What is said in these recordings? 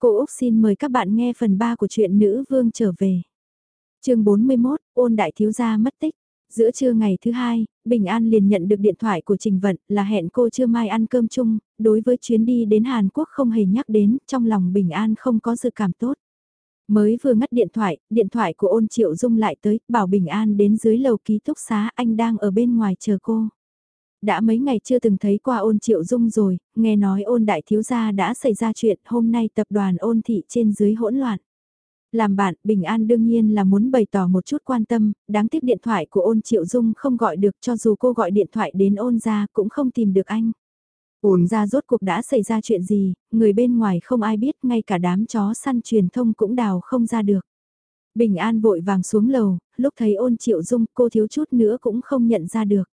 Cô Úc xin mời các bạn nghe phần 3 của truyện Nữ Vương trở về. chương 41, ôn đại thiếu gia mất tích. Giữa trưa ngày thứ hai, Bình An liền nhận được điện thoại của Trình Vận là hẹn cô chưa mai ăn cơm chung, đối với chuyến đi đến Hàn Quốc không hề nhắc đến, trong lòng Bình An không có dự cảm tốt. Mới vừa ngắt điện thoại, điện thoại của ôn triệu dung lại tới, bảo Bình An đến dưới lầu ký túc xá anh đang ở bên ngoài chờ cô. Đã mấy ngày chưa từng thấy qua ôn triệu dung rồi, nghe nói ôn đại thiếu gia đã xảy ra chuyện hôm nay tập đoàn ôn thị trên dưới hỗn loạn. Làm bạn, Bình An đương nhiên là muốn bày tỏ một chút quan tâm, đáng tiếc điện thoại của ôn triệu dung không gọi được cho dù cô gọi điện thoại đến ôn ra cũng không tìm được anh. Ôn ra rốt cuộc đã xảy ra chuyện gì, người bên ngoài không ai biết, ngay cả đám chó săn truyền thông cũng đào không ra được. Bình An vội vàng xuống lầu, lúc thấy ôn triệu dung cô thiếu chút nữa cũng không nhận ra được.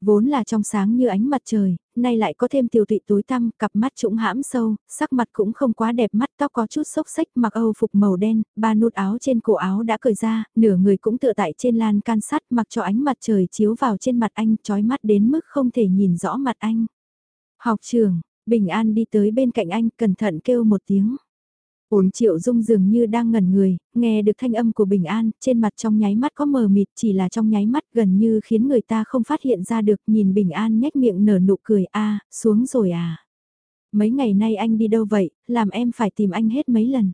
Vốn là trong sáng như ánh mặt trời, nay lại có thêm tiểu tụy tối tăm, cặp mắt trũng hãm sâu, sắc mặt cũng không quá đẹp mắt tóc có chút xốc xách mặc âu phục màu đen, ba nút áo trên cổ áo đã cởi ra, nửa người cũng tựa tại trên lan can sắt mặc cho ánh mặt trời chiếu vào trên mặt anh, chói mắt đến mức không thể nhìn rõ mặt anh. Học trường, Bình An đi tới bên cạnh anh, cẩn thận kêu một tiếng. Ổn triệu dung dường như đang ngẩn người, nghe được thanh âm của Bình An, trên mặt trong nháy mắt có mờ mịt chỉ là trong nháy mắt gần như khiến người ta không phát hiện ra được nhìn Bình An nhếch miệng nở nụ cười a xuống rồi à. Mấy ngày nay anh đi đâu vậy, làm em phải tìm anh hết mấy lần.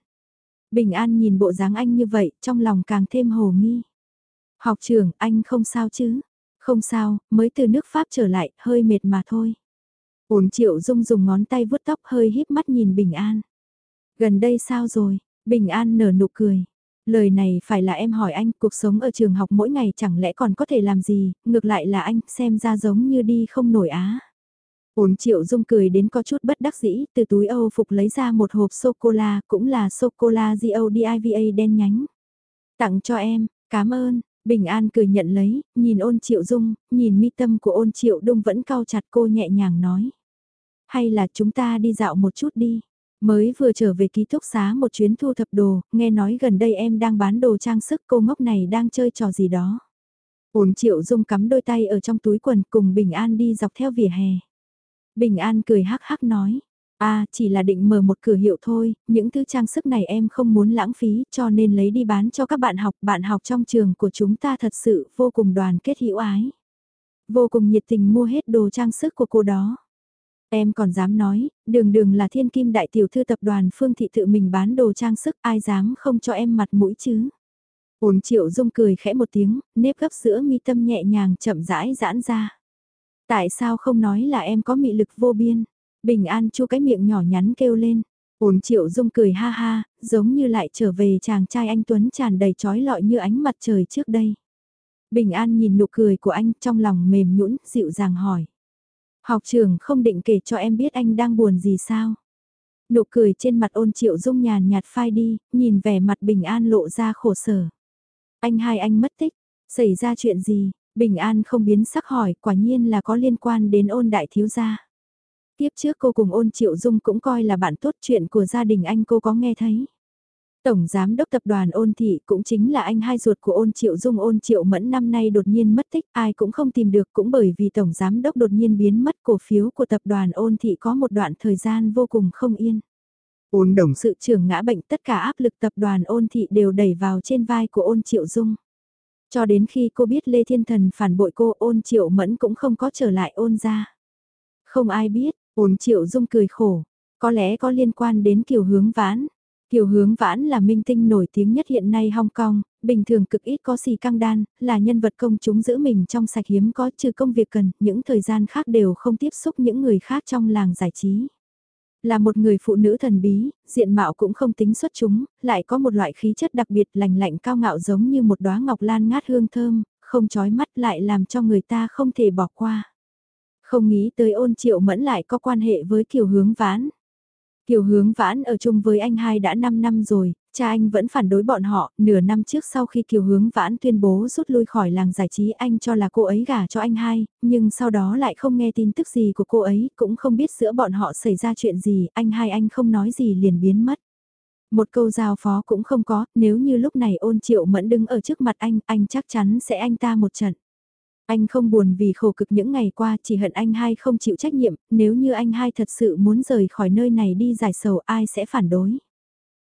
Bình An nhìn bộ dáng anh như vậy, trong lòng càng thêm hồ nghi. Học trưởng, anh không sao chứ? Không sao, mới từ nước Pháp trở lại, hơi mệt mà thôi. Ổn triệu dung dùng ngón tay vuốt tóc hơi híp mắt nhìn Bình An. Gần đây sao rồi? Bình An nở nụ cười. Lời này phải là em hỏi anh, cuộc sống ở trường học mỗi ngày chẳng lẽ còn có thể làm gì, ngược lại là anh, xem ra giống như đi không nổi á. Ổn triệu dung cười đến có chút bất đắc dĩ, từ túi Âu Phục lấy ra một hộp sô-cô-la, cũng là sô-cô-la GODIVA đen nhánh. Tặng cho em, cảm ơn, Bình An cười nhận lấy, nhìn ôn triệu dung, nhìn mi tâm của ôn triệu đông vẫn cao chặt cô nhẹ nhàng nói. Hay là chúng ta đi dạo một chút đi. Mới vừa trở về ký túc xá một chuyến thu thập đồ, nghe nói gần đây em đang bán đồ trang sức cô ngốc này đang chơi trò gì đó. Ổn triệu dung cắm đôi tay ở trong túi quần cùng Bình An đi dọc theo vỉa hè. Bình An cười hắc hắc nói, à chỉ là định mở một cửa hiệu thôi, những thứ trang sức này em không muốn lãng phí cho nên lấy đi bán cho các bạn học. Bạn học trong trường của chúng ta thật sự vô cùng đoàn kết hữu ái. Vô cùng nhiệt tình mua hết đồ trang sức của cô đó. Em còn dám nói, đường đường là thiên kim đại tiểu thư tập đoàn Phương Thị tự mình bán đồ trang sức ai dám không cho em mặt mũi chứ. Ổn triệu dung cười khẽ một tiếng, nếp gấp giữa mi tâm nhẹ nhàng chậm rãi giãn ra. Tại sao không nói là em có mị lực vô biên? Bình an chu cái miệng nhỏ nhắn kêu lên. Ổn triệu dung cười ha ha, giống như lại trở về chàng trai anh Tuấn tràn đầy trói lọi như ánh mặt trời trước đây. Bình an nhìn nụ cười của anh trong lòng mềm nhũn dịu dàng hỏi. Học trưởng không định kể cho em biết anh đang buồn gì sao. Nụ cười trên mặt ôn triệu dung nhàn nhạt phai đi, nhìn vẻ mặt bình an lộ ra khổ sở. Anh hai anh mất tích, xảy ra chuyện gì, bình an không biến sắc hỏi quả nhiên là có liên quan đến ôn đại thiếu gia. Tiếp trước cô cùng ôn triệu dung cũng coi là bạn tốt chuyện của gia đình anh cô có nghe thấy. Tổng Giám đốc Tập đoàn Ôn Thị cũng chính là anh hai ruột của Ôn Triệu Dung Ôn Triệu Mẫn năm nay đột nhiên mất tích, ai cũng không tìm được cũng bởi vì Tổng Giám đốc đột nhiên biến mất cổ phiếu của Tập đoàn Ôn Thị có một đoạn thời gian vô cùng không yên. Ôn đồng sự trưởng ngã bệnh tất cả áp lực Tập đoàn Ôn Thị đều đẩy vào trên vai của Ôn Triệu Dung. Cho đến khi cô biết Lê Thiên Thần phản bội cô Ôn Triệu Mẫn cũng không có trở lại ôn ra. Không ai biết, Ôn Triệu Dung cười khổ, có lẽ có liên quan đến kiểu hướng vãn. Kiều hướng vãn là minh tinh nổi tiếng nhất hiện nay Hong Kong, bình thường cực ít có xì căng đan, là nhân vật công chúng giữ mình trong sạch hiếm có trừ công việc cần, những thời gian khác đều không tiếp xúc những người khác trong làng giải trí. Là một người phụ nữ thần bí, diện mạo cũng không tính xuất chúng, lại có một loại khí chất đặc biệt lành lạnh cao ngạo giống như một đóa ngọc lan ngát hương thơm, không chói mắt lại làm cho người ta không thể bỏ qua. Không nghĩ tới ôn triệu mẫn lại có quan hệ với kiều hướng vãn. Kiều hướng vãn ở chung với anh hai đã 5 năm rồi, cha anh vẫn phản đối bọn họ, nửa năm trước sau khi Kiều hướng vãn tuyên bố rút lui khỏi làng giải trí anh cho là cô ấy gả cho anh hai, nhưng sau đó lại không nghe tin tức gì của cô ấy, cũng không biết giữa bọn họ xảy ra chuyện gì, anh hai anh không nói gì liền biến mất. Một câu giao phó cũng không có, nếu như lúc này ôn triệu mẫn đứng ở trước mặt anh, anh chắc chắn sẽ anh ta một trận. Anh không buồn vì khổ cực những ngày qua chỉ hận anh hai không chịu trách nhiệm, nếu như anh hai thật sự muốn rời khỏi nơi này đi giải sầu ai sẽ phản đối.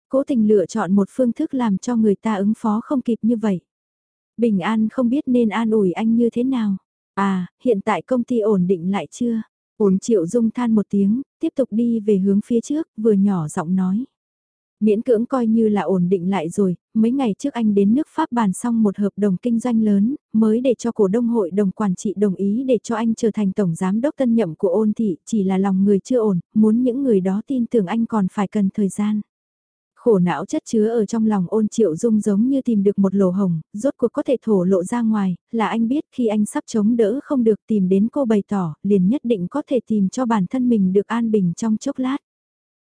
Cố tình lựa chọn một phương thức làm cho người ta ứng phó không kịp như vậy. Bình An không biết nên an ủi anh như thế nào. À, hiện tại công ty ổn định lại chưa? Ổn Triệu Dung than một tiếng, tiếp tục đi về hướng phía trước, vừa nhỏ giọng nói. Miễn cưỡng coi như là ổn định lại rồi, mấy ngày trước anh đến nước Pháp bàn xong một hợp đồng kinh doanh lớn, mới để cho cổ đông hội đồng quản trị đồng ý để cho anh trở thành tổng giám đốc tân nhậm của ôn thị, chỉ là lòng người chưa ổn, muốn những người đó tin tưởng anh còn phải cần thời gian. Khổ não chất chứa ở trong lòng ôn triệu dung giống như tìm được một lỗ hồng, rốt cuộc có thể thổ lộ ra ngoài, là anh biết khi anh sắp chống đỡ không được tìm đến cô bày tỏ, liền nhất định có thể tìm cho bản thân mình được an bình trong chốc lát.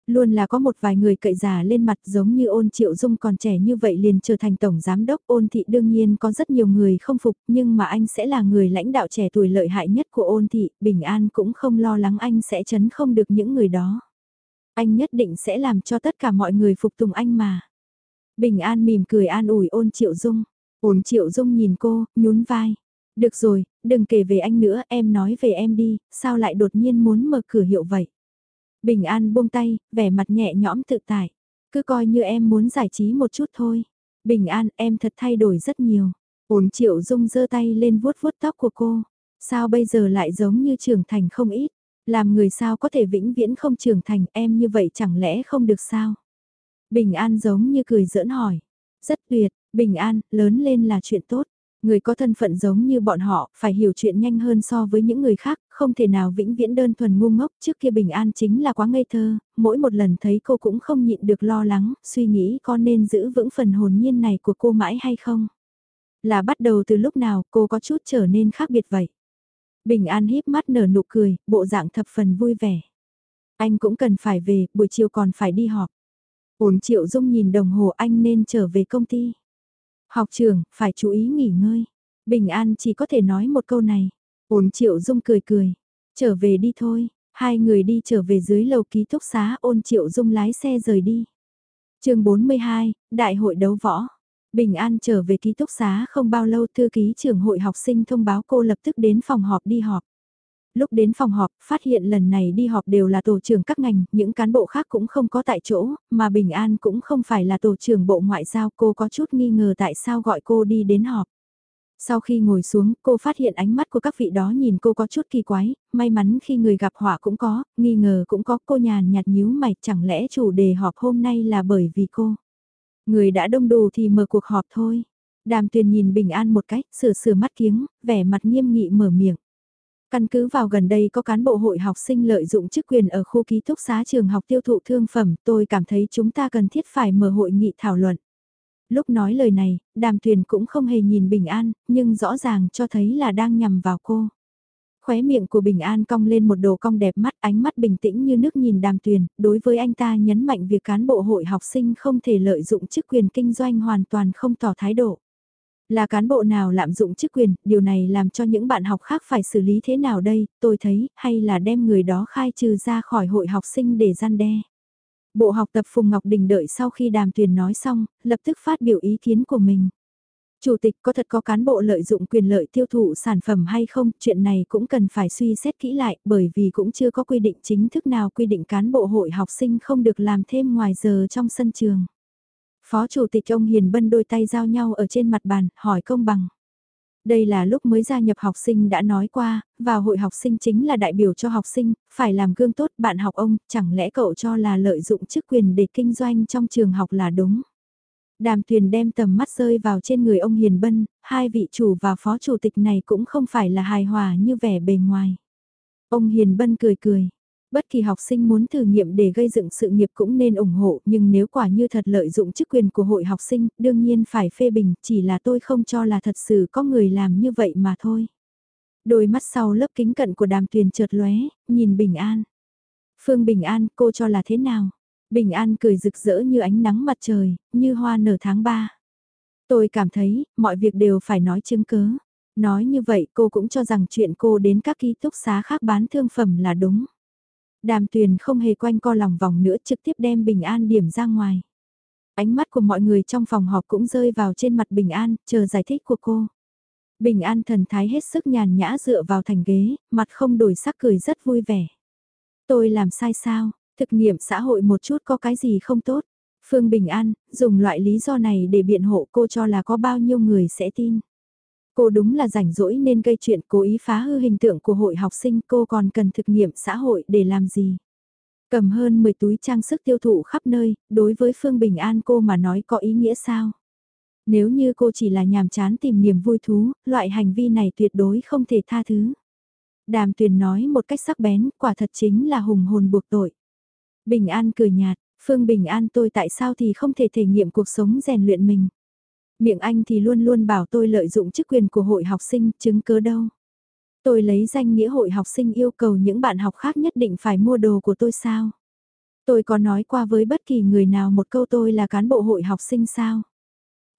Luôn là có một vài người cậy già lên mặt giống như ôn triệu dung còn trẻ như vậy liền trở thành tổng giám đốc ôn thị đương nhiên có rất nhiều người không phục nhưng mà anh sẽ là người lãnh đạo trẻ tuổi lợi hại nhất của ôn thị, bình an cũng không lo lắng anh sẽ chấn không được những người đó. Anh nhất định sẽ làm cho tất cả mọi người phục tùng anh mà. Bình An mỉm cười an ủi ôn Triệu Dung. Ôn Triệu Dung nhìn cô, nhún vai. Được rồi, đừng kể về anh nữa, em nói về em đi, sao lại đột nhiên muốn mở cửa hiệu vậy? Bình An buông tay, vẻ mặt nhẹ nhõm tự tại. Cứ coi như em muốn giải trí một chút thôi. Bình An, em thật thay đổi rất nhiều. Ôn Triệu Dung giơ tay lên vuốt vuốt tóc của cô. Sao bây giờ lại giống như trưởng thành không ít? Làm người sao có thể vĩnh viễn không trưởng thành em như vậy chẳng lẽ không được sao? Bình an giống như cười giỡn hỏi. Rất tuyệt, bình an, lớn lên là chuyện tốt. Người có thân phận giống như bọn họ, phải hiểu chuyện nhanh hơn so với những người khác, không thể nào vĩnh viễn đơn thuần ngu ngốc, trước kia bình an chính là quá ngây thơ, mỗi một lần thấy cô cũng không nhịn được lo lắng, suy nghĩ có nên giữ vững phần hồn nhiên này của cô mãi hay không. Là bắt đầu từ lúc nào cô có chút trở nên khác biệt vậy. Bình An híp mắt nở nụ cười, bộ dạng thập phần vui vẻ. Anh cũng cần phải về, buổi chiều còn phải đi họp. Ổn Triệu Dung nhìn đồng hồ anh nên trở về công ty. Học trưởng phải chú ý nghỉ ngơi. Bình An chỉ có thể nói một câu này. ôn Triệu Dung cười cười. Trở về đi thôi. Hai người đi trở về dưới lầu ký túc xá ôn Triệu Dung lái xe rời đi. chương 42, Đại hội đấu võ. Bình An trở về ký túc xá không bao lâu thư ký trưởng hội học sinh thông báo cô lập tức đến phòng họp đi họp. Lúc đến phòng họp, phát hiện lần này đi họp đều là tổ trưởng các ngành, những cán bộ khác cũng không có tại chỗ, mà Bình An cũng không phải là tổ trưởng bộ ngoại giao, cô có chút nghi ngờ tại sao gọi cô đi đến họp. Sau khi ngồi xuống, cô phát hiện ánh mắt của các vị đó nhìn cô có chút kỳ quái, may mắn khi người gặp họa cũng có, nghi ngờ cũng có, cô nhàn nhạt nhíu mày, chẳng lẽ chủ đề họp hôm nay là bởi vì cô. Người đã đông đủ thì mở cuộc họp thôi. Đàm tuyền nhìn bình an một cách, sửa sửa mắt kiếng, vẻ mặt nghiêm nghị mở miệng. Căn cứ vào gần đây có cán bộ hội học sinh lợi dụng chức quyền ở khu ký túc xá trường học tiêu thụ thương phẩm, tôi cảm thấy chúng ta cần thiết phải mở hội nghị thảo luận. Lúc nói lời này, đàm tuyền cũng không hề nhìn bình an, nhưng rõ ràng cho thấy là đang nhằm vào cô. Khóe miệng của Bình An cong lên một đồ cong đẹp mắt ánh mắt bình tĩnh như nước nhìn đàm tuyền, đối với anh ta nhấn mạnh việc cán bộ hội học sinh không thể lợi dụng chức quyền kinh doanh hoàn toàn không tỏ thái độ. Là cán bộ nào lạm dụng chức quyền, điều này làm cho những bạn học khác phải xử lý thế nào đây, tôi thấy, hay là đem người đó khai trừ ra khỏi hội học sinh để gian đe. Bộ học tập Phùng Ngọc Đình đợi sau khi đàm tuyền nói xong, lập tức phát biểu ý kiến của mình. Chủ tịch có thật có cán bộ lợi dụng quyền lợi tiêu thụ sản phẩm hay không, chuyện này cũng cần phải suy xét kỹ lại bởi vì cũng chưa có quy định chính thức nào quy định cán bộ hội học sinh không được làm thêm ngoài giờ trong sân trường. Phó Chủ tịch ông Hiền Bân đôi tay giao nhau ở trên mặt bàn, hỏi công bằng. Đây là lúc mới gia nhập học sinh đã nói qua, vào hội học sinh chính là đại biểu cho học sinh, phải làm gương tốt bạn học ông, chẳng lẽ cậu cho là lợi dụng chức quyền để kinh doanh trong trường học là đúng. Đàm thuyền đem tầm mắt rơi vào trên người ông Hiền Bân, hai vị chủ và phó chủ tịch này cũng không phải là hài hòa như vẻ bề ngoài. Ông Hiền Bân cười cười. Bất kỳ học sinh muốn thử nghiệm để gây dựng sự nghiệp cũng nên ủng hộ, nhưng nếu quả như thật lợi dụng chức quyền của hội học sinh, đương nhiên phải phê bình, chỉ là tôi không cho là thật sự có người làm như vậy mà thôi. Đôi mắt sau lớp kính cận của đàm tuyền chợt lóe, nhìn Bình An. Phương Bình An, cô cho là thế nào? Bình An cười rực rỡ như ánh nắng mặt trời, như hoa nở tháng 3. Tôi cảm thấy, mọi việc đều phải nói chứng cớ. Nói như vậy cô cũng cho rằng chuyện cô đến các ký túc xá khác bán thương phẩm là đúng. Đàm tuyền không hề quanh co lòng vòng nữa trực tiếp đem Bình An điểm ra ngoài. Ánh mắt của mọi người trong phòng họp cũng rơi vào trên mặt Bình An, chờ giải thích của cô. Bình An thần thái hết sức nhàn nhã dựa vào thành ghế, mặt không đổi sắc cười rất vui vẻ. Tôi làm sai sao, Thực nghiệm xã hội một chút có cái gì không tốt? Phương Bình An, dùng loại lý do này để biện hộ cô cho là có bao nhiêu người sẽ tin. Cô đúng là rảnh rỗi nên gây chuyện cố ý phá hư hình tượng của hội học sinh cô còn cần thực nghiệm xã hội để làm gì. Cầm hơn 10 túi trang sức tiêu thụ khắp nơi, đối với Phương Bình An cô mà nói có ý nghĩa sao? Nếu như cô chỉ là nhàm chán tìm niềm vui thú, loại hành vi này tuyệt đối không thể tha thứ. Đàm tuyền nói một cách sắc bén, quả thật chính là hùng hồn buộc tội. Bình An cười nhạt, Phương Bình An tôi tại sao thì không thể thể nghiệm cuộc sống rèn luyện mình. Miệng anh thì luôn luôn bảo tôi lợi dụng chức quyền của hội học sinh, chứng cứ đâu. Tôi lấy danh nghĩa hội học sinh yêu cầu những bạn học khác nhất định phải mua đồ của tôi sao? Tôi có nói qua với bất kỳ người nào một câu tôi là cán bộ hội học sinh sao?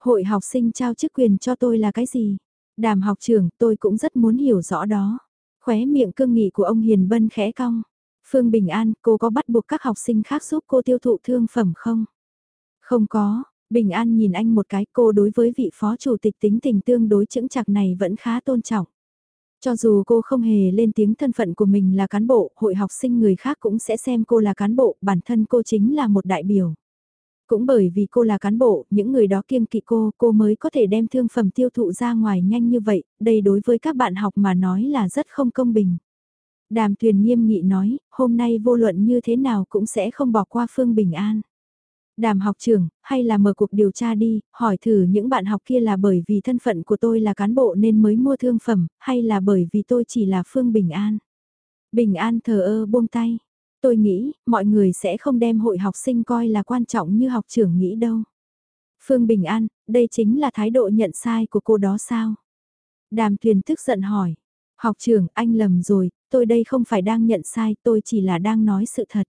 Hội học sinh trao chức quyền cho tôi là cái gì? Đàm học trưởng tôi cũng rất muốn hiểu rõ đó. Khóe miệng cương nghị của ông Hiền Bân khẽ cong. Phương Bình An, cô có bắt buộc các học sinh khác giúp cô tiêu thụ thương phẩm không? Không có, Bình An nhìn anh một cái cô đối với vị phó chủ tịch tính tình tương đối chững chặt này vẫn khá tôn trọng. Cho dù cô không hề lên tiếng thân phận của mình là cán bộ, hội học sinh người khác cũng sẽ xem cô là cán bộ, bản thân cô chính là một đại biểu. Cũng bởi vì cô là cán bộ, những người đó kiêng kỵ cô, cô mới có thể đem thương phẩm tiêu thụ ra ngoài nhanh như vậy, đây đối với các bạn học mà nói là rất không công bình. Đàm thuyền nghiêm nghị nói, hôm nay vô luận như thế nào cũng sẽ không bỏ qua Phương Bình An. Đàm học trưởng, hay là mở cuộc điều tra đi, hỏi thử những bạn học kia là bởi vì thân phận của tôi là cán bộ nên mới mua thương phẩm, hay là bởi vì tôi chỉ là Phương Bình An. Bình An thờ ơ buông tay. Tôi nghĩ, mọi người sẽ không đem hội học sinh coi là quan trọng như học trưởng nghĩ đâu. Phương Bình An, đây chính là thái độ nhận sai của cô đó sao? Đàm thuyền tức giận hỏi. Học trưởng, anh lầm rồi, tôi đây không phải đang nhận sai, tôi chỉ là đang nói sự thật.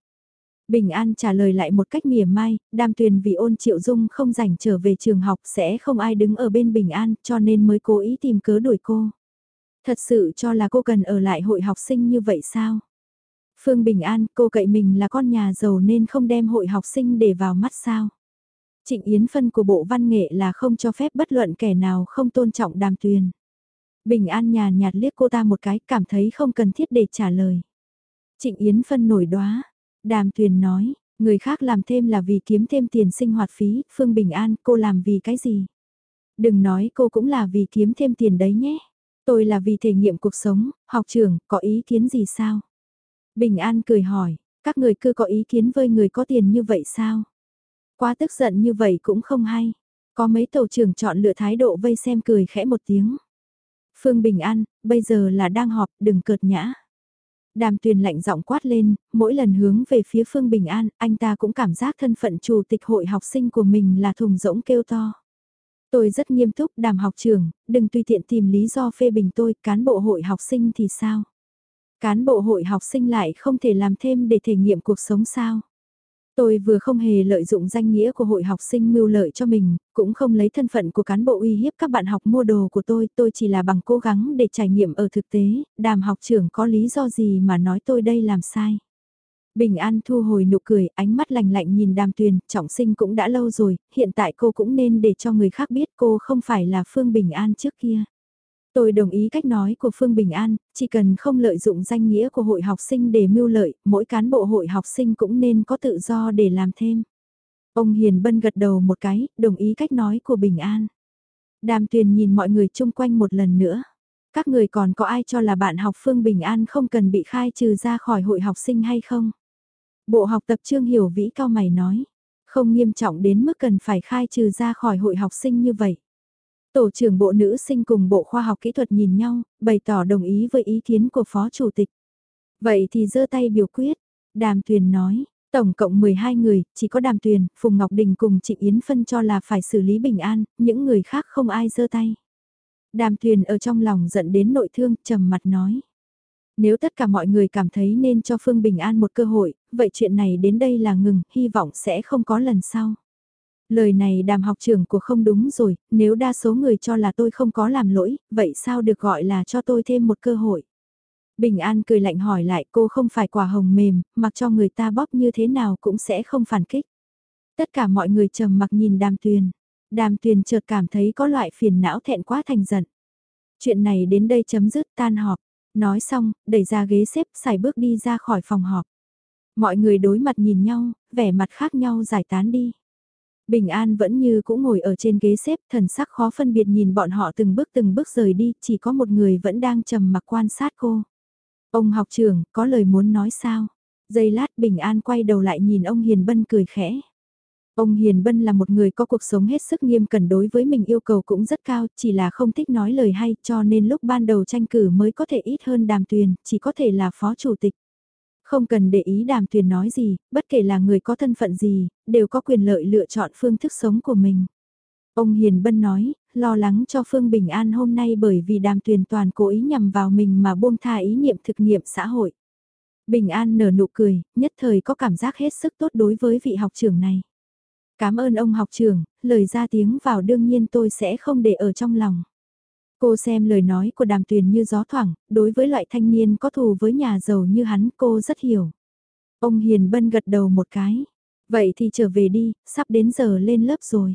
Bình An trả lời lại một cách mỉa mai, đàm tuyền vì ôn triệu dung không rảnh trở về trường học sẽ không ai đứng ở bên Bình An cho nên mới cố ý tìm cớ đuổi cô. Thật sự cho là cô cần ở lại hội học sinh như vậy sao? Phương Bình An, cô cậy mình là con nhà giàu nên không đem hội học sinh để vào mắt sao? Trịnh Yến phân của Bộ Văn nghệ là không cho phép bất luận kẻ nào không tôn trọng đàm tuyền. Bình An nhàn nhạt liếc cô ta một cái cảm thấy không cần thiết để trả lời. Trịnh Yến phân nổi đoá, Đàm Tuyền nói, người khác làm thêm là vì kiếm thêm tiền sinh hoạt phí, Phương Bình An, cô làm vì cái gì? Đừng nói cô cũng là vì kiếm thêm tiền đấy nhé. Tôi là vì thể nghiệm cuộc sống, học trường, có ý kiến gì sao? Bình An cười hỏi, các người cứ có ý kiến với người có tiền như vậy sao? Quá tức giận như vậy cũng không hay. Có mấy tàu trưởng chọn lựa thái độ vây xem cười khẽ một tiếng. Phương Bình An, bây giờ là đang họp, đừng cợt nhã. Đàm tuyền lạnh giọng quát lên, mỗi lần hướng về phía Phương Bình An, anh ta cũng cảm giác thân phận chủ tịch hội học sinh của mình là thùng rỗng kêu to. Tôi rất nghiêm túc đàm học trường, đừng tùy tiện tìm lý do phê bình tôi, cán bộ hội học sinh thì sao? Cán bộ hội học sinh lại không thể làm thêm để thể nghiệm cuộc sống sao? Tôi vừa không hề lợi dụng danh nghĩa của hội học sinh mưu lợi cho mình, cũng không lấy thân phận của cán bộ uy hiếp các bạn học mua đồ của tôi, tôi chỉ là bằng cố gắng để trải nghiệm ở thực tế, đàm học trưởng có lý do gì mà nói tôi đây làm sai. Bình An thu hồi nụ cười, ánh mắt lạnh lạnh nhìn đàm tuyền, trọng sinh cũng đã lâu rồi, hiện tại cô cũng nên để cho người khác biết cô không phải là Phương Bình An trước kia. Tôi đồng ý cách nói của Phương Bình An, chỉ cần không lợi dụng danh nghĩa của hội học sinh để mưu lợi, mỗi cán bộ hội học sinh cũng nên có tự do để làm thêm. Ông Hiền Bân gật đầu một cái, đồng ý cách nói của Bình An. Đàm tuyền nhìn mọi người chung quanh một lần nữa. Các người còn có ai cho là bạn học Phương Bình An không cần bị khai trừ ra khỏi hội học sinh hay không? Bộ học tập Trương Hiểu Vĩ cao mày nói. Không nghiêm trọng đến mức cần phải khai trừ ra khỏi hội học sinh như vậy. Tổ trưởng bộ nữ sinh cùng bộ khoa học kỹ thuật nhìn nhau, bày tỏ đồng ý với ý kiến của phó chủ tịch. Vậy thì giơ tay biểu quyết, đàm tuyền nói, tổng cộng 12 người, chỉ có đàm tuyền, Phùng Ngọc Đình cùng chị Yến phân cho là phải xử lý bình an, những người khác không ai giơ tay. Đàm tuyền ở trong lòng giận đến nội thương, trầm mặt nói. Nếu tất cả mọi người cảm thấy nên cho Phương Bình An một cơ hội, vậy chuyện này đến đây là ngừng, hy vọng sẽ không có lần sau. Lời này đàm học trưởng của không đúng rồi, nếu đa số người cho là tôi không có làm lỗi, vậy sao được gọi là cho tôi thêm một cơ hội? Bình An cười lạnh hỏi lại cô không phải quả hồng mềm, mặc cho người ta bóp như thế nào cũng sẽ không phản kích. Tất cả mọi người trầm mặc nhìn đàm tuyền. Đàm tuyền chợt cảm thấy có loại phiền não thẹn quá thành giận. Chuyện này đến đây chấm dứt tan họp. Nói xong, đẩy ra ghế xếp xài bước đi ra khỏi phòng họp. Mọi người đối mặt nhìn nhau, vẻ mặt khác nhau giải tán đi. Bình An vẫn như cũng ngồi ở trên ghế xếp, thần sắc khó phân biệt nhìn bọn họ từng bước từng bước rời đi, chỉ có một người vẫn đang trầm mặc quan sát cô. Ông học trưởng, có lời muốn nói sao? Giây lát Bình An quay đầu lại nhìn ông Hiền Bân cười khẽ. Ông Hiền Bân là một người có cuộc sống hết sức nghiêm cẩn đối với mình yêu cầu cũng rất cao, chỉ là không thích nói lời hay cho nên lúc ban đầu tranh cử mới có thể ít hơn đàm tuyền, chỉ có thể là phó chủ tịch. Không cần để ý đàm tuyền nói gì, bất kể là người có thân phận gì, đều có quyền lợi lựa chọn phương thức sống của mình. Ông Hiền Bân nói, lo lắng cho Phương Bình An hôm nay bởi vì đàm tuyền toàn cố ý nhằm vào mình mà buông tha ý niệm thực nghiệm xã hội. Bình An nở nụ cười, nhất thời có cảm giác hết sức tốt đối với vị học trưởng này. Cảm ơn ông học trưởng, lời ra tiếng vào đương nhiên tôi sẽ không để ở trong lòng. Cô xem lời nói của đàm tuyền như gió thoảng, đối với loại thanh niên có thù với nhà giàu như hắn cô rất hiểu. Ông Hiền Bân gật đầu một cái. Vậy thì trở về đi, sắp đến giờ lên lớp rồi.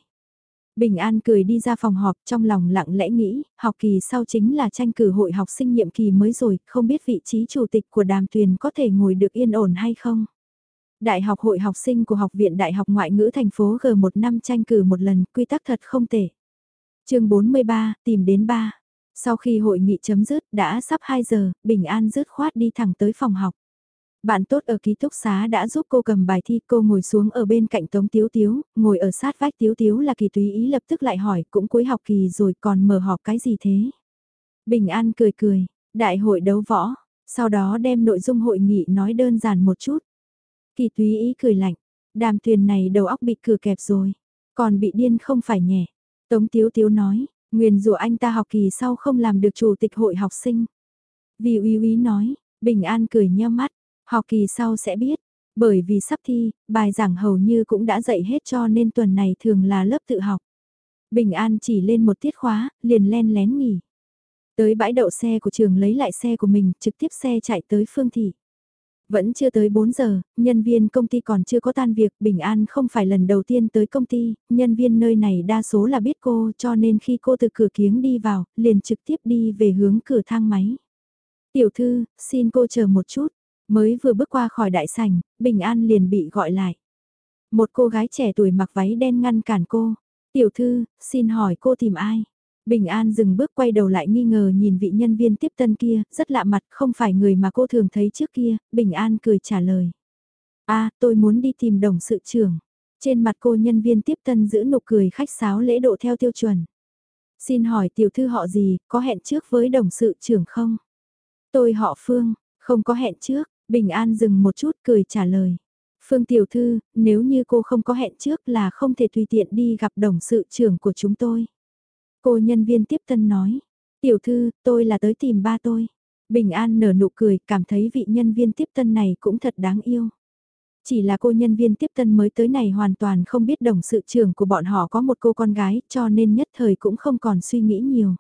Bình An cười đi ra phòng họp trong lòng lặng lẽ nghĩ, học kỳ sau chính là tranh cử hội học sinh nhiệm kỳ mới rồi, không biết vị trí chủ tịch của đàm tuyền có thể ngồi được yên ổn hay không. Đại học hội học sinh của Học viện Đại học Ngoại ngữ thành phố G một năm tranh cử một lần, quy tắc thật không tệ chương 43, tìm đến ba. Sau khi hội nghị chấm dứt, đã sắp 2 giờ, Bình An dứt khoát đi thẳng tới phòng học. Bạn tốt ở ký túc xá đã giúp cô cầm bài thi, cô ngồi xuống ở bên cạnh Tống Tiếu Tiếu, ngồi ở sát vách Tiếu Tiếu là kỳ tùy ý lập tức lại hỏi, cũng cuối học kỳ rồi còn mở họp cái gì thế? Bình An cười cười, đại hội đấu võ, sau đó đem nội dung hội nghị nói đơn giản một chút. Kỳ túy ý cười lạnh, đàm thuyền này đầu óc bị cửa kẹp rồi, còn bị điên không phải nhẹ. Tống Tiếu Tiếu nói, nguyên rủa anh ta học kỳ sau không làm được chủ tịch hội học sinh. Vì uy uy nói, Bình An cười nheo mắt, học kỳ sau sẽ biết, bởi vì sắp thi, bài giảng hầu như cũng đã dạy hết cho nên tuần này thường là lớp tự học. Bình An chỉ lên một tiết khóa, liền len lén nghỉ. Tới bãi đậu xe của trường lấy lại xe của mình, trực tiếp xe chạy tới Phương Thị. Vẫn chưa tới 4 giờ, nhân viên công ty còn chưa có tan việc, Bình An không phải lần đầu tiên tới công ty, nhân viên nơi này đa số là biết cô cho nên khi cô từ cửa kiếng đi vào, liền trực tiếp đi về hướng cửa thang máy. Tiểu thư, xin cô chờ một chút, mới vừa bước qua khỏi đại sảnh, Bình An liền bị gọi lại. Một cô gái trẻ tuổi mặc váy đen ngăn cản cô. Tiểu thư, xin hỏi cô tìm ai? Bình An dừng bước quay đầu lại nghi ngờ nhìn vị nhân viên tiếp tân kia, rất lạ mặt, không phải người mà cô thường thấy trước kia, Bình An cười trả lời. a tôi muốn đi tìm đồng sự trưởng. Trên mặt cô nhân viên tiếp tân giữ nụ cười khách sáo lễ độ theo tiêu chuẩn. Xin hỏi tiểu thư họ gì, có hẹn trước với đồng sự trưởng không? Tôi họ Phương, không có hẹn trước, Bình An dừng một chút cười trả lời. Phương tiểu thư, nếu như cô không có hẹn trước là không thể tùy tiện đi gặp đồng sự trưởng của chúng tôi. Cô nhân viên tiếp tân nói, tiểu thư, tôi là tới tìm ba tôi. Bình An nở nụ cười, cảm thấy vị nhân viên tiếp tân này cũng thật đáng yêu. Chỉ là cô nhân viên tiếp tân mới tới này hoàn toàn không biết đồng sự trưởng của bọn họ có một cô con gái cho nên nhất thời cũng không còn suy nghĩ nhiều.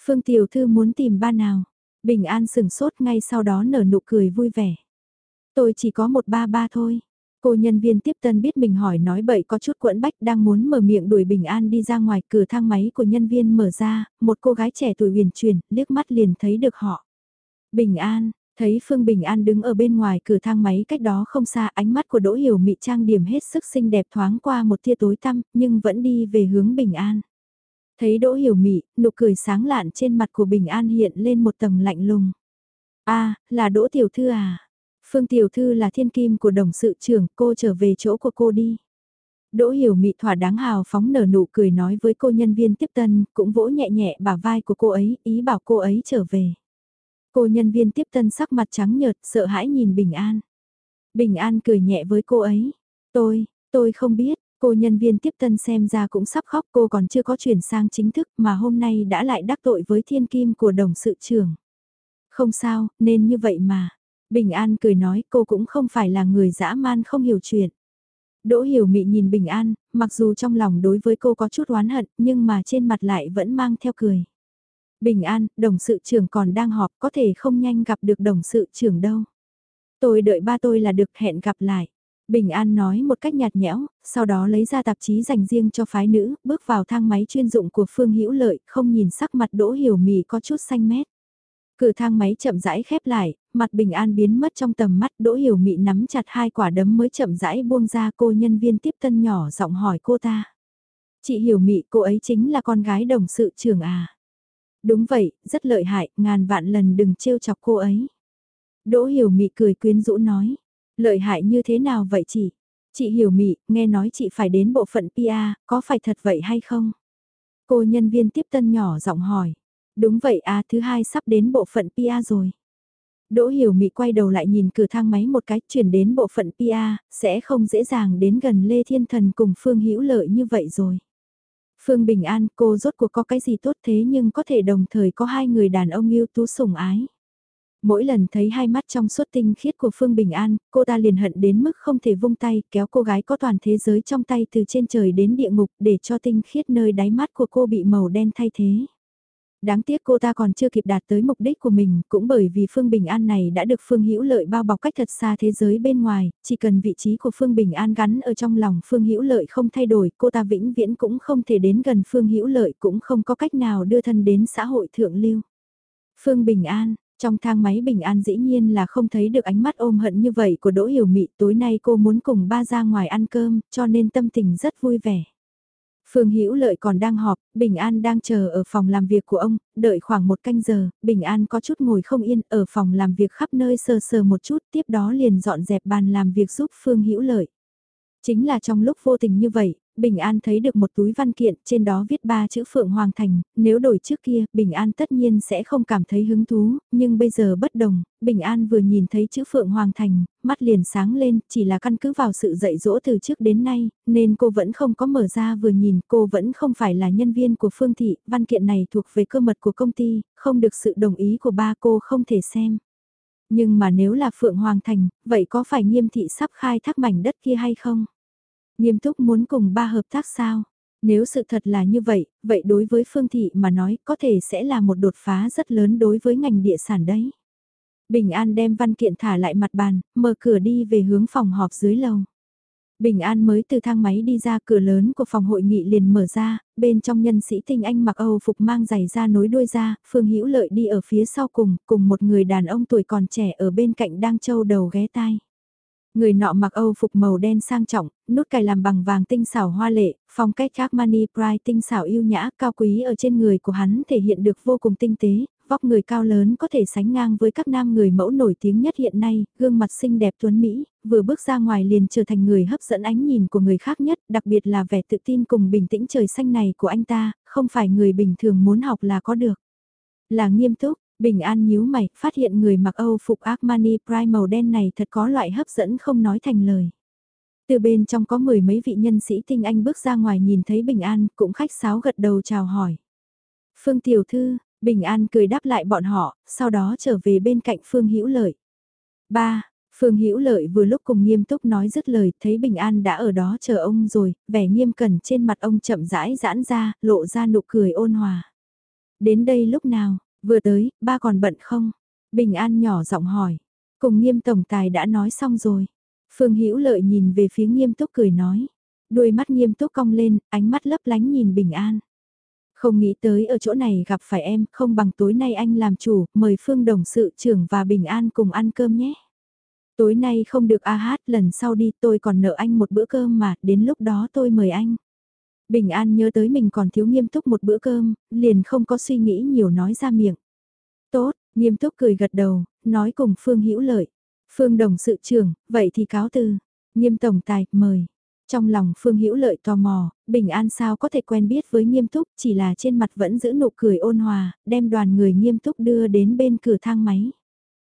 Phương Tiểu Thư muốn tìm ba nào? Bình An sừng sốt ngay sau đó nở nụ cười vui vẻ. Tôi chỉ có một ba ba thôi. Cô nhân viên tiếp tân biết mình hỏi nói bậy có chút quẫn bách đang muốn mở miệng đuổi Bình An đi ra ngoài cửa thang máy của nhân viên mở ra, một cô gái trẻ tuổi huyền truyền, liếc mắt liền thấy được họ. Bình An, thấy Phương Bình An đứng ở bên ngoài cửa thang máy cách đó không xa ánh mắt của Đỗ Hiểu Mị trang điểm hết sức xinh đẹp thoáng qua một tia tối tăm nhưng vẫn đi về hướng Bình An. Thấy Đỗ Hiểu Mị, nụ cười sáng lạn trên mặt của Bình An hiện lên một tầng lạnh lùng. a là Đỗ Tiểu Thư à? Phương Tiểu Thư là thiên kim của đồng sự trưởng, cô trở về chỗ của cô đi. Đỗ hiểu mị thỏa đáng hào phóng nở nụ cười nói với cô nhân viên tiếp tân, cũng vỗ nhẹ nhẹ bả vai của cô ấy, ý bảo cô ấy trở về. Cô nhân viên tiếp tân sắc mặt trắng nhợt, sợ hãi nhìn Bình An. Bình An cười nhẹ với cô ấy. Tôi, tôi không biết, cô nhân viên tiếp tân xem ra cũng sắp khóc cô còn chưa có chuyển sang chính thức mà hôm nay đã lại đắc tội với thiên kim của đồng sự trưởng. Không sao, nên như vậy mà. Bình An cười nói cô cũng không phải là người dã man không hiểu chuyện. Đỗ hiểu mị nhìn Bình An, mặc dù trong lòng đối với cô có chút oán hận nhưng mà trên mặt lại vẫn mang theo cười. Bình An, đồng sự trưởng còn đang họp có thể không nhanh gặp được đồng sự trưởng đâu. Tôi đợi ba tôi là được hẹn gặp lại. Bình An nói một cách nhạt nhẽo, sau đó lấy ra tạp chí dành riêng cho phái nữ, bước vào thang máy chuyên dụng của Phương Hữu Lợi, không nhìn sắc mặt Đỗ Hiểu Mị có chút xanh mét. Cửa thang máy chậm rãi khép lại, mặt bình an biến mất trong tầm mắt đỗ hiểu mị nắm chặt hai quả đấm mới chậm rãi buông ra cô nhân viên tiếp tân nhỏ giọng hỏi cô ta. Chị hiểu mị cô ấy chính là con gái đồng sự trưởng à. Đúng vậy, rất lợi hại, ngàn vạn lần đừng trêu chọc cô ấy. Đỗ hiểu mị cười quyến rũ nói. Lợi hại như thế nào vậy chị? Chị hiểu mị, nghe nói chị phải đến bộ phận PA, có phải thật vậy hay không? Cô nhân viên tiếp tân nhỏ giọng hỏi. Đúng vậy à, thứ hai sắp đến bộ phận PA rồi. Đỗ hiểu mị quay đầu lại nhìn cửa thang máy một cái chuyển đến bộ phận PA, sẽ không dễ dàng đến gần Lê Thiên Thần cùng Phương Hữu Lợi như vậy rồi. Phương Bình An, cô rốt cuộc có cái gì tốt thế nhưng có thể đồng thời có hai người đàn ông yêu tú sủng ái. Mỗi lần thấy hai mắt trong suốt tinh khiết của Phương Bình An, cô ta liền hận đến mức không thể vung tay kéo cô gái có toàn thế giới trong tay từ trên trời đến địa ngục để cho tinh khiết nơi đáy mắt của cô bị màu đen thay thế. Đáng tiếc cô ta còn chưa kịp đạt tới mục đích của mình, cũng bởi vì Phương Bình An này đã được Phương Hữu Lợi bao bọc cách thật xa thế giới bên ngoài, chỉ cần vị trí của Phương Bình An gắn ở trong lòng Phương Hữu Lợi không thay đổi, cô ta vĩnh viễn cũng không thể đến gần Phương Hữu Lợi, cũng không có cách nào đưa thân đến xã hội thượng lưu. Phương Bình An, trong thang máy bình an dĩ nhiên là không thấy được ánh mắt ôm hận như vậy của Đỗ Hiểu Mị, tối nay cô muốn cùng ba ra ngoài ăn cơm, cho nên tâm tình rất vui vẻ. Phương Hữu Lợi còn đang họp, Bình An đang chờ ở phòng làm việc của ông, đợi khoảng một canh giờ, Bình An có chút ngồi không yên ở phòng làm việc khắp nơi sờ sờ một chút, tiếp đó liền dọn dẹp bàn làm việc giúp Phương Hữu Lợi. Chính là trong lúc vô tình như vậy, Bình An thấy được một túi văn kiện, trên đó viết ba chữ Phượng Hoàng Thành, nếu đổi trước kia, Bình An tất nhiên sẽ không cảm thấy hứng thú, nhưng bây giờ bất đồng, Bình An vừa nhìn thấy chữ Phượng Hoàng Thành, mắt liền sáng lên, chỉ là căn cứ vào sự dạy dỗ từ trước đến nay, nên cô vẫn không có mở ra vừa nhìn, cô vẫn không phải là nhân viên của Phương Thị, văn kiện này thuộc về cơ mật của công ty, không được sự đồng ý của ba cô không thể xem. Nhưng mà nếu là Phượng Hoàng Thành, vậy có phải nghiêm thị sắp khai thác mảnh đất kia hay không? Nghiêm túc muốn cùng ba hợp tác sao? Nếu sự thật là như vậy, vậy đối với Phương Thị mà nói có thể sẽ là một đột phá rất lớn đối với ngành địa sản đấy. Bình An đem văn kiện thả lại mặt bàn, mở cửa đi về hướng phòng họp dưới lầu. Bình An mới từ thang máy đi ra cửa lớn của phòng hội nghị liền mở ra, bên trong nhân sĩ tinh anh mặc Âu phục mang giày ra nối đuôi ra, Phương Hữu Lợi đi ở phía sau cùng, cùng một người đàn ông tuổi còn trẻ ở bên cạnh đang châu đầu ghé tai. Người nọ mặc Âu phục màu đen sang trọng, nút cài làm bằng vàng tinh xảo hoa lệ, phong cách Armani Pride tinh xảo yêu nhã, cao quý ở trên người của hắn thể hiện được vô cùng tinh tế, vóc người cao lớn có thể sánh ngang với các nam người mẫu nổi tiếng nhất hiện nay, gương mặt xinh đẹp tuấn Mỹ, vừa bước ra ngoài liền trở thành người hấp dẫn ánh nhìn của người khác nhất, đặc biệt là vẻ tự tin cùng bình tĩnh trời xanh này của anh ta, không phải người bình thường muốn học là có được. Là nghiêm túc, Bình An nhíu mày, phát hiện người mặc Âu phục Armani Prime màu đen này thật có loại hấp dẫn không nói thành lời. Từ bên trong có mười mấy vị nhân sĩ tinh anh bước ra ngoài nhìn thấy Bình An, cũng khách sáo gật đầu chào hỏi. Phương Tiểu Thư, Bình An cười đáp lại bọn họ, sau đó trở về bên cạnh Phương Hữu Lợi. 3. Phương Hữu Lợi vừa lúc cùng nghiêm túc nói dứt lời, thấy Bình An đã ở đó chờ ông rồi, vẻ nghiêm cẩn trên mặt ông chậm rãi giãn ra, lộ ra nụ cười ôn hòa. Đến đây lúc nào, vừa tới, ba còn bận không? Bình An nhỏ giọng hỏi. Cùng nghiêm tổng tài đã nói xong rồi. Phương Hữu Lợi nhìn về phía nghiêm túc cười nói. Đuôi mắt nghiêm túc cong lên, ánh mắt lấp lánh nhìn Bình An. Không nghĩ tới ở chỗ này gặp phải em, không bằng tối nay anh làm chủ, mời Phương Đồng sự trưởng và Bình An cùng ăn cơm nhé. Tối nay không được a hát, lần sau đi tôi còn nợ anh một bữa cơm mà, đến lúc đó tôi mời anh. Bình An nhớ tới mình còn thiếu nghiêm túc một bữa cơm, liền không có suy nghĩ nhiều nói ra miệng. Tốt, nghiêm túc cười gật đầu, nói cùng Phương Hữu Lợi. Phương Đồng sự trưởng, vậy thì cáo từ. Nghiêm tổng tài, mời. Trong lòng Phương Hữu Lợi tò mò, Bình An sao có thể quen biết với nghiêm túc, chỉ là trên mặt vẫn giữ nụ cười ôn hòa, đem đoàn người nghiêm túc đưa đến bên cửa thang máy.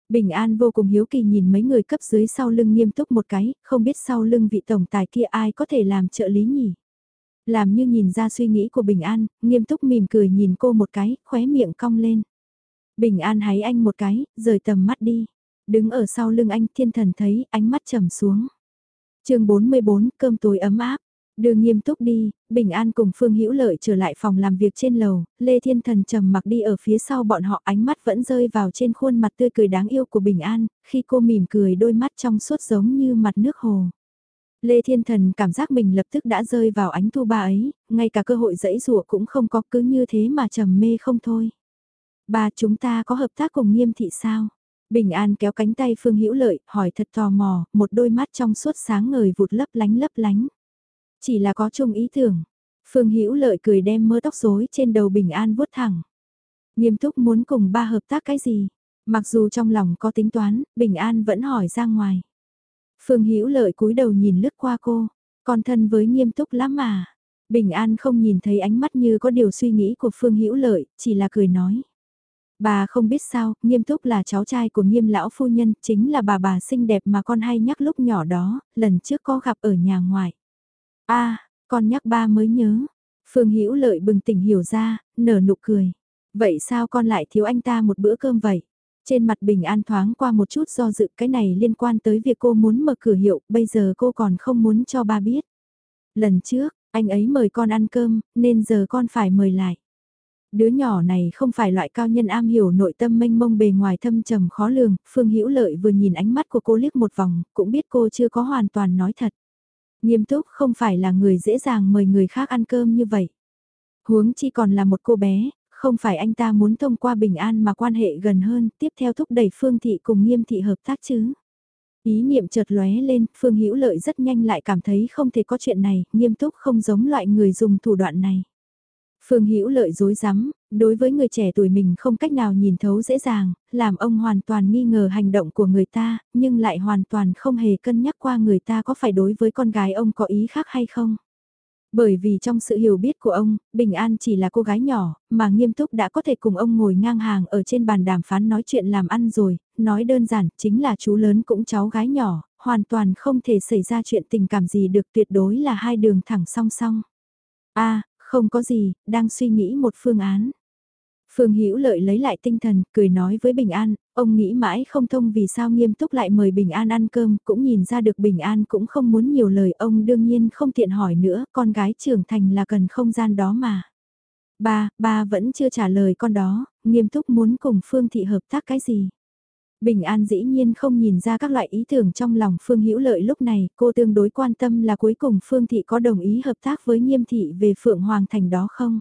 Bình An vô cùng hiếu kỳ nhìn mấy người cấp dưới sau lưng nghiêm túc một cái, không biết sau lưng vị tổng tài kia ai có thể làm trợ lý nhỉ. Làm như nhìn ra suy nghĩ của Bình An, nghiêm túc mỉm cười nhìn cô một cái, khóe miệng cong lên. Bình An hái anh một cái, rời tầm mắt đi. Đứng ở sau lưng anh thiên thần thấy ánh mắt trầm xuống chương 44, cơm tối ấm áp. Đường nghiêm túc đi, Bình An cùng Phương Hữu Lợi trở lại phòng làm việc trên lầu, Lê Thiên Thần trầm mặc đi ở phía sau bọn họ ánh mắt vẫn rơi vào trên khuôn mặt tươi cười đáng yêu của Bình An, khi cô mỉm cười đôi mắt trong suốt giống như mặt nước hồ. Lê Thiên Thần cảm giác mình lập tức đã rơi vào ánh thu ba ấy, ngay cả cơ hội dẫy rùa cũng không có cứ như thế mà trầm mê không thôi. Ba chúng ta có hợp tác cùng nghiêm thị sao? Bình An kéo cánh tay Phương Hữu Lợi, hỏi thật tò mò, một đôi mắt trong suốt sáng ngời vụt lấp lánh lấp lánh. Chỉ là có chung ý tưởng. Phương Hữu Lợi cười đem mớ tóc rối trên đầu Bình An vuốt thẳng. Nghiêm túc muốn cùng ba hợp tác cái gì? Mặc dù trong lòng có tính toán, Bình An vẫn hỏi ra ngoài. Phương Hữu Lợi cúi đầu nhìn lướt qua cô, con thân với nghiêm túc lắm mà. Bình An không nhìn thấy ánh mắt như có điều suy nghĩ của Phương Hữu Lợi, chỉ là cười nói. Bà không biết sao, nghiêm túc là cháu trai của nghiêm lão phu nhân, chính là bà bà xinh đẹp mà con hay nhắc lúc nhỏ đó, lần trước có gặp ở nhà ngoài. a à, con nhắc ba mới nhớ. Phương Hữu Lợi bừng tỉnh hiểu ra, nở nụ cười. Vậy sao con lại thiếu anh ta một bữa cơm vậy? Trên mặt Bình An thoáng qua một chút do dự cái này liên quan tới việc cô muốn mở cửa hiệu, bây giờ cô còn không muốn cho ba biết. Lần trước, anh ấy mời con ăn cơm, nên giờ con phải mời lại. Đứa nhỏ này không phải loại cao nhân am hiểu nội tâm mênh mông bề ngoài thâm trầm khó lường, Phương Hữu Lợi vừa nhìn ánh mắt của cô liếc một vòng, cũng biết cô chưa có hoàn toàn nói thật. Nghiêm túc không phải là người dễ dàng mời người khác ăn cơm như vậy. Huống chi còn là một cô bé, không phải anh ta muốn thông qua bình an mà quan hệ gần hơn, tiếp theo thúc đẩy Phương Thị cùng Nghiêm Thị hợp tác chứ. Ý niệm chợt lóe lên, Phương Hữu Lợi rất nhanh lại cảm thấy không thể có chuyện này, nghiêm túc không giống loại người dùng thủ đoạn này. Phương Hữu Lợi dối rắm đối với người trẻ tuổi mình không cách nào nhìn thấu dễ dàng, làm ông hoàn toàn nghi ngờ hành động của người ta, nhưng lại hoàn toàn không hề cân nhắc qua người ta có phải đối với con gái ông có ý khác hay không. Bởi vì trong sự hiểu biết của ông, Bình An chỉ là cô gái nhỏ, mà nghiêm túc đã có thể cùng ông ngồi ngang hàng ở trên bàn đàm phán nói chuyện làm ăn rồi, nói đơn giản chính là chú lớn cũng cháu gái nhỏ, hoàn toàn không thể xảy ra chuyện tình cảm gì được tuyệt đối là hai đường thẳng song song. a không có gì, đang suy nghĩ một phương án. Phương Hữu Lợi lấy lại tinh thần, cười nói với Bình An, ông nghĩ mãi không thông vì sao nghiêm túc lại mời Bình An ăn cơm, cũng nhìn ra được Bình An cũng không muốn nhiều lời, ông đương nhiên không tiện hỏi nữa, con gái trưởng thành là cần không gian đó mà. Ba, ba vẫn chưa trả lời con đó, nghiêm túc muốn cùng Phương Thị hợp tác cái gì. Bình An dĩ nhiên không nhìn ra các loại ý tưởng trong lòng Phương Hữu Lợi lúc này, cô tương đối quan tâm là cuối cùng Phương Thị có đồng ý hợp tác với Nghiêm Thị về Phượng Hoàng Thành đó không?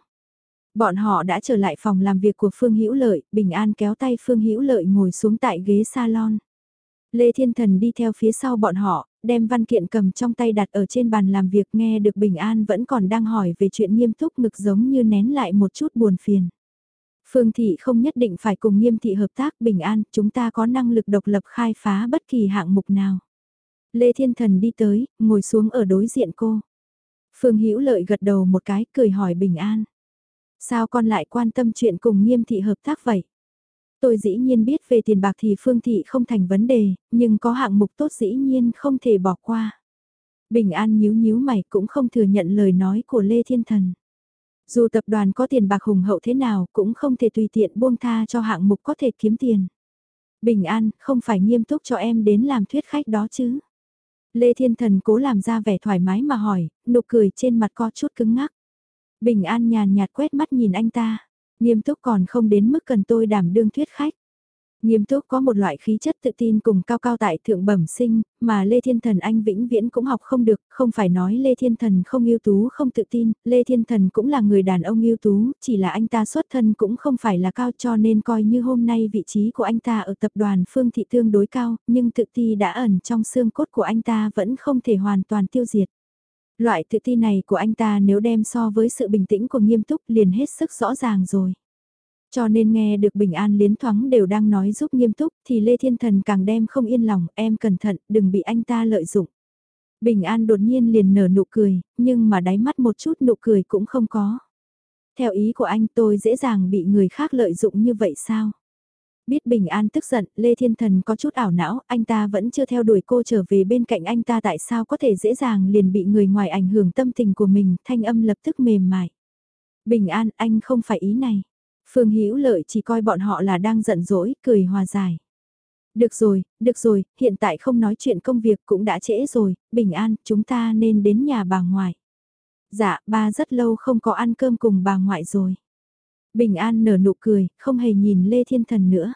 Bọn họ đã trở lại phòng làm việc của Phương Hữu Lợi, Bình An kéo tay Phương Hữu Lợi ngồi xuống tại ghế salon. Lê Thiên Thần đi theo phía sau bọn họ, đem văn kiện cầm trong tay đặt ở trên bàn làm việc nghe được Bình An vẫn còn đang hỏi về chuyện nghiêm túc ngực giống như nén lại một chút buồn phiền. Phương Thị không nhất định phải cùng nghiêm thị hợp tác Bình An, chúng ta có năng lực độc lập khai phá bất kỳ hạng mục nào. Lê Thiên Thần đi tới, ngồi xuống ở đối diện cô. Phương Hữu Lợi gật đầu một cái, cười hỏi Bình An. Sao con lại quan tâm chuyện cùng nghiêm thị hợp tác vậy? Tôi dĩ nhiên biết về tiền bạc thì Phương Thị không thành vấn đề, nhưng có hạng mục tốt dĩ nhiên không thể bỏ qua. Bình An nhíu nhíu mày cũng không thừa nhận lời nói của Lê Thiên Thần. Dù tập đoàn có tiền bạc hùng hậu thế nào cũng không thể tùy tiện buông tha cho hạng mục có thể kiếm tiền. Bình an, không phải nghiêm túc cho em đến làm thuyết khách đó chứ. Lê Thiên Thần cố làm ra vẻ thoải mái mà hỏi, nụ cười trên mặt có chút cứng ngắc. Bình an nhàn nhạt quét mắt nhìn anh ta, nghiêm túc còn không đến mức cần tôi đảm đương thuyết khách. Nghiêm túc có một loại khí chất tự tin cùng cao cao tại thượng bẩm sinh, mà Lê Thiên Thần anh vĩnh viễn cũng học không được, không phải nói Lê Thiên Thần không ưu tú không tự tin, Lê Thiên Thần cũng là người đàn ông ưu tú, chỉ là anh ta xuất thân cũng không phải là cao cho nên coi như hôm nay vị trí của anh ta ở tập đoàn Phương Thị tương đối cao, nhưng tự ti đã ẩn trong xương cốt của anh ta vẫn không thể hoàn toàn tiêu diệt. Loại tự ti này của anh ta nếu đem so với sự bình tĩnh của nghiêm túc liền hết sức rõ ràng rồi. Cho nên nghe được Bình An liến thoáng đều đang nói giúp nghiêm túc thì Lê Thiên Thần càng đem không yên lòng, em cẩn thận, đừng bị anh ta lợi dụng. Bình An đột nhiên liền nở nụ cười, nhưng mà đáy mắt một chút nụ cười cũng không có. Theo ý của anh tôi dễ dàng bị người khác lợi dụng như vậy sao? Biết Bình An tức giận, Lê Thiên Thần có chút ảo não, anh ta vẫn chưa theo đuổi cô trở về bên cạnh anh ta tại sao có thể dễ dàng liền bị người ngoài ảnh hưởng tâm tình của mình, thanh âm lập tức mềm mại. Bình An, anh không phải ý này. Phương Hữu Lợi chỉ coi bọn họ là đang giận dỗi, cười hòa giải. Được rồi, được rồi, hiện tại không nói chuyện công việc cũng đã trễ rồi, bình an, chúng ta nên đến nhà bà ngoại. Dạ, ba rất lâu không có ăn cơm cùng bà ngoại rồi. Bình an nở nụ cười, không hề nhìn Lê Thiên Thần nữa.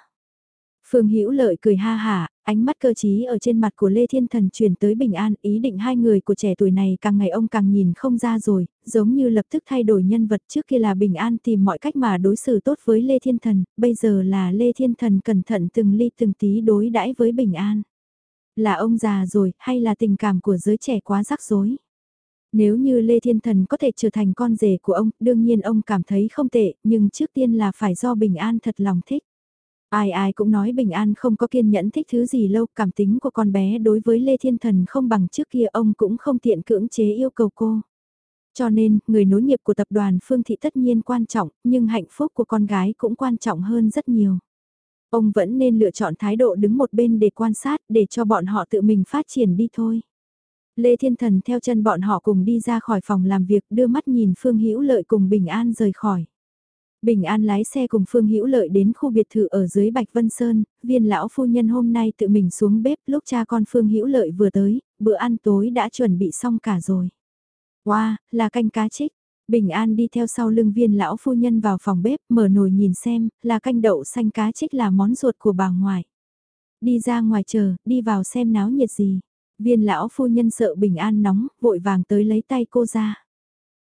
Phương Hữu Lợi cười ha hả, ánh mắt cơ trí ở trên mặt của Lê Thiên Thần truyền tới bình an, ý định hai người của trẻ tuổi này càng ngày ông càng nhìn không ra rồi, giống như lập tức thay đổi nhân vật trước kia là bình an tìm mọi cách mà đối xử tốt với Lê Thiên Thần, bây giờ là Lê Thiên Thần cẩn thận từng ly từng tí đối đãi với bình an. Là ông già rồi, hay là tình cảm của giới trẻ quá rắc rối? Nếu như Lê Thiên Thần có thể trở thành con rể của ông, đương nhiên ông cảm thấy không tệ, nhưng trước tiên là phải do Bình An thật lòng thích. Ai ai cũng nói Bình An không có kiên nhẫn thích thứ gì lâu, cảm tính của con bé đối với Lê Thiên Thần không bằng trước kia ông cũng không tiện cưỡng chế yêu cầu cô. Cho nên, người nối nghiệp của tập đoàn Phương Thị tất nhiên quan trọng, nhưng hạnh phúc của con gái cũng quan trọng hơn rất nhiều. Ông vẫn nên lựa chọn thái độ đứng một bên để quan sát, để cho bọn họ tự mình phát triển đi thôi. Lê Thiên Thần theo chân bọn họ cùng đi ra khỏi phòng làm việc đưa mắt nhìn Phương Hữu Lợi cùng Bình An rời khỏi. Bình An lái xe cùng Phương Hữu Lợi đến khu biệt thự ở dưới Bạch Vân Sơn, viên lão phu nhân hôm nay tự mình xuống bếp lúc cha con Phương Hữu Lợi vừa tới, bữa ăn tối đã chuẩn bị xong cả rồi. Wow, là canh cá trích. Bình An đi theo sau lưng viên lão phu nhân vào phòng bếp mở nồi nhìn xem, là canh đậu xanh cá trích là món ruột của bà ngoại. Đi ra ngoài chờ, đi vào xem náo nhiệt gì. Viên lão phu nhân sợ Bình An nóng, vội vàng tới lấy tay cô ra.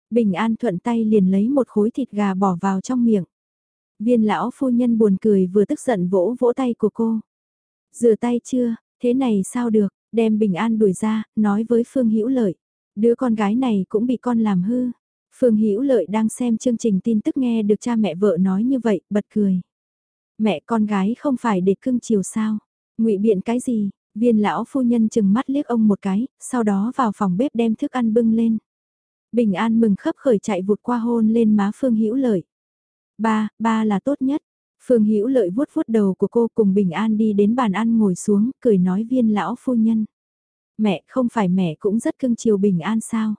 Bình An thuận tay liền lấy một khối thịt gà bỏ vào trong miệng. Viên lão phu nhân buồn cười vừa tức giận vỗ vỗ tay của cô. Rửa tay chưa, thế này sao được, đem Bình An đuổi ra, nói với Phương Hữu Lợi. Đứa con gái này cũng bị con làm hư. Phương Hữu Lợi đang xem chương trình tin tức nghe được cha mẹ vợ nói như vậy, bật cười. Mẹ con gái không phải để cưng chiều sao? Ngụy biện cái gì? Viên lão phu nhân chừng mắt liếc ông một cái, sau đó vào phòng bếp đem thức ăn bưng lên. Bình An mừng khấp khởi chạy vụt qua hôn lên má Phương Hữu Lợi. Ba, ba là tốt nhất. Phương Hữu Lợi vuốt vuốt đầu của cô cùng Bình An đi đến bàn ăn ngồi xuống, cười nói viên lão phu nhân. Mẹ, không phải mẹ cũng rất cưng chiều Bình An sao?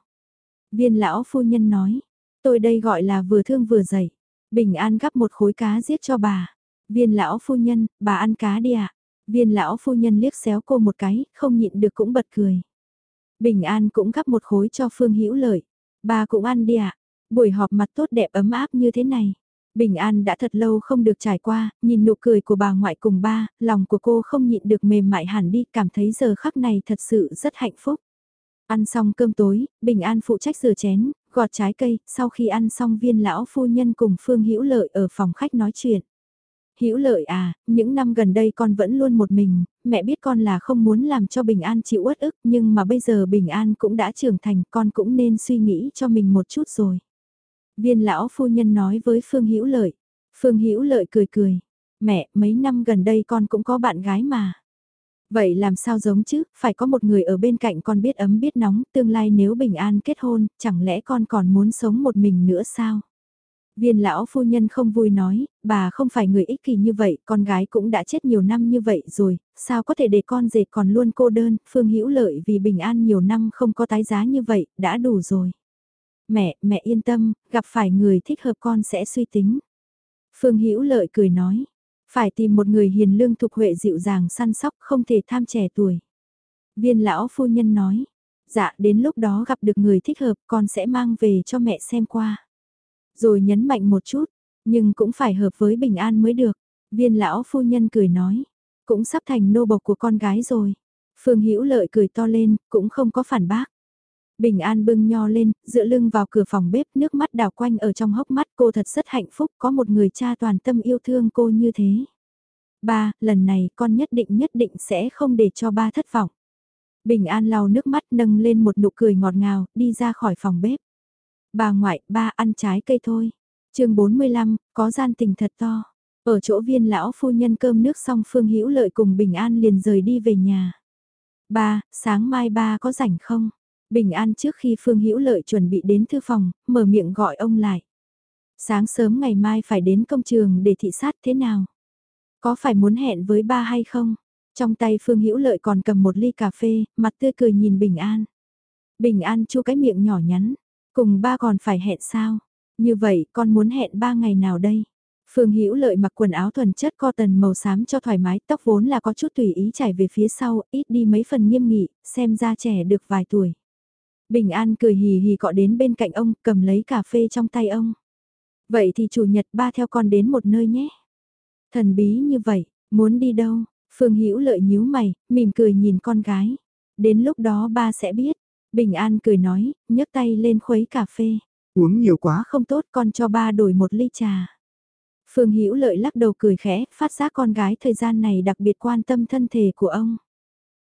Viên lão phu nhân nói, tôi đây gọi là vừa thương vừa dậy. Bình An gắp một khối cá giết cho bà. Viên lão phu nhân, bà ăn cá đi ạ. Viên lão phu nhân liếc xéo cô một cái, không nhịn được cũng bật cười. Bình An cũng gắp một khối cho Phương Hữu Lợi. Bà cũng ăn đi ạ. Buổi họp mặt tốt đẹp ấm áp như thế này. Bình An đã thật lâu không được trải qua, nhìn nụ cười của bà ngoại cùng ba, lòng của cô không nhịn được mềm mại hẳn đi, cảm thấy giờ khắc này thật sự rất hạnh phúc. Ăn xong cơm tối, Bình An phụ trách rửa chén, gọt trái cây, sau khi ăn xong viên lão phu nhân cùng Phương Hữu Lợi ở phòng khách nói chuyện. Hữu Lợi à, những năm gần đây con vẫn luôn một mình, mẹ biết con là không muốn làm cho Bình An chịu uất ức, nhưng mà bây giờ Bình An cũng đã trưởng thành, con cũng nên suy nghĩ cho mình một chút rồi. Viên lão phu nhân nói với Phương Hữu Lợi. Phương Hữu Lợi cười cười, mẹ, mấy năm gần đây con cũng có bạn gái mà. Vậy làm sao giống chứ, phải có một người ở bên cạnh con biết ấm biết nóng, tương lai nếu bình an kết hôn, chẳng lẽ con còn muốn sống một mình nữa sao? Viên lão phu nhân không vui nói, bà không phải người ích kỷ như vậy, con gái cũng đã chết nhiều năm như vậy rồi, sao có thể để con dệt còn luôn cô đơn, Phương Hữu Lợi vì bình an nhiều năm không có tái giá như vậy, đã đủ rồi. Mẹ, mẹ yên tâm, gặp phải người thích hợp con sẽ suy tính. Phương Hữu Lợi cười nói, phải tìm một người hiền lương thuộc huệ dịu dàng săn sóc không thể tham trẻ tuổi. Viên lão phu nhân nói, dạ đến lúc đó gặp được người thích hợp con sẽ mang về cho mẹ xem qua. Rồi nhấn mạnh một chút, nhưng cũng phải hợp với bình an mới được. Viên lão phu nhân cười nói, cũng sắp thành nô bộc của con gái rồi. Phương Hữu Lợi cười to lên, cũng không có phản bác. Bình An bưng nho lên, dựa lưng vào cửa phòng bếp, nước mắt đào quanh ở trong hốc mắt cô thật rất hạnh phúc có một người cha toàn tâm yêu thương cô như thế. Ba, lần này con nhất định nhất định sẽ không để cho ba thất vọng. Bình An lau nước mắt nâng lên một nụ cười ngọt ngào, đi ra khỏi phòng bếp. Bà ngoại, ba ăn trái cây thôi. chương 45, có gian tình thật to. Ở chỗ viên lão phu nhân cơm nước xong Phương Hữu Lợi cùng Bình An liền rời đi về nhà. Ba, sáng mai ba có rảnh không? Bình an trước khi Phương Hữu Lợi chuẩn bị đến thư phòng, mở miệng gọi ông lại. Sáng sớm ngày mai phải đến công trường để thị sát thế nào? Có phải muốn hẹn với ba hay không? Trong tay Phương Hữu Lợi còn cầm một ly cà phê, mặt tươi cười nhìn Bình An. Bình An chu cái miệng nhỏ nhắn, cùng ba còn phải hẹn sao? Như vậy con muốn hẹn ba ngày nào đây? Phương Hữu Lợi mặc quần áo thuần chất cotton màu xám cho thoải mái, tóc vốn là có chút tùy ý trải về phía sau, ít đi mấy phần nghiêm nghị, xem ra trẻ được vài tuổi. Bình An cười hì hì cọ đến bên cạnh ông, cầm lấy cà phê trong tay ông. Vậy thì chủ nhật ba theo con đến một nơi nhé. Thần bí như vậy, Muốn đi đâu? Phương Hữu lợi nhíu mày, mỉm cười nhìn con gái. Đến lúc đó ba sẽ biết. Bình An cười nói, nhấc tay lên khuấy cà phê. Uống nhiều quá không tốt con cho ba đổi một ly trà. Phương Hữu lợi lắc đầu cười khẽ, phát giác con gái thời gian này đặc biệt quan tâm thân thể của ông.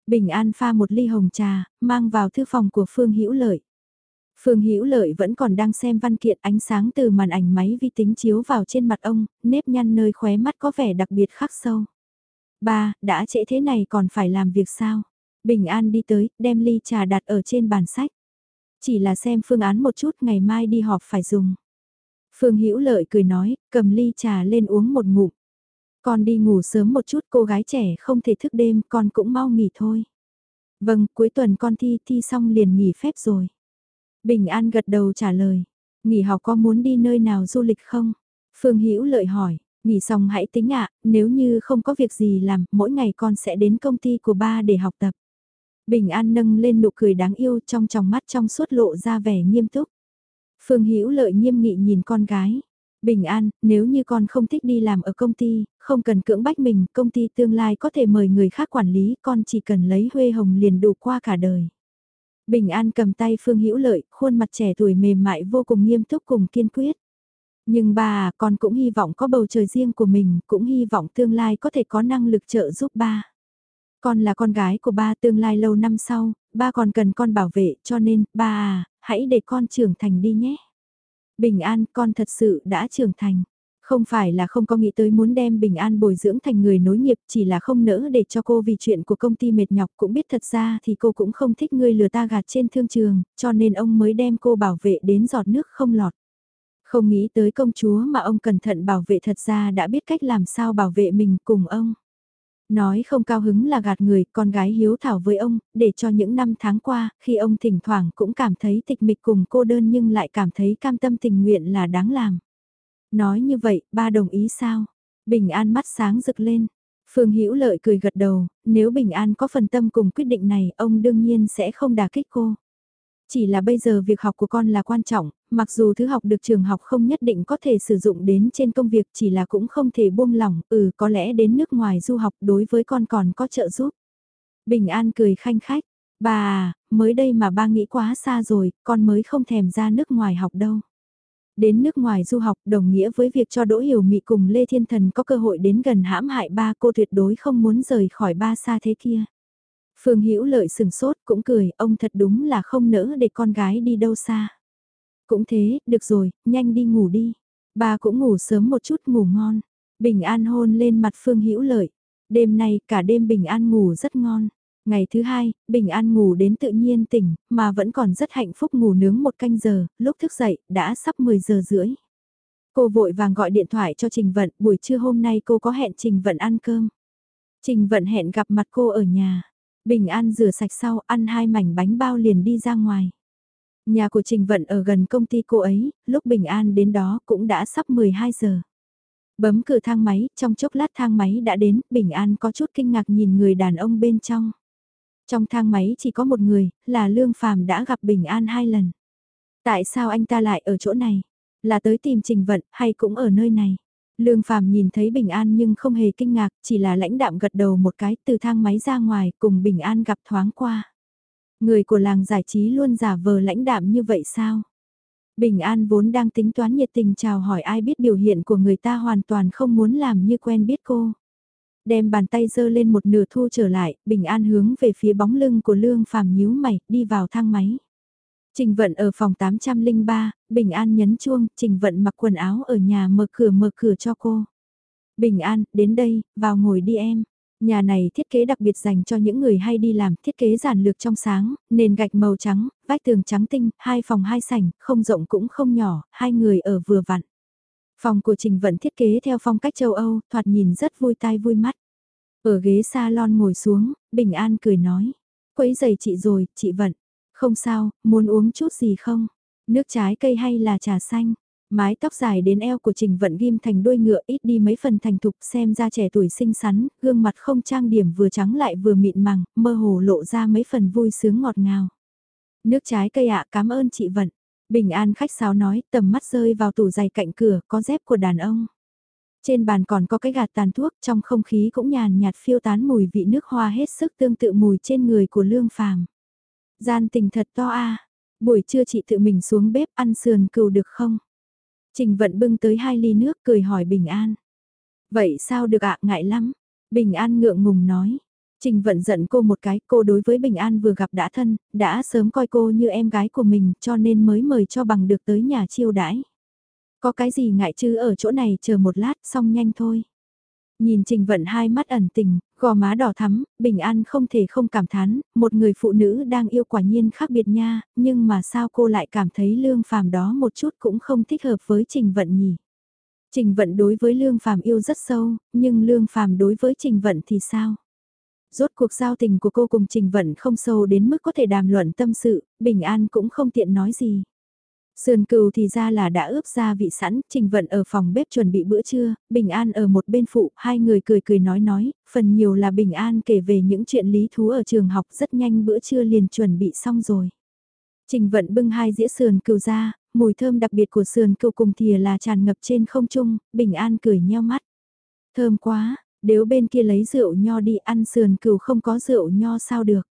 Bình An pha một ly hồng trà, mang vào thư phòng của Phương Hữu lợi. Phương Hữu Lợi vẫn còn đang xem văn kiện ánh sáng từ màn ảnh máy vi tính chiếu vào trên mặt ông, nếp nhăn nơi khóe mắt có vẻ đặc biệt khắc sâu. Ba, đã trễ thế này còn phải làm việc sao? Bình An đi tới, đem ly trà đặt ở trên bàn sách. Chỉ là xem phương án một chút ngày mai đi họp phải dùng. Phương Hữu Lợi cười nói, cầm ly trà lên uống một ngụm. Con đi ngủ sớm một chút cô gái trẻ không thể thức đêm, con cũng mau nghỉ thôi. Vâng, cuối tuần con thi thi xong liền nghỉ phép rồi. Bình An gật đầu trả lời, nghỉ học có muốn đi nơi nào du lịch không? Phương Hữu Lợi hỏi, nghỉ xong hãy tính ạ, à, nếu như không có việc gì làm, mỗi ngày con sẽ đến công ty của ba để học tập. Bình An nâng lên nụ cười đáng yêu trong tròng mắt trong suốt lộ ra vẻ nghiêm túc. Phương Hữu Lợi nghiêm nghị nhìn con gái. Bình An, nếu như con không thích đi làm ở công ty, không cần cưỡng bách mình, công ty tương lai có thể mời người khác quản lý, con chỉ cần lấy huê hồng liền đủ qua cả đời. Bình An cầm tay Phương Hữu Lợi, khuôn mặt trẻ tuổi mềm mại vô cùng nghiêm túc cùng kiên quyết. Nhưng ba à, con cũng hy vọng có bầu trời riêng của mình, cũng hy vọng tương lai có thể có năng lực trợ giúp ba. Con là con gái của ba tương lai lâu năm sau, ba còn cần con bảo vệ cho nên, ba à, hãy để con trưởng thành đi nhé. Bình an, con thật sự đã trưởng thành. Không phải là không có nghĩ tới muốn đem Bình An bồi dưỡng thành người nối nghiệp chỉ là không nỡ để cho cô vì chuyện của công ty mệt nhọc cũng biết thật ra thì cô cũng không thích người lừa ta gạt trên thương trường, cho nên ông mới đem cô bảo vệ đến giọt nước không lọt. Không nghĩ tới công chúa mà ông cẩn thận bảo vệ thật ra đã biết cách làm sao bảo vệ mình cùng ông. Nói không cao hứng là gạt người, con gái hiếu thảo với ông, để cho những năm tháng qua, khi ông thỉnh thoảng cũng cảm thấy tịch mịch cùng cô đơn nhưng lại cảm thấy cam tâm tình nguyện là đáng làm. Nói như vậy, ba đồng ý sao? Bình An mắt sáng rực lên. Phương Hữu Lợi cười gật đầu, nếu Bình An có phần tâm cùng quyết định này, ông đương nhiên sẽ không đả kích cô. Chỉ là bây giờ việc học của con là quan trọng, mặc dù thứ học được trường học không nhất định có thể sử dụng đến trên công việc chỉ là cũng không thể buông lỏng, ừ có lẽ đến nước ngoài du học đối với con còn có trợ giúp. Bình An cười khanh khách, bà à, mới đây mà ba nghĩ quá xa rồi, con mới không thèm ra nước ngoài học đâu. Đến nước ngoài du học đồng nghĩa với việc cho Đỗ Hiểu Mị cùng Lê Thiên Thần có cơ hội đến gần hãm hại ba cô tuyệt đối không muốn rời khỏi ba xa thế kia. Phương Hữu Lợi sừng sốt cũng cười, ông thật đúng là không nỡ để con gái đi đâu xa. Cũng thế, được rồi, nhanh đi ngủ đi. Bà cũng ngủ sớm một chút ngủ ngon. Bình an hôn lên mặt Phương Hữu Lợi. Đêm nay cả đêm Bình an ngủ rất ngon. Ngày thứ hai, Bình An ngủ đến tự nhiên tỉnh, mà vẫn còn rất hạnh phúc ngủ nướng một canh giờ, lúc thức dậy, đã sắp 10 giờ rưỡi. Cô vội vàng gọi điện thoại cho Trình Vận, buổi trưa hôm nay cô có hẹn Trình Vận ăn cơm. Trình Vận hẹn gặp mặt cô ở nhà. Bình An rửa sạch sau, ăn hai mảnh bánh bao liền đi ra ngoài. Nhà của Trình Vận ở gần công ty cô ấy, lúc Bình An đến đó cũng đã sắp 12 giờ. Bấm cửa thang máy, trong chốc lát thang máy đã đến, Bình An có chút kinh ngạc nhìn người đàn ông bên trong. Trong thang máy chỉ có một người, là Lương Phàm đã gặp Bình An hai lần. Tại sao anh ta lại ở chỗ này? Là tới tìm Trình Vận hay cũng ở nơi này? Lương Phàm nhìn thấy Bình An nhưng không hề kinh ngạc, chỉ là lãnh đạm gật đầu một cái từ thang máy ra ngoài cùng Bình An gặp thoáng qua. Người của làng giải trí luôn giả vờ lãnh đạm như vậy sao? Bình An vốn đang tính toán nhiệt tình chào hỏi ai biết biểu hiện của người ta hoàn toàn không muốn làm như quen biết cô. Đem bàn tay dơ lên một nửa thu trở lại, Bình An hướng về phía bóng lưng của Lương Phàm nhíu mày, đi vào thang máy. Trình Vận ở phòng 803, Bình An nhấn chuông, Trình Vận mặc quần áo ở nhà mở cửa mở cửa cho cô. Bình An, đến đây, vào ngồi đi em. Nhà này thiết kế đặc biệt dành cho những người hay đi làm thiết kế giản lược trong sáng, nền gạch màu trắng, vách tường trắng tinh, hai phòng hai sảnh, không rộng cũng không nhỏ, hai người ở vừa vặn. Phòng của Trình Vận thiết kế theo phong cách châu Âu, thoạt nhìn rất vui tai vui mắt. Ở ghế salon ngồi xuống, Bình An cười nói. Quấy giày chị rồi, chị Vận. Không sao, muốn uống chút gì không? Nước trái cây hay là trà xanh? Mái tóc dài đến eo của Trình Vận ghim thành đuôi ngựa ít đi mấy phần thành thục xem ra trẻ tuổi xinh xắn, gương mặt không trang điểm vừa trắng lại vừa mịn màng, mơ hồ lộ ra mấy phần vui sướng ngọt ngào. Nước trái cây ạ cảm ơn chị Vận. Bình an khách sáo nói tầm mắt rơi vào tủ giày cạnh cửa có dép của đàn ông. Trên bàn còn có cái gạt tàn thuốc, trong không khí cũng nhàn nhạt phiêu tán mùi vị nước hoa hết sức tương tự mùi trên người của Lương Phàm. Gian tình thật to a. Buổi trưa chị tự mình xuống bếp ăn sườn cừu được không? Trình Vận bưng tới hai ly nước cười hỏi Bình An. Vậy sao được ạ, ngại lắm. Bình An ngượng ngùng nói. Trình Vận giận cô một cái, cô đối với Bình An vừa gặp đã thân, đã sớm coi cô như em gái của mình cho nên mới mời cho bằng được tới nhà chiêu đãi. Có cái gì ngại chứ ở chỗ này chờ một lát xong nhanh thôi. Nhìn Trình Vận hai mắt ẩn tình, gò má đỏ thắm, Bình An không thể không cảm thán, một người phụ nữ đang yêu quả nhiên khác biệt nha, nhưng mà sao cô lại cảm thấy lương phàm đó một chút cũng không thích hợp với Trình Vận nhỉ? Trình Vận đối với lương phàm yêu rất sâu, nhưng lương phàm đối với Trình Vận thì sao? Rốt cuộc giao tình của cô cùng Trình Vận không sâu đến mức có thể đàm luận tâm sự, Bình An cũng không tiện nói gì. Sườn cừu thì ra là đã ướp gia vị sẵn, Trình Vận ở phòng bếp chuẩn bị bữa trưa, Bình An ở một bên phụ, hai người cười cười nói nói, phần nhiều là Bình An kể về những chuyện lý thú ở trường học rất nhanh bữa trưa liền chuẩn bị xong rồi. Trình Vận bưng hai dĩa sườn cừu ra, mùi thơm đặc biệt của sườn cừu cùng thìa là tràn ngập trên không trung, Bình An cười nheo mắt. Thơm quá, nếu bên kia lấy rượu nho đi ăn sườn cừu không có rượu nho sao được.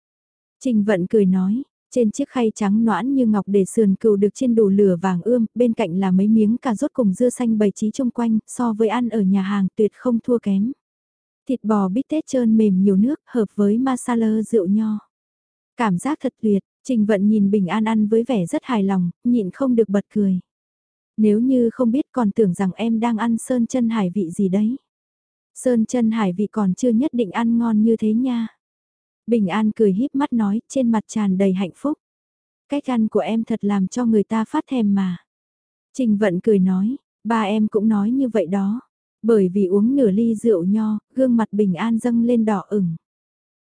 Trình Vận cười nói, trên chiếc khay trắng noãn như ngọc để sườn cừu được trên đủ lửa vàng ươm, bên cạnh là mấy miếng cà rốt cùng dưa xanh bày trí chung quanh, so với ăn ở nhà hàng tuyệt không thua kém. Thịt bò bít tết trơn mềm nhiều nước, hợp với masala rượu nho. Cảm giác thật tuyệt, Trình Vận nhìn Bình An ăn với vẻ rất hài lòng, nhịn không được bật cười. Nếu như không biết còn tưởng rằng em đang ăn sơn chân hải vị gì đấy. Sơn chân hải vị còn chưa nhất định ăn ngon như thế nha. Bình An cười híp mắt nói, trên mặt tràn đầy hạnh phúc. Cách ăn của em thật làm cho người ta phát thèm mà. Trình Vận cười nói, ba em cũng nói như vậy đó. Bởi vì uống nửa ly rượu nho, gương mặt Bình An dâng lên đỏ ửng.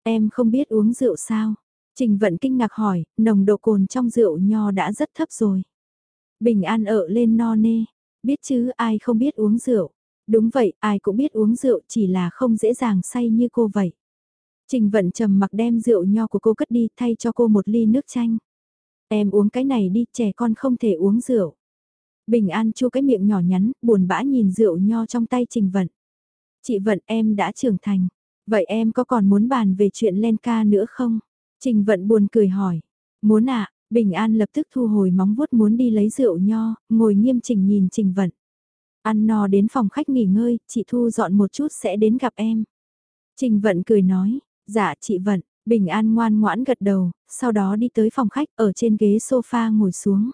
Em không biết uống rượu sao? Trình Vận kinh ngạc hỏi, nồng độ cồn trong rượu nho đã rất thấp rồi. Bình An ở lên no nê, biết chứ ai không biết uống rượu. Đúng vậy, ai cũng biết uống rượu chỉ là không dễ dàng say như cô vậy. Trình vận trầm mặc đem rượu nho của cô cất đi thay cho cô một ly nước chanh. Em uống cái này đi, trẻ con không thể uống rượu. Bình An chu cái miệng nhỏ nhắn, buồn bã nhìn rượu nho trong tay Trình Vận. Chị Vận em đã trưởng thành. Vậy em có còn muốn bàn về chuyện len ca nữa không? Trình Vận buồn cười hỏi. Muốn ạ, Bình An lập tức thu hồi móng vuốt muốn đi lấy rượu nho, ngồi nghiêm chỉnh nhìn Trình Vận. Ăn no đến phòng khách nghỉ ngơi, chị Thu dọn một chút sẽ đến gặp em. Trình Vận cười nói, Dạ chị Vận, Bình An ngoan ngoãn gật đầu, sau đó đi tới phòng khách ở trên ghế sofa ngồi xuống.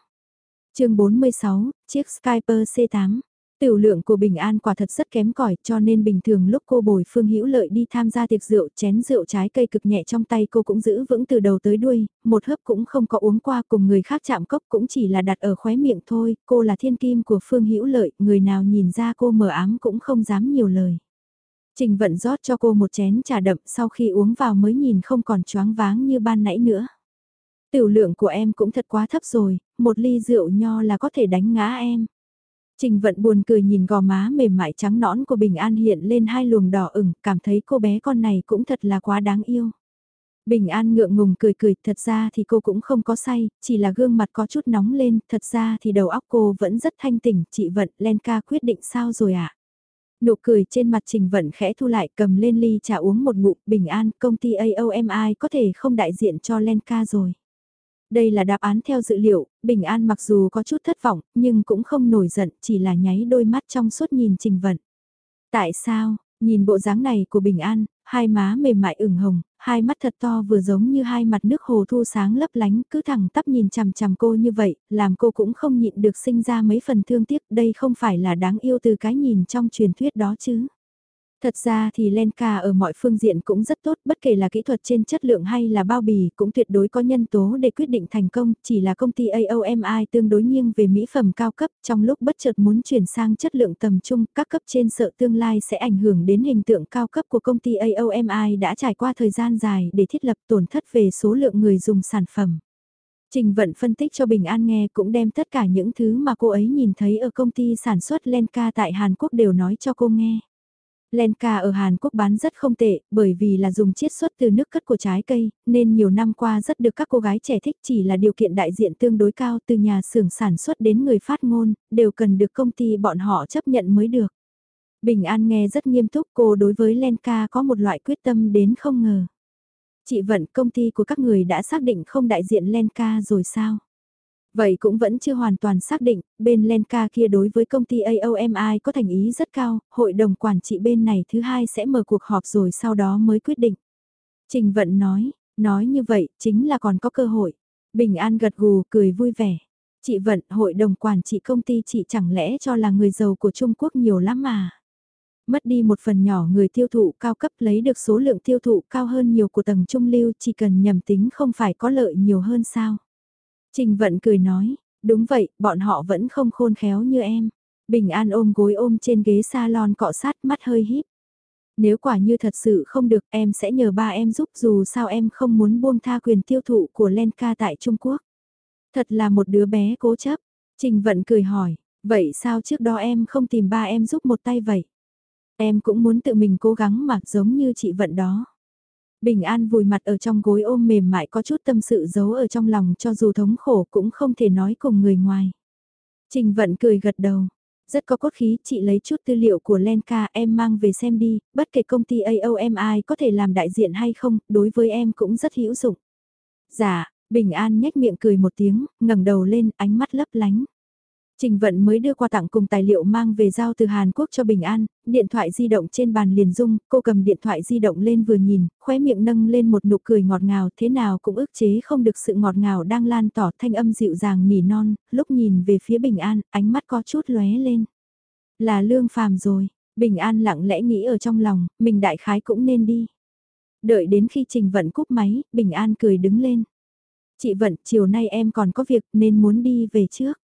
chương 46, chiếc Skyper C8. Tiểu lượng của Bình An quả thật rất kém cỏi cho nên bình thường lúc cô bồi Phương Hữu Lợi đi tham gia tiệc rượu chén rượu trái cây cực nhẹ trong tay cô cũng giữ vững từ đầu tới đuôi, một hớp cũng không có uống qua cùng người khác chạm cốc cũng chỉ là đặt ở khóe miệng thôi, cô là thiên kim của Phương Hữu Lợi, người nào nhìn ra cô mờ ám cũng không dám nhiều lời. Trình vận rót cho cô một chén trà đậm sau khi uống vào mới nhìn không còn choáng váng như ban nãy nữa. Tiểu lượng của em cũng thật quá thấp rồi, một ly rượu nho là có thể đánh ngã em. Trình vận buồn cười nhìn gò má mềm mại trắng nõn của Bình An hiện lên hai luồng đỏ ửng, cảm thấy cô bé con này cũng thật là quá đáng yêu. Bình An ngượng ngùng cười cười, thật ra thì cô cũng không có say, chỉ là gương mặt có chút nóng lên, thật ra thì đầu óc cô vẫn rất thanh tỉnh, chị Vận, Lenka quyết định sao rồi ạ? À? Nụ cười trên mặt Trình Vận khẽ thu lại cầm lên ly trà uống một ngụm bình an công ty AOMI có thể không đại diện cho Lenka rồi. Đây là đáp án theo dự liệu, Bình An mặc dù có chút thất vọng nhưng cũng không nổi giận chỉ là nháy đôi mắt trong suốt nhìn Trình Vận. Tại sao, nhìn bộ dáng này của Bình An, hai má mềm mại ửng hồng, hai mắt thật to vừa giống như hai mặt nước hồ thu sáng lấp lánh cứ thẳng tắp nhìn chằm chằm cô như vậy, làm cô cũng không nhịn được sinh ra mấy phần thương tiếc đây không phải là đáng yêu từ cái nhìn trong truyền thuyết đó chứ. Thật ra thì Lenka ở mọi phương diện cũng rất tốt, bất kể là kỹ thuật trên chất lượng hay là bao bì, cũng tuyệt đối có nhân tố để quyết định thành công, chỉ là công ty AOMI tương đối nghiêng về mỹ phẩm cao cấp, trong lúc bất chợt muốn chuyển sang chất lượng tầm trung, các cấp trên sợ tương lai sẽ ảnh hưởng đến hình tượng cao cấp của công ty AOMI đã trải qua thời gian dài để thiết lập tổn thất về số lượng người dùng sản phẩm. Trình Vận phân tích cho Bình An nghe cũng đem tất cả những thứ mà cô ấy nhìn thấy ở công ty sản xuất Lenka tại Hàn Quốc đều nói cho cô nghe. Lenka ở Hàn Quốc bán rất không tệ, bởi vì là dùng chiết xuất từ nước cất của trái cây, nên nhiều năm qua rất được các cô gái trẻ thích chỉ là điều kiện đại diện tương đối cao từ nhà xưởng sản xuất đến người phát ngôn, đều cần được công ty bọn họ chấp nhận mới được. Bình An nghe rất nghiêm túc cô đối với Lenka có một loại quyết tâm đến không ngờ. Chị Vận công ty của các người đã xác định không đại diện Lenka rồi sao? Vậy cũng vẫn chưa hoàn toàn xác định, bên Lenka kia đối với công ty AOMI có thành ý rất cao, hội đồng quản trị bên này thứ hai sẽ mở cuộc họp rồi sau đó mới quyết định. Trình Vận nói, nói như vậy chính là còn có cơ hội. Bình An gật gù cười vui vẻ. Chị Vận, hội đồng quản trị công ty chị chẳng lẽ cho là người giàu của Trung Quốc nhiều lắm mà. Mất đi một phần nhỏ người tiêu thụ cao cấp lấy được số lượng tiêu thụ cao hơn nhiều của tầng trung lưu chỉ cần nhầm tính không phải có lợi nhiều hơn sao. Trình Vận cười nói, đúng vậy, bọn họ vẫn không khôn khéo như em. Bình An ôm gối ôm trên ghế salon cọ sát mắt hơi híp. Nếu quả như thật sự không được em sẽ nhờ ba em giúp dù sao em không muốn buông tha quyền tiêu thụ của Lenka tại Trung Quốc. Thật là một đứa bé cố chấp. Trình Vận cười hỏi, vậy sao trước đó em không tìm ba em giúp một tay vậy? Em cũng muốn tự mình cố gắng mà giống như chị Vận đó. Bình An vùi mặt ở trong gối ôm mềm mại có chút tâm sự giấu ở trong lòng cho dù thống khổ cũng không thể nói cùng người ngoài. Trình Vận cười gật đầu. Rất có cốt khí, chị lấy chút tư liệu của Lenka em mang về xem đi, bất kể công ty AOMI có thể làm đại diện hay không, đối với em cũng rất hữu dụng. Dạ, Bình An nhếch miệng cười một tiếng, ngẩng đầu lên, ánh mắt lấp lánh. Trình Vận mới đưa qua tặng cùng tài liệu mang về giao từ Hàn Quốc cho Bình An, điện thoại di động trên bàn liền rung, cô cầm điện thoại di động lên vừa nhìn, khóe miệng nâng lên một nụ cười ngọt ngào thế nào cũng ức chế không được sự ngọt ngào đang lan tỏ thanh âm dịu dàng nỉ non, lúc nhìn về phía Bình An, ánh mắt có chút lóe lên. Là lương phàm rồi, Bình An lặng lẽ nghĩ ở trong lòng, mình đại khái cũng nên đi. Đợi đến khi Trình Vận cúp máy, Bình An cười đứng lên. Chị Vận, chiều nay em còn có việc nên muốn đi về trước.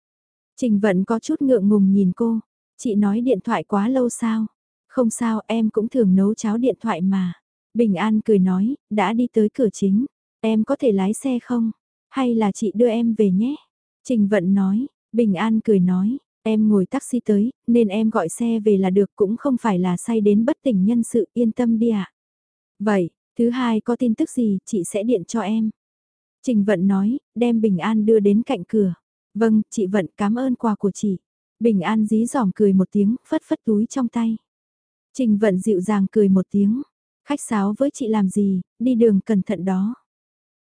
Trình Vận có chút ngượng ngùng nhìn cô. Chị nói điện thoại quá lâu sao? Không sao em cũng thường nấu cháo điện thoại mà. Bình An cười nói, đã đi tới cửa chính. Em có thể lái xe không? Hay là chị đưa em về nhé? Trình Vận nói, Bình An cười nói, em ngồi taxi tới, nên em gọi xe về là được cũng không phải là say đến bất tỉnh nhân sự yên tâm đi ạ. À. Vậy, thứ hai có tin tức gì chị sẽ điện cho em. Trình Vận nói, đem Bình An đưa đến cạnh cửa. Vâng, chị Vận cảm ơn quà của chị. Bình An dí dỏm cười một tiếng, phất phất túi trong tay. Trình Vận dịu dàng cười một tiếng. Khách sáo với chị làm gì, đi đường cẩn thận đó.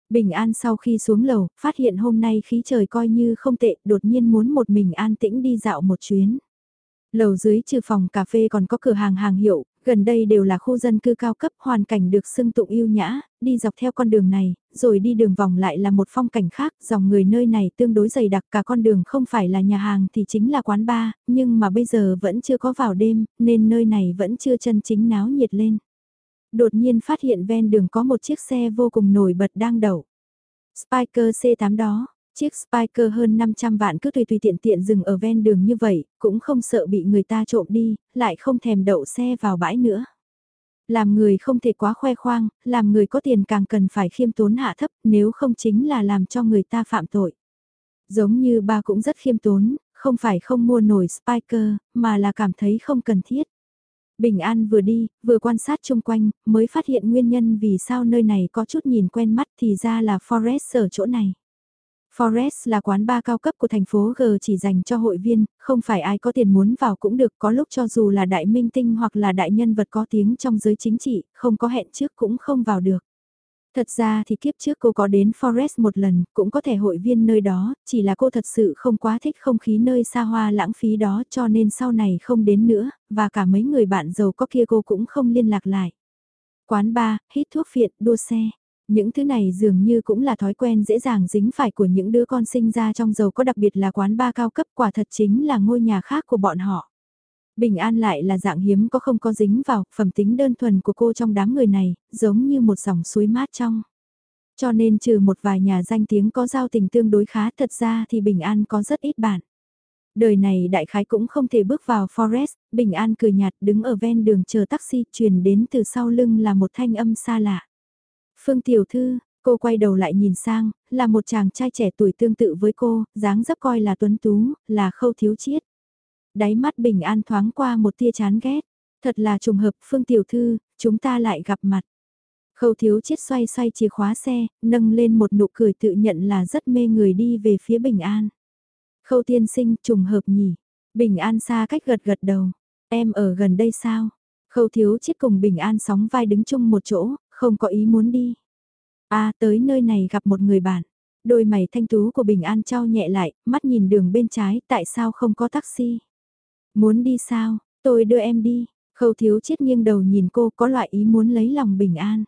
Bình An sau khi xuống lầu, phát hiện hôm nay khí trời coi như không tệ, đột nhiên muốn một mình an tĩnh đi dạo một chuyến. Lầu dưới trừ phòng cà phê còn có cửa hàng hàng hiệu, gần đây đều là khu dân cư cao cấp hoàn cảnh được xưng tụng yêu nhã, đi dọc theo con đường này, rồi đi đường vòng lại là một phong cảnh khác, dòng người nơi này tương đối dày đặc cả con đường không phải là nhà hàng thì chính là quán bar, nhưng mà bây giờ vẫn chưa có vào đêm, nên nơi này vẫn chưa chân chính náo nhiệt lên. Đột nhiên phát hiện ven đường có một chiếc xe vô cùng nổi bật đang đậu. Spiker C8 đó, Chiếc Spiker hơn 500 vạn cứ tùy tùy tiện tiện dừng ở ven đường như vậy, cũng không sợ bị người ta trộm đi, lại không thèm đậu xe vào bãi nữa. Làm người không thể quá khoe khoang, làm người có tiền càng cần phải khiêm tốn hạ thấp, nếu không chính là làm cho người ta phạm tội. Giống như ba cũng rất khiêm tốn, không phải không mua nổi Spiker, mà là cảm thấy không cần thiết. Bình An vừa đi, vừa quan sát chung quanh, mới phát hiện nguyên nhân vì sao nơi này có chút nhìn quen mắt thì ra là Forest ở chỗ này. Forest là quán bar cao cấp của thành phố G chỉ dành cho hội viên, không phải ai có tiền muốn vào cũng được có lúc cho dù là đại minh tinh hoặc là đại nhân vật có tiếng trong giới chính trị, không có hẹn trước cũng không vào được. Thật ra thì kiếp trước cô có đến Forest một lần, cũng có thể hội viên nơi đó, chỉ là cô thật sự không quá thích không khí nơi xa hoa lãng phí đó cho nên sau này không đến nữa, và cả mấy người bạn giàu có kia cô cũng không liên lạc lại. Quán bar, hít thuốc phiện, đua xe. Những thứ này dường như cũng là thói quen dễ dàng dính phải của những đứa con sinh ra trong giàu có đặc biệt là quán ba cao cấp quả thật chính là ngôi nhà khác của bọn họ. Bình an lại là dạng hiếm có không có dính vào, phẩm tính đơn thuần của cô trong đám người này, giống như một dòng suối mát trong. Cho nên trừ một vài nhà danh tiếng có giao tình tương đối khá thật ra thì Bình An có rất ít bạn. Đời này đại khái cũng không thể bước vào Forest, Bình An cười nhạt đứng ở ven đường chờ taxi truyền đến từ sau lưng là một thanh âm xa lạ. Phương Tiểu Thư, cô quay đầu lại nhìn sang, là một chàng trai trẻ tuổi tương tự với cô, dáng dấp coi là tuấn tú, là khâu thiếu chiết. Đáy mắt bình an thoáng qua một tia chán ghét. Thật là trùng hợp Phương Tiểu Thư, chúng ta lại gặp mặt. Khâu thiếu chiết xoay xoay chìa khóa xe, nâng lên một nụ cười tự nhận là rất mê người đi về phía bình an. Khâu tiên sinh trùng hợp nhỉ. Bình an xa cách gật gật đầu. Em ở gần đây sao? Khâu thiếu chiết cùng Bình An sóng vai đứng chung một chỗ, không có ý muốn đi. À tới nơi này gặp một người bạn. Đôi mày thanh tú của Bình An trao nhẹ lại, mắt nhìn đường bên trái, tại sao không có taxi? Muốn đi sao? Tôi đưa em đi. Khâu thiếu chết nghiêng đầu nhìn cô có loại ý muốn lấy lòng Bình An.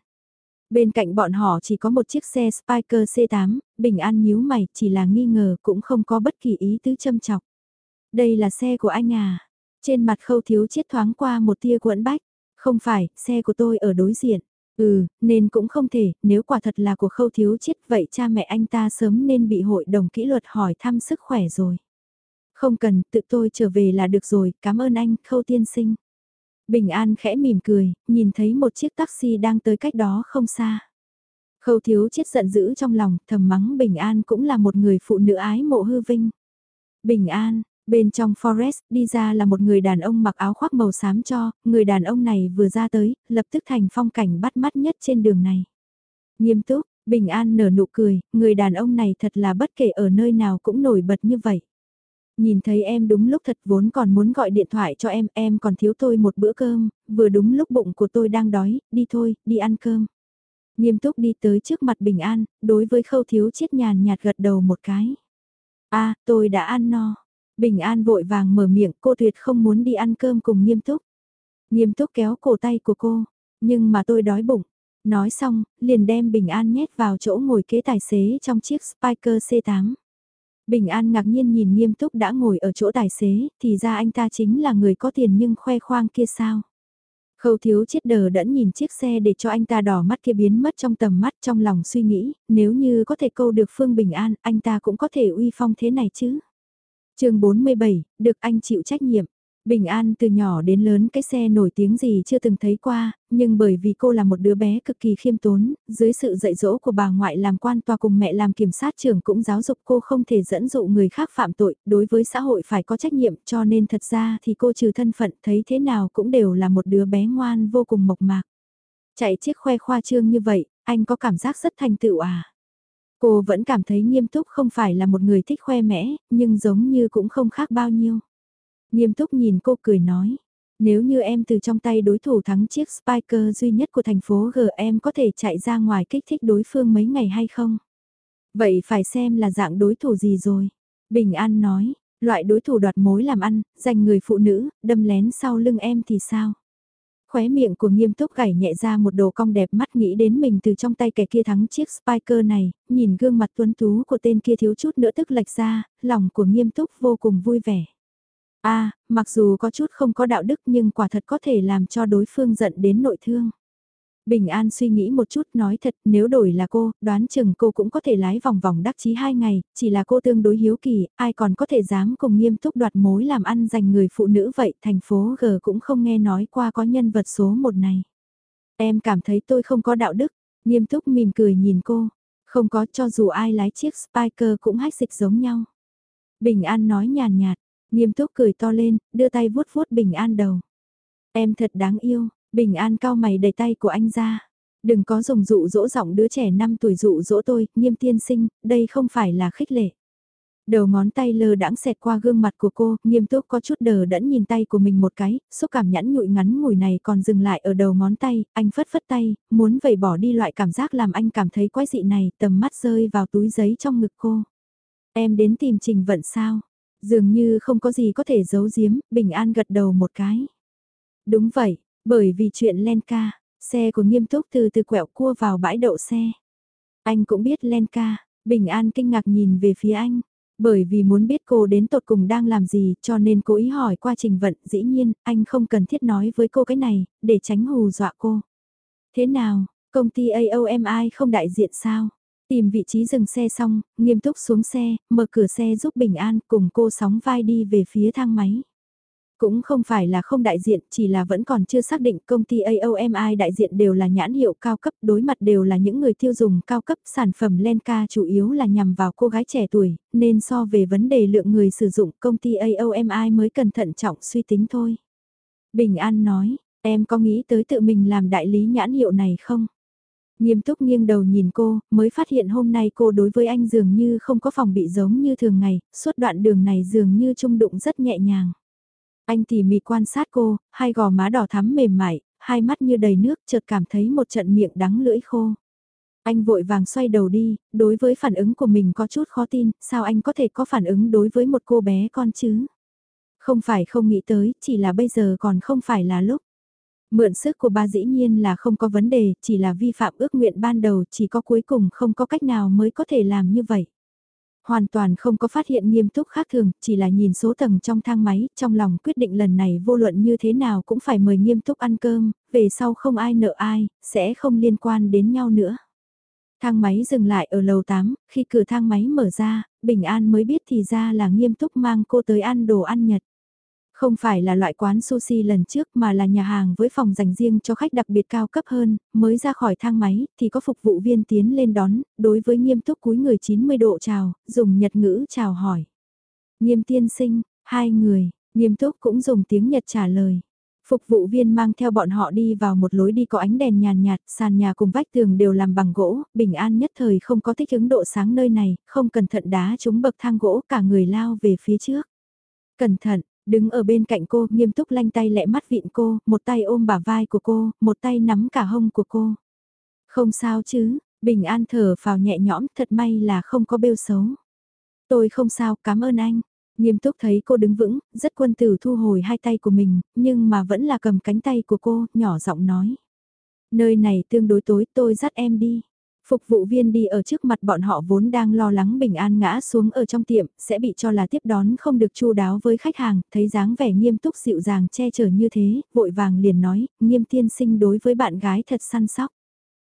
Bên cạnh bọn họ chỉ có một chiếc xe Spiker C8, Bình An nhíu mày, chỉ là nghi ngờ cũng không có bất kỳ ý tứ châm chọc. Đây là xe của anh à? Trên mặt khâu thiếu chết thoáng qua một tia quẫn bách. Không phải, xe của tôi ở đối diện. Ừ, nên cũng không thể, nếu quả thật là của khâu thiếu chết vậy cha mẹ anh ta sớm nên bị hội đồng kỹ luật hỏi thăm sức khỏe rồi. Không cần, tự tôi trở về là được rồi, cảm ơn anh, khâu tiên sinh. Bình An khẽ mỉm cười, nhìn thấy một chiếc taxi đang tới cách đó không xa. Khâu thiếu chết giận dữ trong lòng, thầm mắng Bình An cũng là một người phụ nữ ái mộ hư vinh. Bình An, bên trong Forest đi ra là một người đàn ông mặc áo khoác màu xám cho, người đàn ông này vừa ra tới, lập tức thành phong cảnh bắt mắt nhất trên đường này. Nghiêm túc, Bình An nở nụ cười, người đàn ông này thật là bất kể ở nơi nào cũng nổi bật như vậy. Nhìn thấy em đúng lúc thật vốn còn muốn gọi điện thoại cho em, em còn thiếu tôi một bữa cơm, vừa đúng lúc bụng của tôi đang đói, đi thôi, đi ăn cơm. Nghiêm túc đi tới trước mặt Bình An, đối với khâu thiếu chiết nhàn nhạt gật đầu một cái. a à, tôi đã ăn no. Bình An vội vàng mở miệng, cô tuyệt không muốn đi ăn cơm cùng nghiêm túc. Nghiêm túc kéo cổ tay của cô, nhưng mà tôi đói bụng. Nói xong, liền đem Bình An nhét vào chỗ ngồi kế tài xế trong chiếc Spiker C8. Bình An ngạc nhiên nhìn nghiêm túc đã ngồi ở chỗ tài xế, thì ra anh ta chính là người có tiền nhưng khoe khoang kia sao. Khâu thiếu chết đờ đẫn nhìn chiếc xe để cho anh ta đỏ mắt kia biến mất trong tầm mắt trong lòng suy nghĩ, nếu như có thể câu được Phương Bình An, anh ta cũng có thể uy phong thế này chứ chương 47, được anh chịu trách nhiệm. Bình An từ nhỏ đến lớn cái xe nổi tiếng gì chưa từng thấy qua, nhưng bởi vì cô là một đứa bé cực kỳ khiêm tốn, dưới sự dạy dỗ của bà ngoại làm quan tòa cùng mẹ làm kiểm sát trưởng cũng giáo dục cô không thể dẫn dụ người khác phạm tội, đối với xã hội phải có trách nhiệm cho nên thật ra thì cô trừ thân phận thấy thế nào cũng đều là một đứa bé ngoan vô cùng mộc mạc. Chạy chiếc khoe khoa trương như vậy, anh có cảm giác rất thành tựu à? Cô vẫn cảm thấy nghiêm túc không phải là một người thích khoe mẽ, nhưng giống như cũng không khác bao nhiêu. Nghiêm túc nhìn cô cười nói, nếu như em từ trong tay đối thủ thắng chiếc Spiker duy nhất của thành phố G em có thể chạy ra ngoài kích thích đối phương mấy ngày hay không? Vậy phải xem là dạng đối thủ gì rồi. Bình An nói, loại đối thủ đoạt mối làm ăn, giành người phụ nữ, đâm lén sau lưng em thì sao? Khóe miệng của nghiêm túc gảy nhẹ ra một đồ cong đẹp mắt nghĩ đến mình từ trong tay kẻ kia thắng chiếc spiker này, nhìn gương mặt tuấn tú của tên kia thiếu chút nữa tức lệch ra, lòng của nghiêm túc vô cùng vui vẻ a à, mặc dù có chút không có đạo đức nhưng quả thật có thể làm cho đối phương giận đến nội thương. Bình An suy nghĩ một chút nói thật nếu đổi là cô, đoán chừng cô cũng có thể lái vòng vòng đắc chí hai ngày, chỉ là cô tương đối hiếu kỳ, ai còn có thể dám cùng nghiêm túc đoạt mối làm ăn dành người phụ nữ vậy, thành phố G cũng không nghe nói qua có nhân vật số một này. Em cảm thấy tôi không có đạo đức, nghiêm túc mỉm cười nhìn cô, không có cho dù ai lái chiếc Spiker cũng hách dịch giống nhau. Bình An nói nhàn nhạt, Nghiêm túc cười to lên, đưa tay vuốt vuốt Bình An đầu. Em thật đáng yêu, Bình An cao mày đẩy tay của anh ra. Đừng có dùng dụ dỗ giọng đứa trẻ 5 tuổi dụ dỗ tôi, nghiêm tiên sinh, đây không phải là khích lệ. Đầu ngón tay lơ đãng xẹt qua gương mặt của cô, nghiêm túc có chút đờ đẫn nhìn tay của mình một cái, xúc cảm nhẫn nhụi ngắn ngủi này còn dừng lại ở đầu ngón tay, anh phất phất tay, muốn vẩy bỏ đi loại cảm giác làm anh cảm thấy quái dị này, tầm mắt rơi vào túi giấy trong ngực cô. Em đến tìm Trình Vận sao? Dường như không có gì có thể giấu giếm, Bình An gật đầu một cái. Đúng vậy, bởi vì chuyện Lenka, xe của nghiêm túc từ từ quẹo cua vào bãi đậu xe. Anh cũng biết Lenka, Bình An kinh ngạc nhìn về phía anh. Bởi vì muốn biết cô đến tột cùng đang làm gì cho nên cố ý hỏi qua trình vận dĩ nhiên anh không cần thiết nói với cô cái này để tránh hù dọa cô. Thế nào, công ty AOMI không đại diện sao? Tìm vị trí dừng xe xong, nghiêm túc xuống xe, mở cửa xe giúp Bình An cùng cô sóng vai đi về phía thang máy. Cũng không phải là không đại diện, chỉ là vẫn còn chưa xác định công ty AOMI đại diện đều là nhãn hiệu cao cấp, đối mặt đều là những người tiêu dùng cao cấp, sản phẩm Lenka chủ yếu là nhằm vào cô gái trẻ tuổi, nên so về vấn đề lượng người sử dụng công ty AOMI mới cần thận trọng suy tính thôi. Bình An nói, em có nghĩ tới tự mình làm đại lý nhãn hiệu này không? Nghiêm túc nghiêng đầu nhìn cô, mới phát hiện hôm nay cô đối với anh dường như không có phòng bị giống như thường ngày, suốt đoạn đường này dường như trung đụng rất nhẹ nhàng. Anh tỉ mỉ quan sát cô, hai gò má đỏ thắm mềm mại, hai mắt như đầy nước chợt cảm thấy một trận miệng đắng lưỡi khô. Anh vội vàng xoay đầu đi, đối với phản ứng của mình có chút khó tin, sao anh có thể có phản ứng đối với một cô bé con chứ? Không phải không nghĩ tới, chỉ là bây giờ còn không phải là lúc. Mượn sức của ba dĩ nhiên là không có vấn đề, chỉ là vi phạm ước nguyện ban đầu, chỉ có cuối cùng không có cách nào mới có thể làm như vậy. Hoàn toàn không có phát hiện nghiêm túc khác thường, chỉ là nhìn số tầng trong thang máy, trong lòng quyết định lần này vô luận như thế nào cũng phải mời nghiêm túc ăn cơm, về sau không ai nợ ai, sẽ không liên quan đến nhau nữa. Thang máy dừng lại ở lầu 8, khi cửa thang máy mở ra, Bình An mới biết thì ra là nghiêm túc mang cô tới ăn đồ ăn Nhật. Không phải là loại quán sushi lần trước mà là nhà hàng với phòng dành riêng cho khách đặc biệt cao cấp hơn, mới ra khỏi thang máy thì có phục vụ viên tiến lên đón, đối với nghiêm túc cúi người 90 độ chào, dùng nhật ngữ chào hỏi. Nghiêm tiên sinh, hai người, nghiêm túc cũng dùng tiếng Nhật trả lời. Phục vụ viên mang theo bọn họ đi vào một lối đi có ánh đèn nhàn nhạt, sàn nhà cùng vách tường đều làm bằng gỗ, bình an nhất thời không có thích ứng độ sáng nơi này, không cẩn thận đá trúng bậc thang gỗ cả người lao về phía trước. Cẩn thận, đứng ở bên cạnh cô, nghiêm túc lanh tay lẹ mắt vịn cô, một tay ôm bả vai của cô, một tay nắm cả hông của cô. Không sao chứ, bình an thở vào nhẹ nhõm, thật may là không có bêu xấu. Tôi không sao, cảm ơn anh. Nghiêm túc thấy cô đứng vững, rất quân tử thu hồi hai tay của mình, nhưng mà vẫn là cầm cánh tay của cô, nhỏ giọng nói. Nơi này tương đối tối tôi dắt em đi. Phục vụ viên đi ở trước mặt bọn họ vốn đang lo lắng bình an ngã xuống ở trong tiệm, sẽ bị cho là tiếp đón không được chu đáo với khách hàng, thấy dáng vẻ nghiêm túc dịu dàng che chở như thế, vội vàng liền nói, nghiêm tiên sinh đối với bạn gái thật săn sóc.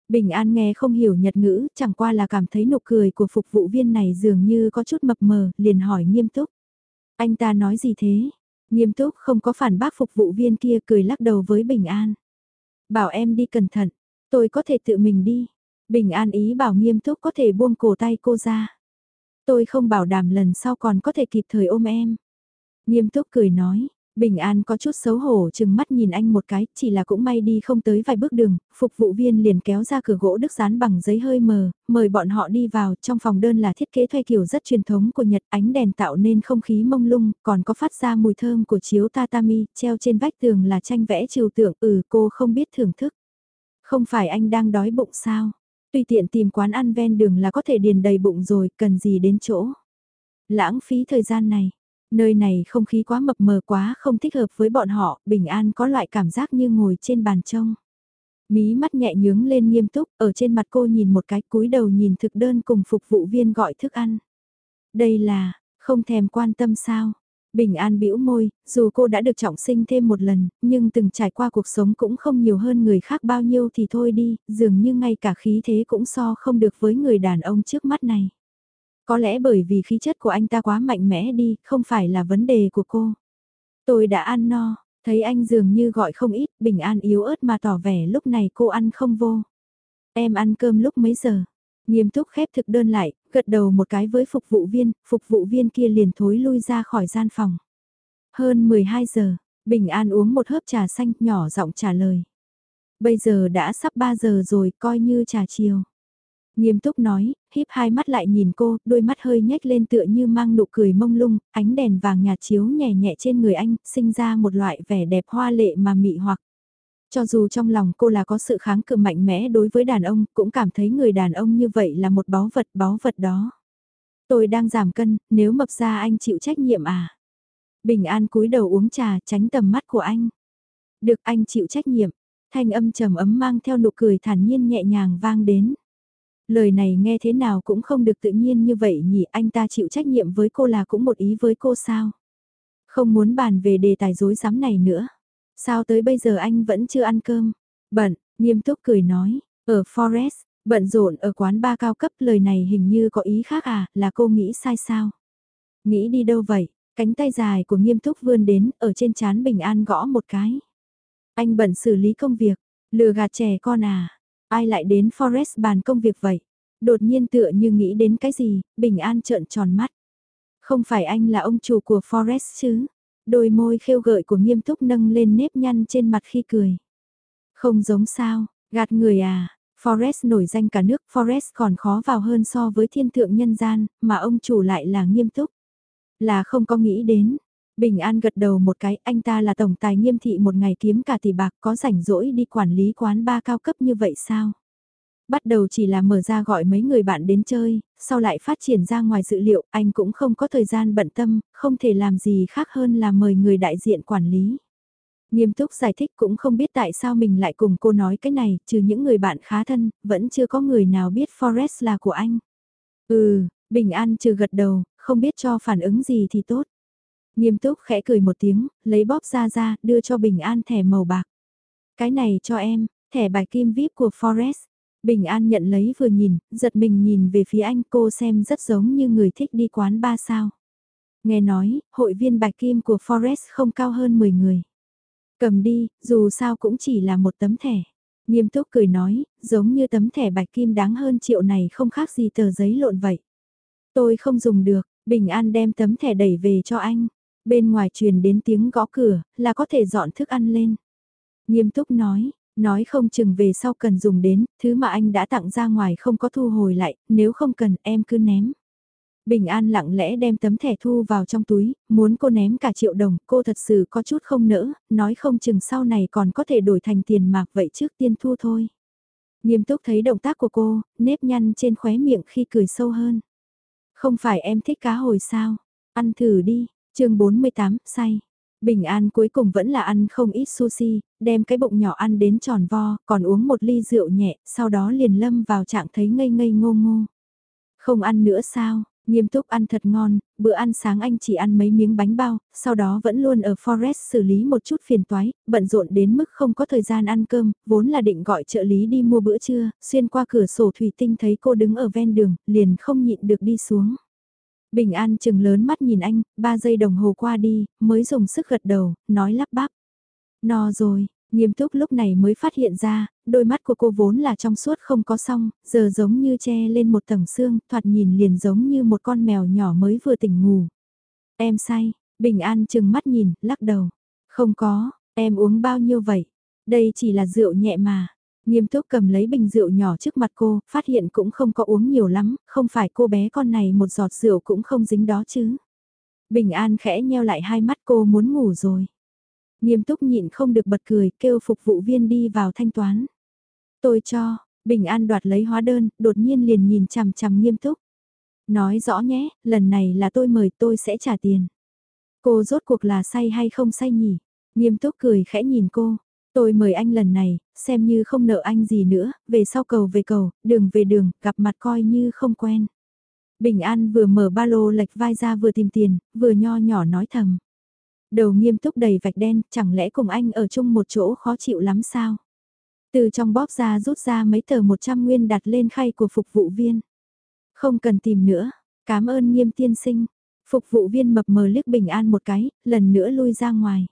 Bình An nghe không hiểu nhật ngữ, chẳng qua là cảm thấy nụ cười của phục vụ viên này dường như có chút mập mờ, liền hỏi nghiêm túc. Anh ta nói gì thế? Nghiêm túc không có phản bác phục vụ viên kia cười lắc đầu với Bình An. Bảo em đi cẩn thận, tôi có thể tự mình đi. Bình An ý bảo nghiêm túc có thể buông cổ tay cô ra. Tôi không bảo đảm lần sau còn có thể kịp thời ôm em. Nghiêm túc cười nói, Bình An có chút xấu hổ chừng mắt nhìn anh một cái, chỉ là cũng may đi không tới vài bước đường, phục vụ viên liền kéo ra cửa gỗ đức dán bằng giấy hơi mờ, mời bọn họ đi vào, trong phòng đơn là thiết kế thuê kiểu rất truyền thống của Nhật, ánh đèn tạo nên không khí mông lung, còn có phát ra mùi thơm của chiếu tatami, treo trên vách tường là tranh vẽ trừu tượng, ừ cô không biết thưởng thức. Không phải anh đang đói bụng sao? Tùy tiện tìm quán ăn ven đường là có thể điền đầy bụng rồi, cần gì đến chỗ. Lãng phí thời gian này, nơi này không khí quá mập mờ quá không thích hợp với bọn họ, bình an có loại cảm giác như ngồi trên bàn trông. Mí mắt nhẹ nhướng lên nghiêm túc, ở trên mặt cô nhìn một cái cúi đầu nhìn thực đơn cùng phục vụ viên gọi thức ăn. Đây là, không thèm quan tâm sao, Bình an bĩu môi, dù cô đã được trọng sinh thêm một lần, nhưng từng trải qua cuộc sống cũng không nhiều hơn người khác bao nhiêu thì thôi đi, dường như ngay cả khí thế cũng so không được với người đàn ông trước mắt này. Có lẽ bởi vì khí chất của anh ta quá mạnh mẽ đi, không phải là vấn đề của cô. Tôi đã ăn no, thấy anh dường như gọi không ít, bình an yếu ớt mà tỏ vẻ lúc này cô ăn không vô. Em ăn cơm lúc mấy giờ? Nghiêm túc khép thực đơn lại, gật đầu một cái với phục vụ viên, phục vụ viên kia liền thối lui ra khỏi gian phòng. Hơn 12 giờ, Bình An uống một hớp trà xanh nhỏ giọng trả lời. Bây giờ đã sắp 3 giờ rồi, coi như trà chiều. Nghiêm túc nói, híp hai mắt lại nhìn cô, đôi mắt hơi nhếch lên tựa như mang nụ cười mông lung, ánh đèn vàng nhạt chiếu nhẹ nhẹ trên người anh, sinh ra một loại vẻ đẹp hoa lệ mà mị hoặc. Cho dù trong lòng cô là có sự kháng cự mạnh mẽ đối với đàn ông, cũng cảm thấy người đàn ông như vậy là một báu vật báu vật đó. Tôi đang giảm cân, nếu mập ra anh chịu trách nhiệm à? Bình an cúi đầu uống trà tránh tầm mắt của anh. Được anh chịu trách nhiệm, thanh âm trầm ấm mang theo nụ cười thản nhiên nhẹ nhàng vang đến. Lời này nghe thế nào cũng không được tự nhiên như vậy nhỉ anh ta chịu trách nhiệm với cô là cũng một ý với cô sao? Không muốn bàn về đề tài dối rắm này nữa. Sao tới bây giờ anh vẫn chưa ăn cơm? Bận, nghiêm túc cười nói, ở Forest, bận rộn ở quán ba cao cấp lời này hình như có ý khác à, là cô nghĩ sai sao? Nghĩ đi đâu vậy? Cánh tay dài của nghiêm túc vươn đến, ở trên chán bình an gõ một cái. Anh bận xử lý công việc, lừa gạt trẻ con à? Ai lại đến Forest bàn công việc vậy? Đột nhiên tựa như nghĩ đến cái gì, bình an trợn tròn mắt. Không phải anh là ông chủ của Forest chứ? Đôi môi khêu gợi của nghiêm túc nâng lên nếp nhăn trên mặt khi cười. Không giống sao, gạt người à, Forest nổi danh cả nước, Forest còn khó vào hơn so với thiên thượng nhân gian, mà ông chủ lại là nghiêm túc. Là không có nghĩ đến, Bình An gật đầu một cái, anh ta là tổng tài nghiêm thị một ngày kiếm cả tỷ bạc có rảnh rỗi đi quản lý quán ba cao cấp như vậy sao? Bắt đầu chỉ là mở ra gọi mấy người bạn đến chơi, sau lại phát triển ra ngoài dự liệu, anh cũng không có thời gian bận tâm, không thể làm gì khác hơn là mời người đại diện quản lý. Nghiêm túc giải thích cũng không biết tại sao mình lại cùng cô nói cái này, trừ những người bạn khá thân, vẫn chưa có người nào biết Forest là của anh. Ừ, Bình An trừ gật đầu, không biết cho phản ứng gì thì tốt. Nghiêm túc khẽ cười một tiếng, lấy bóp ra ra, đưa cho Bình An thẻ màu bạc. Cái này cho em, thẻ bài kim VIP của Forest. Bình An nhận lấy vừa nhìn, giật mình nhìn về phía anh cô xem rất giống như người thích đi quán ba sao. Nghe nói, hội viên bạch kim của Forest không cao hơn 10 người. Cầm đi, dù sao cũng chỉ là một tấm thẻ. Nghiêm túc cười nói, giống như tấm thẻ bạch kim đáng hơn triệu này không khác gì tờ giấy lộn vậy. Tôi không dùng được, Bình An đem tấm thẻ đẩy về cho anh. Bên ngoài truyền đến tiếng gõ cửa, là có thể dọn thức ăn lên. Nghiêm túc nói, nói không chừng về sau cần dùng đến, thứ mà anh đã tặng ra ngoài không có thu hồi lại, nếu không cần em cứ ném. Bình An lặng lẽ đem tấm thẻ thu vào trong túi, muốn cô ném cả triệu đồng, cô thật sự có chút không nỡ, nói không chừng sau này còn có thể đổi thành tiền mạc vậy trước tiên thu thôi. Nghiêm túc thấy động tác của cô, nếp nhăn trên khóe miệng khi cười sâu hơn. Không phải em thích cá hồi sao? Ăn thử đi, chương 48, say. Bình An cuối cùng vẫn là ăn không ít sushi, đem cái bụng nhỏ ăn đến tròn vo, còn uống một ly rượu nhẹ, sau đó liền lâm vào trạng thấy ngây ngây ngô ngô. Không ăn nữa sao? Nghiêm túc ăn thật ngon, bữa ăn sáng anh chỉ ăn mấy miếng bánh bao, sau đó vẫn luôn ở Forest xử lý một chút phiền toái, bận rộn đến mức không có thời gian ăn cơm, vốn là định gọi trợ lý đi mua bữa trưa, xuyên qua cửa sổ thủy tinh thấy cô đứng ở ven đường, liền không nhịn được đi xuống. Bình An chừng lớn mắt nhìn anh, ba giây đồng hồ qua đi, mới dùng sức gật đầu, nói lắp bắp. No rồi, nghiêm túc lúc này mới phát hiện ra, đôi mắt của cô vốn là trong suốt không có song, giờ giống như che lên một tầng xương, thoạt nhìn liền giống như một con mèo nhỏ mới vừa tỉnh ngủ. Em say, Bình An chừng mắt nhìn, lắc đầu. Không có, em uống bao nhiêu vậy? Đây chỉ là rượu nhẹ mà. Nghiêm túc cầm lấy bình rượu nhỏ trước mặt cô, phát hiện cũng không có uống nhiều lắm, không phải cô bé con này một giọt rượu cũng không dính đó chứ. Bình An khẽ nheo lại hai mắt cô muốn ngủ rồi. Nghiêm túc nhịn không được bật cười, kêu phục vụ viên đi vào thanh toán. Tôi cho, Bình An đoạt lấy hóa đơn, đột nhiên liền nhìn chằm chằm nghiêm túc. Nói rõ nhé, lần này là tôi mời tôi sẽ trả tiền. Cô rốt cuộc là say hay không say nhỉ? Nghiêm túc cười khẽ nhìn cô. Tôi mời anh lần này, xem như không nợ anh gì nữa, về sau cầu về cầu, đường về đường, gặp mặt coi như không quen. Bình An vừa mở ba lô lệch vai ra vừa tìm tiền, vừa nho nhỏ nói thầm. Đầu nghiêm túc đầy vạch đen, chẳng lẽ cùng anh ở chung một chỗ khó chịu lắm sao? Từ trong bóp ra rút ra mấy tờ 100 nguyên đặt lên khay của phục vụ viên. Không cần tìm nữa, cảm ơn nghiêm tiên sinh. Phục vụ viên mập mờ liếc Bình An một cái, lần nữa lui ra ngoài.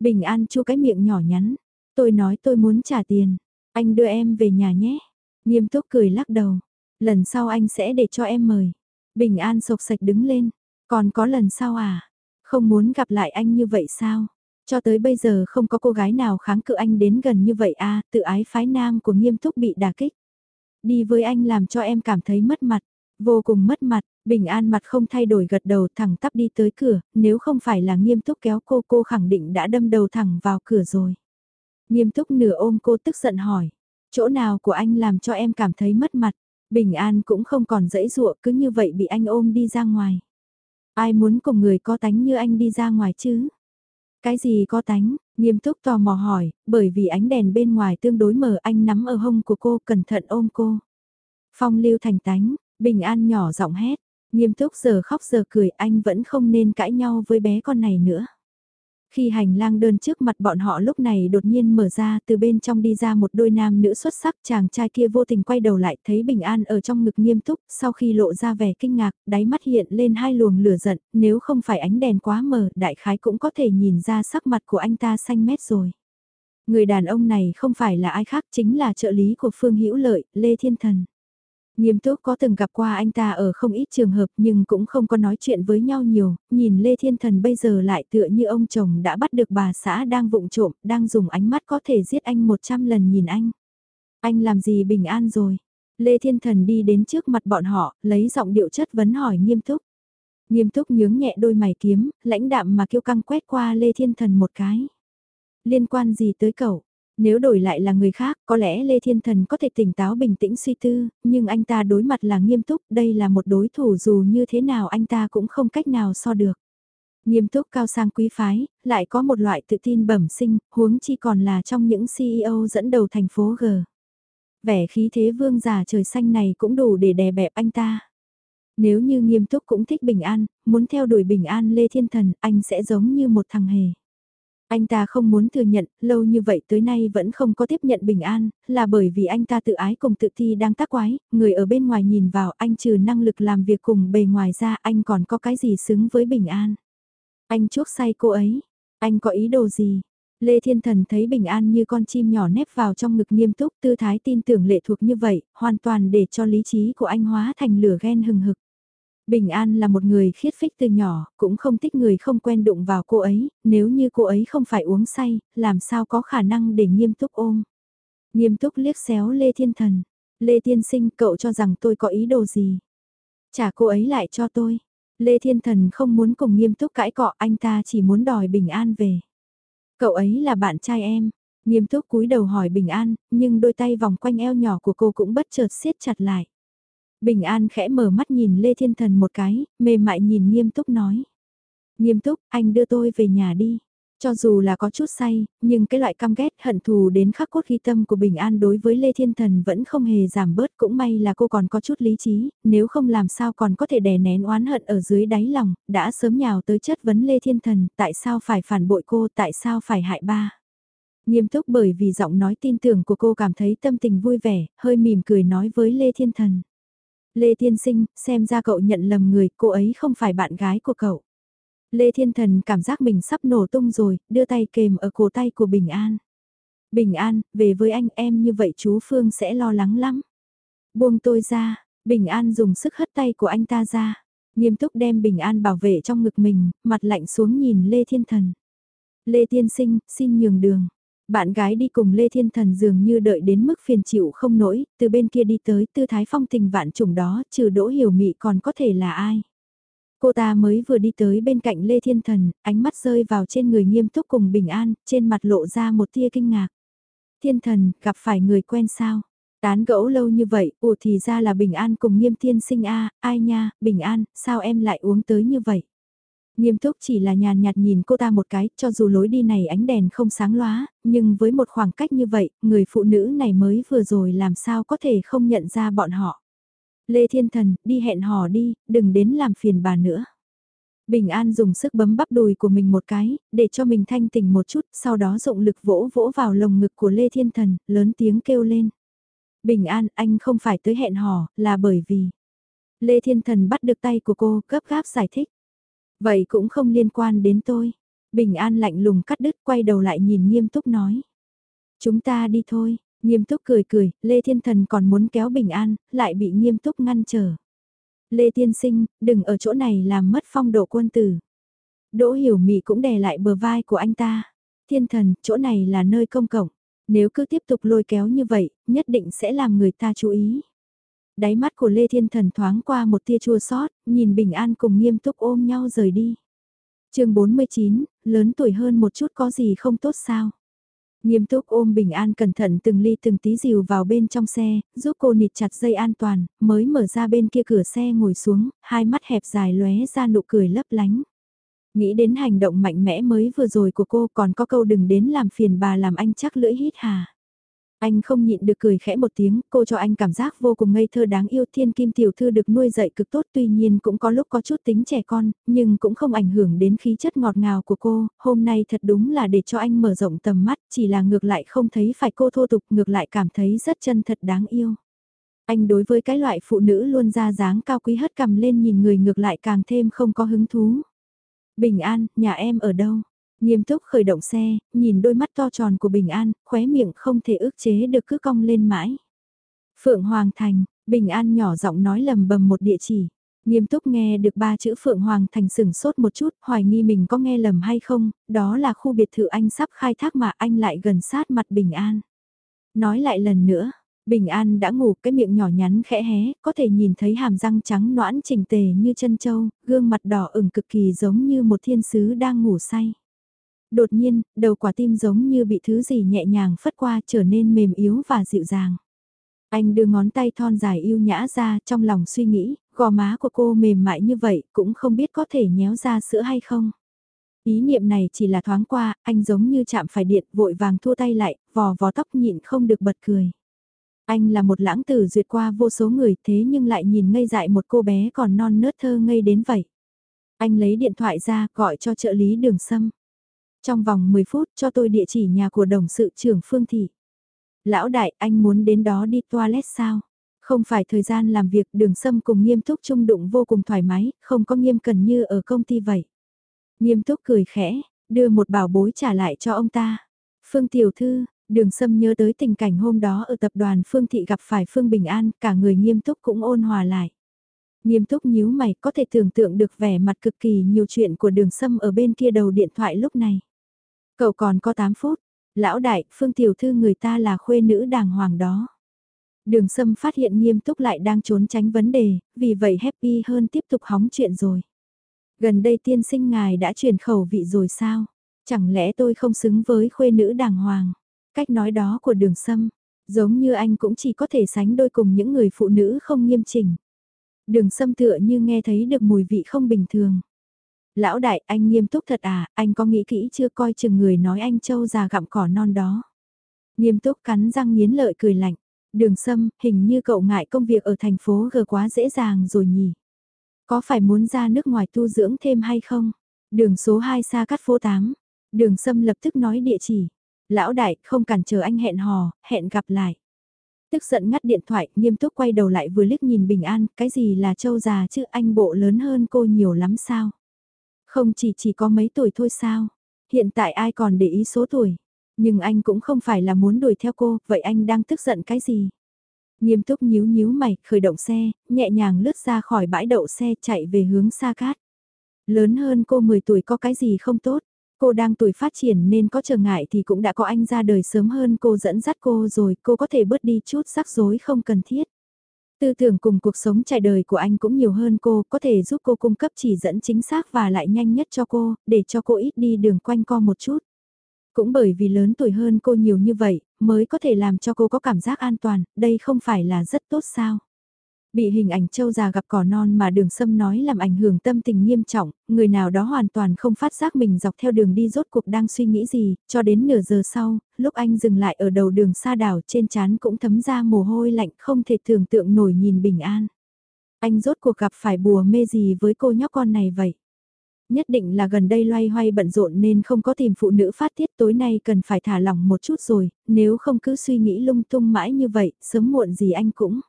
Bình An chu cái miệng nhỏ nhắn. Tôi nói tôi muốn trả tiền. Anh đưa em về nhà nhé. Nghiêm túc cười lắc đầu. Lần sau anh sẽ để cho em mời. Bình An sộc sạch đứng lên. Còn có lần sau à? Không muốn gặp lại anh như vậy sao? Cho tới bây giờ không có cô gái nào kháng cự anh đến gần như vậy à, tự ái phái nam của nghiêm túc bị đả kích. Đi với anh làm cho em cảm thấy mất mặt, vô cùng mất mặt, bình an mặt không thay đổi gật đầu thẳng tắp đi tới cửa, nếu không phải là nghiêm túc kéo cô cô khẳng định đã đâm đầu thẳng vào cửa rồi. Nghiêm túc nửa ôm cô tức giận hỏi, chỗ nào của anh làm cho em cảm thấy mất mặt, bình an cũng không còn dẫy dụa cứ như vậy bị anh ôm đi ra ngoài. Ai muốn cùng người có tánh như anh đi ra ngoài chứ? Cái gì có tánh, nghiêm túc tò mò hỏi, bởi vì ánh đèn bên ngoài tương đối mờ anh nắm ở hông của cô cẩn thận ôm cô. Phong lưu thành tánh, bình an nhỏ giọng hét, nghiêm túc giờ khóc giờ cười anh vẫn không nên cãi nhau với bé con này nữa. Khi hành lang đơn trước mặt bọn họ lúc này đột nhiên mở ra từ bên trong đi ra một đôi nam nữ xuất sắc chàng trai kia vô tình quay đầu lại thấy bình an ở trong ngực nghiêm túc sau khi lộ ra vẻ kinh ngạc đáy mắt hiện lên hai luồng lửa giận nếu không phải ánh đèn quá mờ đại khái cũng có thể nhìn ra sắc mặt của anh ta xanh mét rồi. Người đàn ông này không phải là ai khác chính là trợ lý của Phương Hữu Lợi, Lê Thiên Thần. Nghiêm túc có từng gặp qua anh ta ở không ít trường hợp nhưng cũng không có nói chuyện với nhau nhiều, nhìn Lê Thiên Thần bây giờ lại tựa như ông chồng đã bắt được bà xã đang vụng trộm, đang dùng ánh mắt có thể giết anh 100 lần nhìn anh. Anh làm gì bình an rồi? Lê Thiên Thần đi đến trước mặt bọn họ, lấy giọng điệu chất vấn hỏi nghiêm túc. Nghiêm túc nhướng nhẹ đôi mày kiếm, lãnh đạm mà kiêu căng quét qua Lê Thiên Thần một cái. Liên quan gì tới cậu? Nếu đổi lại là người khác, có lẽ Lê Thiên Thần có thể tỉnh táo bình tĩnh suy tư, nhưng anh ta đối mặt là nghiêm túc, đây là một đối thủ dù như thế nào anh ta cũng không cách nào so được. Nghiêm túc cao sang quý phái, lại có một loại tự tin bẩm sinh, huống chi còn là trong những CEO dẫn đầu thành phố G. Vẻ khí thế vương giả trời xanh này cũng đủ để đè bẹp anh ta. Nếu như nghiêm túc cũng thích bình an, muốn theo đuổi bình an Lê Thiên Thần, anh sẽ giống như một thằng hề. Anh ta không muốn thừa nhận, lâu như vậy tới nay vẫn không có tiếp nhận bình an, là bởi vì anh ta tự ái cùng tự thi đang tác quái, người ở bên ngoài nhìn vào anh trừ năng lực làm việc cùng bề ngoài ra anh còn có cái gì xứng với bình an. Anh chuốc say cô ấy, anh có ý đồ gì? Lê Thiên Thần thấy bình an như con chim nhỏ nép vào trong ngực nghiêm túc tư thái tin tưởng lệ thuộc như vậy, hoàn toàn để cho lý trí của anh hóa thành lửa ghen hừng hực. Bình An là một người khiết phích từ nhỏ, cũng không thích người không quen đụng vào cô ấy, nếu như cô ấy không phải uống say, làm sao có khả năng để nghiêm túc ôm. Nghiêm túc liếc xéo Lê Thiên Thần, Lê Thiên Sinh cậu cho rằng tôi có ý đồ gì. Trả cô ấy lại cho tôi. Lê Thiên Thần không muốn cùng nghiêm túc cãi cọ anh ta chỉ muốn đòi Bình An về. Cậu ấy là bạn trai em. Nghiêm túc cúi đầu hỏi Bình An, nhưng đôi tay vòng quanh eo nhỏ của cô cũng bất chợt siết chặt lại. Bình An khẽ mở mắt nhìn Lê Thiên Thần một cái, mềm mại nhìn nghiêm túc nói. Nghiêm túc, anh đưa tôi về nhà đi. Cho dù là có chút say, nhưng cái loại căm ghét hận thù đến khắc cốt ghi tâm của Bình An đối với Lê Thiên Thần vẫn không hề giảm bớt cũng may là cô còn có chút lý trí, nếu không làm sao còn có thể đè nén oán hận ở dưới đáy lòng, đã sớm nhào tới chất vấn Lê Thiên Thần, tại sao phải phản bội cô, tại sao phải hại ba. Nghiêm túc bởi vì giọng nói tin tưởng của cô cảm thấy tâm tình vui vẻ, hơi mỉm cười nói với Lê Thiên Thần. Lê Thiên Sinh, xem ra cậu nhận lầm người, cô ấy không phải bạn gái của cậu. Lê Thiên Thần cảm giác mình sắp nổ tung rồi, đưa tay kềm ở cổ tay của Bình An. Bình An, về với anh em như vậy chú Phương sẽ lo lắng lắm. Buông tôi ra, Bình An dùng sức hất tay của anh ta ra. Nghiêm túc đem Bình An bảo vệ trong ngực mình, mặt lạnh xuống nhìn Lê Thiên Thần. Lê Thiên Sinh, xin nhường đường. Bạn gái đi cùng Lê Thiên Thần dường như đợi đến mức phiền chịu không nổi, từ bên kia đi tới tư thái phong tình vạn trùng đó, trừ đỗ hiểu mị còn có thể là ai. Cô ta mới vừa đi tới bên cạnh Lê Thiên Thần, ánh mắt rơi vào trên người nghiêm túc cùng bình an, trên mặt lộ ra một tia kinh ngạc. Thiên Thần, gặp phải người quen sao? Tán gẫu lâu như vậy, ủ thì ra là bình an cùng nghiêm thiên sinh a ai nha, bình an, sao em lại uống tới như vậy? Nghiêm túc chỉ là nhàn nhạt nhìn cô ta một cái, cho dù lối đi này ánh đèn không sáng lóa, nhưng với một khoảng cách như vậy, người phụ nữ này mới vừa rồi làm sao có thể không nhận ra bọn họ. Lê Thiên Thần, đi hẹn hò đi, đừng đến làm phiền bà nữa. Bình An dùng sức bấm bắp đùi của mình một cái, để cho mình thanh tỉnh một chút, sau đó dụng lực vỗ vỗ vào lồng ngực của Lê Thiên Thần, lớn tiếng kêu lên. Bình An, anh không phải tới hẹn hò, là bởi vì... Lê Thiên Thần bắt được tay của cô, gấp gáp giải thích. Vậy cũng không liên quan đến tôi. Bình An lạnh lùng cắt đứt quay đầu lại nhìn nghiêm túc nói. Chúng ta đi thôi, nghiêm túc cười cười, Lê Thiên Thần còn muốn kéo Bình An, lại bị nghiêm túc ngăn trở. Lê Tiên Sinh, đừng ở chỗ này làm mất phong độ quân tử. Đỗ Hiểu Mị cũng đè lại bờ vai của anh ta. Thiên Thần, chỗ này là nơi công cộng. Nếu cứ tiếp tục lôi kéo như vậy, nhất định sẽ làm người ta chú ý đáy mắt của Lê Thiên Thần thoáng qua một tia chua sót, nhìn Bình An cùng nghiêm túc ôm nhau rời đi. chương 49, lớn tuổi hơn một chút có gì không tốt sao? Nghiêm túc ôm Bình An cẩn thận từng ly từng tí dìu vào bên trong xe, giúp cô nịt chặt dây an toàn, mới mở ra bên kia cửa xe ngồi xuống, hai mắt hẹp dài lóe ra nụ cười lấp lánh. Nghĩ đến hành động mạnh mẽ mới vừa rồi của cô còn có câu đừng đến làm phiền bà làm anh chắc lưỡi hít hà. Anh không nhịn được cười khẽ một tiếng, cô cho anh cảm giác vô cùng ngây thơ đáng yêu thiên kim tiểu thư được nuôi dạy cực tốt tuy nhiên cũng có lúc có chút tính trẻ con, nhưng cũng không ảnh hưởng đến khí chất ngọt ngào của cô, hôm nay thật đúng là để cho anh mở rộng tầm mắt, chỉ là ngược lại không thấy phải cô thô tục, ngược lại cảm thấy rất chân thật đáng yêu. Anh đối với cái loại phụ nữ luôn ra dáng cao quý hất cầm lên nhìn người ngược lại càng thêm không có hứng thú. Bình an, nhà em ở đâu? Nghiêm túc khởi động xe, nhìn đôi mắt to tròn của Bình An, khóe miệng không thể ước chế được cứ cong lên mãi. Phượng Hoàng Thành, Bình An nhỏ giọng nói lầm bầm một địa chỉ. Nghiêm túc nghe được ba chữ Phượng Hoàng Thành sừng sốt một chút, hoài nghi mình có nghe lầm hay không, đó là khu biệt thự anh sắp khai thác mà anh lại gần sát mặt Bình An. Nói lại lần nữa, Bình An đã ngủ cái miệng nhỏ nhắn khẽ hé, có thể nhìn thấy hàm răng trắng noãn chỉnh tề như chân châu, gương mặt đỏ ửng cực kỳ giống như một thiên sứ đang ngủ say. Đột nhiên, đầu quả tim giống như bị thứ gì nhẹ nhàng phất qua trở nên mềm yếu và dịu dàng. Anh đưa ngón tay thon dài yêu nhã ra trong lòng suy nghĩ, gò má của cô mềm mại như vậy cũng không biết có thể nhéo ra sữa hay không. Ý niệm này chỉ là thoáng qua, anh giống như chạm phải điện vội vàng thua tay lại, vò vò tóc nhịn không được bật cười. Anh là một lãng tử duyệt qua vô số người thế nhưng lại nhìn ngây dại một cô bé còn non nớt thơ ngây đến vậy. Anh lấy điện thoại ra gọi cho trợ lý đường sâm. Trong vòng 10 phút cho tôi địa chỉ nhà của đồng sự trưởng Phương Thị. Lão đại anh muốn đến đó đi toilet sao? Không phải thời gian làm việc đường sâm cùng nghiêm túc trung đụng vô cùng thoải mái, không có nghiêm cần như ở công ty vậy. Nghiêm túc cười khẽ, đưa một bảo bối trả lại cho ông ta. Phương Tiểu Thư, đường sâm nhớ tới tình cảnh hôm đó ở tập đoàn Phương Thị gặp phải Phương Bình An, cả người nghiêm túc cũng ôn hòa lại. Nghiêm túc nhíu mày có thể tưởng tượng được vẻ mặt cực kỳ nhiều chuyện của đường sâm ở bên kia đầu điện thoại lúc này. Cậu còn có 8 phút, lão đại, Phương Tiểu Thư người ta là khuê nữ đàng hoàng đó. Đường Sâm phát hiện nghiêm túc lại đang trốn tránh vấn đề, vì vậy happy hơn tiếp tục hóng chuyện rồi. Gần đây tiên sinh ngài đã chuyển khẩu vị rồi sao? Chẳng lẽ tôi không xứng với khuê nữ đàng hoàng? Cách nói đó của đường Sâm, giống như anh cũng chỉ có thể sánh đôi cùng những người phụ nữ không nghiêm chỉnh. Đường Sâm tựa như nghe thấy được mùi vị không bình thường. Lão đại, anh nghiêm túc thật à, anh có nghĩ kỹ chưa coi chừng người nói anh châu già gặm cỏ non đó. Nghiêm túc cắn răng nghiến lợi cười lạnh. Đường Sâm, hình như cậu ngại công việc ở thành phố G quá dễ dàng rồi nhỉ? Có phải muốn ra nước ngoài tu dưỡng thêm hay không? Đường số 2 xa cắt phố 8. Đường Sâm lập tức nói địa chỉ. Lão đại, không cản chờ anh hẹn hò, hẹn gặp lại. Tức giận ngắt điện thoại, nghiêm túc quay đầu lại vừa liếc nhìn Bình An, cái gì là châu già chứ anh bộ lớn hơn cô nhiều lắm sao? Không chỉ chỉ có mấy tuổi thôi sao? Hiện tại ai còn để ý số tuổi? Nhưng anh cũng không phải là muốn đuổi theo cô, vậy anh đang tức giận cái gì? Nghiêm túc nhíu nhíu mày, khởi động xe, nhẹ nhàng lướt ra khỏi bãi đậu xe chạy về hướng xa cát. Lớn hơn cô 10 tuổi có cái gì không tốt? Cô đang tuổi phát triển nên có trở ngại thì cũng đã có anh ra đời sớm hơn cô dẫn dắt cô rồi, cô có thể bớt đi chút rắc rối không cần thiết. Tư tưởng cùng cuộc sống trải đời của anh cũng nhiều hơn cô, có thể giúp cô cung cấp chỉ dẫn chính xác và lại nhanh nhất cho cô, để cho cô ít đi đường quanh co một chút. Cũng bởi vì lớn tuổi hơn cô nhiều như vậy, mới có thể làm cho cô có cảm giác an toàn, đây không phải là rất tốt sao. Bị hình ảnh châu già gặp cỏ non mà đường sâm nói làm ảnh hưởng tâm tình nghiêm trọng, người nào đó hoàn toàn không phát giác mình dọc theo đường đi rốt cuộc đang suy nghĩ gì, cho đến nửa giờ sau, lúc anh dừng lại ở đầu đường xa đảo trên chán cũng thấm ra mồ hôi lạnh không thể tưởng tượng nổi nhìn bình an. Anh rốt cuộc gặp phải bùa mê gì với cô nhóc con này vậy? Nhất định là gần đây loay hoay bận rộn nên không có tìm phụ nữ phát tiết tối nay cần phải thả lỏng một chút rồi, nếu không cứ suy nghĩ lung tung mãi như vậy, sớm muộn gì anh cũng.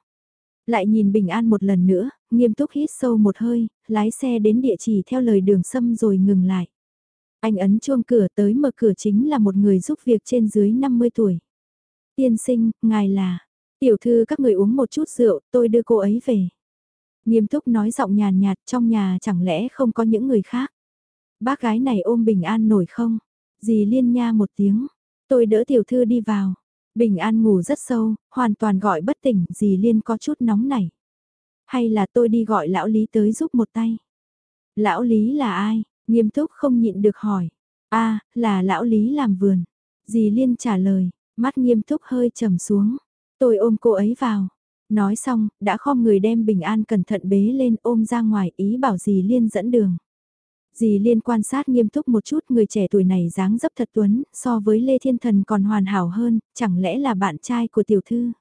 Lại nhìn Bình An một lần nữa, nghiêm túc hít sâu một hơi, lái xe đến địa chỉ theo lời đường xâm rồi ngừng lại. Anh ấn chuông cửa tới mở cửa chính là một người giúp việc trên dưới 50 tuổi. Tiên sinh, ngài là, tiểu thư các người uống một chút rượu, tôi đưa cô ấy về. Nghiêm túc nói giọng nhàn nhạt trong nhà chẳng lẽ không có những người khác. Bác gái này ôm bình an nổi không? Dì liên nha một tiếng. Tôi đỡ tiểu thư đi vào. Bình an ngủ rất sâu, hoàn toàn gọi bất tỉnh, dì liên có chút nóng nảy. Hay là tôi đi gọi lão lý tới giúp một tay? Lão lý là ai? Nghiêm túc không nhịn được hỏi. a à, là lão lý làm vườn. Dì liên trả lời, mắt nghiêm túc hơi trầm xuống. Tôi ôm cô ấy vào. Nói xong, đã khom người đem bình an cẩn thận bế lên ôm ra ngoài ý bảo dì Liên dẫn đường. Dì Liên quan sát nghiêm túc một chút người trẻ tuổi này dáng dấp thật tuấn, so với Lê Thiên Thần còn hoàn hảo hơn, chẳng lẽ là bạn trai của tiểu thư.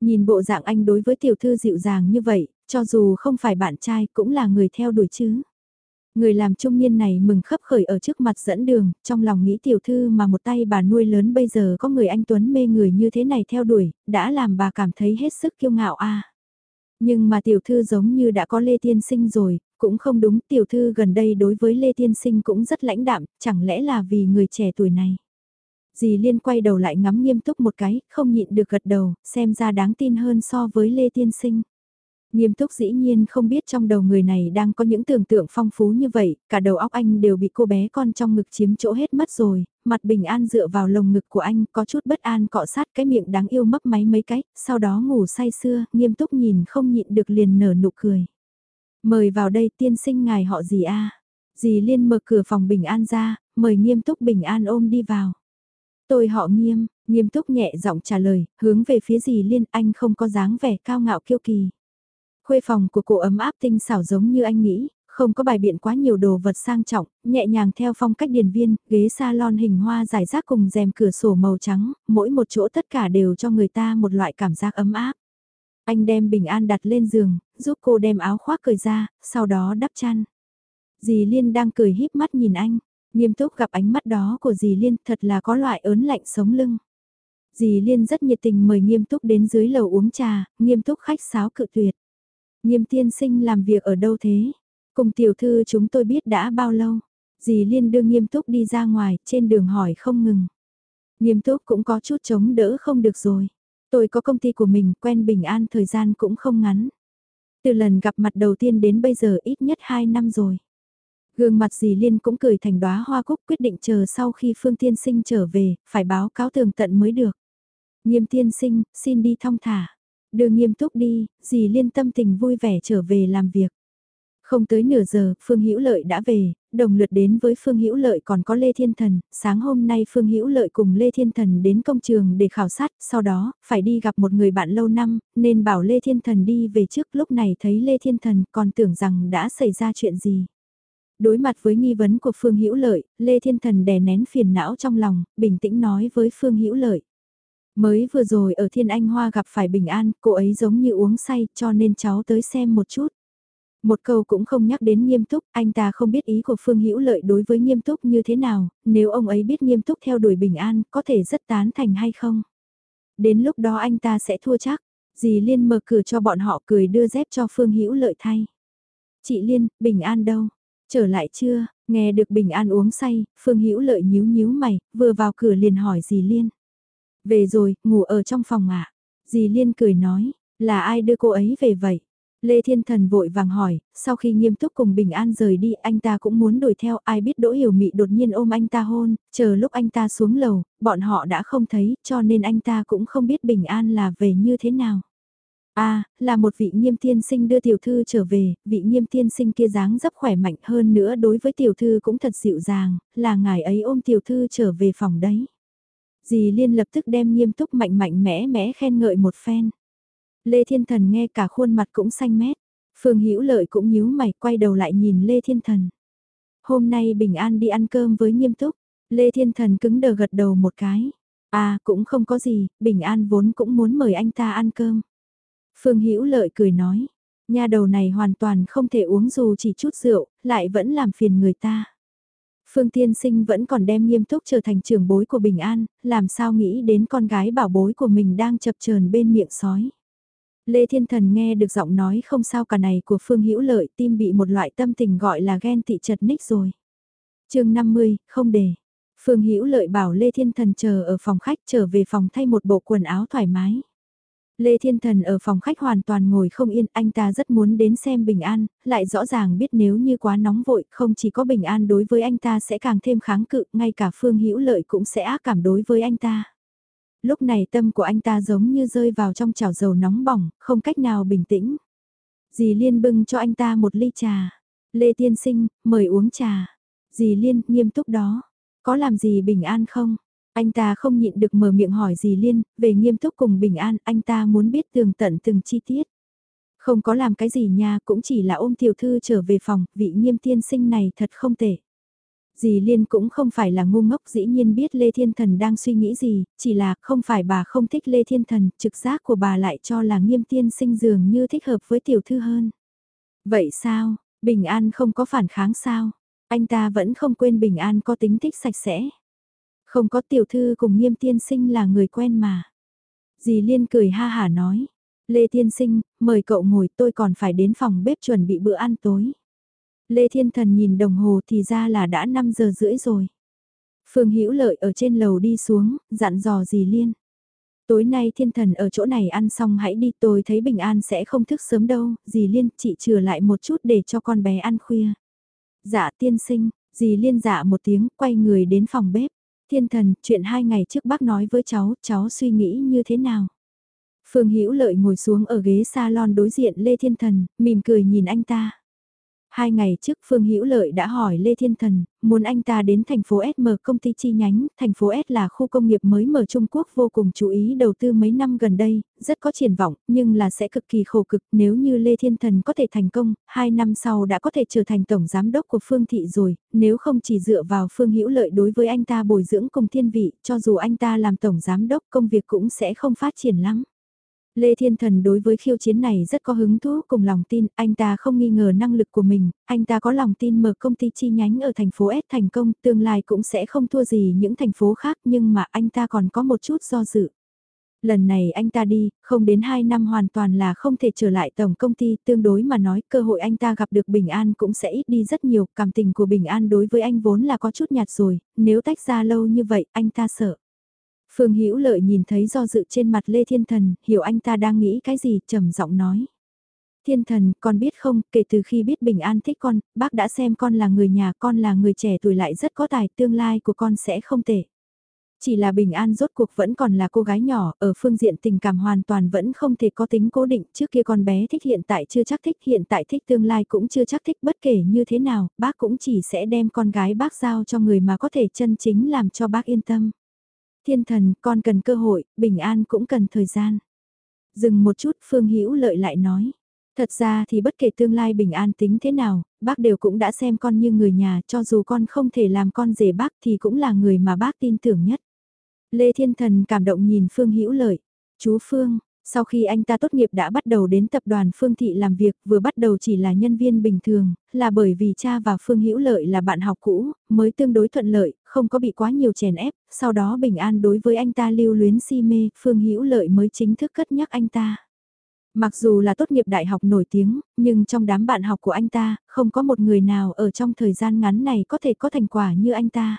Nhìn bộ dạng anh đối với tiểu thư dịu dàng như vậy, cho dù không phải bạn trai cũng là người theo đuổi chứ. Người làm trung niên này mừng khấp khởi ở trước mặt dẫn đường, trong lòng nghĩ tiểu thư mà một tay bà nuôi lớn bây giờ có người anh Tuấn mê người như thế này theo đuổi, đã làm bà cảm thấy hết sức kiêu ngạo a. Nhưng mà tiểu thư giống như đã có Lê Tiên Sinh rồi, cũng không đúng tiểu thư gần đây đối với Lê Tiên Sinh cũng rất lãnh đạm, chẳng lẽ là vì người trẻ tuổi này. Dì Liên quay đầu lại ngắm nghiêm túc một cái, không nhịn được gật đầu, xem ra đáng tin hơn so với Lê Tiên Sinh. Nghiêm túc dĩ nhiên không biết trong đầu người này đang có những tưởng tượng phong phú như vậy, cả đầu óc anh đều bị cô bé con trong ngực chiếm chỗ hết mất rồi, mặt bình an dựa vào lồng ngực của anh, có chút bất an cọ sát cái miệng đáng yêu mấp máy mấy cái, sau đó ngủ say sưa, nghiêm túc nhìn không nhịn được liền nở nụ cười. Mời vào đây tiên sinh ngài họ gì a Dì Liên mở cửa phòng bình an ra, mời nghiêm túc bình an ôm đi vào. Tôi họ nghiêm, nghiêm túc nhẹ giọng trả lời, hướng về phía dì Liên anh không có dáng vẻ cao ngạo kiêu kỳ. Khuê phòng của cô ấm áp tinh xảo giống như anh nghĩ, không có bài biện quá nhiều đồ vật sang trọng, nhẹ nhàng theo phong cách điển viên, ghế salon hình hoa giải rác cùng rèm cửa sổ màu trắng, mỗi một chỗ tất cả đều cho người ta một loại cảm giác ấm áp. Anh đem bình an đặt lên giường, giúp cô đem áo khoác cởi ra, sau đó đắp chăn. Dì Liên đang cười híp mắt nhìn anh, nghiêm túc gặp ánh mắt đó của dì Liên thật là có loại ớn lạnh sống lưng. Dì Liên rất nhiệt tình mời nghiêm túc đến dưới lầu uống trà, nghiêm túc khách sáo cự tuyệt. Nghiêm tiên sinh làm việc ở đâu thế? Cùng tiểu thư chúng tôi biết đã bao lâu? Dì Liên đưa nghiêm túc đi ra ngoài, trên đường hỏi không ngừng. Nghiêm túc cũng có chút chống đỡ không được rồi. Tôi có công ty của mình, quen bình an thời gian cũng không ngắn. Từ lần gặp mặt đầu tiên đến bây giờ ít nhất 2 năm rồi. Gương mặt dì Liên cũng cười thành đóa hoa cúc quyết định chờ sau khi Phương Tiên Sinh trở về, phải báo cáo tường tận mới được. Nghiêm Tiên Sinh, xin đi thong thả. Đưa nghiêm túc đi, dì Liên tâm tình vui vẻ trở về làm việc. Không tới nửa giờ, Phương Hữu Lợi đã về, đồng lượt đến với Phương Hữu Lợi còn có Lê Thiên Thần, sáng hôm nay Phương Hữu Lợi cùng Lê Thiên Thần đến công trường để khảo sát, sau đó, phải đi gặp một người bạn lâu năm, nên bảo Lê Thiên Thần đi về trước, lúc này thấy Lê Thiên Thần còn tưởng rằng đã xảy ra chuyện gì. Đối mặt với nghi vấn của Phương Hữu Lợi, Lê Thiên Thần đè nén phiền não trong lòng, bình tĩnh nói với Phương Hữu Lợi. Mới vừa rồi ở Thiên Anh Hoa gặp phải Bình An, cô ấy giống như uống say cho nên cháu tới xem một chút. Một câu cũng không nhắc đến nghiêm túc, anh ta không biết ý của Phương Hữu Lợi đối với nghiêm túc như thế nào, nếu ông ấy biết nghiêm túc theo đuổi Bình An, có thể rất tán thành hay không? Đến lúc đó anh ta sẽ thua chắc. Dì Liên mở cửa cho bọn họ cười đưa dép cho Phương Hữu Lợi thay. Chị Liên, Bình An đâu? Trở lại chưa? Nghe được Bình An uống say, Phương Hữu Lợi nhíu nhíu mày, vừa vào cửa liền hỏi dì Liên. Về rồi, ngủ ở trong phòng ạ. À? Dì Liên cười nói, là ai đưa cô ấy về vậy? Lê Thiên Thần vội vàng hỏi, sau khi nghiêm túc cùng Bình An rời đi anh ta cũng muốn đuổi theo ai biết Đỗ Hiểu Mị đột nhiên ôm anh ta hôn, chờ lúc anh ta xuống lầu, bọn họ đã không thấy cho nên anh ta cũng không biết Bình An là về như thế nào. À, là một vị nghiêm tiên sinh đưa tiểu thư trở về, vị nghiêm tiên sinh kia dáng dấp khỏe mạnh hơn nữa đối với tiểu thư cũng thật dịu dàng, là ngài ấy ôm tiểu thư trở về phòng đấy. Dì Liên lập tức đem nghiêm túc mạnh mạnh mẽ mẽ khen ngợi một phen. Lê Thiên Thần nghe cả khuôn mặt cũng xanh mét. Phương Hữu Lợi cũng nhíu mày quay đầu lại nhìn Lê Thiên Thần. Hôm nay Bình An đi ăn cơm với nghiêm túc. Lê Thiên Thần cứng đờ gật đầu một cái. À cũng không có gì, Bình An vốn cũng muốn mời anh ta ăn cơm. Phương Hữu Lợi cười nói. Nhà đầu này hoàn toàn không thể uống dù chỉ chút rượu, lại vẫn làm phiền người ta. Phương Tiên Sinh vẫn còn đem nghiêm túc trở thành trưởng bối của Bình An, làm sao nghĩ đến con gái bảo bối của mình đang chập chờn bên miệng sói. Lê Thiên Thần nghe được giọng nói không sao cả này của Phương Hữu Lợi tim bị một loại tâm tình gọi là ghen tị chật ních rồi. chương 50, không để. Phương Hữu Lợi bảo Lê Thiên Thần chờ ở phòng khách trở về phòng thay một bộ quần áo thoải mái. Lê Thiên Thần ở phòng khách hoàn toàn ngồi không yên, anh ta rất muốn đến xem Bình An, lại rõ ràng biết nếu như quá nóng vội, không chỉ có Bình An đối với anh ta sẽ càng thêm kháng cự, ngay cả Phương Hữu Lợi cũng sẽ ác cảm đối với anh ta. Lúc này tâm của anh ta giống như rơi vào trong chảo dầu nóng bỏng, không cách nào bình tĩnh. Dì Liên bưng cho anh ta một ly trà. Lê Tiên Sinh, mời uống trà. Dì Liên, nghiêm túc đó. Có làm gì bình an không? Anh ta không nhịn được mở miệng hỏi dì Liên, về nghiêm túc cùng bình an, anh ta muốn biết tường tận từng chi tiết. Không có làm cái gì nha, cũng chỉ là ôm tiểu thư trở về phòng, vị nghiêm tiên sinh này thật không tệ. Dì Liên cũng không phải là ngu ngốc dĩ nhiên biết Lê Thiên Thần đang suy nghĩ gì, chỉ là không phải bà không thích Lê Thiên Thần, trực giác của bà lại cho là nghiêm tiên sinh dường như thích hợp với tiểu thư hơn. Vậy sao, Bình An không có phản kháng sao? Anh ta vẫn không quên Bình An có tính thích sạch sẽ. Không có tiểu thư cùng nghiêm tiên sinh là người quen mà. Dì Liên cười ha hả nói. Lê Tiên Sinh, mời cậu ngồi tôi còn phải đến phòng bếp chuẩn bị bữa ăn tối. Lê Thiên Thần nhìn đồng hồ thì ra là đã 5 giờ rưỡi rồi. Phương Hữu Lợi ở trên lầu đi xuống, dặn dò dì Liên. Tối nay thiên thần ở chỗ này ăn xong hãy đi tôi thấy bình an sẽ không thức sớm đâu, dì Liên chị chừa lại một chút để cho con bé ăn khuya. Dạ tiên sinh, dì Liên dạ một tiếng quay người đến phòng bếp. Thiên thần, chuyện hai ngày trước bác nói với cháu, cháu suy nghĩ như thế nào? Phương Hữu Lợi ngồi xuống ở ghế salon đối diện Lê Thiên Thần, mỉm cười nhìn anh ta. Hai ngày trước Phương Hữu Lợi đã hỏi Lê Thiên Thần, muốn anh ta đến thành phố S mở công ty chi nhánh, thành phố S là khu công nghiệp mới mở Trung Quốc vô cùng chú ý đầu tư mấy năm gần đây, rất có triển vọng, nhưng là sẽ cực kỳ khổ cực nếu như Lê Thiên Thần có thể thành công, hai năm sau đã có thể trở thành tổng giám đốc của Phương Thị rồi, nếu không chỉ dựa vào Phương Hữu Lợi đối với anh ta bồi dưỡng cùng thiên vị, cho dù anh ta làm tổng giám đốc công việc cũng sẽ không phát triển lắm. Lê Thiên Thần đối với khiêu chiến này rất có hứng thú cùng lòng tin, anh ta không nghi ngờ năng lực của mình, anh ta có lòng tin mở công ty chi nhánh ở thành phố S thành công, tương lai cũng sẽ không thua gì những thành phố khác nhưng mà anh ta còn có một chút do dự. Lần này anh ta đi, không đến 2 năm hoàn toàn là không thể trở lại tổng công ty, tương đối mà nói cơ hội anh ta gặp được Bình An cũng sẽ ít đi rất nhiều, cảm tình của Bình An đối với anh vốn là có chút nhạt rồi, nếu tách ra lâu như vậy anh ta sợ. Phương Hữu Lợi nhìn thấy do dự trên mặt Lê Thiên Thần, hiểu anh ta đang nghĩ cái gì, trầm giọng nói. Thiên Thần, con biết không, kể từ khi biết Bình An thích con, bác đã xem con là người nhà, con là người trẻ tuổi lại rất có tài, tương lai của con sẽ không tệ. Chỉ là Bình An rốt cuộc vẫn còn là cô gái nhỏ, ở phương diện tình cảm hoàn toàn vẫn không thể có tính cố định, trước kia con bé thích hiện tại chưa chắc thích, hiện tại thích tương lai cũng chưa chắc thích, bất kể như thế nào, bác cũng chỉ sẽ đem con gái bác giao cho người mà có thể chân chính làm cho bác yên tâm. Thiên thần, con cần cơ hội, bình an cũng cần thời gian. Dừng một chút, Phương Hữu lợi lại nói. Thật ra thì bất kể tương lai bình an tính thế nào, bác đều cũng đã xem con như người nhà cho dù con không thể làm con rể bác thì cũng là người mà bác tin tưởng nhất. Lê Thiên Thần cảm động nhìn Phương Hữu lợi. Chú Phương, sau khi anh ta tốt nghiệp đã bắt đầu đến tập đoàn Phương Thị làm việc, vừa bắt đầu chỉ là nhân viên bình thường, là bởi vì cha và Phương Hữu Lợi là bạn học cũ, mới tương đối thuận lợi, không có bị quá nhiều chèn ép, sau đó bình an đối với anh ta lưu luyến si mê, Phương Hữu Lợi mới chính thức cất nhắc anh ta. Mặc dù là tốt nghiệp đại học nổi tiếng, nhưng trong đám bạn học của anh ta, không có một người nào ở trong thời gian ngắn này có thể có thành quả như anh ta.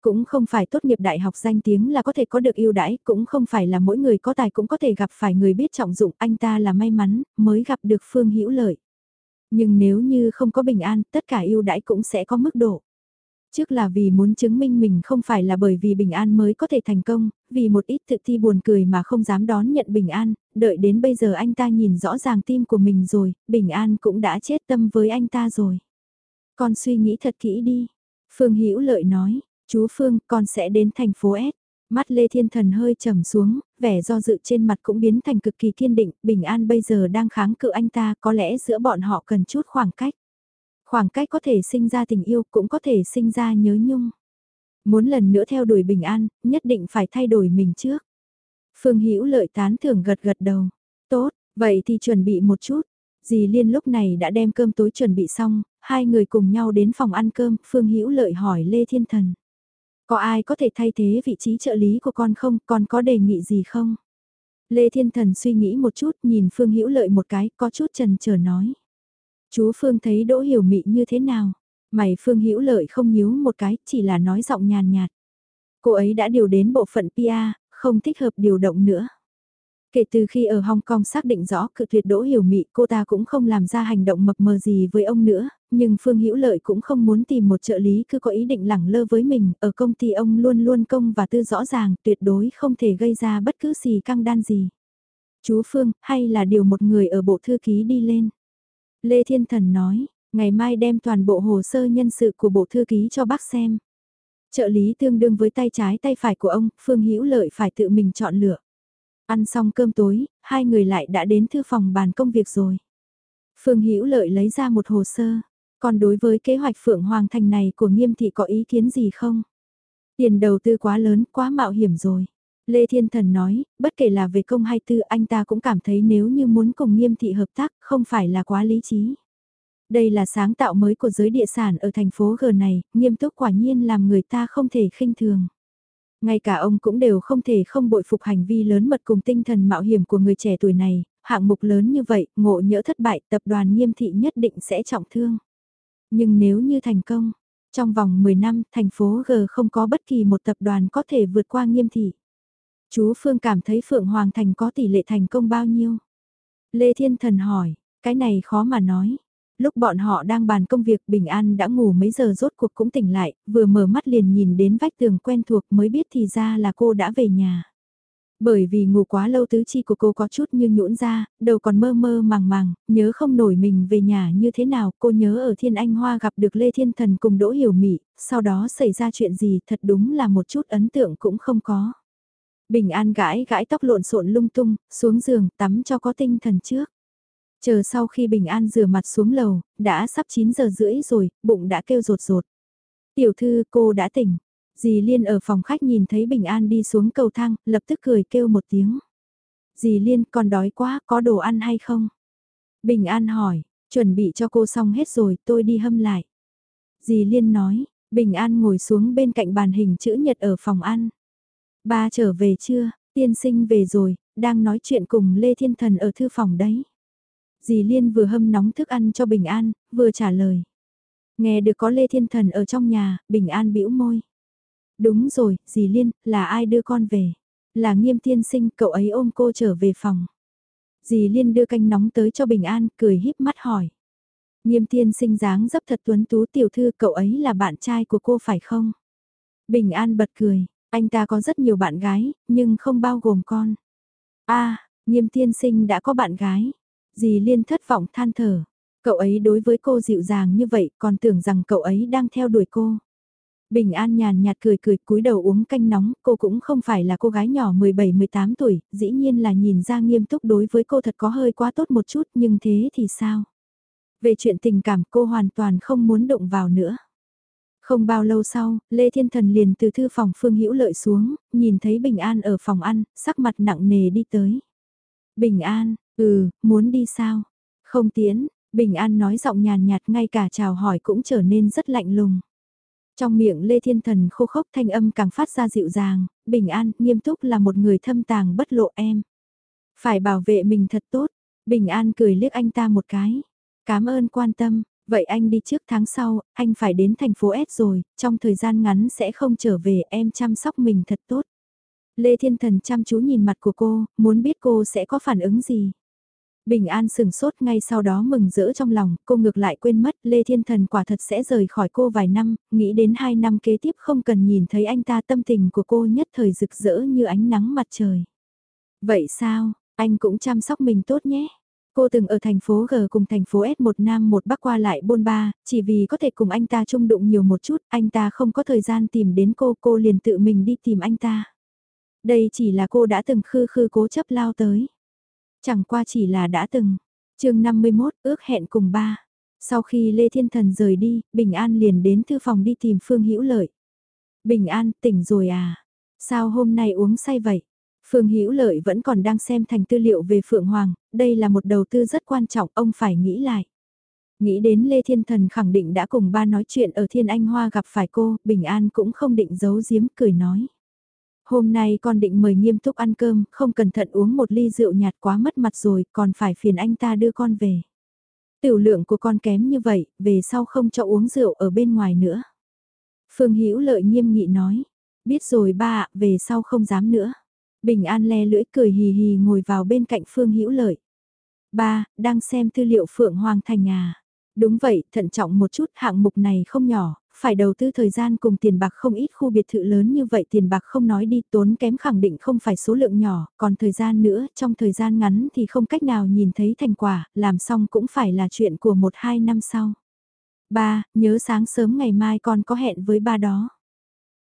Cũng không phải tốt nghiệp đại học danh tiếng là có thể có được ưu đãi, cũng không phải là mỗi người có tài cũng có thể gặp phải người biết trọng dụng, anh ta là may mắn, mới gặp được Phương Hữu Lợi. Nhưng nếu như không có bình an, tất cả ưu đãi cũng sẽ có mức độ. Trước là vì muốn chứng minh mình không phải là bởi vì bình an mới có thể thành công, vì một ít tự thi buồn cười mà không dám đón nhận bình an, đợi đến bây giờ anh ta nhìn rõ ràng tim của mình rồi, bình an cũng đã chết tâm với anh ta rồi. Con suy nghĩ thật kỹ đi. Phương Hữu Lợi nói, Chú Phương, con sẽ đến thành phố S. Mắt Lê Thiên Thần hơi trầm xuống, vẻ do dự trên mặt cũng biến thành cực kỳ kiên định, Bình An bây giờ đang kháng cự anh ta, có lẽ giữa bọn họ cần chút khoảng cách. Khoảng cách có thể sinh ra tình yêu, cũng có thể sinh ra nhớ nhung. Muốn lần nữa theo đuổi Bình An, nhất định phải thay đổi mình trước. Phương Hữu lợi tán thưởng gật gật đầu. Tốt, vậy thì chuẩn bị một chút. Dì Liên lúc này đã đem cơm tối chuẩn bị xong, hai người cùng nhau đến phòng ăn cơm, Phương Hữu lợi hỏi Lê Thiên Thần. Có ai có thể thay thế vị trí trợ lý của con không, con có đề nghị gì không? Lê Thiên Thần suy nghĩ một chút, nhìn Phương Hữu Lợi một cái, có chút chần chờ nói. Chú Phương thấy Đỗ Hiểu Mị như thế nào? Mày Phương Hữu Lợi không nhíu một cái, chỉ là nói giọng nhàn nhạt. Cô ấy đã điều đến bộ phận PA, không thích hợp điều động nữa. Kể từ khi ở Hong Kong xác định rõ cự tuyệt đỗ hiểu mị cô ta cũng không làm ra hành động mập mờ gì với ông nữa, nhưng Phương Hữu Lợi cũng không muốn tìm một trợ lý cứ có ý định lẳng lơ với mình, ở công ty ông luôn luôn công và tư rõ ràng, tuyệt đối không thể gây ra bất cứ gì căng đan gì. Chú Phương, hay là điều một người ở bộ thư ký đi lên. Lê Thiên Thần nói, ngày mai đem toàn bộ hồ sơ nhân sự của bộ thư ký cho bác xem. Trợ lý tương đương với tay trái tay phải của ông, Phương Hữu Lợi phải tự mình chọn lựa. Ăn xong cơm tối, hai người lại đã đến thư phòng bàn công việc rồi. Phương Hữu Lợi lấy ra một hồ sơ, còn đối với kế hoạch Phượng Hoàng Thành này của Nghiêm Thị có ý kiến gì không? Tiền đầu tư quá lớn, quá mạo hiểm rồi. Lê Thiên Thần nói, bất kể là về công hay tư anh ta cũng cảm thấy nếu như muốn cùng Nghiêm Thị hợp tác không phải là quá lý trí. Đây là sáng tạo mới của giới địa sản ở thành phố G này, nghiêm túc quả nhiên làm người ta không thể khinh thường. Ngay cả ông cũng đều không thể không bội phục hành vi lớn mật cùng tinh thần mạo hiểm của người trẻ tuổi này, hạng mục lớn như vậy, ngộ nhỡ thất bại, tập đoàn nghiêm thị nhất định sẽ trọng thương. Nhưng nếu như thành công, trong vòng 10 năm, thành phố G không có bất kỳ một tập đoàn có thể vượt qua nghiêm thị. Chú Phương cảm thấy Phượng Hoàng Thành có tỷ lệ thành công bao nhiêu? Lê Thiên Thần hỏi, cái này khó mà nói. Lúc bọn họ đang bàn công việc Bình An đã ngủ mấy giờ rốt cuộc cũng tỉnh lại, vừa mở mắt liền nhìn đến vách tường quen thuộc mới biết thì ra là cô đã về nhà. Bởi vì ngủ quá lâu tứ chi của cô có chút như nhũn ra, đầu còn mơ mơ màng màng, nhớ không nổi mình về nhà như thế nào, cô nhớ ở Thiên Anh Hoa gặp được Lê Thiên Thần cùng Đỗ Hiểu Mị, sau đó xảy ra chuyện gì thật đúng là một chút ấn tượng cũng không có. Bình An gãi gãi tóc lộn xộn lung tung, xuống giường tắm cho có tinh thần trước. Chờ sau khi Bình An rửa mặt xuống lầu, đã sắp 9 giờ rưỡi rồi, bụng đã kêu rột rột. Tiểu thư cô đã tỉnh. Dì Liên ở phòng khách nhìn thấy Bình An đi xuống cầu thang, lập tức cười kêu một tiếng. Dì Liên còn đói quá, có đồ ăn hay không? Bình An hỏi, chuẩn bị cho cô xong hết rồi, tôi đi hâm lại. Dì Liên nói, Bình An ngồi xuống bên cạnh bàn hình chữ nhật ở phòng ăn. Ba trở về chưa, tiên sinh về rồi, đang nói chuyện cùng Lê Thiên Thần ở thư phòng đấy. Dì Liên vừa hâm nóng thức ăn cho Bình An, vừa trả lời. Nghe được có Lê Thiên Thần ở trong nhà, Bình An bĩu môi. Đúng rồi, dì Liên, là ai đưa con về? Là nghiêm tiên sinh, cậu ấy ôm cô trở về phòng. Dì Liên đưa canh nóng tới cho Bình An, cười híp mắt hỏi. Nghiêm tiên sinh dáng dấp thật tuấn tú tiểu thư cậu ấy là bạn trai của cô phải không? Bình An bật cười, anh ta có rất nhiều bạn gái, nhưng không bao gồm con. a nghiêm tiên sinh đã có bạn gái. Dì Liên thất vọng than thở. Cậu ấy đối với cô dịu dàng như vậy còn tưởng rằng cậu ấy đang theo đuổi cô. Bình An nhàn nhạt cười cười cúi đầu uống canh nóng, cô cũng không phải là cô gái nhỏ 17-18 tuổi, dĩ nhiên là nhìn ra nghiêm túc đối với cô thật có hơi quá tốt một chút nhưng thế thì sao? Về chuyện tình cảm cô hoàn toàn không muốn động vào nữa. Không bao lâu sau, Lê Thiên Thần liền từ thư phòng Phương Hữu Lợi xuống, nhìn thấy Bình An ở phòng ăn, sắc mặt nặng nề đi tới. Bình An, ừ, muốn đi sao? Không tiến, Bình An nói giọng nhàn nhạt ngay cả chào hỏi cũng trở nên rất lạnh lùng. Trong miệng Lê Thiên Thần khô khốc thanh âm càng phát ra dịu dàng, bình an, nghiêm túc là một người thâm tàng bất lộ em. Phải bảo vệ mình thật tốt, bình an cười liếc anh ta một cái. Cảm ơn quan tâm, vậy anh đi trước tháng sau, anh phải đến thành phố S rồi, trong thời gian ngắn sẽ không trở về em chăm sóc mình thật tốt. Lê Thiên Thần chăm chú nhìn mặt của cô, muốn biết cô sẽ có phản ứng gì. Bình An sừng sốt ngay sau đó mừng rỡ trong lòng, cô ngược lại quên mất Lê Thiên Thần quả thật sẽ rời khỏi cô vài năm, nghĩ đến hai năm kế tiếp không cần nhìn thấy anh ta tâm tình của cô nhất thời rực rỡ như ánh nắng mặt trời. Vậy sao, anh cũng chăm sóc mình tốt nhé. Cô từng ở thành phố G cùng thành phố S một nam một bắc qua lại bôn ba, chỉ vì có thể cùng anh ta chung đụng nhiều một chút, anh ta không có thời gian tìm đến cô, cô liền tự mình đi tìm anh ta. Đây chỉ là cô đã từng khư khư cố chấp lao tới. Chẳng qua chỉ là đã từng. chương 51 ước hẹn cùng ba. Sau khi Lê Thiên Thần rời đi, Bình An liền đến thư phòng đi tìm Phương Hữu Lợi. Bình An, tỉnh rồi à? Sao hôm nay uống say vậy? Phương Hữu Lợi vẫn còn đang xem thành tư liệu về Phượng Hoàng, đây là một đầu tư rất quan trọng, ông phải nghĩ lại. Nghĩ đến Lê Thiên Thần khẳng định đã cùng ba nói chuyện ở Thiên Anh Hoa gặp phải cô, Bình An cũng không định giấu giếm cười nói. Hôm nay con định mời nghiêm túc ăn cơm, không cẩn thận uống một ly rượu nhạt quá mất mặt rồi, còn phải phiền anh ta đưa con về. Tiểu lượng của con kém như vậy, về sau không cho uống rượu ở bên ngoài nữa. Phương Hữu lợi nghiêm nghị nói, biết rồi ba ạ, về sau không dám nữa. Bình An le lưỡi cười hì hì ngồi vào bên cạnh Phương Hữu lợi. Ba, đang xem tư liệu Phượng Hoàng Thành à. Đúng vậy, thận trọng một chút hạng mục này không nhỏ, phải đầu tư thời gian cùng tiền bạc không ít khu biệt thự lớn như vậy tiền bạc không nói đi tốn kém khẳng định không phải số lượng nhỏ, còn thời gian nữa, trong thời gian ngắn thì không cách nào nhìn thấy thành quả, làm xong cũng phải là chuyện của một hai năm sau. Ba, nhớ sáng sớm ngày mai con có hẹn với ba đó.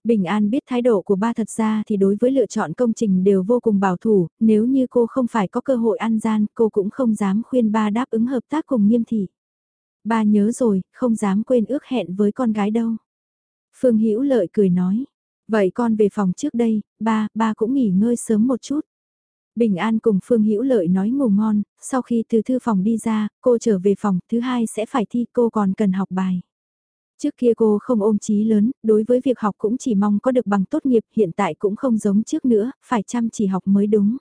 Bình An biết thái độ của ba thật ra thì đối với lựa chọn công trình đều vô cùng bảo thủ, nếu như cô không phải có cơ hội ăn gian, cô cũng không dám khuyên ba đáp ứng hợp tác cùng nghiêm thị. Ba nhớ rồi, không dám quên ước hẹn với con gái đâu. Phương Hữu Lợi cười nói, vậy con về phòng trước đây, ba, ba cũng nghỉ ngơi sớm một chút. Bình An cùng Phương Hữu Lợi nói ngủ ngon, sau khi từ thư phòng đi ra, cô trở về phòng, thứ hai sẽ phải thi cô còn cần học bài. Trước kia cô không ôm chí lớn, đối với việc học cũng chỉ mong có được bằng tốt nghiệp, hiện tại cũng không giống trước nữa, phải chăm chỉ học mới đúng.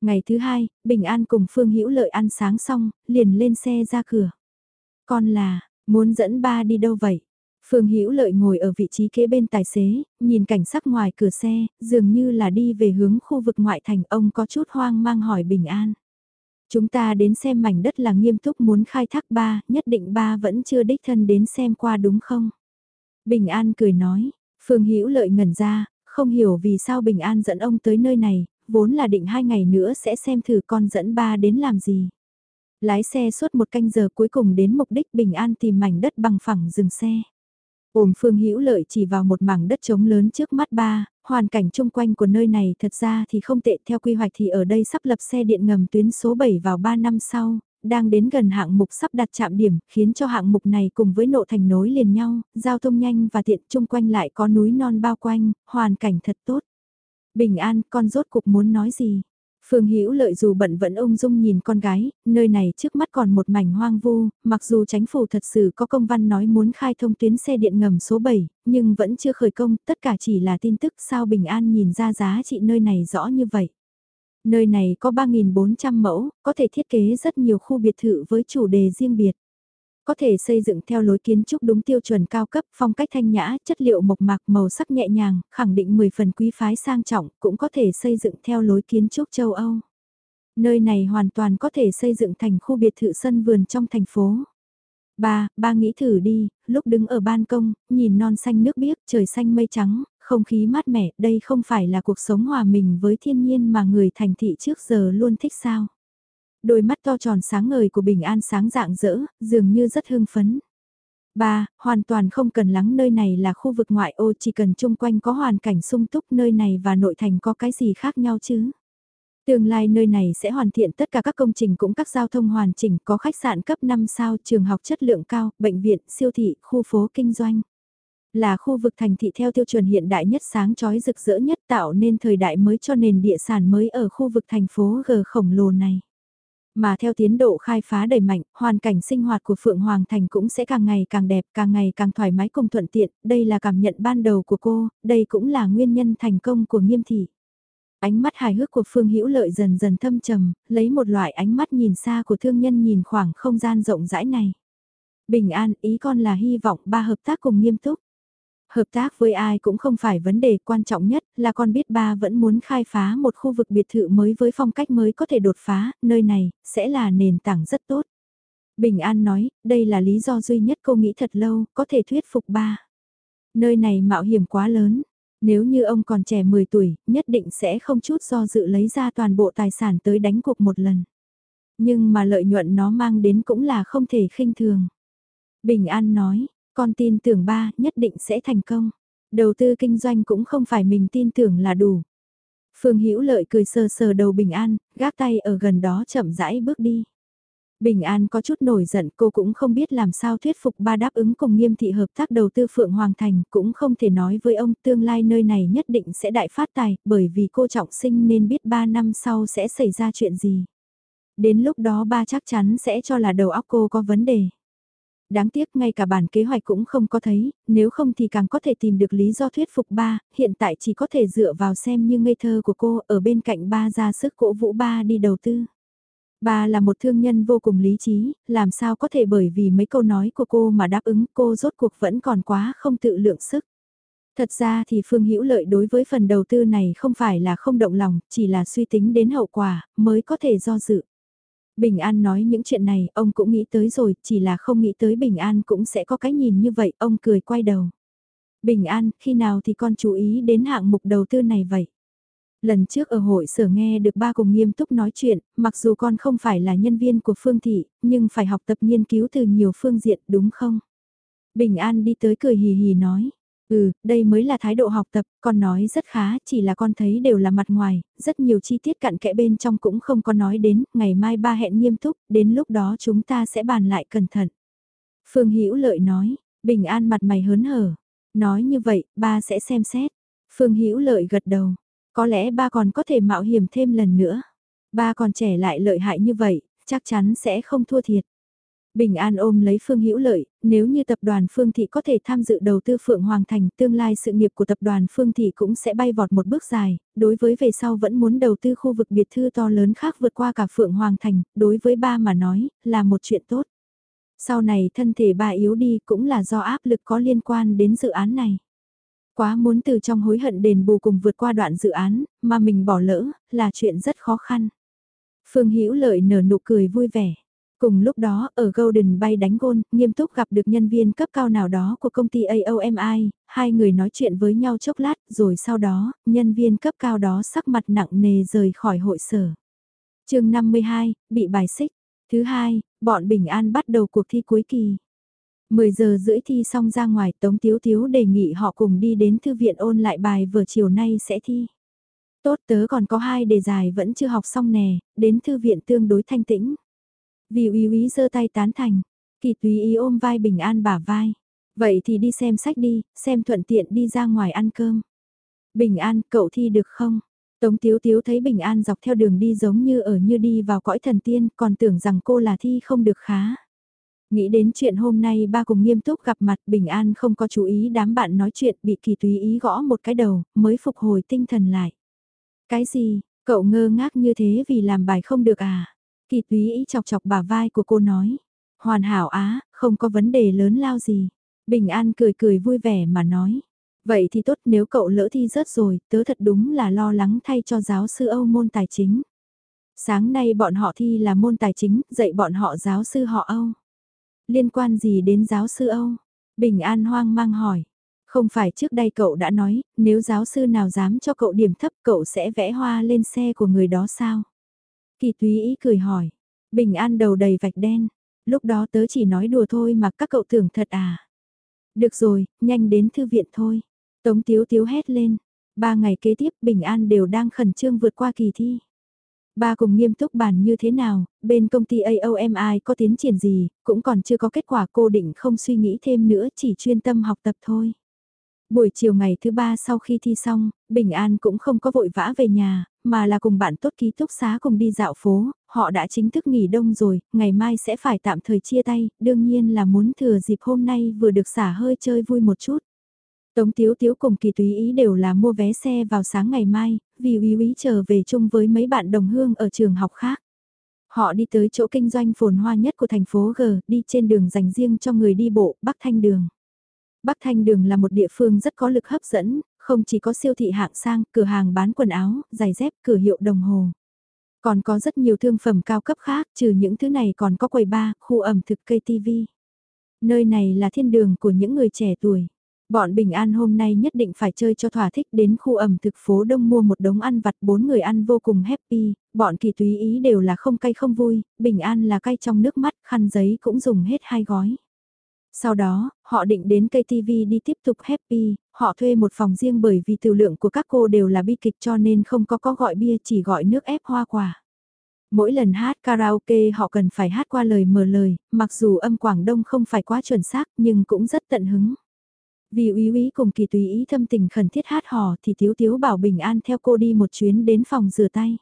Ngày thứ hai, Bình An cùng Phương Hữu Lợi ăn sáng xong, liền lên xe ra cửa. Con là, muốn dẫn ba đi đâu vậy? Phương Hữu Lợi ngồi ở vị trí kế bên tài xế, nhìn cảnh sắc ngoài cửa xe, dường như là đi về hướng khu vực ngoại thành ông có chút hoang mang hỏi Bình An. Chúng ta đến xem mảnh đất là nghiêm túc muốn khai thác ba, nhất định ba vẫn chưa đích thân đến xem qua đúng không? Bình An cười nói, Phương Hữu lợi ngẩn ra, không hiểu vì sao Bình An dẫn ông tới nơi này, vốn là định hai ngày nữa sẽ xem thử con dẫn ba đến làm gì. Lái xe suốt một canh giờ cuối cùng đến mục đích Bình An tìm mảnh đất bằng phẳng dừng xe. Ổm Phương Hữu Lợi chỉ vào một mảng đất trống lớn trước mắt ba, hoàn cảnh chung quanh của nơi này thật ra thì không tệ theo quy hoạch thì ở đây sắp lập xe điện ngầm tuyến số 7 vào 3 năm sau, đang đến gần hạng mục sắp đặt chạm điểm, khiến cho hạng mục này cùng với nộ thành nối liền nhau, giao thông nhanh và tiện chung quanh lại có núi non bao quanh, hoàn cảnh thật tốt. Bình an, con rốt cục muốn nói gì? Phương Hữu lợi dù bận vẫn ung dung nhìn con gái, nơi này trước mắt còn một mảnh hoang vu, mặc dù chính phủ thật sự có công văn nói muốn khai thông tuyến xe điện ngầm số 7, nhưng vẫn chưa khởi công, tất cả chỉ là tin tức sao Bình An nhìn ra giá trị nơi này rõ như vậy. Nơi này có 3.400 mẫu, có thể thiết kế rất nhiều khu biệt thự với chủ đề riêng biệt. Có thể xây dựng theo lối kiến trúc đúng tiêu chuẩn cao cấp, phong cách thanh nhã, chất liệu mộc mạc, màu sắc nhẹ nhàng, khẳng định 10 phần quý phái sang trọng, cũng có thể xây dựng theo lối kiến trúc châu Âu. Nơi này hoàn toàn có thể xây dựng thành khu biệt thự sân vườn trong thành phố. Ba, ba nghĩ thử đi, lúc đứng ở ban công, nhìn non xanh nước biếc, trời xanh mây trắng, không khí mát mẻ, đây không phải là cuộc sống hòa mình với thiên nhiên mà người thành thị trước giờ luôn thích sao. Đôi mắt to tròn sáng ngời của Bình An sáng dạng dỡ, dường như rất hưng phấn. Ba, hoàn toàn không cần lắng nơi này là khu vực ngoại ô chỉ cần chung quanh có hoàn cảnh sung túc nơi này và nội thành có cái gì khác nhau chứ. Tương lai nơi này sẽ hoàn thiện tất cả các công trình cũng các giao thông hoàn chỉnh có khách sạn cấp 5 sao, trường học chất lượng cao, bệnh viện, siêu thị, khu phố kinh doanh. Là khu vực thành thị theo tiêu chuẩn hiện đại nhất sáng chói rực rỡ nhất tạo nên thời đại mới cho nền địa sản mới ở khu vực thành phố G khổng lồ này. Mà theo tiến độ khai phá đầy mạnh, hoàn cảnh sinh hoạt của Phượng Hoàng Thành cũng sẽ càng ngày càng đẹp, càng ngày càng thoải mái cùng thuận tiện, đây là cảm nhận ban đầu của cô, đây cũng là nguyên nhân thành công của nghiêm thị. Ánh mắt hài hước của Phương Hữu Lợi dần dần thâm trầm, lấy một loại ánh mắt nhìn xa của thương nhân nhìn khoảng không gian rộng rãi này. Bình an, ý con là hy vọng ba hợp tác cùng nghiêm túc. Hợp tác với ai cũng không phải vấn đề quan trọng nhất là con biết ba vẫn muốn khai phá một khu vực biệt thự mới với phong cách mới có thể đột phá, nơi này sẽ là nền tảng rất tốt. Bình An nói, đây là lý do duy nhất cô nghĩ thật lâu, có thể thuyết phục ba. Nơi này mạo hiểm quá lớn, nếu như ông còn trẻ 10 tuổi, nhất định sẽ không chút do dự lấy ra toàn bộ tài sản tới đánh cuộc một lần. Nhưng mà lợi nhuận nó mang đến cũng là không thể khinh thường. Bình An nói, con tin tưởng ba nhất định sẽ thành công. Đầu tư kinh doanh cũng không phải mình tin tưởng là đủ. Phương Hữu Lợi cười sờ sờ đầu Bình An, gác tay ở gần đó chậm rãi bước đi. Bình An có chút nổi giận cô cũng không biết làm sao thuyết phục ba đáp ứng cùng nghiêm thị hợp tác đầu tư Phượng Hoàng Thành cũng không thể nói với ông tương lai nơi này nhất định sẽ đại phát tài bởi vì cô trọng sinh nên biết ba năm sau sẽ xảy ra chuyện gì. Đến lúc đó ba chắc chắn sẽ cho là đầu óc cô có vấn đề. Đáng tiếc ngay cả bản kế hoạch cũng không có thấy, nếu không thì càng có thể tìm được lý do thuyết phục ba, hiện tại chỉ có thể dựa vào xem như ngây thơ của cô ở bên cạnh ba ra sức cổ vũ ba đi đầu tư. Ba là một thương nhân vô cùng lý trí, làm sao có thể bởi vì mấy câu nói của cô mà đáp ứng cô rốt cuộc vẫn còn quá không tự lượng sức. Thật ra thì Phương Hữu Lợi đối với phần đầu tư này không phải là không động lòng, chỉ là suy tính đến hậu quả, mới có thể do dự. Bình An nói những chuyện này, ông cũng nghĩ tới rồi, chỉ là không nghĩ tới Bình An cũng sẽ có cái nhìn như vậy, ông cười quay đầu. Bình An, khi nào thì con chú ý đến hạng mục đầu tư này vậy? Lần trước ở hội sở nghe được ba cùng nghiêm túc nói chuyện, mặc dù con không phải là nhân viên của Phương Thị, nhưng phải học tập nghiên cứu từ nhiều phương diện đúng không? Bình An đi tới cười hì hì nói, Ừ, đây mới là thái độ học tập, con nói rất khá, chỉ là con thấy đều là mặt ngoài, rất nhiều chi tiết cặn kẽ bên trong cũng không có nói đến, ngày mai ba hẹn nghiêm túc, đến lúc đó chúng ta sẽ bàn lại cẩn thận. Phương Hữu Lợi nói, Bình An mặt mày hớn hở, nói như vậy, ba sẽ xem xét. Phương Hữu Lợi gật đầu, có lẽ ba còn có thể mạo hiểm thêm lần nữa. Ba còn trẻ lại lợi hại như vậy, chắc chắn sẽ không thua thiệt. Bình An ôm lấy Phương Hữu Lợi, nếu như tập đoàn Phương Thị có thể tham dự đầu tư Phượng Hoàng Thành, tương lai sự nghiệp của tập đoàn Phương Thị cũng sẽ bay vọt một bước dài, đối với về sau vẫn muốn đầu tư khu vực biệt thư to lớn khác vượt qua cả Phượng Hoàng Thành, đối với ba mà nói, là một chuyện tốt. Sau này thân thể bà yếu đi cũng là do áp lực có liên quan đến dự án này. Quá muốn từ trong hối hận đền bù cùng vượt qua đoạn dự án, mà mình bỏ lỡ, là chuyện rất khó khăn. Phương Hữu Lợi nở nụ cười vui vẻ. Cùng lúc đó, ở Golden bay đánh gôn, nghiêm túc gặp được nhân viên cấp cao nào đó của công ty AOMI, hai người nói chuyện với nhau chốc lát, rồi sau đó, nhân viên cấp cao đó sắc mặt nặng nề rời khỏi hội sở. chương 52, bị bài xích. Thứ hai, bọn Bình An bắt đầu cuộc thi cuối kỳ. 10 giờ rưỡi thi xong ra ngoài Tống Tiếu Tiếu đề nghị họ cùng đi đến thư viện ôn lại bài vừa chiều nay sẽ thi. Tốt tớ còn có hai đề dài vẫn chưa học xong nè, đến thư viện tương đối thanh tĩnh. Vì uy uy giơ tay tán thành, kỳ túy ý ôm vai bình an bả vai. Vậy thì đi xem sách đi, xem thuận tiện đi ra ngoài ăn cơm. Bình an, cậu thi được không? Tống Tiếu Tiếu thấy Bình An dọc theo đường đi giống như ở như đi vào cõi thần tiên, còn tưởng rằng cô là thi không được khá. Nghĩ đến chuyện hôm nay ba cùng nghiêm túc gặp mặt Bình An không có chú ý đám bạn nói chuyện bị kỳ túy ý gõ một cái đầu, mới phục hồi tinh thần lại. Cái gì, cậu ngơ ngác như thế vì làm bài không được à? Kỳ túy ý chọc chọc bả vai của cô nói. Hoàn hảo á, không có vấn đề lớn lao gì. Bình An cười cười vui vẻ mà nói. Vậy thì tốt nếu cậu lỡ thi rớt rồi, tớ thật đúng là lo lắng thay cho giáo sư Âu môn tài chính. Sáng nay bọn họ thi là môn tài chính, dạy bọn họ giáo sư họ Âu. Liên quan gì đến giáo sư Âu? Bình An hoang mang hỏi. Không phải trước đây cậu đã nói, nếu giáo sư nào dám cho cậu điểm thấp cậu sẽ vẽ hoa lên xe của người đó sao? Kỳ túy ý cười hỏi. Bình An đầu đầy vạch đen. Lúc đó tớ chỉ nói đùa thôi mà các cậu tưởng thật à? Được rồi, nhanh đến thư viện thôi. Tống Tiếu Tiếu hét lên. Ba ngày kế tiếp Bình An đều đang khẩn trương vượt qua kỳ thi. Ba cùng nghiêm túc bàn như thế nào, bên công ty AOMI có tiến triển gì, cũng còn chưa có kết quả cô định không suy nghĩ thêm nữa chỉ chuyên tâm học tập thôi. Buổi chiều ngày thứ ba sau khi thi xong, Bình An cũng không có vội vã về nhà, mà là cùng bạn tốt ký túc xá cùng đi dạo phố, họ đã chính thức nghỉ đông rồi, ngày mai sẽ phải tạm thời chia tay, đương nhiên là muốn thừa dịp hôm nay vừa được xả hơi chơi vui một chút. Tống Tiếu Tiếu cùng Kỳ Túy Ý đều là mua vé xe vào sáng ngày mai, vì Uy Ý trở về chung với mấy bạn đồng hương ở trường học khác. Họ đi tới chỗ kinh doanh phồn hoa nhất của thành phố G, đi trên đường dành riêng cho người đi bộ, Bắc Thanh Đường. Bắc Thanh Đường là một địa phương rất có lực hấp dẫn, không chỉ có siêu thị hạng sang, cửa hàng bán quần áo, giày dép, cửa hiệu đồng hồ. Còn có rất nhiều thương phẩm cao cấp khác, trừ những thứ này còn có quầy bar, khu ẩm thực cây TV. Nơi này là thiên đường của những người trẻ tuổi. Bọn Bình An hôm nay nhất định phải chơi cho thỏa thích đến khu ẩm thực phố đông mua một đống ăn vặt bốn người ăn vô cùng happy, bọn kỳ túy ý đều là không cay không vui, Bình An là cay trong nước mắt, khăn giấy cũng dùng hết hai gói. Sau đó, họ định đến cây TV đi tiếp tục happy, họ thuê một phòng riêng bởi vì tiểu lượng của các cô đều là bi kịch cho nên không có có gọi bia chỉ gọi nước ép hoa quả. Mỗi lần hát karaoke họ cần phải hát qua lời mở lời, mặc dù âm Quảng Đông không phải quá chuẩn xác nhưng cũng rất tận hứng. Vì úy úy cùng kỳ tùy ý thâm tình khẩn thiết hát hò thì Tiếu Tiếu bảo Bình An theo cô đi một chuyến đến phòng rửa tay.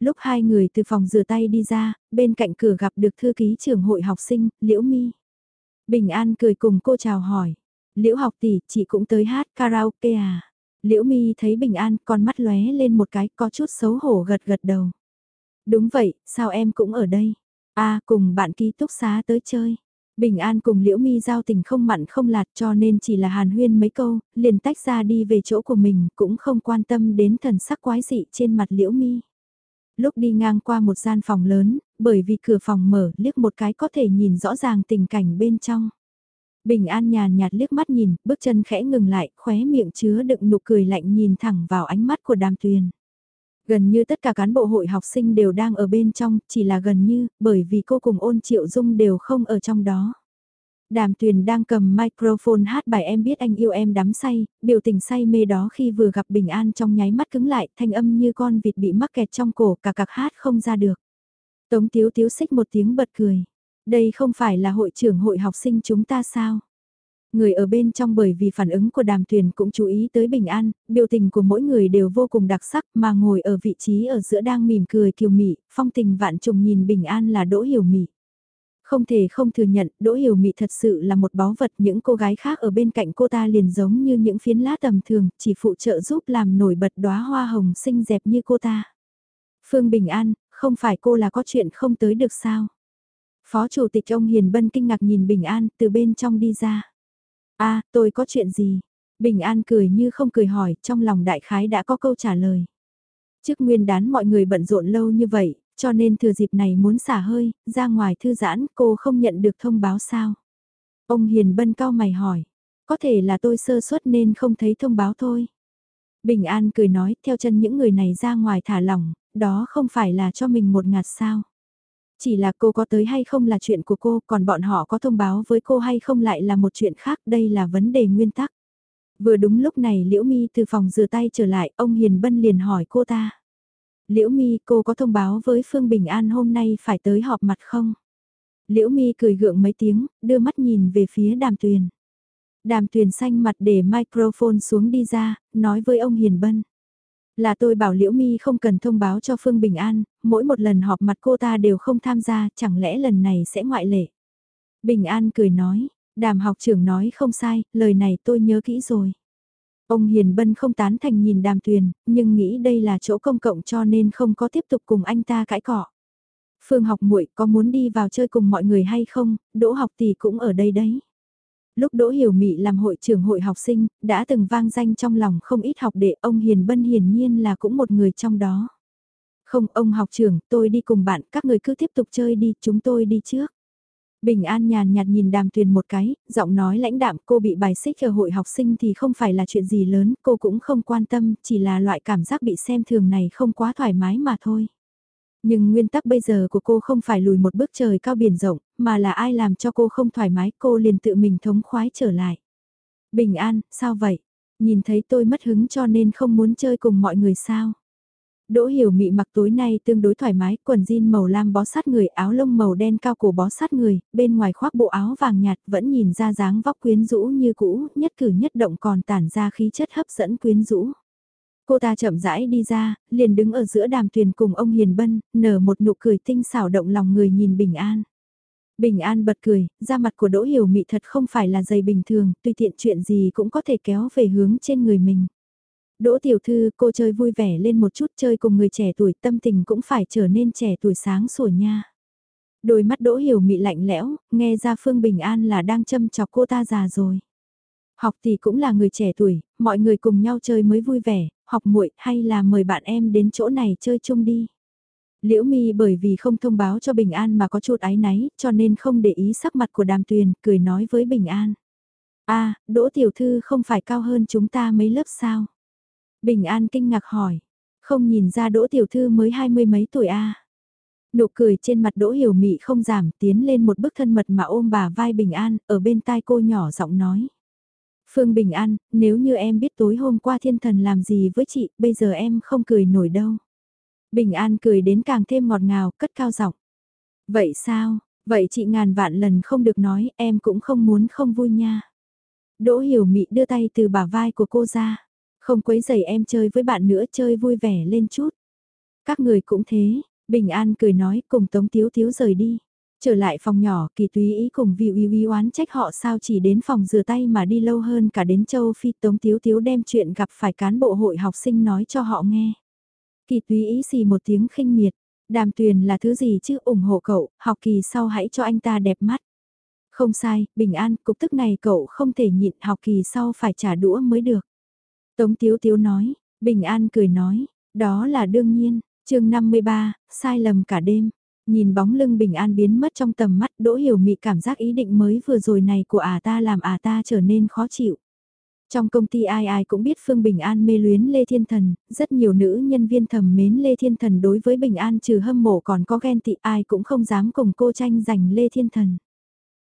Lúc hai người từ phòng rửa tay đi ra, bên cạnh cửa gặp được thư ký trưởng hội học sinh, Liễu Mi. Bình An cười cùng cô chào hỏi. Liễu học tỷ, chị cũng tới hát karaoke à? Liễu Mi thấy Bình An, con mắt lóe lên một cái, có chút xấu hổ gật gật đầu. Đúng vậy, sao em cũng ở đây? À, cùng bạn ký túc xá tới chơi. Bình An cùng Liễu Mi giao tình không mặn không lạt cho nên chỉ là hàn huyên mấy câu, liền tách ra đi về chỗ của mình, cũng không quan tâm đến thần sắc quái dị trên mặt Liễu Mi. Lúc đi ngang qua một gian phòng lớn, bởi vì cửa phòng mở, liếc một cái có thể nhìn rõ ràng tình cảnh bên trong. Bình An nhàn nhạt liếc mắt nhìn, bước chân khẽ ngừng lại, khóe miệng chứa đựng nụ cười lạnh nhìn thẳng vào ánh mắt của đàm tuyền. Gần như tất cả cán bộ hội học sinh đều đang ở bên trong, chỉ là gần như, bởi vì cô cùng ôn triệu dung đều không ở trong đó. Đàm tuyền đang cầm microphone hát bài em biết anh yêu em đắm say, biểu tình say mê đó khi vừa gặp Bình An trong nháy mắt cứng lại, thanh âm như con vịt bị mắc kẹt trong cổ cả cặc hát không ra được. Tống tiếu tiếu xích một tiếng bật cười. Đây không phải là hội trưởng hội học sinh chúng ta sao? Người ở bên trong bởi vì phản ứng của đàm tuyền cũng chú ý tới bình an, biểu tình của mỗi người đều vô cùng đặc sắc mà ngồi ở vị trí ở giữa đang mỉm cười kiều mị, phong tình vạn trùng nhìn bình an là đỗ hiểu mị. Không thể không thừa nhận, Đỗ Hiểu Mị thật sự là một báu vật, những cô gái khác ở bên cạnh cô ta liền giống như những phiến lá tầm thường, chỉ phụ trợ giúp làm nổi bật đóa hoa hồng xinh đẹp như cô ta. Phương Bình An, không phải cô là có chuyện không tới được sao? Phó Chủ tịch ông Hiền Bân kinh ngạc nhìn Bình An từ bên trong đi ra. a à, tôi có chuyện gì? Bình An cười như không cười hỏi, trong lòng đại khái đã có câu trả lời. Trước nguyên đán mọi người bận rộn lâu như vậy, cho nên thừa dịp này muốn xả hơi, ra ngoài thư giãn, cô không nhận được thông báo sao. Ông Hiền Bân cao mày hỏi, có thể là tôi sơ suất nên không thấy thông báo thôi. Bình An cười nói, theo chân những người này ra ngoài thả lỏng, đó không phải là cho mình một ngạt sao. Chỉ là cô có tới hay không là chuyện của cô, còn bọn họ có thông báo với cô hay không lại là một chuyện khác, đây là vấn đề nguyên tắc. Vừa đúng lúc này Liễu Mi từ phòng rửa tay trở lại, ông Hiền Bân liền hỏi cô ta. Liễu Mi, cô có thông báo với Phương Bình An hôm nay phải tới họp mặt không? Liễu Mi cười gượng mấy tiếng, đưa mắt nhìn về phía đàm tuyền. Đàm tuyền xanh mặt để microphone xuống đi ra, nói với ông Hiền Bân. Là tôi bảo Liễu Mi không cần thông báo cho Phương Bình An, mỗi một lần họp mặt cô ta đều không tham gia, chẳng lẽ lần này sẽ ngoại lệ. Bình An cười nói, đàm học trưởng nói không sai, lời này tôi nhớ kỹ rồi. Ông Hiền Bân không tán thành nhìn đàm tuyền, nhưng nghĩ đây là chỗ công cộng cho nên không có tiếp tục cùng anh ta cãi cọ. Phương học muội có muốn đi vào chơi cùng mọi người hay không, đỗ học tỷ cũng ở đây đấy. Lúc Đỗ Hiểu Mị làm hội trưởng hội học sinh, đã từng vang danh trong lòng không ít học đệ ông Hiền Bân hiển nhiên là cũng một người trong đó. Không ông học trưởng, tôi đi cùng bạn, các người cứ tiếp tục chơi đi, chúng tôi đi trước. Bình An nhàn nhạt nhìn đàm tuyền một cái, giọng nói lãnh đạm cô bị bài xích ở hội học sinh thì không phải là chuyện gì lớn, cô cũng không quan tâm, chỉ là loại cảm giác bị xem thường này không quá thoải mái mà thôi. Nhưng nguyên tắc bây giờ của cô không phải lùi một bước trời cao biển rộng, mà là ai làm cho cô không thoải mái cô liền tự mình thống khoái trở lại. Bình an, sao vậy? Nhìn thấy tôi mất hứng cho nên không muốn chơi cùng mọi người sao? Đỗ hiểu mị mặc tối nay tương đối thoải mái, quần jean màu lam bó sát người, áo lông màu đen cao cổ bó sát người, bên ngoài khoác bộ áo vàng nhạt vẫn nhìn ra dáng vóc quyến rũ như cũ, nhất cử nhất động còn tản ra khí chất hấp dẫn quyến rũ. Cô ta chậm rãi đi ra, liền đứng ở giữa đàm thuyền cùng ông Hiền Bân, nở một nụ cười tinh xảo động lòng người nhìn Bình An. Bình An bật cười, da mặt của Đỗ Hiểu Mị thật không phải là dày bình thường, tùy tiện chuyện gì cũng có thể kéo về hướng trên người mình. Đỗ Tiểu Thư, cô chơi vui vẻ lên một chút chơi cùng người trẻ tuổi tâm tình cũng phải trở nên trẻ tuổi sáng sủa nha. Đôi mắt Đỗ Hiểu Mị lạnh lẽo, nghe ra Phương Bình An là đang châm chọc cô ta già rồi. Học thì cũng là người trẻ tuổi, mọi người cùng nhau chơi mới vui vẻ, học muội hay là mời bạn em đến chỗ này chơi chung đi. Liễu Mi bởi vì không thông báo cho Bình An mà có chút ái náy, cho nên không để ý sắc mặt của Đàm Tuyền, cười nói với Bình An. a Đỗ Tiểu Thư không phải cao hơn chúng ta mấy lớp sao? Bình An kinh ngạc hỏi. Không nhìn ra Đỗ Tiểu Thư mới hai mươi mấy tuổi a Nụ cười trên mặt Đỗ Hiểu Mị không giảm tiến lên một bước thân mật mà ôm bà vai Bình An, ở bên tai cô nhỏ giọng nói. Phương Bình An, nếu như em biết tối hôm qua thiên thần làm gì với chị, bây giờ em không cười nổi đâu. Bình An cười đến càng thêm ngọt ngào, cất cao giọng. Vậy sao, vậy chị ngàn vạn lần không được nói, em cũng không muốn không vui nha. Đỗ Hiểu Mị đưa tay từ bả vai của cô ra. Không quấy giày em chơi với bạn nữa chơi vui vẻ lên chút. Các người cũng thế, Bình An cười nói cùng Tống Tiếu Tiếu rời đi. Trở lại phòng nhỏ, kỳ túy ý cùng vì uy uy oán trách họ sao chỉ đến phòng rửa tay mà đi lâu hơn cả đến châu Phi Tống Tiếu Tiếu đem chuyện gặp phải cán bộ hội học sinh nói cho họ nghe. Kỳ túy ý xì một tiếng khinh miệt, đàm tuyền là thứ gì chứ ủng hộ cậu, học kỳ sau hãy cho anh ta đẹp mắt. Không sai, bình an, cục tức này cậu không thể nhịn học kỳ sau phải trả đũa mới được. Tống Tiếu Tiếu nói, bình an cười nói, đó là đương nhiên, chương 53, sai lầm cả đêm. Nhìn bóng lưng bình an biến mất trong tầm mắt đỗ hiểu mị cảm giác ý định mới vừa rồi này của ả ta làm ả ta trở nên khó chịu. Trong công ty ai ai cũng biết Phương Bình An mê luyến Lê Thiên Thần, rất nhiều nữ nhân viên thầm mến Lê Thiên Thần đối với Bình An trừ hâm mộ còn có ghen tị ai cũng không dám cùng cô tranh giành Lê Thiên Thần.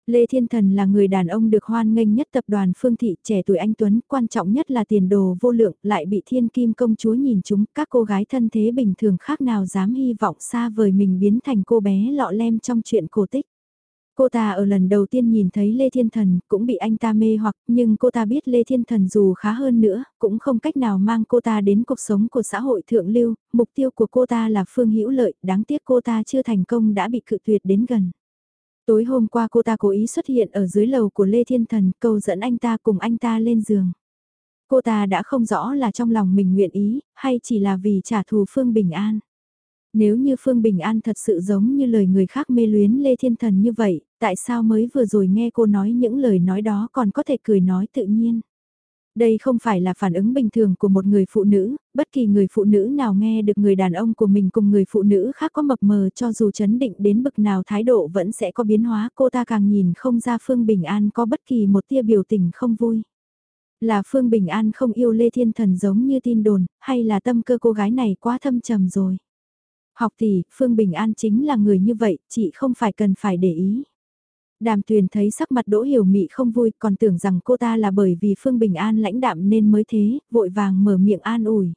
Lê Thiên Thần là người đàn ông được hoan nghênh nhất tập đoàn Phương Thị trẻ tuổi anh Tuấn, quan trọng nhất là tiền đồ vô lượng, lại bị thiên kim công chúa nhìn chúng, các cô gái thân thế bình thường khác nào dám hy vọng xa vời mình biến thành cô bé lọ lem trong chuyện cổ tích. Cô ta ở lần đầu tiên nhìn thấy Lê Thiên Thần cũng bị anh ta mê hoặc nhưng cô ta biết Lê Thiên Thần dù khá hơn nữa cũng không cách nào mang cô ta đến cuộc sống của xã hội thượng lưu, mục tiêu của cô ta là Phương Hữu Lợi, đáng tiếc cô ta chưa thành công đã bị cự tuyệt đến gần. Tối hôm qua cô ta cố ý xuất hiện ở dưới lầu của Lê Thiên Thần câu dẫn anh ta cùng anh ta lên giường. Cô ta đã không rõ là trong lòng mình nguyện ý, hay chỉ là vì trả thù Phương Bình An. Nếu như Phương Bình An thật sự giống như lời người khác mê luyến Lê Thiên Thần như vậy, tại sao mới vừa rồi nghe cô nói những lời nói đó còn có thể cười nói tự nhiên. Đây không phải là phản ứng bình thường của một người phụ nữ, bất kỳ người phụ nữ nào nghe được người đàn ông của mình cùng người phụ nữ khác có mập mờ cho dù chấn định đến bực nào thái độ vẫn sẽ có biến hóa cô ta càng nhìn không ra Phương Bình An có bất kỳ một tia biểu tình không vui. Là Phương Bình An không yêu Lê Thiên Thần giống như tin đồn, hay là tâm cơ cô gái này quá thâm trầm rồi. Học tỷ, Phương Bình An chính là người như vậy, chị không phải cần phải để ý. Đàm tuyền thấy sắc mặt đỗ hiểu mị không vui còn tưởng rằng cô ta là bởi vì Phương Bình An lãnh đạm nên mới thế, vội vàng mở miệng an ủi.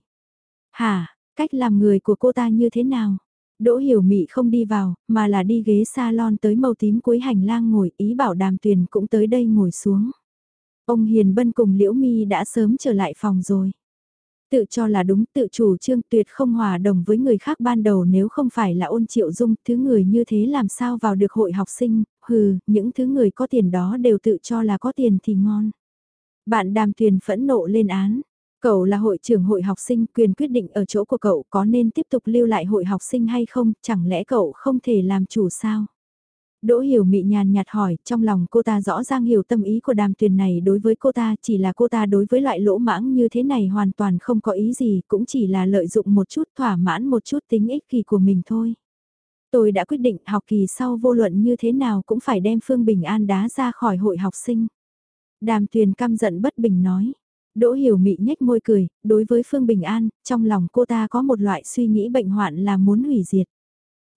Hả, cách làm người của cô ta như thế nào? Đỗ hiểu mị không đi vào, mà là đi ghế salon tới màu tím cuối hành lang ngồi ý bảo đàm tuyền cũng tới đây ngồi xuống. Ông Hiền Bân cùng Liễu Mi đã sớm trở lại phòng rồi. Tự cho là đúng tự chủ trương tuyệt không hòa đồng với người khác ban đầu nếu không phải là ôn triệu dung, thứ người như thế làm sao vào được hội học sinh, hừ, những thứ người có tiền đó đều tự cho là có tiền thì ngon. Bạn đàm tuyền phẫn nộ lên án. Cậu là hội trưởng hội học sinh, quyền quyết định ở chỗ của cậu có nên tiếp tục lưu lại hội học sinh hay không, chẳng lẽ cậu không thể làm chủ sao? Đỗ hiểu mị nhàn nhạt hỏi, trong lòng cô ta rõ ràng hiểu tâm ý của đàm tuyền này đối với cô ta, chỉ là cô ta đối với loại lỗ mãng như thế này hoàn toàn không có ý gì, cũng chỉ là lợi dụng một chút thỏa mãn một chút tính ích kỳ của mình thôi. Tôi đã quyết định học kỳ sau vô luận như thế nào cũng phải đem Phương Bình An đá ra khỏi hội học sinh. Đàm tuyền căm giận bất bình nói. Đỗ hiểu mị nhếch môi cười, đối với Phương Bình An, trong lòng cô ta có một loại suy nghĩ bệnh hoạn là muốn hủy diệt.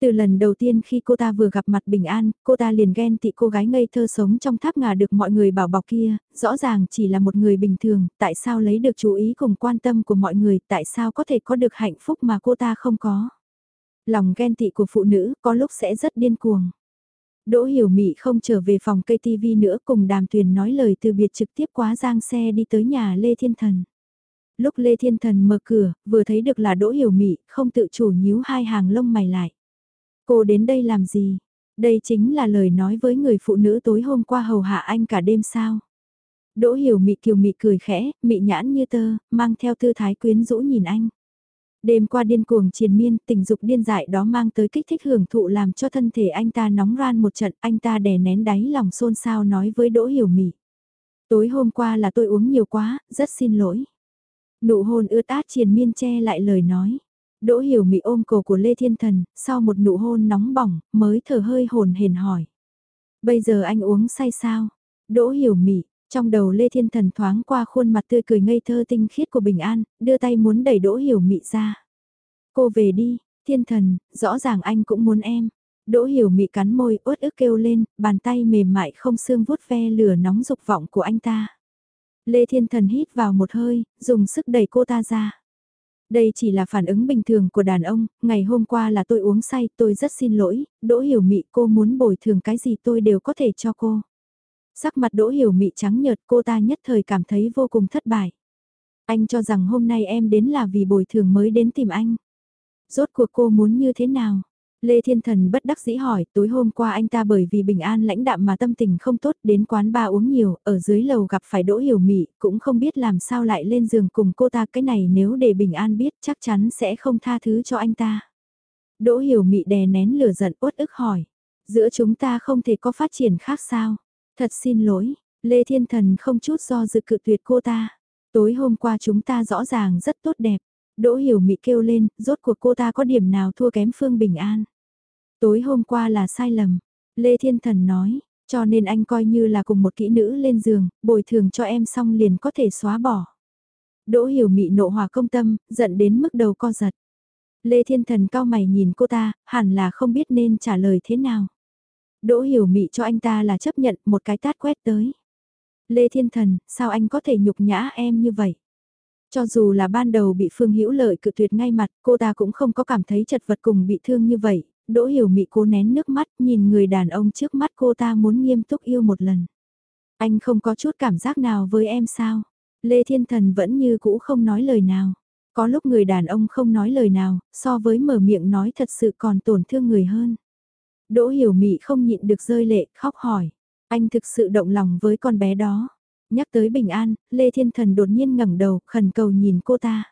Từ lần đầu tiên khi cô ta vừa gặp mặt Bình An, cô ta liền ghen tị cô gái ngây thơ sống trong tháp ngà được mọi người bảo bọc kia, rõ ràng chỉ là một người bình thường, tại sao lấy được chú ý cùng quan tâm của mọi người, tại sao có thể có được hạnh phúc mà cô ta không có. Lòng ghen tị của phụ nữ có lúc sẽ rất điên cuồng. Đỗ Hiểu Mị không trở về phòng cây TV nữa cùng đàm tuyền nói lời từ biệt trực tiếp quá giang xe đi tới nhà Lê Thiên Thần. Lúc Lê Thiên Thần mở cửa, vừa thấy được là Đỗ Hiểu Mị, không tự chủ nhíu hai hàng lông mày lại. Cô đến đây làm gì? Đây chính là lời nói với người phụ nữ tối hôm qua hầu hạ anh cả đêm sao? Đỗ hiểu mị kiều mị cười khẽ, mị nhãn như tơ, mang theo tư thái quyến rũ nhìn anh. Đêm qua điên cuồng triền miên, tình dục điên dại đó mang tới kích thích hưởng thụ làm cho thân thể anh ta nóng ran một trận, anh ta đè nén đáy lòng xôn xao nói với Đỗ Hiểu Mị. Tối hôm qua là tôi uống nhiều quá, rất xin lỗi. Nụ hôn ướt át triền miên che lại lời nói. Đỗ hiểu mị ôm cổ của Lê Thiên Thần, sau một nụ hôn nóng bỏng, mới thở hơi hồn hền hỏi. Bây giờ anh uống say sao? Đỗ hiểu mị, trong đầu Lê Thiên Thần thoáng qua khuôn mặt tươi cười ngây thơ tinh khiết của Bình An, đưa tay muốn đẩy Đỗ hiểu mị ra. Cô về đi, Thiên Thần, rõ ràng anh cũng muốn em. Đỗ hiểu mị cắn môi uất ức kêu lên, bàn tay mềm mại không xương vuốt ve lửa nóng dục vọng của anh ta. Lê Thiên Thần hít vào một hơi, dùng sức đẩy cô ta ra. Đây chỉ là phản ứng bình thường của đàn ông, ngày hôm qua là tôi uống say, tôi rất xin lỗi, Đỗ Hiểu Mị cô muốn bồi thường cái gì tôi đều có thể cho cô. Sắc mặt Đỗ Hiểu Mị trắng nhợt cô ta nhất thời cảm thấy vô cùng thất bại. Anh cho rằng hôm nay em đến là vì bồi thường mới đến tìm anh. Rốt cuộc cô muốn như thế nào? Lê Thiên Thần bất đắc dĩ hỏi, tối hôm qua anh ta bởi vì bình an lãnh đạm mà tâm tình không tốt, đến quán ba uống nhiều, ở dưới lầu gặp phải Đỗ Hiểu Mị, cũng không biết làm sao lại lên giường cùng cô ta, cái này nếu để bình an biết chắc chắn sẽ không tha thứ cho anh ta. Đỗ Hiểu Mị đè nén lửa giận uất ức hỏi, giữa chúng ta không thể có phát triển khác sao? Thật xin lỗi, Lê Thiên Thần không chút do dự cự tuyệt cô ta. Tối hôm qua chúng ta rõ ràng rất tốt đẹp. Đỗ Hiểu Mị kêu lên, rốt cuộc cô ta có điểm nào thua kém Phương Bình An. Tối hôm qua là sai lầm, Lê Thiên Thần nói, cho nên anh coi như là cùng một kỹ nữ lên giường, bồi thường cho em xong liền có thể xóa bỏ. Đỗ Hiểu Mị nộ hòa công tâm, giận đến mức đầu co giật. Lê Thiên Thần cao mày nhìn cô ta, hẳn là không biết nên trả lời thế nào. Đỗ Hiểu Mị cho anh ta là chấp nhận một cái tát quét tới. Lê Thiên Thần, sao anh có thể nhục nhã em như vậy? Cho dù là ban đầu bị Phương Hữu Lợi cự tuyệt ngay mặt, cô ta cũng không có cảm thấy chật vật cùng bị thương như vậy. Đỗ Hiểu Mị cố nén nước mắt, nhìn người đàn ông trước mắt cô ta muốn nghiêm túc yêu một lần. Anh không có chút cảm giác nào với em sao? Lê Thiên Thần vẫn như cũ không nói lời nào. Có lúc người đàn ông không nói lời nào, so với mở miệng nói thật sự còn tổn thương người hơn. Đỗ Hiểu Mị không nhịn được rơi lệ, khóc hỏi. Anh thực sự động lòng với con bé đó. Nhắc tới Bình An, Lê Thiên Thần đột nhiên ngẩng đầu, khẩn cầu nhìn cô ta.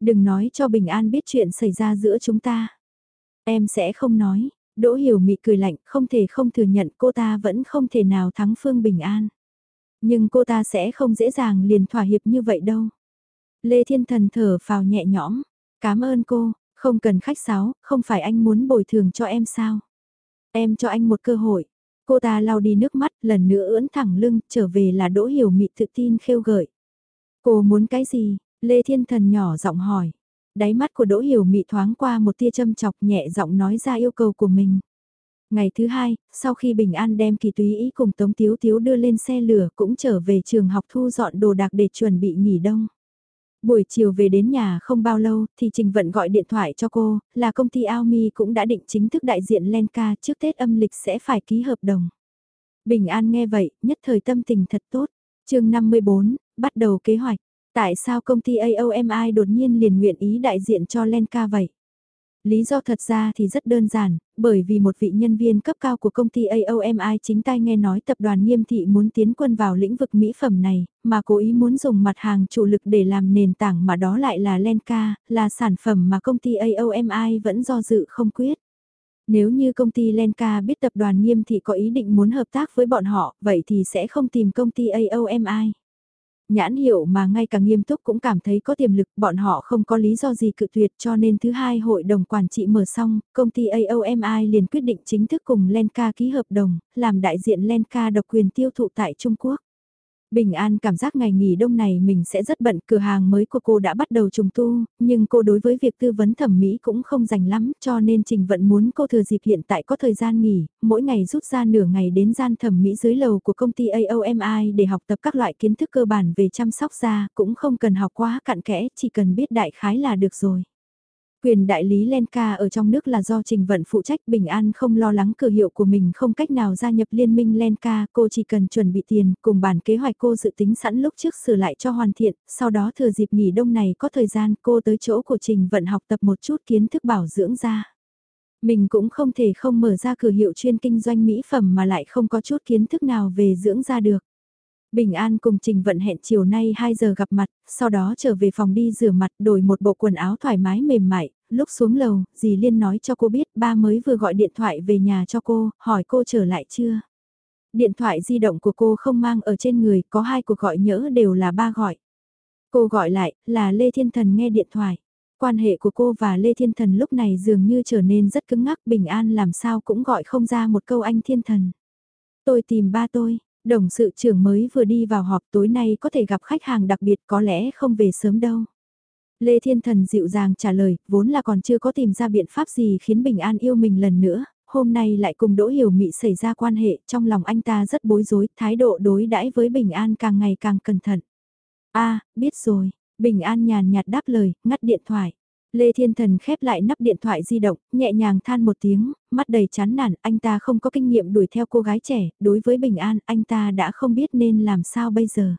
Đừng nói cho Bình An biết chuyện xảy ra giữa chúng ta. Em sẽ không nói. Đỗ Hiểu Mị cười lạnh, không thể không thừa nhận cô ta vẫn không thể nào thắng Phương Bình An. Nhưng cô ta sẽ không dễ dàng liền thỏa hiệp như vậy đâu. Lê Thiên Thần thở phào nhẹ nhõm. Cảm ơn cô, không cần khách sáo, không phải anh muốn bồi thường cho em sao? Em cho anh một cơ hội. Cô ta lau đi nước mắt, lần nữa ưỡn thẳng lưng, trở về là Đỗ Hiểu Mị tự tin khêu gợi. Cô muốn cái gì? Lê Thiên Thần nhỏ giọng hỏi. Đáy mắt của Đỗ Hiểu Mị thoáng qua một tia châm chọc nhẹ giọng nói ra yêu cầu của mình. Ngày thứ hai, sau khi Bình An đem kỳ túy ý cùng Tống Tiếu Tiếu đưa lên xe lửa cũng trở về trường học thu dọn đồ đạc để chuẩn bị nghỉ đông. Buổi chiều về đến nhà không bao lâu thì Trình Vận gọi điện thoại cho cô, là công ty Aomi cũng đã định chính thức đại diện Lenka trước Tết âm lịch sẽ phải ký hợp đồng. Bình An nghe vậy, nhất thời tâm tình thật tốt. chương 54, bắt đầu kế hoạch. Tại sao công ty AOMI đột nhiên liền nguyện ý đại diện cho Lenka vậy? Lý do thật ra thì rất đơn giản, bởi vì một vị nhân viên cấp cao của công ty AOMI chính tay nghe nói tập đoàn nghiêm thị muốn tiến quân vào lĩnh vực mỹ phẩm này, mà cố ý muốn dùng mặt hàng chủ lực để làm nền tảng mà đó lại là Lenka, là sản phẩm mà công ty AOMI vẫn do dự không quyết. Nếu như công ty Lenka biết tập đoàn nghiêm thị có ý định muốn hợp tác với bọn họ, vậy thì sẽ không tìm công ty AOMI nhãn hiệu mà ngay cả nghiêm túc cũng cảm thấy có tiềm lực, bọn họ không có lý do gì cự tuyệt cho nên thứ hai hội đồng quản trị mở xong, công ty AOMI liền quyết định chính thức cùng Lenka ký hợp đồng, làm đại diện Lenka độc quyền tiêu thụ tại Trung Quốc. Bình An cảm giác ngày nghỉ đông này mình sẽ rất bận, cửa hàng mới của cô đã bắt đầu trùng tu, nhưng cô đối với việc tư vấn thẩm mỹ cũng không dành lắm, cho nên Trình Vận muốn cô thừa dịp hiện tại có thời gian nghỉ, mỗi ngày rút ra nửa ngày đến gian thẩm mỹ dưới lầu của công ty AOMI để học tập các loại kiến thức cơ bản về chăm sóc da, cũng không cần học quá cặn kẽ, chỉ cần biết đại khái là được rồi. Quyền đại lý Lenka ở trong nước là do Trình Vận phụ trách Bình An không lo lắng cửa hiệu của mình không cách nào gia nhập liên minh Lenka, cô chỉ cần chuẩn bị tiền, cùng bản kế hoạch cô dự tính sẵn lúc trước sửa lại cho hoàn thiện, sau đó thừa dịp nghỉ đông này có thời gian cô tới chỗ của Trình Vận học tập một chút kiến thức bảo dưỡng da. Mình cũng không thể không mở ra cửa hiệu chuyên kinh doanh mỹ phẩm mà lại không có chút kiến thức nào về dưỡng da được. Bình An cùng Trình Vận hẹn chiều nay 2 giờ gặp mặt, sau đó trở về phòng đi rửa mặt đổi một bộ quần áo thoải mái mềm mại, lúc xuống lầu, dì Liên nói cho cô biết ba mới vừa gọi điện thoại về nhà cho cô, hỏi cô trở lại chưa. Điện thoại di động của cô không mang ở trên người, có hai cuộc gọi nhỡ đều là ba gọi. Cô gọi lại, là Lê Thiên Thần nghe điện thoại. Quan hệ của cô và Lê Thiên Thần lúc này dường như trở nên rất cứng ngắc bình an làm sao cũng gọi không ra một câu anh Thiên Thần. Tôi tìm ba tôi, Đồng sự trưởng mới vừa đi vào họp tối nay có thể gặp khách hàng đặc biệt có lẽ không về sớm đâu. Lê Thiên Thần dịu dàng trả lời, vốn là còn chưa có tìm ra biện pháp gì khiến Bình An yêu mình lần nữa, hôm nay lại cùng Đỗ Hiểu Mị xảy ra quan hệ, trong lòng anh ta rất bối rối, thái độ đối đãi với Bình An càng ngày càng cẩn thận. a biết rồi, Bình An nhàn nhạt đáp lời, ngắt điện thoại. Lê Thiên Thần khép lại nắp điện thoại di động, nhẹ nhàng than một tiếng, mắt đầy chán nản, anh ta không có kinh nghiệm đuổi theo cô gái trẻ, đối với Bình An, anh ta đã không biết nên làm sao bây giờ.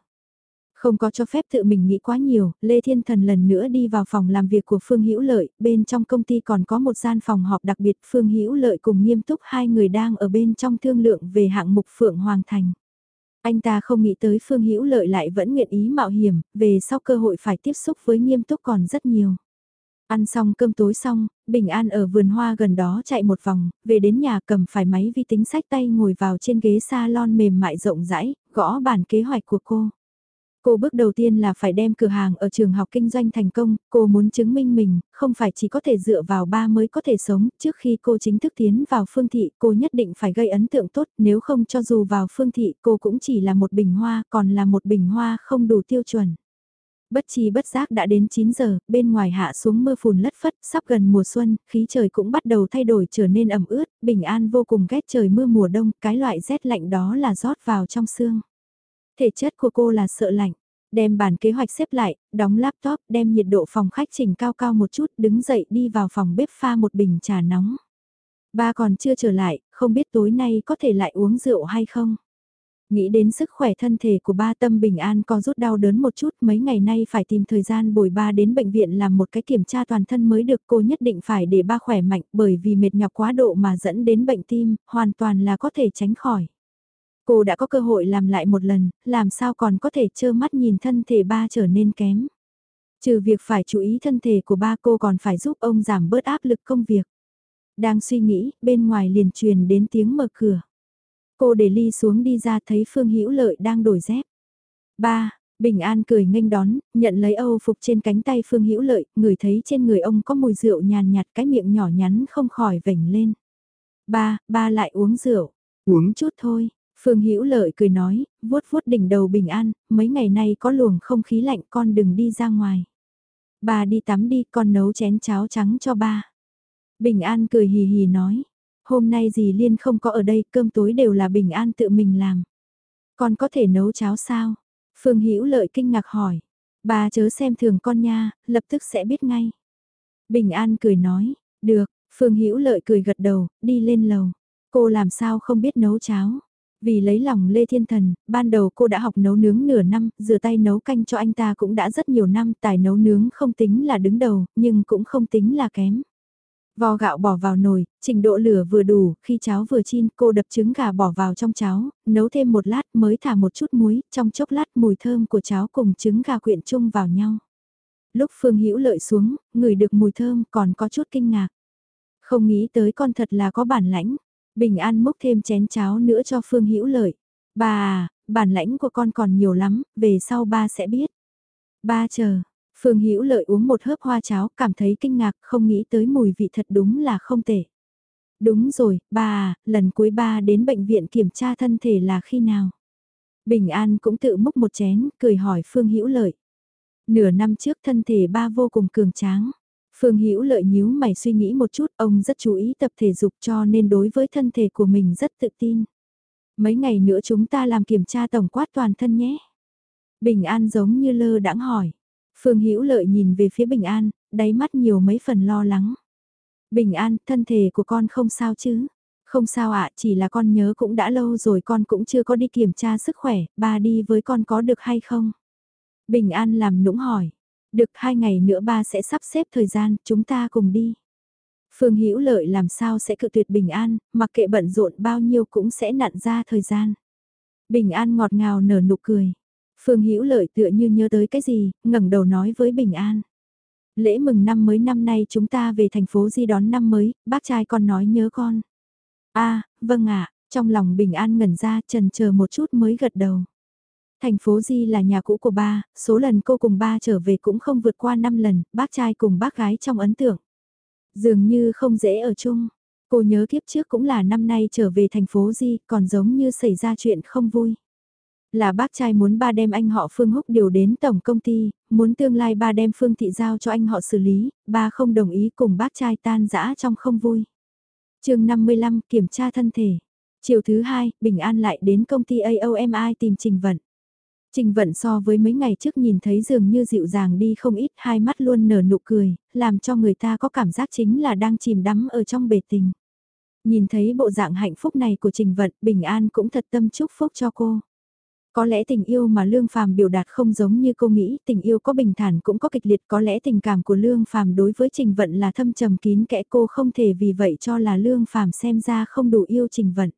Không có cho phép tự mình nghĩ quá nhiều, Lê Thiên Thần lần nữa đi vào phòng làm việc của Phương Hữu Lợi, bên trong công ty còn có một gian phòng họp đặc biệt, Phương Hữu Lợi cùng nghiêm túc hai người đang ở bên trong thương lượng về hạng mục Phượng Hoàng Thành. Anh ta không nghĩ tới Phương Hữu Lợi lại vẫn nguyện ý mạo hiểm, về sau cơ hội phải tiếp xúc với nghiêm túc còn rất nhiều. Ăn xong cơm tối xong, Bình An ở vườn hoa gần đó chạy một vòng, về đến nhà cầm phải máy vi tính sách tay ngồi vào trên ghế salon mềm mại rộng rãi, gõ bản kế hoạch của cô. Cô bước đầu tiên là phải đem cửa hàng ở trường học kinh doanh thành công, cô muốn chứng minh mình, không phải chỉ có thể dựa vào ba mới có thể sống, trước khi cô chính thức tiến vào phương thị cô nhất định phải gây ấn tượng tốt, nếu không cho dù vào phương thị cô cũng chỉ là một bình hoa, còn là một bình hoa không đủ tiêu chuẩn. Bất chi bất giác đã đến 9 giờ, bên ngoài hạ xuống mưa phùn lất phất, sắp gần mùa xuân, khí trời cũng bắt đầu thay đổi trở nên ẩm ướt, bình an vô cùng ghét trời mưa mùa đông, cái loại rét lạnh đó là rót vào trong xương. Thể chất của cô là sợ lạnh, đem bản kế hoạch xếp lại, đóng laptop, đem nhiệt độ phòng khách chỉnh cao cao một chút, đứng dậy đi vào phòng bếp pha một bình trà nóng. Ba còn chưa trở lại, không biết tối nay có thể lại uống rượu hay không. Nghĩ đến sức khỏe thân thể của ba tâm bình an có rút đau đớn một chút mấy ngày nay phải tìm thời gian bồi ba đến bệnh viện làm một cái kiểm tra toàn thân mới được cô nhất định phải để ba khỏe mạnh bởi vì mệt nhọc quá độ mà dẫn đến bệnh tim, hoàn toàn là có thể tránh khỏi. Cô đã có cơ hội làm lại một lần, làm sao còn có thể trơ mắt nhìn thân thể ba trở nên kém. Trừ việc phải chú ý thân thể của ba cô còn phải giúp ông giảm bớt áp lực công việc. Đang suy nghĩ, bên ngoài liền truyền đến tiếng mở cửa. Cô để ly xuống đi ra thấy Phương Hữu Lợi đang đổi dép. Ba, Bình An cười nghênh đón, nhận lấy Âu phục trên cánh tay Phương Hữu Lợi, người thấy trên người ông có mùi rượu nhàn nhạt cái miệng nhỏ nhắn không khỏi vểnh lên. Ba, ba lại uống rượu. Uống chút thôi. Phương Hữu Lợi cười nói, vuốt vuốt đỉnh đầu Bình An, mấy ngày nay có luồng không khí lạnh con đừng đi ra ngoài. Bà đi tắm đi, con nấu chén cháo trắng cho ba. Bình An cười hì hì nói, hôm nay dì Liên không có ở đây, cơm tối đều là Bình An tự mình làm. Con có thể nấu cháo sao? Phương Hữu Lợi kinh ngạc hỏi. Bà chớ xem thường con nha, lập tức sẽ biết ngay. Bình An cười nói, được, Phương Hữu Lợi cười gật đầu, đi lên lầu. Cô làm sao không biết nấu cháo? Vì lấy lòng Lê Thiên Thần, ban đầu cô đã học nấu nướng nửa năm, rửa tay nấu canh cho anh ta cũng đã rất nhiều năm, tài nấu nướng không tính là đứng đầu, nhưng cũng không tính là kém. Vò gạo bỏ vào nồi, trình độ lửa vừa đủ, khi cháo vừa chín cô đập trứng gà bỏ vào trong cháo, nấu thêm một lát mới thả một chút muối, trong chốc lát mùi thơm của cháo cùng trứng gà quyện chung vào nhau. Lúc Phương Hữu lợi xuống, ngửi được mùi thơm còn có chút kinh ngạc. Không nghĩ tới con thật là có bản lãnh. Bình An múc thêm chén cháo nữa cho Phương Hữu lợi. Bà à, bản lãnh của con còn nhiều lắm, về sau ba sẽ biết. Ba chờ, Phương Hữu Lợi uống một hớp hoa cháo, cảm thấy kinh ngạc, không nghĩ tới mùi vị thật đúng là không tệ. Đúng rồi, ba à, lần cuối ba đến bệnh viện kiểm tra thân thể là khi nào? Bình An cũng tự múc một chén, cười hỏi Phương Hữu Lợi. Nửa năm trước thân thể ba vô cùng cường tráng. Phương Hữu Lợi nhíu mày suy nghĩ một chút, ông rất chú ý tập thể dục cho nên đối với thân thể của mình rất tự tin. Mấy ngày nữa chúng ta làm kiểm tra tổng quát toàn thân nhé. Bình An giống như lơ đãng hỏi. Phương Hữu Lợi nhìn về phía Bình An, đáy mắt nhiều mấy phần lo lắng. Bình An, thân thể của con không sao chứ? Không sao ạ, chỉ là con nhớ cũng đã lâu rồi con cũng chưa có đi kiểm tra sức khỏe, ba đi với con có được hay không? Bình An làm nũng hỏi. Được hai ngày nữa ba sẽ sắp xếp thời gian, chúng ta cùng đi. Phương Hữu Lợi làm sao sẽ cự tuyệt Bình An, mặc kệ bận rộn bao nhiêu cũng sẽ nặn ra thời gian. Bình An ngọt ngào nở nụ cười. Phương Hữu Lợi tựa như nhớ tới cái gì, ngẩng đầu nói với Bình An. Lễ mừng năm mới năm nay chúng ta về thành phố Di đón năm mới, bác trai con nói nhớ con. a vâng ạ, trong lòng Bình An ngẩn ra trần chờ một chút mới gật đầu. Thành phố Di là nhà cũ của ba, số lần cô cùng ba trở về cũng không vượt qua 5 lần, bác trai cùng bác gái trong ấn tượng. Dường như không dễ ở chung. Cô nhớ kiếp trước cũng là năm nay trở về thành phố Di, còn giống như xảy ra chuyện không vui. Là bác trai muốn ba đem anh họ Phương Húc điều đến tổng công ty, muốn tương lai ba đem Phương Thị giao cho anh họ xử lý, ba không đồng ý cùng bác trai tan dã trong không vui. chương 55 kiểm tra thân thể. Chiều thứ hai, Bình An lại đến công ty AOMI tìm Trình Vận. Trình Vận so với mấy ngày trước nhìn thấy dường như dịu dàng đi không ít, hai mắt luôn nở nụ cười, làm cho người ta có cảm giác chính là đang chìm đắm ở trong bể tình. Nhìn thấy bộ dạng hạnh phúc này của Trình Vận, Bình An cũng thật tâm chúc phúc cho cô. Có lẽ tình yêu mà Lương Phàm biểu đạt không giống như cô nghĩ, tình yêu có bình thản cũng có kịch liệt, có lẽ tình cảm của Lương Phàm đối với Trình Vận là thâm trầm kín kẽ cô không thể vì vậy cho là Lương Phàm xem ra không đủ yêu Trình Vận.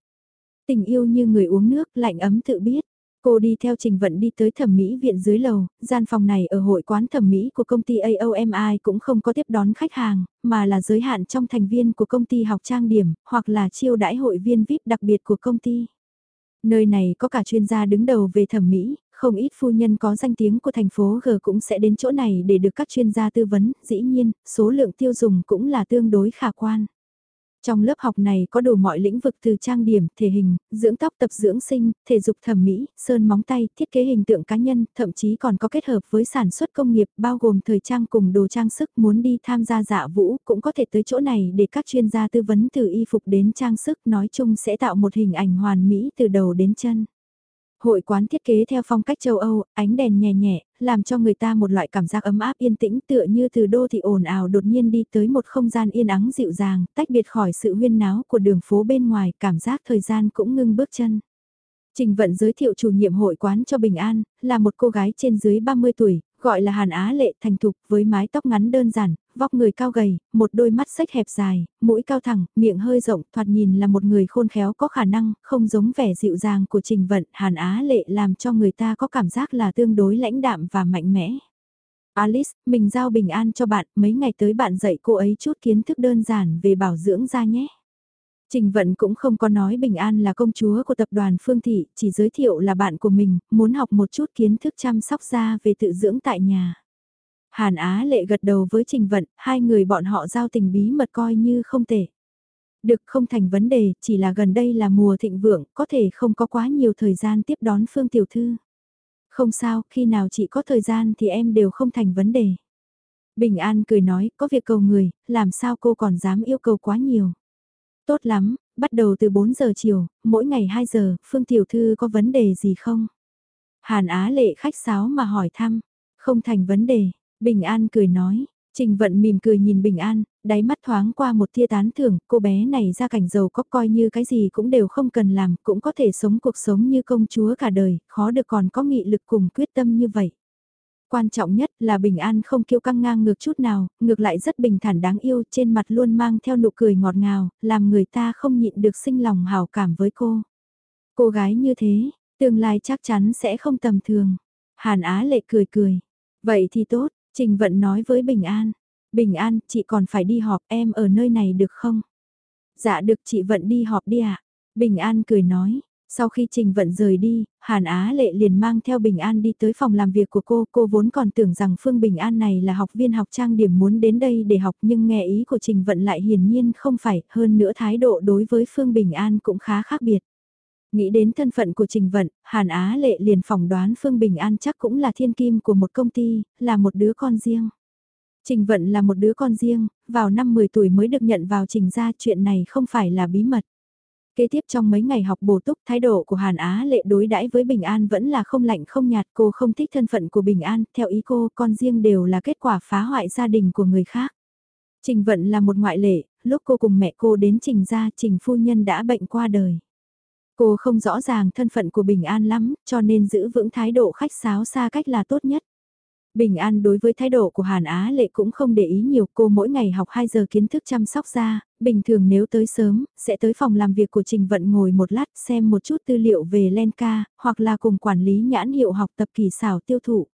Tình yêu như người uống nước, lạnh ấm tự biết. Cô đi theo Trình Vận đi tới thẩm mỹ viện dưới lầu, gian phòng này ở hội quán thẩm mỹ của công ty AOMI cũng không có tiếp đón khách hàng, mà là giới hạn trong thành viên của công ty học trang điểm, hoặc là chiêu đãi hội viên VIP đặc biệt của công ty. Nơi này có cả chuyên gia đứng đầu về thẩm mỹ, không ít phu nhân có danh tiếng của thành phố G cũng sẽ đến chỗ này để được các chuyên gia tư vấn, dĩ nhiên, số lượng tiêu dùng cũng là tương đối khả quan. Trong lớp học này có đủ mọi lĩnh vực từ trang điểm, thể hình, dưỡng tóc tập dưỡng sinh, thể dục thẩm mỹ, sơn móng tay, thiết kế hình tượng cá nhân, thậm chí còn có kết hợp với sản xuất công nghiệp bao gồm thời trang cùng đồ trang sức muốn đi tham gia dạ vũ cũng có thể tới chỗ này để các chuyên gia tư vấn từ y phục đến trang sức nói chung sẽ tạo một hình ảnh hoàn mỹ từ đầu đến chân. Hội quán thiết kế theo phong cách châu Âu, ánh đèn nhẹ nhẹ, làm cho người ta một loại cảm giác ấm áp yên tĩnh tựa như từ đô thị ồn ào đột nhiên đi tới một không gian yên ắng dịu dàng, tách biệt khỏi sự huyên náo của đường phố bên ngoài, cảm giác thời gian cũng ngưng bước chân. Trình Vận giới thiệu chủ nhiệm hội quán cho Bình An, là một cô gái trên dưới 30 tuổi, gọi là Hàn Á Lệ thành thục với mái tóc ngắn đơn giản, vóc người cao gầy, một đôi mắt sách hẹp dài, mũi cao thẳng, miệng hơi rộng, thoạt nhìn là một người khôn khéo có khả năng, không giống vẻ dịu dàng của Trình Vận, Hàn Á Lệ làm cho người ta có cảm giác là tương đối lãnh đạm và mạnh mẽ. Alice, mình giao bình an cho bạn, mấy ngày tới bạn dạy cô ấy chút kiến thức đơn giản về bảo dưỡng da nhé. Trình Vận cũng không có nói Bình An là công chúa của tập đoàn Phương Thị, chỉ giới thiệu là bạn của mình, muốn học một chút kiến thức chăm sóc da về tự dưỡng tại nhà. Hàn Á lệ gật đầu với Trình Vận, hai người bọn họ giao tình bí mật coi như không tệ. Được không thành vấn đề, chỉ là gần đây là mùa thịnh vượng, có thể không có quá nhiều thời gian tiếp đón Phương Tiểu Thư. Không sao, khi nào chị có thời gian thì em đều không thành vấn đề. Bình An cười nói, có việc cầu người, làm sao cô còn dám yêu cầu quá nhiều. Tốt lắm, bắt đầu từ 4 giờ chiều, mỗi ngày 2 giờ, Phương Tiểu Thư có vấn đề gì không? Hàn Á lệ khách sáo mà hỏi thăm, không thành vấn đề, Bình An cười nói, Trình Vận mỉm cười nhìn Bình An, đáy mắt thoáng qua một tia tán thưởng, cô bé này ra cảnh giàu có coi như cái gì cũng đều không cần làm, cũng có thể sống cuộc sống như công chúa cả đời, khó được còn có nghị lực cùng quyết tâm như vậy. Quan trọng nhất là Bình An không kiêu căng ngang ngược chút nào, ngược lại rất bình thản đáng yêu, trên mặt luôn mang theo nụ cười ngọt ngào, làm người ta không nhịn được sinh lòng hào cảm với cô. Cô gái như thế, tương lai chắc chắn sẽ không tầm thường. Hàn Á lệ cười cười. Vậy thì tốt, Trình Vận nói với Bình An. Bình An, chị còn phải đi họp em ở nơi này được không? Dạ được chị Vận đi họp đi ạ. À? Bình An cười nói. Sau khi Trình Vận rời đi, Hàn Á Lệ liền mang theo Bình An đi tới phòng làm việc của cô. Cô vốn còn tưởng rằng Phương Bình An này là học viên học trang điểm muốn đến đây để học nhưng nghe ý của Trình Vận lại hiển nhiên không phải. Hơn nữa thái độ đối với Phương Bình An cũng khá khác biệt. Nghĩ đến thân phận của Trình Vận, Hàn Á Lệ liền phỏng đoán Phương Bình An chắc cũng là thiên kim của một công ty, là một đứa con riêng. Trình Vận là một đứa con riêng, vào năm 10 tuổi mới được nhận vào trình ra chuyện này không phải là bí mật. Kế tiếp trong mấy ngày học bổ túc, thái độ của Hàn Á Lệ đối đãi với Bình An vẫn là không lạnh không nhạt, cô không thích thân phận của Bình An, theo ý cô, con riêng đều là kết quả phá hoại gia đình của người khác. Trình Vận là một ngoại lệ, lúc cô cùng mẹ cô đến trình ra, trình phu nhân đã bệnh qua đời. Cô không rõ ràng thân phận của Bình An lắm, cho nên giữ vững thái độ khách sáo xa cách là tốt nhất. Bình An đối với thái độ của Hàn Á Lệ cũng không để ý nhiều cô mỗi ngày học 2 giờ kiến thức chăm sóc da, bình thường nếu tới sớm, sẽ tới phòng làm việc của Trình Vận ngồi một lát xem một chút tư liệu về Lenka, hoặc là cùng quản lý nhãn hiệu học tập kỳ xảo tiêu thụ.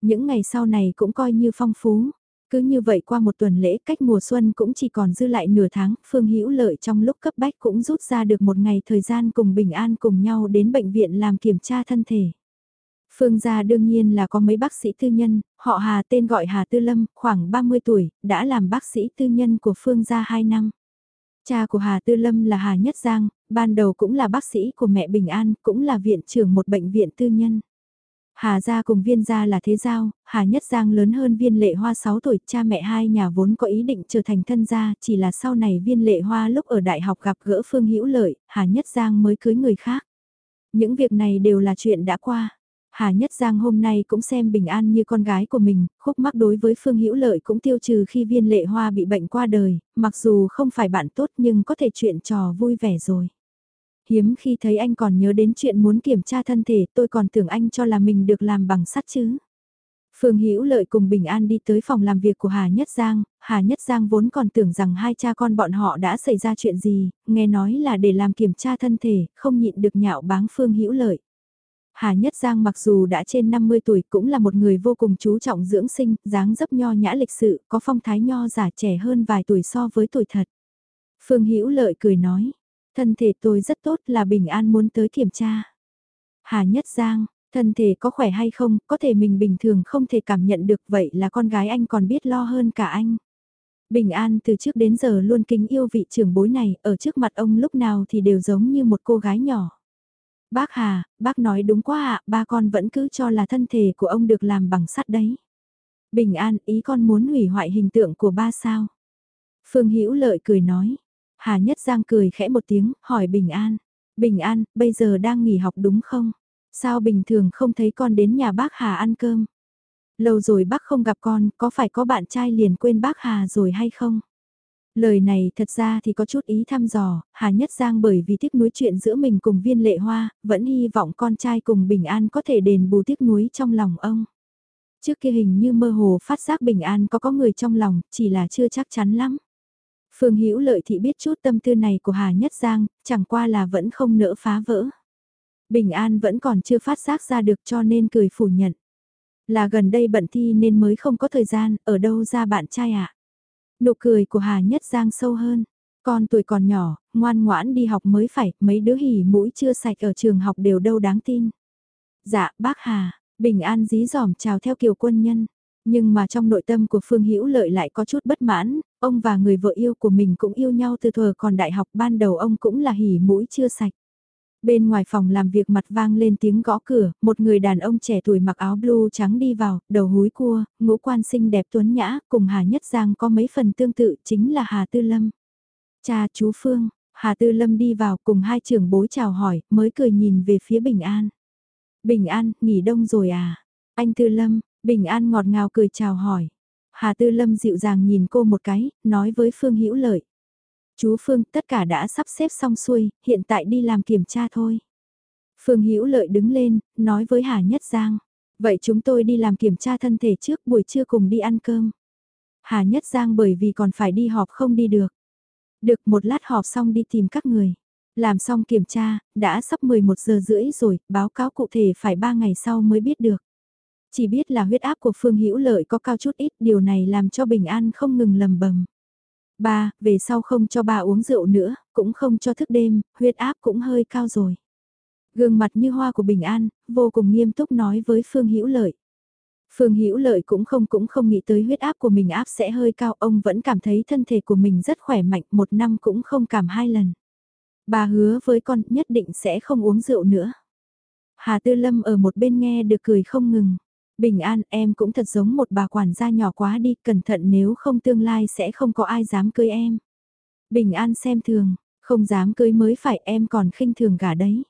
Những ngày sau này cũng coi như phong phú, cứ như vậy qua một tuần lễ cách mùa xuân cũng chỉ còn dư lại nửa tháng, Phương Hữu Lợi trong lúc cấp bách cũng rút ra được một ngày thời gian cùng Bình An cùng nhau đến bệnh viện làm kiểm tra thân thể. Phương gia đương nhiên là có mấy bác sĩ tư nhân, họ Hà tên gọi Hà Tư Lâm, khoảng 30 tuổi, đã làm bác sĩ tư nhân của Phương gia 2 năm. Cha của Hà Tư Lâm là Hà Nhất Giang, ban đầu cũng là bác sĩ của mẹ Bình An, cũng là viện trưởng một bệnh viện tư nhân. Hà gia cùng viên gia là thế giao, Hà Nhất Giang lớn hơn viên lệ hoa 6 tuổi, cha mẹ hai nhà vốn có ý định trở thành thân gia, chỉ là sau này viên lệ hoa lúc ở đại học gặp gỡ Phương Hữu Lợi, Hà Nhất Giang mới cưới người khác. Những việc này đều là chuyện đã qua. Hà Nhất Giang hôm nay cũng xem Bình An như con gái của mình, khúc mắc đối với Phương Hữu Lợi cũng tiêu trừ khi viên lệ hoa bị bệnh qua đời, mặc dù không phải bạn tốt nhưng có thể chuyện trò vui vẻ rồi hiếm khi thấy anh còn nhớ đến chuyện muốn kiểm tra thân thể, tôi còn tưởng anh cho là mình được làm bằng sắt chứ. Phương Hữu Lợi cùng Bình An đi tới phòng làm việc của Hà Nhất Giang, Hà Nhất Giang vốn còn tưởng rằng hai cha con bọn họ đã xảy ra chuyện gì, nghe nói là để làm kiểm tra thân thể, không nhịn được nhạo báng Phương Hữu Lợi. Hà Nhất Giang mặc dù đã trên 50 tuổi cũng là một người vô cùng chú trọng dưỡng sinh, dáng dấp nho nhã lịch sự, có phong thái nho giả trẻ hơn vài tuổi so với tuổi thật. Phương Hữu Lợi cười nói, Thân thể tôi rất tốt là bình an muốn tới kiểm tra. Hà Nhất Giang, thân thể có khỏe hay không, có thể mình bình thường không thể cảm nhận được vậy là con gái anh còn biết lo hơn cả anh. Bình An từ trước đến giờ luôn kính yêu vị trưởng bối này, ở trước mặt ông lúc nào thì đều giống như một cô gái nhỏ. Bác Hà, bác nói đúng quá ạ, ba con vẫn cứ cho là thân thể của ông được làm bằng sắt đấy. Bình An, ý con muốn hủy hoại hình tượng của ba sao? Phương Hữu Lợi cười nói, Hà Nhất Giang cười khẽ một tiếng, hỏi Bình An. Bình An, bây giờ đang nghỉ học đúng không? Sao bình thường không thấy con đến nhà bác Hà ăn cơm? Lâu rồi bác không gặp con, có phải có bạn trai liền quên bác Hà rồi hay không? Lời này thật ra thì có chút ý thăm dò, Hà Nhất Giang bởi vì tiếc nuối chuyện giữa mình cùng viên lệ hoa, vẫn hy vọng con trai cùng Bình An có thể đền bù tiếc nuối trong lòng ông. Trước kia hình như mơ hồ phát giác Bình An có có người trong lòng, chỉ là chưa chắc chắn lắm. Phương Hữu Lợi thị biết chút tâm tư này của Hà Nhất Giang, chẳng qua là vẫn không nỡ phá vỡ. Bình An vẫn còn chưa phát giác ra được cho nên cười phủ nhận. Là gần đây bận thi nên mới không có thời gian, ở đâu ra bạn trai ạ? À? Nụ cười của Hà Nhất Giang sâu hơn. Con tuổi còn nhỏ, ngoan ngoãn đi học mới phải, mấy đứa hỉ mũi chưa sạch ở trường học đều đâu đáng tin. Dạ, bác Hà, bình an dí dỏm chào theo kiểu quân nhân. Nhưng mà trong nội tâm của Phương Hữu Lợi lại có chút bất mãn, ông và người vợ yêu của mình cũng yêu nhau từ thuở còn đại học ban đầu ông cũng là hỉ mũi chưa sạch. Bên ngoài phòng làm việc mặt vang lên tiếng gõ cửa, một người đàn ông trẻ tuổi mặc áo blue trắng đi vào, đầu húi cua, ngũ quan xinh đẹp tuấn nhã, cùng Hà Nhất Giang có mấy phần tương tự chính là Hà Tư Lâm. Cha chú Phương, Hà Tư Lâm đi vào cùng hai trưởng bối chào hỏi, mới cười nhìn về phía Bình An. Bình An, nghỉ đông rồi à? Anh Tư Lâm, Bình An ngọt ngào cười chào hỏi. Hà Tư Lâm dịu dàng nhìn cô một cái, nói với Phương Hữu Lợi. Chú Phương, tất cả đã sắp xếp xong xuôi, hiện tại đi làm kiểm tra thôi. Phương Hữu Lợi đứng lên, nói với Hà Nhất Giang. Vậy chúng tôi đi làm kiểm tra thân thể trước buổi trưa cùng đi ăn cơm. Hà Nhất Giang bởi vì còn phải đi họp không đi được. Được một lát họp xong đi tìm các người. Làm xong kiểm tra, đã sắp 11 giờ rưỡi rồi, báo cáo cụ thể phải 3 ngày sau mới biết được. Chỉ biết là huyết áp của Phương Hữu Lợi có cao chút ít, điều này làm cho Bình An không ngừng lầm bầm. Ba, về sau không cho ba uống rượu nữa, cũng không cho thức đêm, huyết áp cũng hơi cao rồi. Gương mặt như hoa của Bình An, vô cùng nghiêm túc nói với Phương Hữu Lợi. Phương Hữu Lợi cũng không cũng không nghĩ tới huyết áp của mình áp sẽ hơi cao, ông vẫn cảm thấy thân thể của mình rất khỏe mạnh, một năm cũng không cảm hai lần. Bà hứa với con nhất định sẽ không uống rượu nữa. Hà Tư Lâm ở một bên nghe được cười không ngừng. Bình an em cũng thật giống một bà quản gia nhỏ quá đi, cẩn thận nếu không tương lai sẽ không có ai dám cưới em. Bình an xem thường, không dám cưới mới phải em còn khinh thường cả đấy.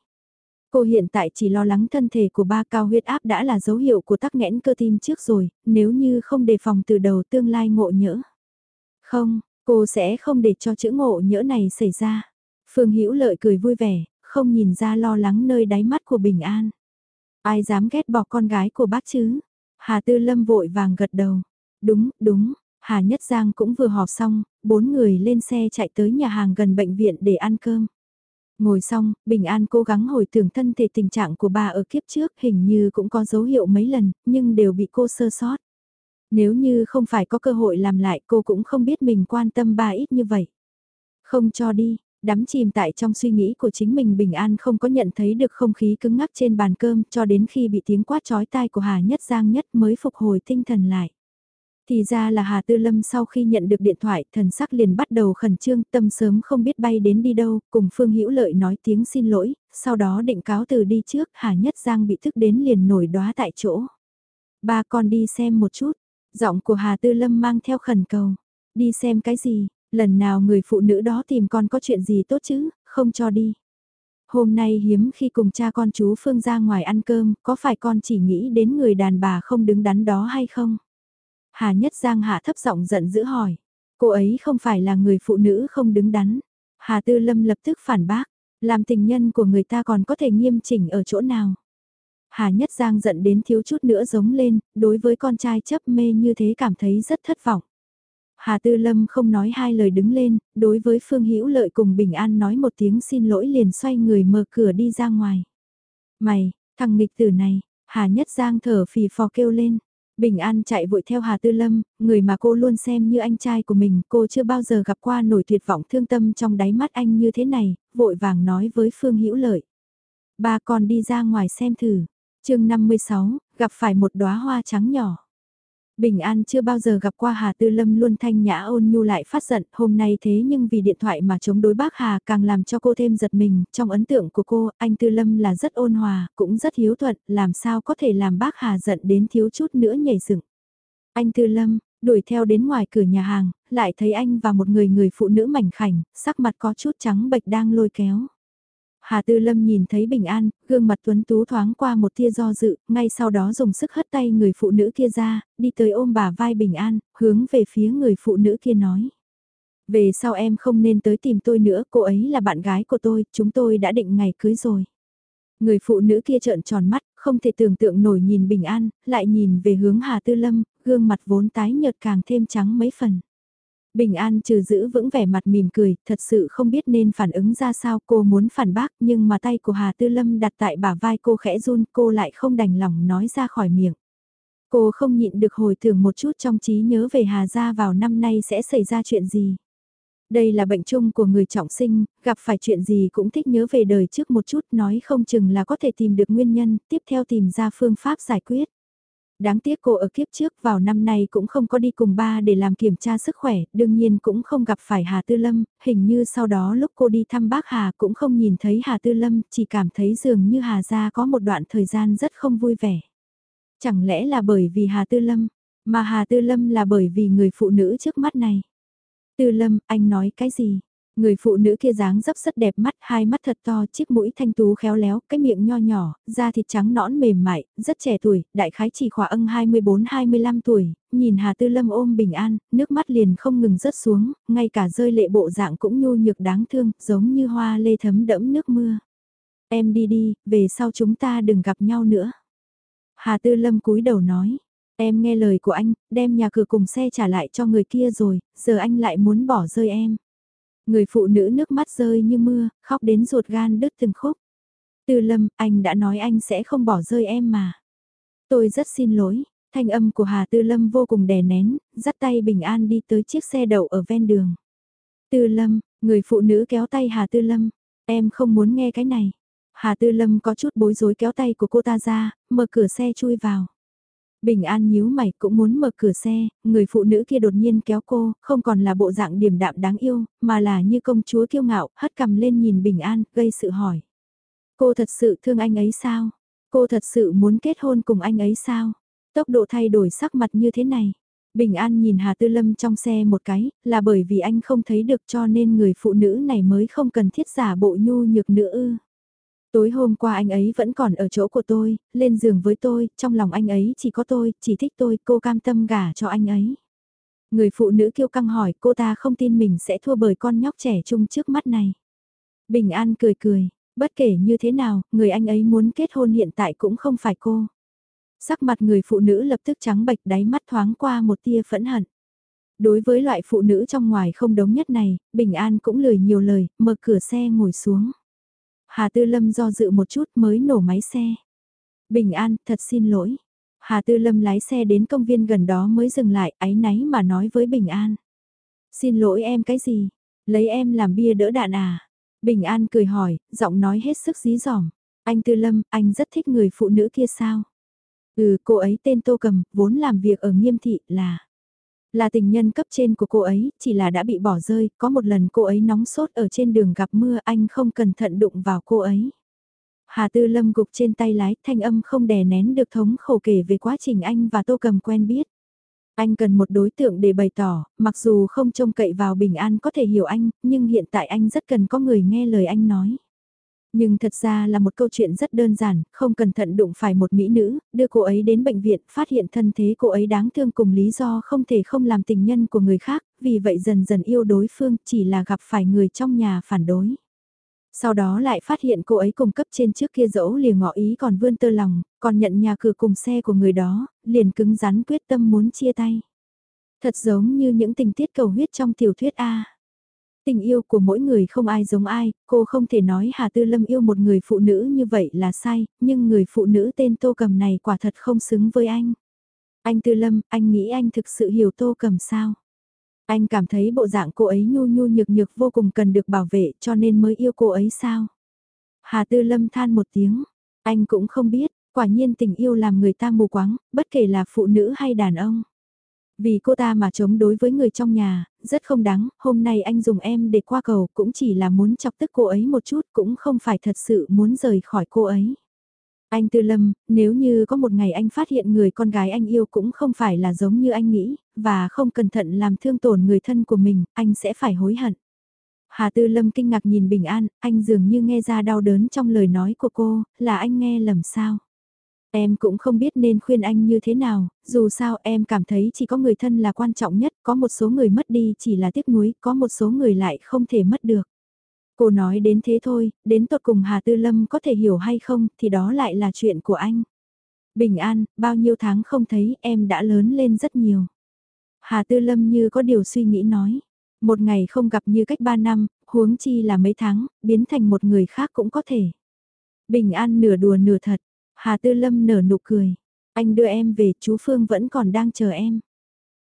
Cô hiện tại chỉ lo lắng thân thể của ba cao huyết áp đã là dấu hiệu của tắc nghẽn cơ tim trước rồi, nếu như không đề phòng từ đầu tương lai ngộ nhỡ. Không, cô sẽ không để cho chữ ngộ nhỡ này xảy ra. Phương Hữu Lợi cười vui vẻ, không nhìn ra lo lắng nơi đáy mắt của Bình An. Ai dám ghét bỏ con gái của bác chứ? Hà Tư Lâm vội vàng gật đầu. Đúng, đúng, Hà Nhất Giang cũng vừa họp xong, bốn người lên xe chạy tới nhà hàng gần bệnh viện để ăn cơm. Ngồi xong, Bình An cố gắng hồi tưởng thân thể tình trạng của bà ở kiếp trước hình như cũng có dấu hiệu mấy lần, nhưng đều bị cô sơ sót. Nếu như không phải có cơ hội làm lại cô cũng không biết mình quan tâm bà ít như vậy. Không cho đi, đắm chìm tại trong suy nghĩ của chính mình bình an không có nhận thấy được không khí cứng ngắc trên bàn cơm cho đến khi bị tiếng quát chói tai của Hà Nhất Giang Nhất mới phục hồi tinh thần lại. Thì ra là Hà Tư Lâm sau khi nhận được điện thoại thần sắc liền bắt đầu khẩn trương tâm sớm không biết bay đến đi đâu, cùng Phương Hữu Lợi nói tiếng xin lỗi, sau đó định cáo từ đi trước, Hà Nhất Giang bị thức đến liền nổi đóa tại chỗ. Ba con đi xem một chút, giọng của Hà Tư Lâm mang theo khẩn cầu, đi xem cái gì, lần nào người phụ nữ đó tìm con có chuyện gì tốt chứ, không cho đi. Hôm nay hiếm khi cùng cha con chú Phương ra ngoài ăn cơm, có phải con chỉ nghĩ đến người đàn bà không đứng đắn đó hay không? Hà Nhất Giang hạ thấp giọng giận dữ hỏi. Cô ấy không phải là người phụ nữ không đứng đắn. Hà Tư Lâm lập tức phản bác. Làm tình nhân của người ta còn có thể nghiêm chỉnh ở chỗ nào? Hà Nhất Giang giận đến thiếu chút nữa giống lên, đối với con trai chấp mê như thế cảm thấy rất thất vọng. Hà Tư Lâm không nói hai lời đứng lên, đối với Phương Hữu Lợi cùng Bình An nói một tiếng xin lỗi liền xoay người mở cửa đi ra ngoài. Mày, thằng nghịch tử này, Hà Nhất Giang thở phì phò kêu lên. Bình An chạy vội theo Hà Tư Lâm, người mà cô luôn xem như anh trai của mình, cô chưa bao giờ gặp qua nổi tuyệt vọng thương tâm trong đáy mắt anh như thế này, vội vàng nói với Phương Hữu Lợi. Ba con đi ra ngoài xem thử. chương 56, gặp phải một đóa hoa trắng nhỏ. Bình An chưa bao giờ gặp qua Hà Tư Lâm luôn thanh nhã ôn nhu lại phát giận, hôm nay thế nhưng vì điện thoại mà chống đối bác Hà càng làm cho cô thêm giật mình, trong ấn tượng của cô, anh Tư Lâm là rất ôn hòa, cũng rất hiếu thuận, làm sao có thể làm bác Hà giận đến thiếu chút nữa nhảy dựng. Anh Tư Lâm, đuổi theo đến ngoài cửa nhà hàng, lại thấy anh và một người người phụ nữ mảnh khảnh, sắc mặt có chút trắng bệch đang lôi kéo. Hà Tư Lâm nhìn thấy Bình An, gương mặt tuấn tú thoáng qua một tia do dự, ngay sau đó dùng sức hất tay người phụ nữ kia ra, đi tới ôm bà vai Bình An, hướng về phía người phụ nữ kia nói. Về sau em không nên tới tìm tôi nữa, cô ấy là bạn gái của tôi, chúng tôi đã định ngày cưới rồi. Người phụ nữ kia trợn tròn mắt, không thể tưởng tượng nổi nhìn Bình An, lại nhìn về hướng Hà Tư Lâm, gương mặt vốn tái nhợt càng thêm trắng mấy phần. Bình An trừ giữ vững vẻ mặt mỉm cười, thật sự không biết nên phản ứng ra sao cô muốn phản bác nhưng mà tay của Hà Tư Lâm đặt tại bả vai cô khẽ run cô lại không đành lòng nói ra khỏi miệng. Cô không nhịn được hồi tưởng một chút trong trí nhớ về Hà Gia vào năm nay sẽ xảy ra chuyện gì. Đây là bệnh chung của người trọng sinh, gặp phải chuyện gì cũng thích nhớ về đời trước một chút nói không chừng là có thể tìm được nguyên nhân, tiếp theo tìm ra phương pháp giải quyết. Đáng tiếc cô ở kiếp trước vào năm nay cũng không có đi cùng ba để làm kiểm tra sức khỏe, đương nhiên cũng không gặp phải Hà Tư Lâm, hình như sau đó lúc cô đi thăm bác Hà cũng không nhìn thấy Hà Tư Lâm, chỉ cảm thấy dường như Hà gia có một đoạn thời gian rất không vui vẻ. Chẳng lẽ là bởi vì Hà Tư Lâm, mà Hà Tư Lâm là bởi vì người phụ nữ trước mắt này. Tư Lâm, anh nói cái gì? Người phụ nữ kia dáng dấp rất đẹp mắt, hai mắt thật to, chiếc mũi thanh tú khéo léo, cái miệng nho nhỏ, da thịt trắng nõn mềm mại, rất trẻ tuổi, đại khái chỉ khỏa ân 24-25 tuổi, nhìn Hà Tư Lâm ôm bình an, nước mắt liền không ngừng rớt xuống, ngay cả rơi lệ bộ dạng cũng nhu nhược đáng thương, giống như hoa lê thấm đẫm nước mưa. Em đi đi, về sau chúng ta đừng gặp nhau nữa. Hà Tư Lâm cúi đầu nói, em nghe lời của anh, đem nhà cửa cùng xe trả lại cho người kia rồi, giờ anh lại muốn bỏ rơi em. Người phụ nữ nước mắt rơi như mưa, khóc đến ruột gan đứt từng khúc. Tư lâm, anh đã nói anh sẽ không bỏ rơi em mà. Tôi rất xin lỗi, thanh âm của Hà Tư Lâm vô cùng đè nén, dắt tay bình an đi tới chiếc xe đậu ở ven đường. Tư Lâm, người phụ nữ kéo tay Hà Tư Lâm, em không muốn nghe cái này. Hà Tư Lâm có chút bối rối kéo tay của cô ta ra, mở cửa xe chui vào. Bình An nhíu mày cũng muốn mở cửa xe, người phụ nữ kia đột nhiên kéo cô, không còn là bộ dạng điềm đạm đáng yêu, mà là như công chúa kiêu ngạo, hất cầm lên nhìn Bình An, gây sự hỏi. Cô thật sự thương anh ấy sao? Cô thật sự muốn kết hôn cùng anh ấy sao? Tốc độ thay đổi sắc mặt như thế này. Bình An nhìn Hà Tư Lâm trong xe một cái, là bởi vì anh không thấy được cho nên người phụ nữ này mới không cần thiết giả bộ nhu nhược nữa ư. Tối hôm qua anh ấy vẫn còn ở chỗ của tôi, lên giường với tôi, trong lòng anh ấy chỉ có tôi, chỉ thích tôi, cô cam tâm gả cho anh ấy. Người phụ nữ kêu căng hỏi cô ta không tin mình sẽ thua bởi con nhóc trẻ trung trước mắt này. Bình An cười cười, bất kể như thế nào, người anh ấy muốn kết hôn hiện tại cũng không phải cô. Sắc mặt người phụ nữ lập tức trắng bệch đáy mắt thoáng qua một tia phẫn hận. Đối với loại phụ nữ trong ngoài không đống nhất này, Bình An cũng lười nhiều lời, mở cửa xe ngồi xuống. Hà Tư Lâm do dự một chút mới nổ máy xe. Bình an, thật xin lỗi. Hà Tư Lâm lái xe đến công viên gần đó mới dừng lại, áy náy mà nói với Bình An. Xin lỗi em cái gì? Lấy em làm bia đỡ đạn à? Bình An cười hỏi, giọng nói hết sức dí dỏm. Anh Tư Lâm, anh rất thích người phụ nữ kia sao? Ừ, cô ấy tên Tô Cầm, vốn làm việc ở nghiêm thị, là... Là tình nhân cấp trên của cô ấy, chỉ là đã bị bỏ rơi, có một lần cô ấy nóng sốt ở trên đường gặp mưa anh không cẩn thận đụng vào cô ấy. Hà Tư Lâm gục trên tay lái, thanh âm không đè nén được thống khổ kể về quá trình anh và Tô Cầm quen biết. Anh cần một đối tượng để bày tỏ, mặc dù không trông cậy vào bình an có thể hiểu anh, nhưng hiện tại anh rất cần có người nghe lời anh nói. Nhưng thật ra là một câu chuyện rất đơn giản, không cẩn thận đụng phải một mỹ nữ, đưa cô ấy đến bệnh viện, phát hiện thân thế cô ấy đáng thương cùng lý do không thể không làm tình nhân của người khác, vì vậy dần dần yêu đối phương chỉ là gặp phải người trong nhà phản đối. Sau đó lại phát hiện cô ấy cung cấp trên trước kia dẫu liền ngọ ý còn vươn tơ lòng, còn nhận nhà cửa cùng xe của người đó, liền cứng rắn quyết tâm muốn chia tay. Thật giống như những tình tiết cầu huyết trong tiểu thuyết A. Tình yêu của mỗi người không ai giống ai, cô không thể nói Hà Tư Lâm yêu một người phụ nữ như vậy là sai, nhưng người phụ nữ tên Tô Cầm này quả thật không xứng với anh. Anh Tư Lâm, anh nghĩ anh thực sự hiểu Tô Cầm sao? Anh cảm thấy bộ dạng cô ấy nhu nhu nhược nhược vô cùng cần được bảo vệ cho nên mới yêu cô ấy sao? Hà Tư Lâm than một tiếng, anh cũng không biết, quả nhiên tình yêu làm người ta mù quáng, bất kể là phụ nữ hay đàn ông. Vì cô ta mà chống đối với người trong nhà, rất không đáng, hôm nay anh dùng em để qua cầu cũng chỉ là muốn chọc tức cô ấy một chút cũng không phải thật sự muốn rời khỏi cô ấy. Anh Tư Lâm, nếu như có một ngày anh phát hiện người con gái anh yêu cũng không phải là giống như anh nghĩ, và không cẩn thận làm thương tổn người thân của mình, anh sẽ phải hối hận. Hà Tư Lâm kinh ngạc nhìn Bình An, anh dường như nghe ra đau đớn trong lời nói của cô, là anh nghe lầm sao. Em cũng không biết nên khuyên anh như thế nào, dù sao em cảm thấy chỉ có người thân là quan trọng nhất, có một số người mất đi chỉ là tiếc nuối, có một số người lại không thể mất được. Cô nói đến thế thôi, đến tột cùng Hà Tư Lâm có thể hiểu hay không thì đó lại là chuyện của anh. Bình an, bao nhiêu tháng không thấy em đã lớn lên rất nhiều. Hà Tư Lâm như có điều suy nghĩ nói. Một ngày không gặp như cách ba năm, huống chi là mấy tháng, biến thành một người khác cũng có thể. Bình an nửa đùa nửa thật, Hà Tư Lâm nở nụ cười. Anh đưa em về, chú Phương vẫn còn đang chờ em.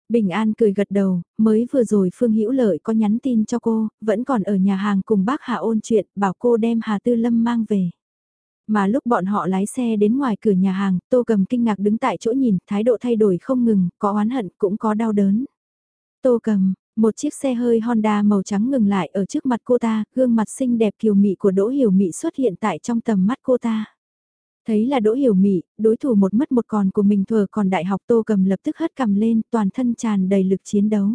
Bình An cười gật đầu, mới vừa rồi Phương Hữu Lợi có nhắn tin cho cô, vẫn còn ở nhà hàng cùng bác Hà ôn chuyện, bảo cô đem Hà Tư Lâm mang về. Mà lúc bọn họ lái xe đến ngoài cửa nhà hàng, Tô Cầm kinh ngạc đứng tại chỗ nhìn, thái độ thay đổi không ngừng, có oán hận cũng có đau đớn. Tô Cầm, một chiếc xe hơi Honda màu trắng ngừng lại ở trước mặt cô ta, gương mặt xinh đẹp kiều mị của Đỗ Hiểu Mị xuất hiện tại trong tầm mắt cô ta. Thấy là Đỗ Hiểu Mị, đối thủ một mất một còn của mình thừa còn đại học Tô Cầm lập tức hất cầm lên, toàn thân tràn đầy lực chiến đấu.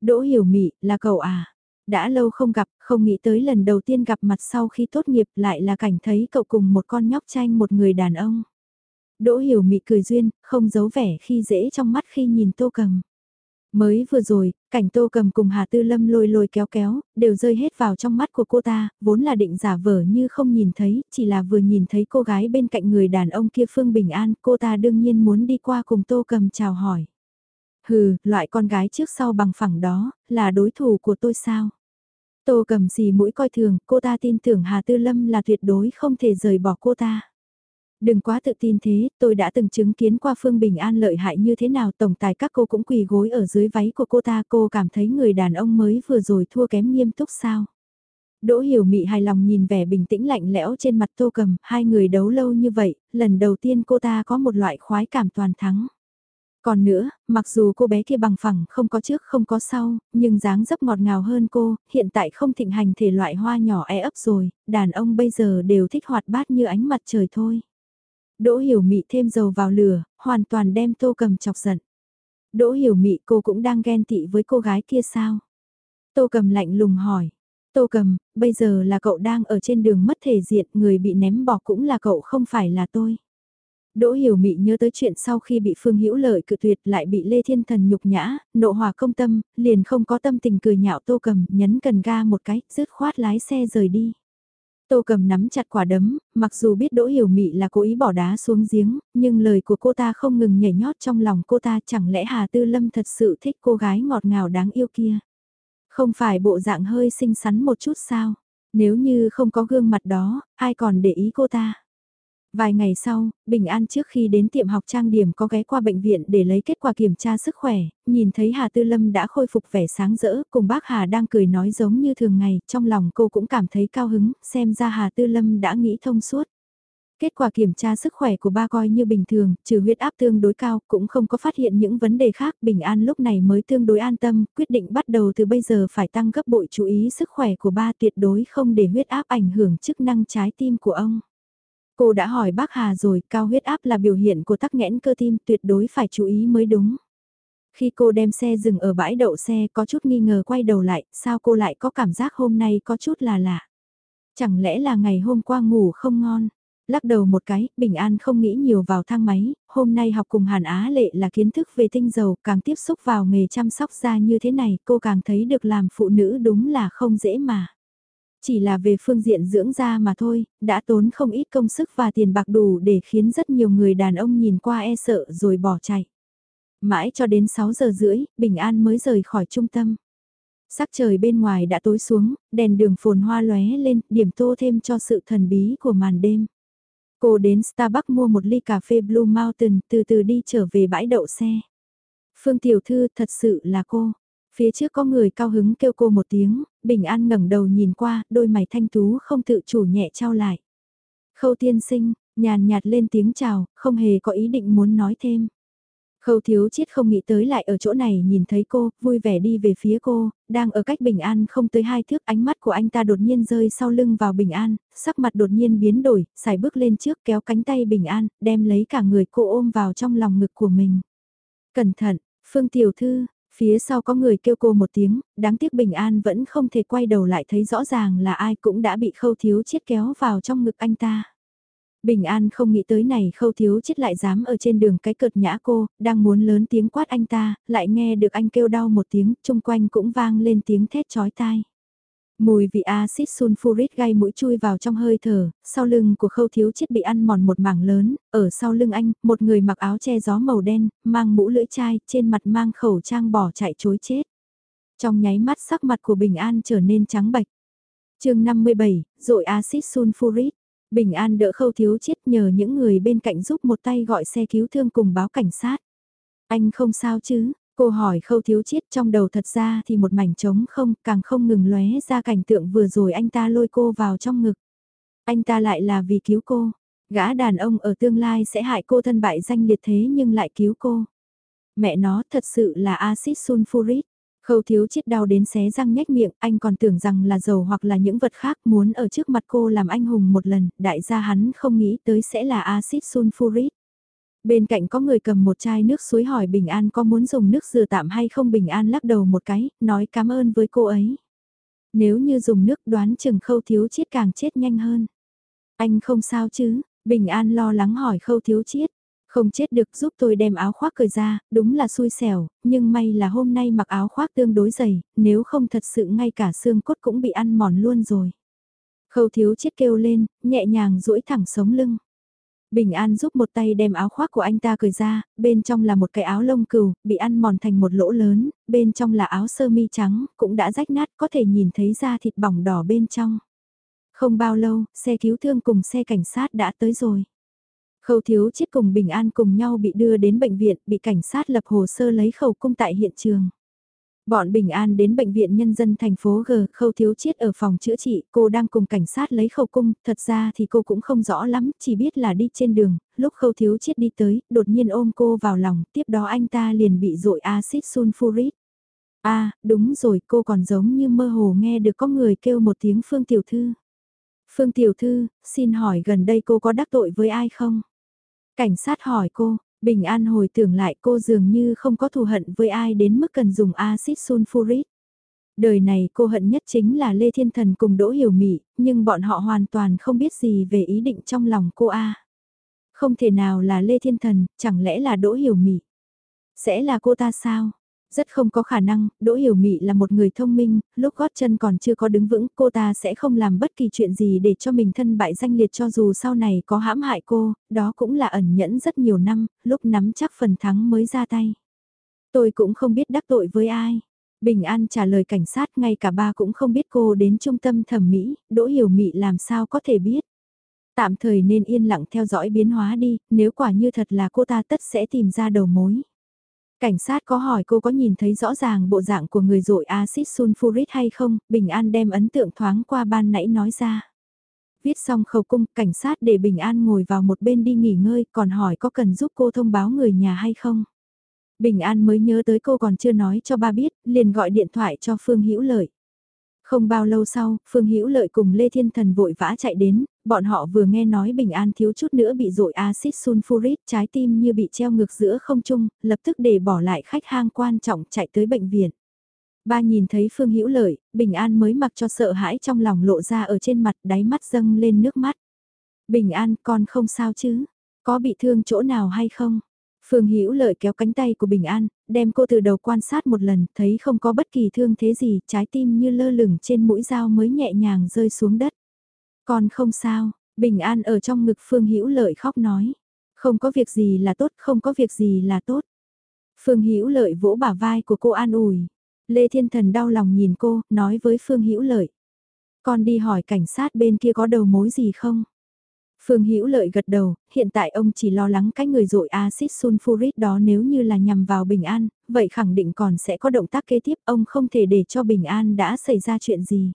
Đỗ Hiểu Mị, là cậu à? Đã lâu không gặp, không nghĩ tới lần đầu tiên gặp mặt sau khi tốt nghiệp lại là cảnh thấy cậu cùng một con nhóc tranh một người đàn ông. Đỗ Hiểu Mị cười duyên, không giấu vẻ khi dễ trong mắt khi nhìn Tô Cầm. Mới vừa rồi, cảnh tô cầm cùng Hà Tư Lâm lôi lôi kéo kéo, đều rơi hết vào trong mắt của cô ta, vốn là định giả vờ như không nhìn thấy, chỉ là vừa nhìn thấy cô gái bên cạnh người đàn ông kia Phương Bình An, cô ta đương nhiên muốn đi qua cùng tô cầm chào hỏi. Hừ, loại con gái trước sau bằng phẳng đó, là đối thủ của tôi sao? Tô cầm xì mũi coi thường, cô ta tin tưởng Hà Tư Lâm là tuyệt đối không thể rời bỏ cô ta. Đừng quá tự tin thế, tôi đã từng chứng kiến qua Phương Bình An lợi hại như thế nào tổng tài các cô cũng quỳ gối ở dưới váy của cô ta cô cảm thấy người đàn ông mới vừa rồi thua kém nghiêm túc sao. Đỗ Hiểu Mị hài lòng nhìn vẻ bình tĩnh lạnh lẽo trên mặt Tô Cầm, hai người đấu lâu như vậy, lần đầu tiên cô ta có một loại khoái cảm toàn thắng. Còn nữa, mặc dù cô bé kia bằng phẳng không có trước không có sau, nhưng dáng dấp ngọt ngào hơn cô, hiện tại không thịnh hành thể loại hoa nhỏ e ấp rồi, đàn ông bây giờ đều thích hoạt bát như ánh mặt trời thôi. Đỗ hiểu mị thêm dầu vào lửa, hoàn toàn đem tô cầm chọc giận. Đỗ hiểu mị cô cũng đang ghen tị với cô gái kia sao? Tô cầm lạnh lùng hỏi. Tô cầm, bây giờ là cậu đang ở trên đường mất thể diện, người bị ném bỏ cũng là cậu không phải là tôi. Đỗ Hiểu Mị nhớ tới chuyện sau khi bị Phương Hữu Lợi cự tuyệt lại bị Lê Thiên Thần nhục nhã, nộ hòa công tâm, liền không có tâm tình cười nhạo Tô Cầm, nhấn cần ga một cái, rứt khoát lái xe rời đi. Tô cầm nắm chặt quả đấm, mặc dù biết Đỗ Hiểu Mị là cố ý bỏ đá xuống giếng, nhưng lời của cô ta không ngừng nhảy nhót trong lòng cô ta chẳng lẽ Hà Tư Lâm thật sự thích cô gái ngọt ngào đáng yêu kia. Không phải bộ dạng hơi xinh xắn một chút sao, nếu như không có gương mặt đó, ai còn để ý cô ta. Vài ngày sau, Bình An trước khi đến tiệm học trang điểm có ghé qua bệnh viện để lấy kết quả kiểm tra sức khỏe, nhìn thấy Hà Tư Lâm đã khôi phục vẻ sáng rỡ, cùng bác Hà đang cười nói giống như thường ngày, trong lòng cô cũng cảm thấy cao hứng, xem ra Hà Tư Lâm đã nghĩ thông suốt. Kết quả kiểm tra sức khỏe của ba coi như bình thường, trừ huyết áp tương đối cao, cũng không có phát hiện những vấn đề khác. Bình An lúc này mới tương đối an tâm, quyết định bắt đầu từ bây giờ phải tăng gấp bội chú ý sức khỏe của ba tuyệt đối không để huyết áp ảnh hưởng chức năng trái tim của ông. Cô đã hỏi bác Hà rồi, cao huyết áp là biểu hiện của tắc nghẽn cơ tim tuyệt đối phải chú ý mới đúng. Khi cô đem xe dừng ở bãi đậu xe có chút nghi ngờ quay đầu lại, sao cô lại có cảm giác hôm nay có chút là lạ. Chẳng lẽ là ngày hôm qua ngủ không ngon? Lắc đầu một cái, Bình An không nghĩ nhiều vào thang máy, hôm nay học cùng Hàn Á Lệ là kiến thức về tinh dầu, càng tiếp xúc vào nghề chăm sóc da như thế này, cô càng thấy được làm phụ nữ đúng là không dễ mà. Chỉ là về phương diện dưỡng da mà thôi, đã tốn không ít công sức và tiền bạc đủ để khiến rất nhiều người đàn ông nhìn qua e sợ rồi bỏ chạy. Mãi cho đến 6 giờ rưỡi, Bình An mới rời khỏi trung tâm. Sắc trời bên ngoài đã tối xuống, đèn đường phồn hoa lóe lên, điểm tô thêm cho sự thần bí của màn đêm. Cô đến Starbucks mua một ly cà phê Blue Mountain, từ từ đi trở về bãi đậu xe. Phương Tiểu Thư thật sự là cô. Phía trước có người cao hứng kêu cô một tiếng, Bình An ngẩng đầu nhìn qua, đôi mày thanh tú không tự chủ nhẹ trao lại. Khâu tiên sinh, nhàn nhạt lên tiếng chào, không hề có ý định muốn nói thêm. Khâu thiếu chiết không nghĩ tới lại ở chỗ này nhìn thấy cô, vui vẻ đi về phía cô, đang ở cách bình an không tới hai thước ánh mắt của anh ta đột nhiên rơi sau lưng vào bình an, sắc mặt đột nhiên biến đổi, xài bước lên trước kéo cánh tay bình an, đem lấy cả người cô ôm vào trong lòng ngực của mình. Cẩn thận, Phương Tiểu Thư, Phía sau có người kêu cô một tiếng, đáng tiếc Bình An vẫn không thể quay đầu lại thấy rõ ràng là ai cũng đã bị khâu thiếu chết kéo vào trong ngực anh ta. Bình An không nghĩ tới này khâu thiếu chết lại dám ở trên đường cái cợt nhã cô, đang muốn lớn tiếng quát anh ta, lại nghe được anh kêu đau một tiếng, chung quanh cũng vang lên tiếng thét chói tai. Mùi vị axit sulfuric gai mũi chui vào trong hơi thở, sau lưng của khâu thiếu chết bị ăn mòn một mảng lớn, ở sau lưng anh, một người mặc áo che gió màu đen, mang mũ lưỡi chai, trên mặt mang khẩu trang bỏ chạy chối chết. Trong nháy mắt sắc mặt của Bình An trở nên trắng bạch. chương 57, dội axit sulfuric. Bình An đỡ khâu thiếu chết nhờ những người bên cạnh giúp một tay gọi xe cứu thương cùng báo cảnh sát. Anh không sao chứ, Cô hỏi khâu thiếu chiết trong đầu thật ra thì một mảnh trống không, càng không ngừng lóe ra cảnh tượng vừa rồi anh ta lôi cô vào trong ngực. Anh ta lại là vì cứu cô. Gã đàn ông ở tương lai sẽ hại cô thân bại danh liệt thế nhưng lại cứu cô. Mẹ nó thật sự là axit sulfuric. Khâu thiếu chết đau đến xé răng nhếch miệng, anh còn tưởng rằng là dầu hoặc là những vật khác muốn ở trước mặt cô làm anh hùng một lần, đại gia hắn không nghĩ tới sẽ là axit sulfuric. Bên cạnh có người cầm một chai nước suối hỏi Bình An có muốn dùng nước rửa tạm hay không Bình An lắc đầu một cái, nói cảm ơn với cô ấy. Nếu như dùng nước đoán chừng khâu thiếu chiết càng chết nhanh hơn. Anh không sao chứ, Bình An lo lắng hỏi khâu thiếu chiết. Không chết được giúp tôi đem áo khoác cởi ra, đúng là xui xẻo, nhưng may là hôm nay mặc áo khoác tương đối dày, nếu không thật sự ngay cả xương cốt cũng bị ăn mòn luôn rồi. Khâu thiếu chết kêu lên, nhẹ nhàng duỗi thẳng sống lưng. Bình An giúp một tay đem áo khoác của anh ta cởi ra, bên trong là một cái áo lông cừu, bị ăn mòn thành một lỗ lớn, bên trong là áo sơ mi trắng, cũng đã rách nát, có thể nhìn thấy da thịt bỏng đỏ bên trong. Không bao lâu, xe cứu thương cùng xe cảnh sát đã tới rồi. Khâu thiếu chết cùng Bình An cùng nhau bị đưa đến bệnh viện, bị cảnh sát lập hồ sơ lấy khẩu cung tại hiện trường. Bọn Bình An đến bệnh viện nhân dân thành phố G, khâu thiếu chiết ở phòng chữa trị, cô đang cùng cảnh sát lấy khẩu cung, thật ra thì cô cũng không rõ lắm, chỉ biết là đi trên đường, lúc khâu thiếu chiết đi tới, đột nhiên ôm cô vào lòng, tiếp đó anh ta liền bị dội axit sulfuric. À, đúng rồi, cô còn giống như mơ hồ nghe được có người kêu một tiếng Phương Tiểu Thư. Phương Tiểu Thư, xin hỏi gần đây cô có đắc tội với ai không? Cảnh sát hỏi cô, Bình An hồi tưởng lại cô dường như không có thù hận với ai đến mức cần dùng axit sulfuric. Đời này cô hận nhất chính là Lê Thiên Thần cùng Đỗ Hiểu Mỹ, nhưng bọn họ hoàn toàn không biết gì về ý định trong lòng cô A. Không thể nào là Lê Thiên Thần, chẳng lẽ là Đỗ Hiểu Mỹ? Sẽ là cô ta sao? Rất không có khả năng, Đỗ Hiểu Mị là một người thông minh, lúc gót chân còn chưa có đứng vững cô ta sẽ không làm bất kỳ chuyện gì để cho mình thân bại danh liệt cho dù sau này có hãm hại cô, đó cũng là ẩn nhẫn rất nhiều năm, lúc nắm chắc phần thắng mới ra tay. Tôi cũng không biết đắc tội với ai. Bình An trả lời cảnh sát ngay cả ba cũng không biết cô đến trung tâm thẩm mỹ, Đỗ Hiểu Mị làm sao có thể biết. Tạm thời nên yên lặng theo dõi biến hóa đi, nếu quả như thật là cô ta tất sẽ tìm ra đầu mối. Cảnh sát có hỏi cô có nhìn thấy rõ ràng bộ dạng của người dội axit sulfuric hay không, Bình An đem ấn tượng thoáng qua ban nãy nói ra. Viết xong khẩu cung, cảnh sát để Bình An ngồi vào một bên đi nghỉ ngơi, còn hỏi có cần giúp cô thông báo người nhà hay không. Bình An mới nhớ tới cô còn chưa nói cho ba biết, liền gọi điện thoại cho Phương Hữu Lợi. Không bao lâu sau, Phương Hữu Lợi cùng Lê Thiên Thần vội vã chạy đến, bọn họ vừa nghe nói Bình An thiếu chút nữa bị dội axit sulfuric, trái tim như bị treo ngược giữa không trung, lập tức để bỏ lại khách hang quan trọng chạy tới bệnh viện. Ba nhìn thấy Phương Hữu Lợi, Bình An mới mặc cho sợ hãi trong lòng lộ ra ở trên mặt đáy mắt dâng lên nước mắt. Bình An con không sao chứ? Có bị thương chỗ nào hay không? Phương Hữu Lợi kéo cánh tay của Bình An, đem cô từ đầu quan sát một lần, thấy không có bất kỳ thương thế gì, trái tim như lơ lửng trên mũi dao mới nhẹ nhàng rơi xuống đất con không sao, Bình An ở trong ngực Phương Hữu Lợi khóc nói, không có việc gì là tốt, không có việc gì là tốt. Phương Hữu Lợi vỗ bả vai của cô an ủi. Lê Thiên Thần đau lòng nhìn cô, nói với Phương Hữu Lợi. Con đi hỏi cảnh sát bên kia có đầu mối gì không? Phương Hữu Lợi gật đầu, hiện tại ông chỉ lo lắng cái người dội axit sulfuric đó nếu như là nhằm vào Bình An, vậy khẳng định còn sẽ có động tác kế tiếp, ông không thể để cho Bình An đã xảy ra chuyện gì.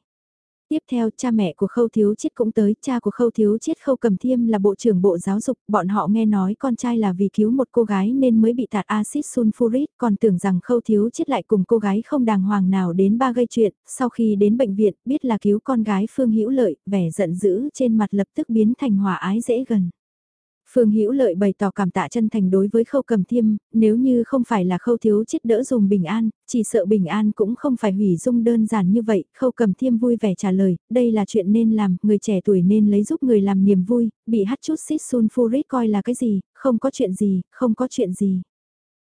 Tiếp theo cha mẹ của Khâu Thiếu Chiết cũng tới, cha của Khâu Thiếu Chiết Khâu Cầm Thiêm là bộ trưởng bộ giáo dục, bọn họ nghe nói con trai là vì cứu một cô gái nên mới bị tạt axit sulfuric, còn tưởng rằng Khâu Thiếu Chiết lại cùng cô gái không đàng hoàng nào đến ba gây chuyện, sau khi đến bệnh viện biết là cứu con gái Phương Hữu Lợi, vẻ giận dữ trên mặt lập tức biến thành hòa ái dễ gần. Phương Hữu Lợi bày tỏ cảm tạ chân thành đối với Khâu Cầm Thiêm, nếu như không phải là Khâu Thiếu chết đỡ dùng Bình An, chỉ sợ Bình An cũng không phải hủy dung đơn giản như vậy. Khâu Cầm Thiêm vui vẻ trả lời, đây là chuyện nên làm, người trẻ tuổi nên lấy giúp người làm niềm vui, bị hắt chút xít sulfuric coi là cái gì, không có chuyện gì, không có chuyện gì.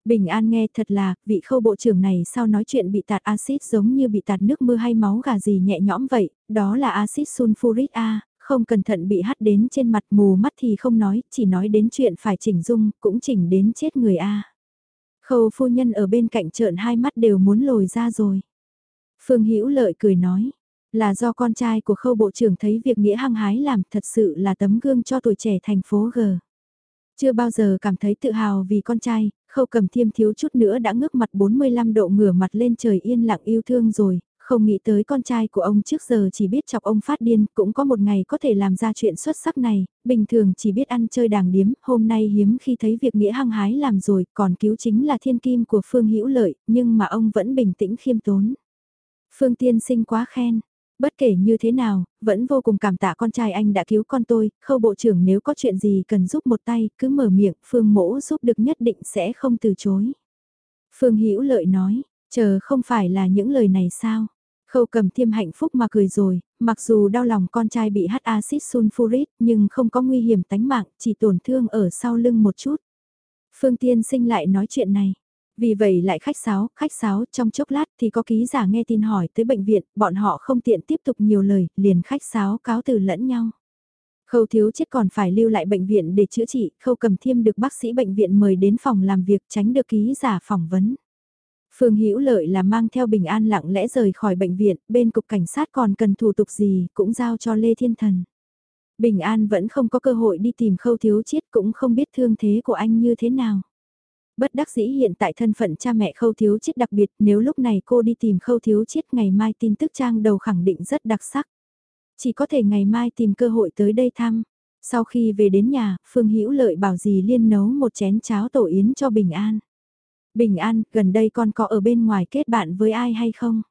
Bình An nghe thật là, vị khâu bộ trưởng này sao nói chuyện bị tạt axit giống như bị tạt nước mưa hay máu gà gì nhẹ nhõm vậy, đó là axit sulfuric A, không cẩn thận bị hắt đến trên mặt mù mắt thì không nói, chỉ nói đến chuyện phải chỉnh dung, cũng chỉnh đến chết người A. Khâu phu nhân ở bên cạnh trợn hai mắt đều muốn lồi ra rồi. Phương Hữu Lợi cười nói, là do con trai của khâu bộ trưởng thấy việc nghĩa hăng hái làm thật sự là tấm gương cho tuổi trẻ thành phố G. Chưa bao giờ cảm thấy tự hào vì con trai, khâu cầm thiêm thiếu chút nữa đã ngước mặt 45 độ ngửa mặt lên trời yên lặng yêu thương rồi, không nghĩ tới con trai của ông trước giờ chỉ biết chọc ông phát điên, cũng có một ngày có thể làm ra chuyện xuất sắc này, bình thường chỉ biết ăn chơi đàng điếm, hôm nay hiếm khi thấy việc nghĩa hăng hái làm rồi, còn cứu chính là thiên kim của Phương Hữu Lợi, nhưng mà ông vẫn bình tĩnh khiêm tốn. Phương Tiên sinh quá khen, bất kể như thế nào, vẫn vô cùng cảm tạ con trai anh đã cứu con tôi, khâu bộ trưởng nếu có chuyện gì cần giúp một tay, cứ mở miệng, Phương mỗ giúp được nhất định sẽ không từ chối. Phương Hữu Lợi nói, chờ không phải là những lời này sao? Khâu cầm thiêm hạnh phúc mà cười rồi, mặc dù đau lòng con trai bị hát axit sulfuric nhưng không có nguy hiểm tánh mạng, chỉ tổn thương ở sau lưng một chút. Phương Tiên sinh lại nói chuyện này. Vì vậy lại khách sáo, khách sáo trong chốc lát thì có ký giả nghe tin hỏi tới bệnh viện, bọn họ không tiện tiếp tục nhiều lời, liền khách sáo cáo từ lẫn nhau. Khâu thiếu chết còn phải lưu lại bệnh viện để chữa trị, khâu cầm thiêm được bác sĩ bệnh viện mời đến phòng làm việc tránh được ký giả phỏng vấn. Phương Hữu Lợi là mang theo bình an lặng lẽ rời khỏi bệnh viện, bên cục cảnh sát còn cần thủ tục gì cũng giao cho Lê Thiên Thần. Bình an vẫn không có cơ hội đi tìm khâu thiếu chiết cũng không biết thương thế của anh như thế nào. Bất đắc dĩ hiện tại thân phận cha mẹ khâu thiếu chiết đặc biệt nếu lúc này cô đi tìm khâu thiếu chiết ngày mai tin tức trang đầu khẳng định rất đặc sắc. Chỉ có thể ngày mai tìm cơ hội tới đây thăm. Sau khi về đến nhà, Phương Hữu Lợi bảo dì Liên nấu một chén cháo tổ yến cho Bình An. Bình an, gần đây con có ở bên ngoài kết bạn với ai hay không?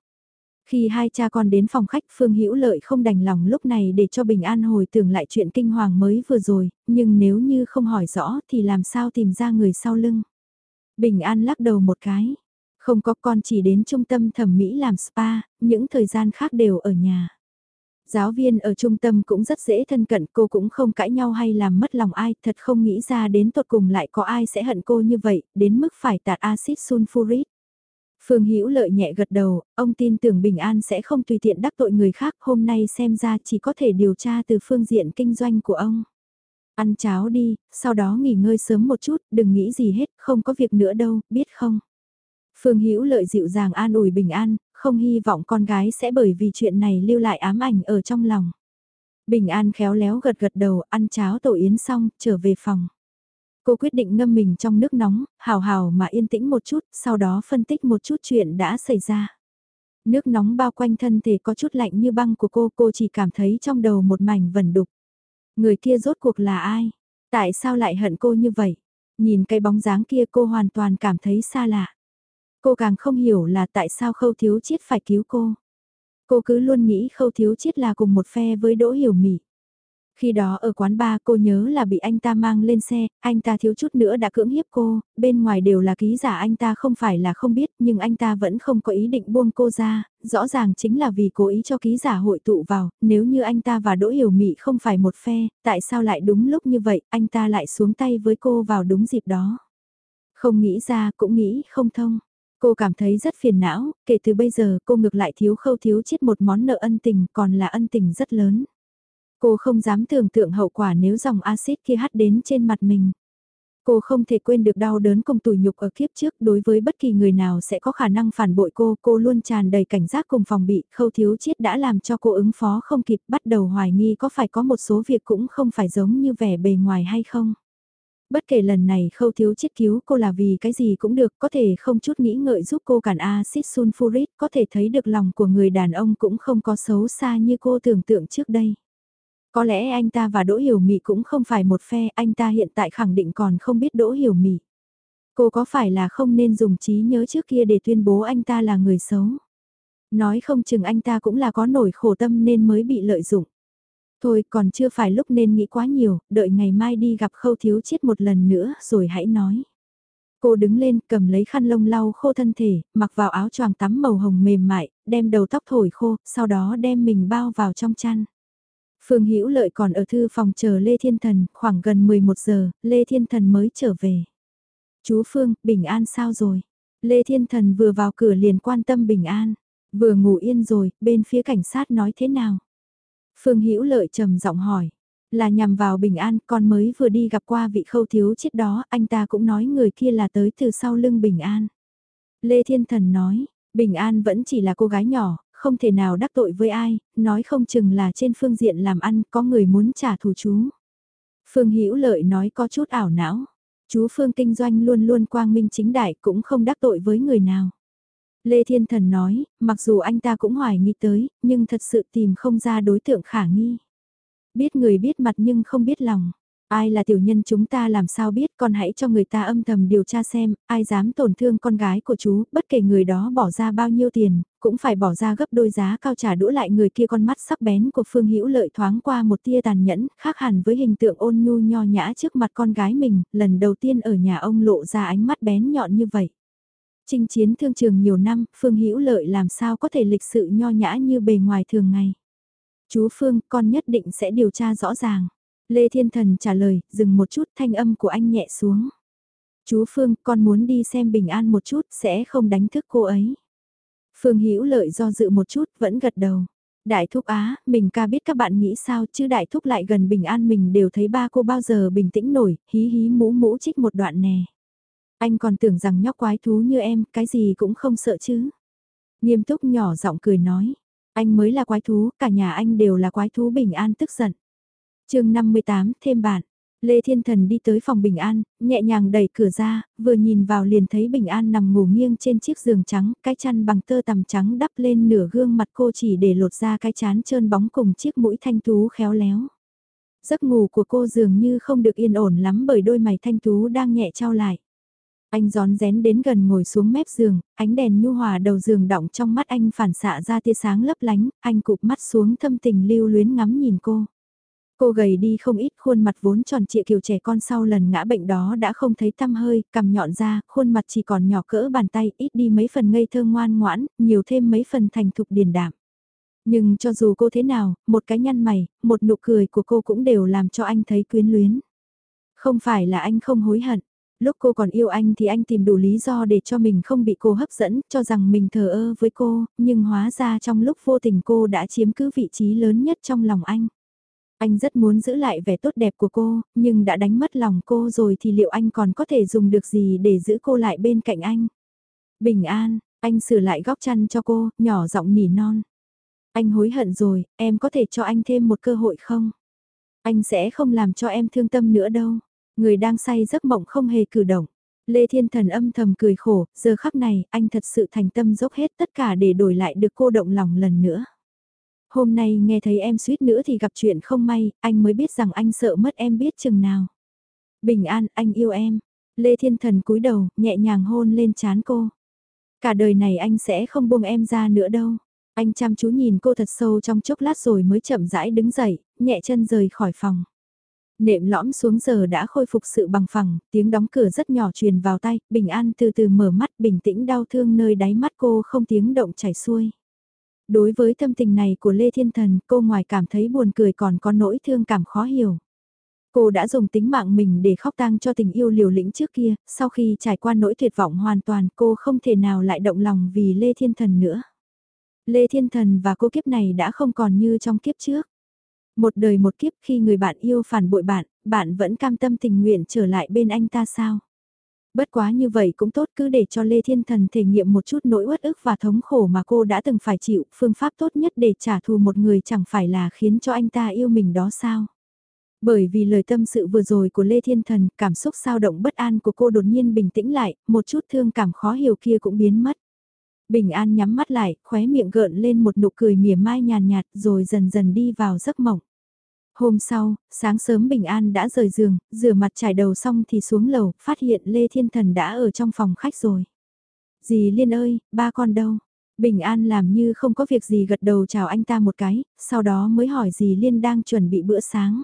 Khi hai cha con đến phòng khách Phương Hữu Lợi không đành lòng lúc này để cho Bình An hồi tưởng lại chuyện kinh hoàng mới vừa rồi, nhưng nếu như không hỏi rõ thì làm sao tìm ra người sau lưng. Bình An lắc đầu một cái, không có con chỉ đến trung tâm thẩm mỹ làm spa, những thời gian khác đều ở nhà. Giáo viên ở trung tâm cũng rất dễ thân cận cô cũng không cãi nhau hay làm mất lòng ai, thật không nghĩ ra đến tột cùng lại có ai sẽ hận cô như vậy, đến mức phải tạt axit sulfuric. Phương Hữu lợi nhẹ gật đầu, ông tin tưởng Bình An sẽ không tùy tiện đắc tội người khác, hôm nay xem ra chỉ có thể điều tra từ phương diện kinh doanh của ông. Ăn cháo đi, sau đó nghỉ ngơi sớm một chút, đừng nghĩ gì hết, không có việc nữa đâu, biết không? Phương Hữu lợi dịu dàng an ủi Bình An, không hy vọng con gái sẽ bởi vì chuyện này lưu lại ám ảnh ở trong lòng. Bình An khéo léo gật gật đầu, ăn cháo tổ yến xong, trở về phòng. Cô quyết định ngâm mình trong nước nóng, hào hào mà yên tĩnh một chút, sau đó phân tích một chút chuyện đã xảy ra. Nước nóng bao quanh thân thể có chút lạnh như băng của cô, cô chỉ cảm thấy trong đầu một mảnh vẩn đục. Người kia rốt cuộc là ai? Tại sao lại hận cô như vậy? Nhìn cái bóng dáng kia cô hoàn toàn cảm thấy xa lạ. Cô càng không hiểu là tại sao khâu thiếu chiết phải cứu cô. Cô cứ luôn nghĩ khâu thiếu chiết là cùng một phe với Đỗ Hiểu Mỹ. Khi đó ở quán ba cô nhớ là bị anh ta mang lên xe, anh ta thiếu chút nữa đã cưỡng hiếp cô, bên ngoài đều là ký giả anh ta không phải là không biết nhưng anh ta vẫn không có ý định buông cô ra, rõ ràng chính là vì cố ý cho ký giả hội tụ vào, nếu như anh ta và Đỗ Hiểu Mỹ không phải một phe, tại sao lại đúng lúc như vậy, anh ta lại xuống tay với cô vào đúng dịp đó. Không nghĩ ra cũng nghĩ không thông. Cô cảm thấy rất phiền não, kể từ bây giờ cô ngược lại thiếu khâu thiếu chết một món nợ ân tình còn là ân tình rất lớn. Cô không dám tưởng tượng hậu quả nếu dòng axit kia hắt đến trên mặt mình. Cô không thể quên được đau đớn cùng tủi nhục ở kiếp trước đối với bất kỳ người nào sẽ có khả năng phản bội cô, cô luôn tràn đầy cảnh giác cùng phòng bị, khâu thiếu chiết đã làm cho cô ứng phó không kịp bắt đầu hoài nghi có phải có một số việc cũng không phải giống như vẻ bề ngoài hay không. Bất kể lần này khâu thiếu chiết cứu cô là vì cái gì cũng được, có thể không chút nghĩ ngợi giúp cô cản axit sulfuric, có thể thấy được lòng của người đàn ông cũng không có xấu xa như cô tưởng tượng trước đây. Có lẽ anh ta và Đỗ Hiểu Mị cũng không phải một phe, anh ta hiện tại khẳng định còn không biết Đỗ Hiểu Mị. Cô có phải là không nên dùng trí nhớ trước kia để tuyên bố anh ta là người xấu? Nói không chừng anh ta cũng là có nổi khổ tâm nên mới bị lợi dụng. Thôi còn chưa phải lúc nên nghĩ quá nhiều, đợi ngày mai đi gặp khâu thiếu chết một lần nữa rồi hãy nói. Cô đứng lên cầm lấy khăn lông lau khô thân thể, mặc vào áo choàng tắm màu hồng mềm mại, đem đầu tóc thổi khô, sau đó đem mình bao vào trong chăn. Phương Hữu Lợi còn ở thư phòng chờ Lê Thiên Thần, khoảng gần 11 giờ, Lê Thiên Thần mới trở về. Chú Phương, bình an sao rồi? Lê Thiên Thần vừa vào cửa liền quan tâm bình an. Vừa ngủ yên rồi, bên phía cảnh sát nói thế nào? Phương Hữu Lợi trầm giọng hỏi. Là nhằm vào bình an, con mới vừa đi gặp qua vị khâu thiếu chết đó, anh ta cũng nói người kia là tới từ sau lưng bình an. Lê Thiên Thần nói, bình an vẫn chỉ là cô gái nhỏ, không thể nào đắc tội với ai, nói không chừng là trên phương diện làm ăn có người muốn trả thù chú. Phương Hữu Lợi nói có chút ảo não. Chú Phương kinh doanh luôn luôn quang minh chính đại cũng không đắc tội với người nào. Lê Thiên Thần nói, mặc dù anh ta cũng hoài nghi tới, nhưng thật sự tìm không ra đối tượng khả nghi. Biết người biết mặt nhưng không biết lòng. Ai là tiểu nhân chúng ta làm sao biết con hãy cho người ta âm thầm điều tra xem, ai dám tổn thương con gái của chú, bất kể người đó bỏ ra bao nhiêu tiền, cũng phải bỏ ra gấp đôi giá cao trả đũa lại người kia con mắt sắc bén của Phương Hữu Lợi thoáng qua một tia tàn nhẫn, khác hẳn với hình tượng ôn nhu nho nhã trước mặt con gái mình, lần đầu tiên ở nhà ông lộ ra ánh mắt bén nhọn như vậy. Trinh chiến thương trường nhiều năm, Phương Hữu Lợi làm sao có thể lịch sự nho nhã như bề ngoài thường ngày. Chú Phương, con nhất định sẽ điều tra rõ ràng. Lê Thiên Thần trả lời, dừng một chút thanh âm của anh nhẹ xuống. Chú Phương, con muốn đi xem bình an một chút, sẽ không đánh thức cô ấy. Phương Hữu Lợi do dự một chút, vẫn gật đầu. Đại thúc Á, mình ca biết các bạn nghĩ sao chứ đại thúc lại gần bình an mình đều thấy ba cô bao giờ bình tĩnh nổi, hí hí mũ mũ trích một đoạn nè. Anh còn tưởng rằng nhóc quái thú như em, cái gì cũng không sợ chứ. Nghiêm túc nhỏ giọng cười nói, anh mới là quái thú, cả nhà anh đều là quái thú bình an tức giận. chương 58, thêm bạn. Lê Thiên Thần đi tới phòng Bình An, nhẹ nhàng đẩy cửa ra, vừa nhìn vào liền thấy Bình An nằm ngủ nghiêng trên chiếc giường trắng, cái chăn bằng tơ tằm trắng đắp lên nửa gương mặt cô chỉ để lột ra cái chán trơn bóng cùng chiếc mũi thanh tú khéo léo. Giấc ngủ của cô dường như không được yên ổn lắm bởi đôi mày thanh tú đang nhẹ trao lại. Anh gión rén đến gần ngồi xuống mép giường, ánh đèn nhu hòa đầu giường đọng trong mắt anh phản xạ ra tia sáng lấp lánh, anh cụp mắt xuống thâm tình lưu luyến ngắm nhìn cô. Cô gầy đi không ít khuôn mặt vốn tròn trịa kiểu trẻ con sau lần ngã bệnh đó đã không thấy tăm hơi, cầm nhọn ra, khuôn mặt chỉ còn nhỏ cỡ bàn tay, ít đi mấy phần ngây thơ ngoan ngoãn, nhiều thêm mấy phần thành thục điền đạm. Nhưng cho dù cô thế nào, một cái nhăn mày, một nụ cười của cô cũng đều làm cho anh thấy quyến luyến. Không phải là anh không hối hận, Lúc cô còn yêu anh thì anh tìm đủ lý do để cho mình không bị cô hấp dẫn, cho rằng mình thờ ơ với cô, nhưng hóa ra trong lúc vô tình cô đã chiếm cứ vị trí lớn nhất trong lòng anh. Anh rất muốn giữ lại vẻ tốt đẹp của cô, nhưng đã đánh mất lòng cô rồi thì liệu anh còn có thể dùng được gì để giữ cô lại bên cạnh anh? Bình an, anh sửa lại góc chăn cho cô, nhỏ giọng nỉ non. Anh hối hận rồi, em có thể cho anh thêm một cơ hội không? Anh sẽ không làm cho em thương tâm nữa đâu. Người đang say giấc mộng không hề cử động. Lê Thiên Thần âm thầm cười khổ, giờ khắc này, anh thật sự thành tâm dốc hết tất cả để đổi lại được cô động lòng lần nữa. Hôm nay nghe thấy em suýt nữa thì gặp chuyện không may, anh mới biết rằng anh sợ mất em biết chừng nào. Bình an, anh yêu em. Lê Thiên Thần cúi đầu, nhẹ nhàng hôn lên chán cô. Cả đời này anh sẽ không buông em ra nữa đâu. Anh chăm chú nhìn cô thật sâu trong chốc lát rồi mới chậm rãi đứng dậy, nhẹ chân rời khỏi phòng. Nệm lõm xuống giờ đã khôi phục sự bằng phẳng, tiếng đóng cửa rất nhỏ truyền vào tay, bình an từ từ mở mắt bình tĩnh đau thương nơi đáy mắt cô không tiếng động chảy xuôi. Đối với tâm tình này của Lê Thiên Thần, cô ngoài cảm thấy buồn cười còn có nỗi thương cảm khó hiểu. Cô đã dùng tính mạng mình để khóc tang cho tình yêu liều lĩnh trước kia, sau khi trải qua nỗi tuyệt vọng hoàn toàn cô không thể nào lại động lòng vì Lê Thiên Thần nữa. Lê Thiên Thần và cô kiếp này đã không còn như trong kiếp trước. Một đời một kiếp khi người bạn yêu phản bội bạn, bạn vẫn cam tâm tình nguyện trở lại bên anh ta sao? Bất quá như vậy cũng tốt cứ để cho Lê Thiên Thần thể nghiệm một chút nỗi uất ức và thống khổ mà cô đã từng phải chịu, phương pháp tốt nhất để trả thù một người chẳng phải là khiến cho anh ta yêu mình đó sao? Bởi vì lời tâm sự vừa rồi của Lê Thiên Thần, cảm xúc sao động bất an của cô đột nhiên bình tĩnh lại, một chút thương cảm khó hiểu kia cũng biến mất. Bình An nhắm mắt lại, khóe miệng gợn lên một nụ cười mỉa mai nhàn nhạt, rồi dần dần đi vào giấc mộng. Hôm sau, sáng sớm Bình An đã rời giường, rửa mặt trải đầu xong thì xuống lầu, phát hiện Lê Thiên Thần đã ở trong phòng khách rồi. Dì Liên ơi, ba con đâu? Bình An làm như không có việc gì gật đầu chào anh ta một cái, sau đó mới hỏi dì Liên đang chuẩn bị bữa sáng.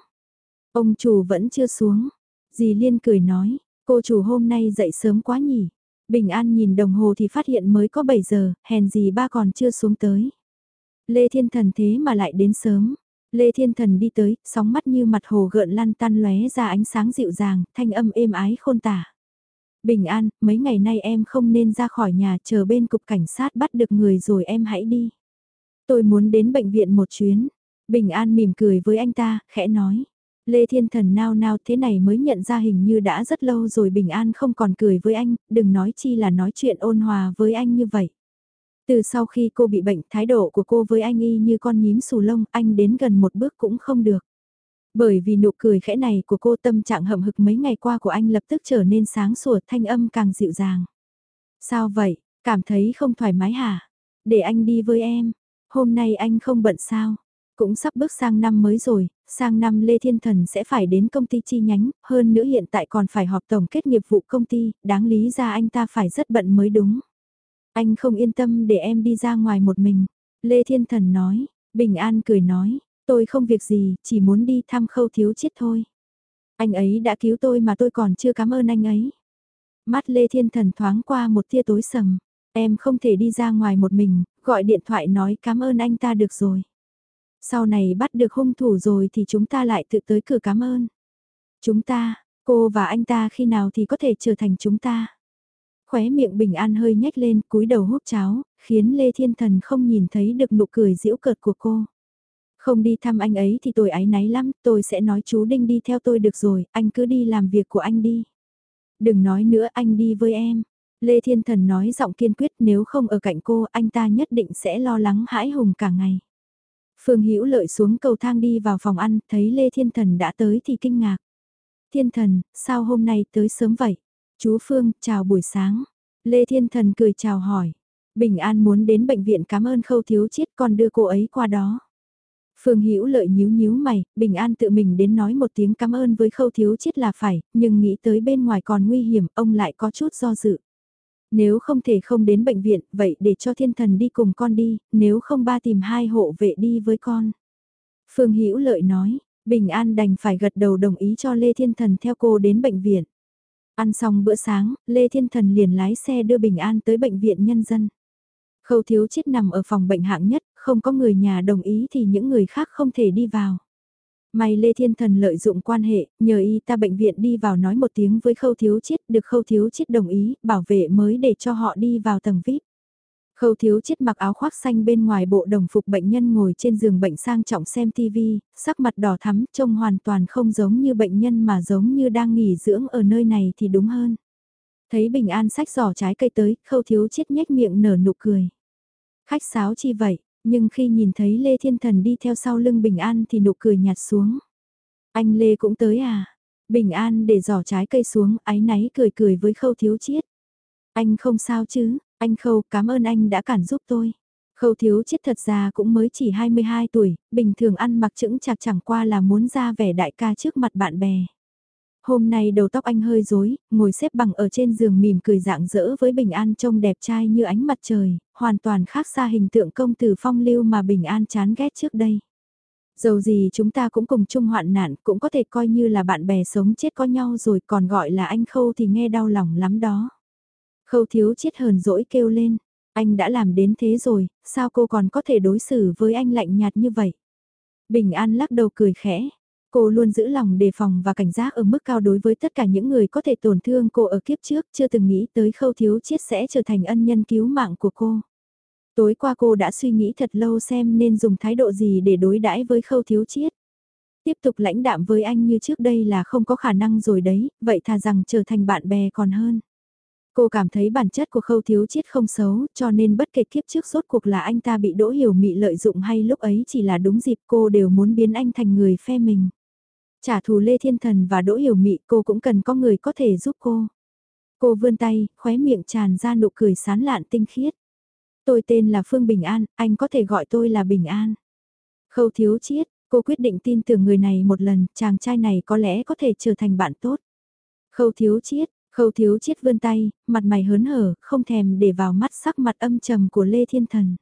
Ông chủ vẫn chưa xuống. Dì Liên cười nói, cô chủ hôm nay dậy sớm quá nhỉ. Bình An nhìn đồng hồ thì phát hiện mới có 7 giờ, hèn gì ba còn chưa xuống tới. Lê Thiên Thần thế mà lại đến sớm. Lê Thiên Thần đi tới, sóng mắt như mặt hồ gợn lăn tan lóe ra ánh sáng dịu dàng, thanh âm êm ái khôn tả. Bình an, mấy ngày nay em không nên ra khỏi nhà chờ bên cục cảnh sát bắt được người rồi em hãy đi. Tôi muốn đến bệnh viện một chuyến. Bình an mỉm cười với anh ta, khẽ nói. Lê Thiên Thần nao nao thế này mới nhận ra hình như đã rất lâu rồi Bình An không còn cười với anh, đừng nói chi là nói chuyện ôn hòa với anh như vậy. Từ sau khi cô bị bệnh, thái độ của cô với anh y như con nhím xù lông, anh đến gần một bước cũng không được. Bởi vì nụ cười khẽ này của cô tâm trạng hậm hực mấy ngày qua của anh lập tức trở nên sáng sủa thanh âm càng dịu dàng. Sao vậy, cảm thấy không thoải mái hả? Để anh đi với em. Hôm nay anh không bận sao? Cũng sắp bước sang năm mới rồi, sang năm Lê Thiên Thần sẽ phải đến công ty chi nhánh, hơn nữa hiện tại còn phải họp tổng kết nghiệp vụ công ty, đáng lý ra anh ta phải rất bận mới đúng. Anh không yên tâm để em đi ra ngoài một mình. Lê Thiên Thần nói, Bình An cười nói, tôi không việc gì, chỉ muốn đi thăm khâu thiếu chết thôi. Anh ấy đã cứu tôi mà tôi còn chưa cảm ơn anh ấy. Mắt Lê Thiên Thần thoáng qua một tia tối sầm, em không thể đi ra ngoài một mình, gọi điện thoại nói cảm ơn anh ta được rồi. Sau này bắt được hung thủ rồi thì chúng ta lại tự tới cửa cảm ơn. Chúng ta, cô và anh ta khi nào thì có thể trở thành chúng ta. Khóe miệng bình an hơi nhếch lên cúi đầu hút cháo, khiến Lê Thiên Thần không nhìn thấy được nụ cười giễu cợt của cô. Không đi thăm anh ấy thì tôi ái náy lắm, tôi sẽ nói chú Đinh đi theo tôi được rồi, anh cứ đi làm việc của anh đi. Đừng nói nữa anh đi với em. Lê Thiên Thần nói giọng kiên quyết nếu không ở cạnh cô anh ta nhất định sẽ lo lắng hãi hùng cả ngày. Phương Hữu lợi xuống cầu thang đi vào phòng ăn, thấy Lê Thiên Thần đã tới thì kinh ngạc. Thiên Thần, sao hôm nay tới sớm vậy? Chú Phương, chào buổi sáng. Lê Thiên Thần cười chào hỏi. Bình An muốn đến bệnh viện cảm ơn khâu thiếu chiết còn đưa cô ấy qua đó. Phương Hữu lợi nhíu nhíu mày, Bình An tự mình đến nói một tiếng cảm ơn với khâu thiếu chiết là phải, nhưng nghĩ tới bên ngoài còn nguy hiểm, ông lại có chút do dự. Nếu không thể không đến bệnh viện, vậy để cho thiên thần đi cùng con đi, nếu không ba tìm hai hộ vệ đi với con. Phương Hữu lợi nói, Bình An đành phải gật đầu đồng ý cho Lê Thiên Thần theo cô đến bệnh viện. Ăn xong bữa sáng, Lê Thiên Thần liền lái xe đưa Bình An tới bệnh viện nhân dân. Khâu thiếu chết nằm ở phòng bệnh hạng nhất, không có người nhà đồng ý thì những người khác không thể đi vào. May Lê Thiên Thần lợi dụng quan hệ, nhờ y ta bệnh viện đi vào nói một tiếng với khâu thiếu chiết, được khâu thiếu chiết đồng ý, bảo vệ mới để cho họ đi vào tầng VIP. Khâu thiếu chiết mặc áo khoác xanh bên ngoài bộ đồng phục bệnh nhân ngồi trên giường bệnh sang trọng xem TV, sắc mặt đỏ thắm, trông hoàn toàn không giống như bệnh nhân mà giống như đang nghỉ dưỡng ở nơi này thì đúng hơn. Thấy bình an sách giỏ trái cây tới, khâu thiếu chiết nhếch miệng nở nụ cười. Khách sáo chi vậy, nhưng khi nhìn thấy Lê Thiên Thần đi theo sau lưng Bình An thì nụ cười nhạt xuống. Anh Lê cũng tới à? Bình An để giỏ trái cây xuống, áy náy cười cười với khâu thiếu chiết. Anh không sao chứ, anh khâu cảm ơn anh đã cản giúp tôi. Khâu thiếu chiết thật ra cũng mới chỉ 22 tuổi, bình thường ăn mặc chững chạc chẳng qua là muốn ra vẻ đại ca trước mặt bạn bè. Hôm nay đầu tóc anh hơi rối, ngồi xếp bằng ở trên giường mỉm cười dạng dỡ với Bình An trông đẹp trai như ánh mặt trời, hoàn toàn khác xa hình tượng công tử phong lưu mà Bình An chán ghét trước đây. Dầu gì chúng ta cũng cùng chung hoạn nạn, cũng có thể coi như là bạn bè sống chết có nhau rồi còn gọi là anh Khâu thì nghe đau lòng lắm đó. Khâu thiếu chết hờn dỗi kêu lên, anh đã làm đến thế rồi, sao cô còn có thể đối xử với anh lạnh nhạt như vậy? Bình An lắc đầu cười khẽ, Cô luôn giữ lòng đề phòng và cảnh giác ở mức cao đối với tất cả những người có thể tổn thương cô ở kiếp trước, chưa từng nghĩ tới khâu thiếu chiết sẽ trở thành ân nhân cứu mạng của cô. Tối qua cô đã suy nghĩ thật lâu xem nên dùng thái độ gì để đối đãi với khâu thiếu chiết. Tiếp tục lãnh đạm với anh như trước đây là không có khả năng rồi đấy, vậy thà rằng trở thành bạn bè còn hơn. Cô cảm thấy bản chất của khâu thiếu chiết không xấu, cho nên bất kể kiếp trước rốt cuộc là anh ta bị đỗ hiểu mị lợi dụng hay lúc ấy chỉ là đúng dịp cô đều muốn biến anh thành người phe mình. Trả thù Lê Thiên Thần và Đỗ Hiểu Mị cô cũng cần có người có thể giúp cô. Cô vươn tay, khóe miệng tràn ra nụ cười sán lạn tinh khiết. Tôi tên là Phương Bình An, anh có thể gọi tôi là Bình An. Khâu thiếu chiết, cô quyết định tin tưởng người này một lần, chàng trai này có lẽ có thể trở thành bạn tốt. Khâu thiếu chiết, khâu thiếu chiết vươn tay, mặt mày hớn hở, không thèm để vào mắt sắc mặt âm trầm của Lê Thiên Thần.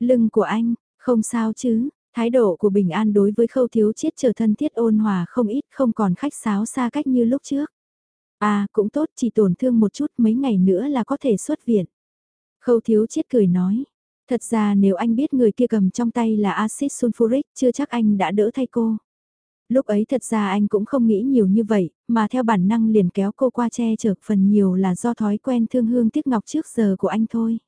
Lưng của anh, không sao chứ, Thái độ của Bình An đối với khâu thiếu chiết trở thân thiết ôn hòa không ít không còn khách sáo xa cách như lúc trước. À cũng tốt chỉ tổn thương một chút mấy ngày nữa là có thể xuất viện. Khâu thiếu chiết cười nói. Thật ra nếu anh biết người kia cầm trong tay là axit sulfuric chưa chắc anh đã đỡ thay cô. Lúc ấy thật ra anh cũng không nghĩ nhiều như vậy, mà theo bản năng liền kéo cô qua che chở phần nhiều là do thói quen thương hương tiếc ngọc trước giờ của anh thôi.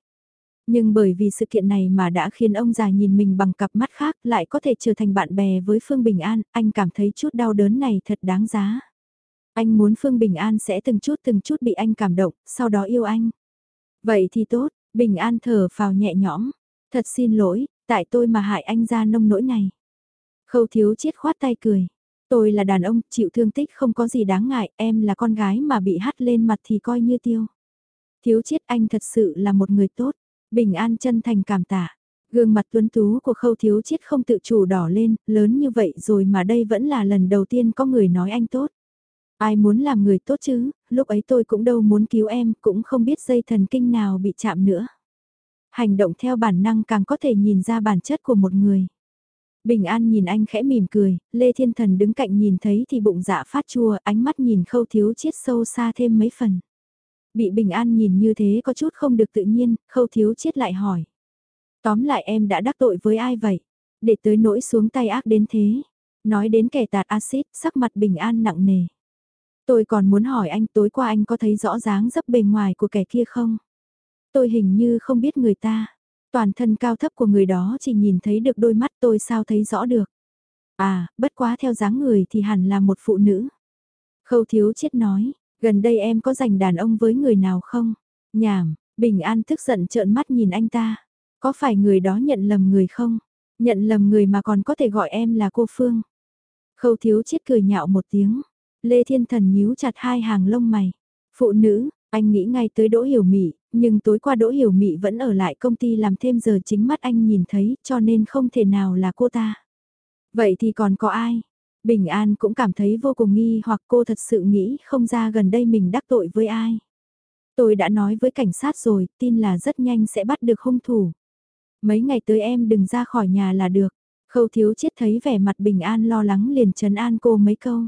Nhưng bởi vì sự kiện này mà đã khiến ông già nhìn mình bằng cặp mắt khác lại có thể trở thành bạn bè với Phương Bình An, anh cảm thấy chút đau đớn này thật đáng giá. Anh muốn Phương Bình An sẽ từng chút từng chút bị anh cảm động, sau đó yêu anh. Vậy thì tốt, Bình An thở phào nhẹ nhõm. Thật xin lỗi, tại tôi mà hại anh ra nông nỗi này. Khâu thiếu chiết khoát tay cười. Tôi là đàn ông, chịu thương tích không có gì đáng ngại, em là con gái mà bị hắt lên mặt thì coi như tiêu. Thiếu chiết anh thật sự là một người tốt, bình an chân thành cảm tạ. Gương mặt tuấn tú của khâu thiếu chiết không tự chủ đỏ lên, lớn như vậy rồi mà đây vẫn là lần đầu tiên có người nói anh tốt. Ai muốn làm người tốt chứ, lúc ấy tôi cũng đâu muốn cứu em, cũng không biết dây thần kinh nào bị chạm nữa. Hành động theo bản năng càng có thể nhìn ra bản chất của một người. Bình An nhìn anh khẽ mỉm cười, Lê Thiên Thần đứng cạnh nhìn thấy thì bụng dạ phát chua, ánh mắt nhìn khâu thiếu chiết sâu xa thêm mấy phần. Bị Bình An nhìn như thế có chút không được tự nhiên, khâu thiếu chiết lại hỏi. Tóm lại em đã đắc tội với ai vậy? Để tới nỗi xuống tay ác đến thế. Nói đến kẻ tạt axit, sắc mặt Bình An nặng nề. Tôi còn muốn hỏi anh tối qua anh có thấy rõ dáng dấp bề ngoài của kẻ kia không? Tôi hình như không biết người ta. Toàn thân cao thấp của người đó chỉ nhìn thấy được đôi mắt tôi sao thấy rõ được. À, bất quá theo dáng người thì hẳn là một phụ nữ. Khâu thiếu chết nói, gần đây em có dành đàn ông với người nào không? Nhảm, Bình An tức giận trợn mắt nhìn anh ta. Có phải người đó nhận lầm người không? Nhận lầm người mà còn có thể gọi em là cô Phương. Khâu thiếu chết cười nhạo một tiếng. Lê Thiên Thần nhíu chặt hai hàng lông mày. Phụ nữ, anh nghĩ ngay tới Đỗ Hiểu Mị, nhưng tối qua Đỗ Hiểu Mị vẫn ở lại công ty làm thêm giờ chính mắt anh nhìn thấy, cho nên không thể nào là cô ta. Vậy thì còn có ai? Bình An cũng cảm thấy vô cùng nghi hoặc cô thật sự nghĩ không ra gần đây mình đắc tội với ai. Tôi đã nói với cảnh sát rồi, tin là rất nhanh sẽ bắt được hung thủ. Mấy ngày tới em đừng ra khỏi nhà là được. Khâu thiếu chết thấy vẻ mặt Bình An lo lắng liền trấn an cô mấy câu.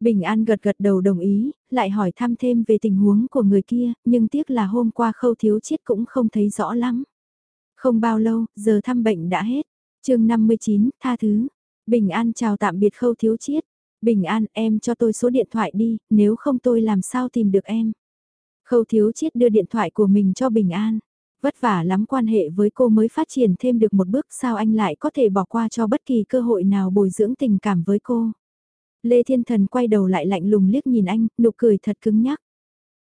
Bình An gật gật đầu đồng ý, lại hỏi thăm thêm về tình huống của người kia, nhưng tiếc là hôm qua khâu thiếu chết cũng không thấy rõ lắm. Không bao lâu, giờ thăm bệnh đã hết. chương 59, tha thứ. Bình An chào tạm biệt khâu thiếu chiết. Bình An, em cho tôi số điện thoại đi, nếu không tôi làm sao tìm được em. Khâu thiếu chiết đưa điện thoại của mình cho Bình An. Vất vả lắm quan hệ với cô mới phát triển thêm được một bước sao anh lại có thể bỏ qua cho bất kỳ cơ hội nào bồi dưỡng tình cảm với cô. Lê Thiên Thần quay đầu lại lạnh lùng liếc nhìn anh, nụ cười thật cứng nhắc.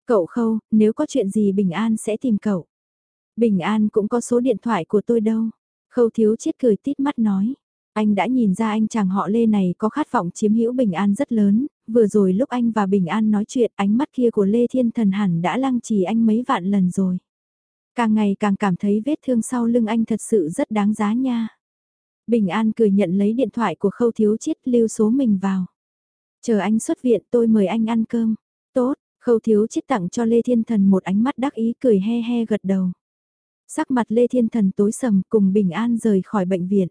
Cậu khâu, nếu có chuyện gì Bình An sẽ tìm cậu. Bình An cũng có số điện thoại của tôi đâu. Khâu thiếu chết cười tít mắt nói. Anh đã nhìn ra anh chàng họ Lê này có khát vọng chiếm hữu Bình An rất lớn, vừa rồi lúc anh và Bình An nói chuyện ánh mắt kia của Lê Thiên Thần hẳn đã lăng trì anh mấy vạn lần rồi. Càng ngày càng cảm thấy vết thương sau lưng anh thật sự rất đáng giá nha. Bình An cười nhận lấy điện thoại của khâu thiếu chiết lưu số mình vào. Chờ anh xuất viện tôi mời anh ăn cơm. Tốt, khâu thiếu chiết tặng cho Lê Thiên Thần một ánh mắt đắc ý cười he he gật đầu. Sắc mặt Lê Thiên Thần tối sầm cùng Bình An rời khỏi bệnh viện.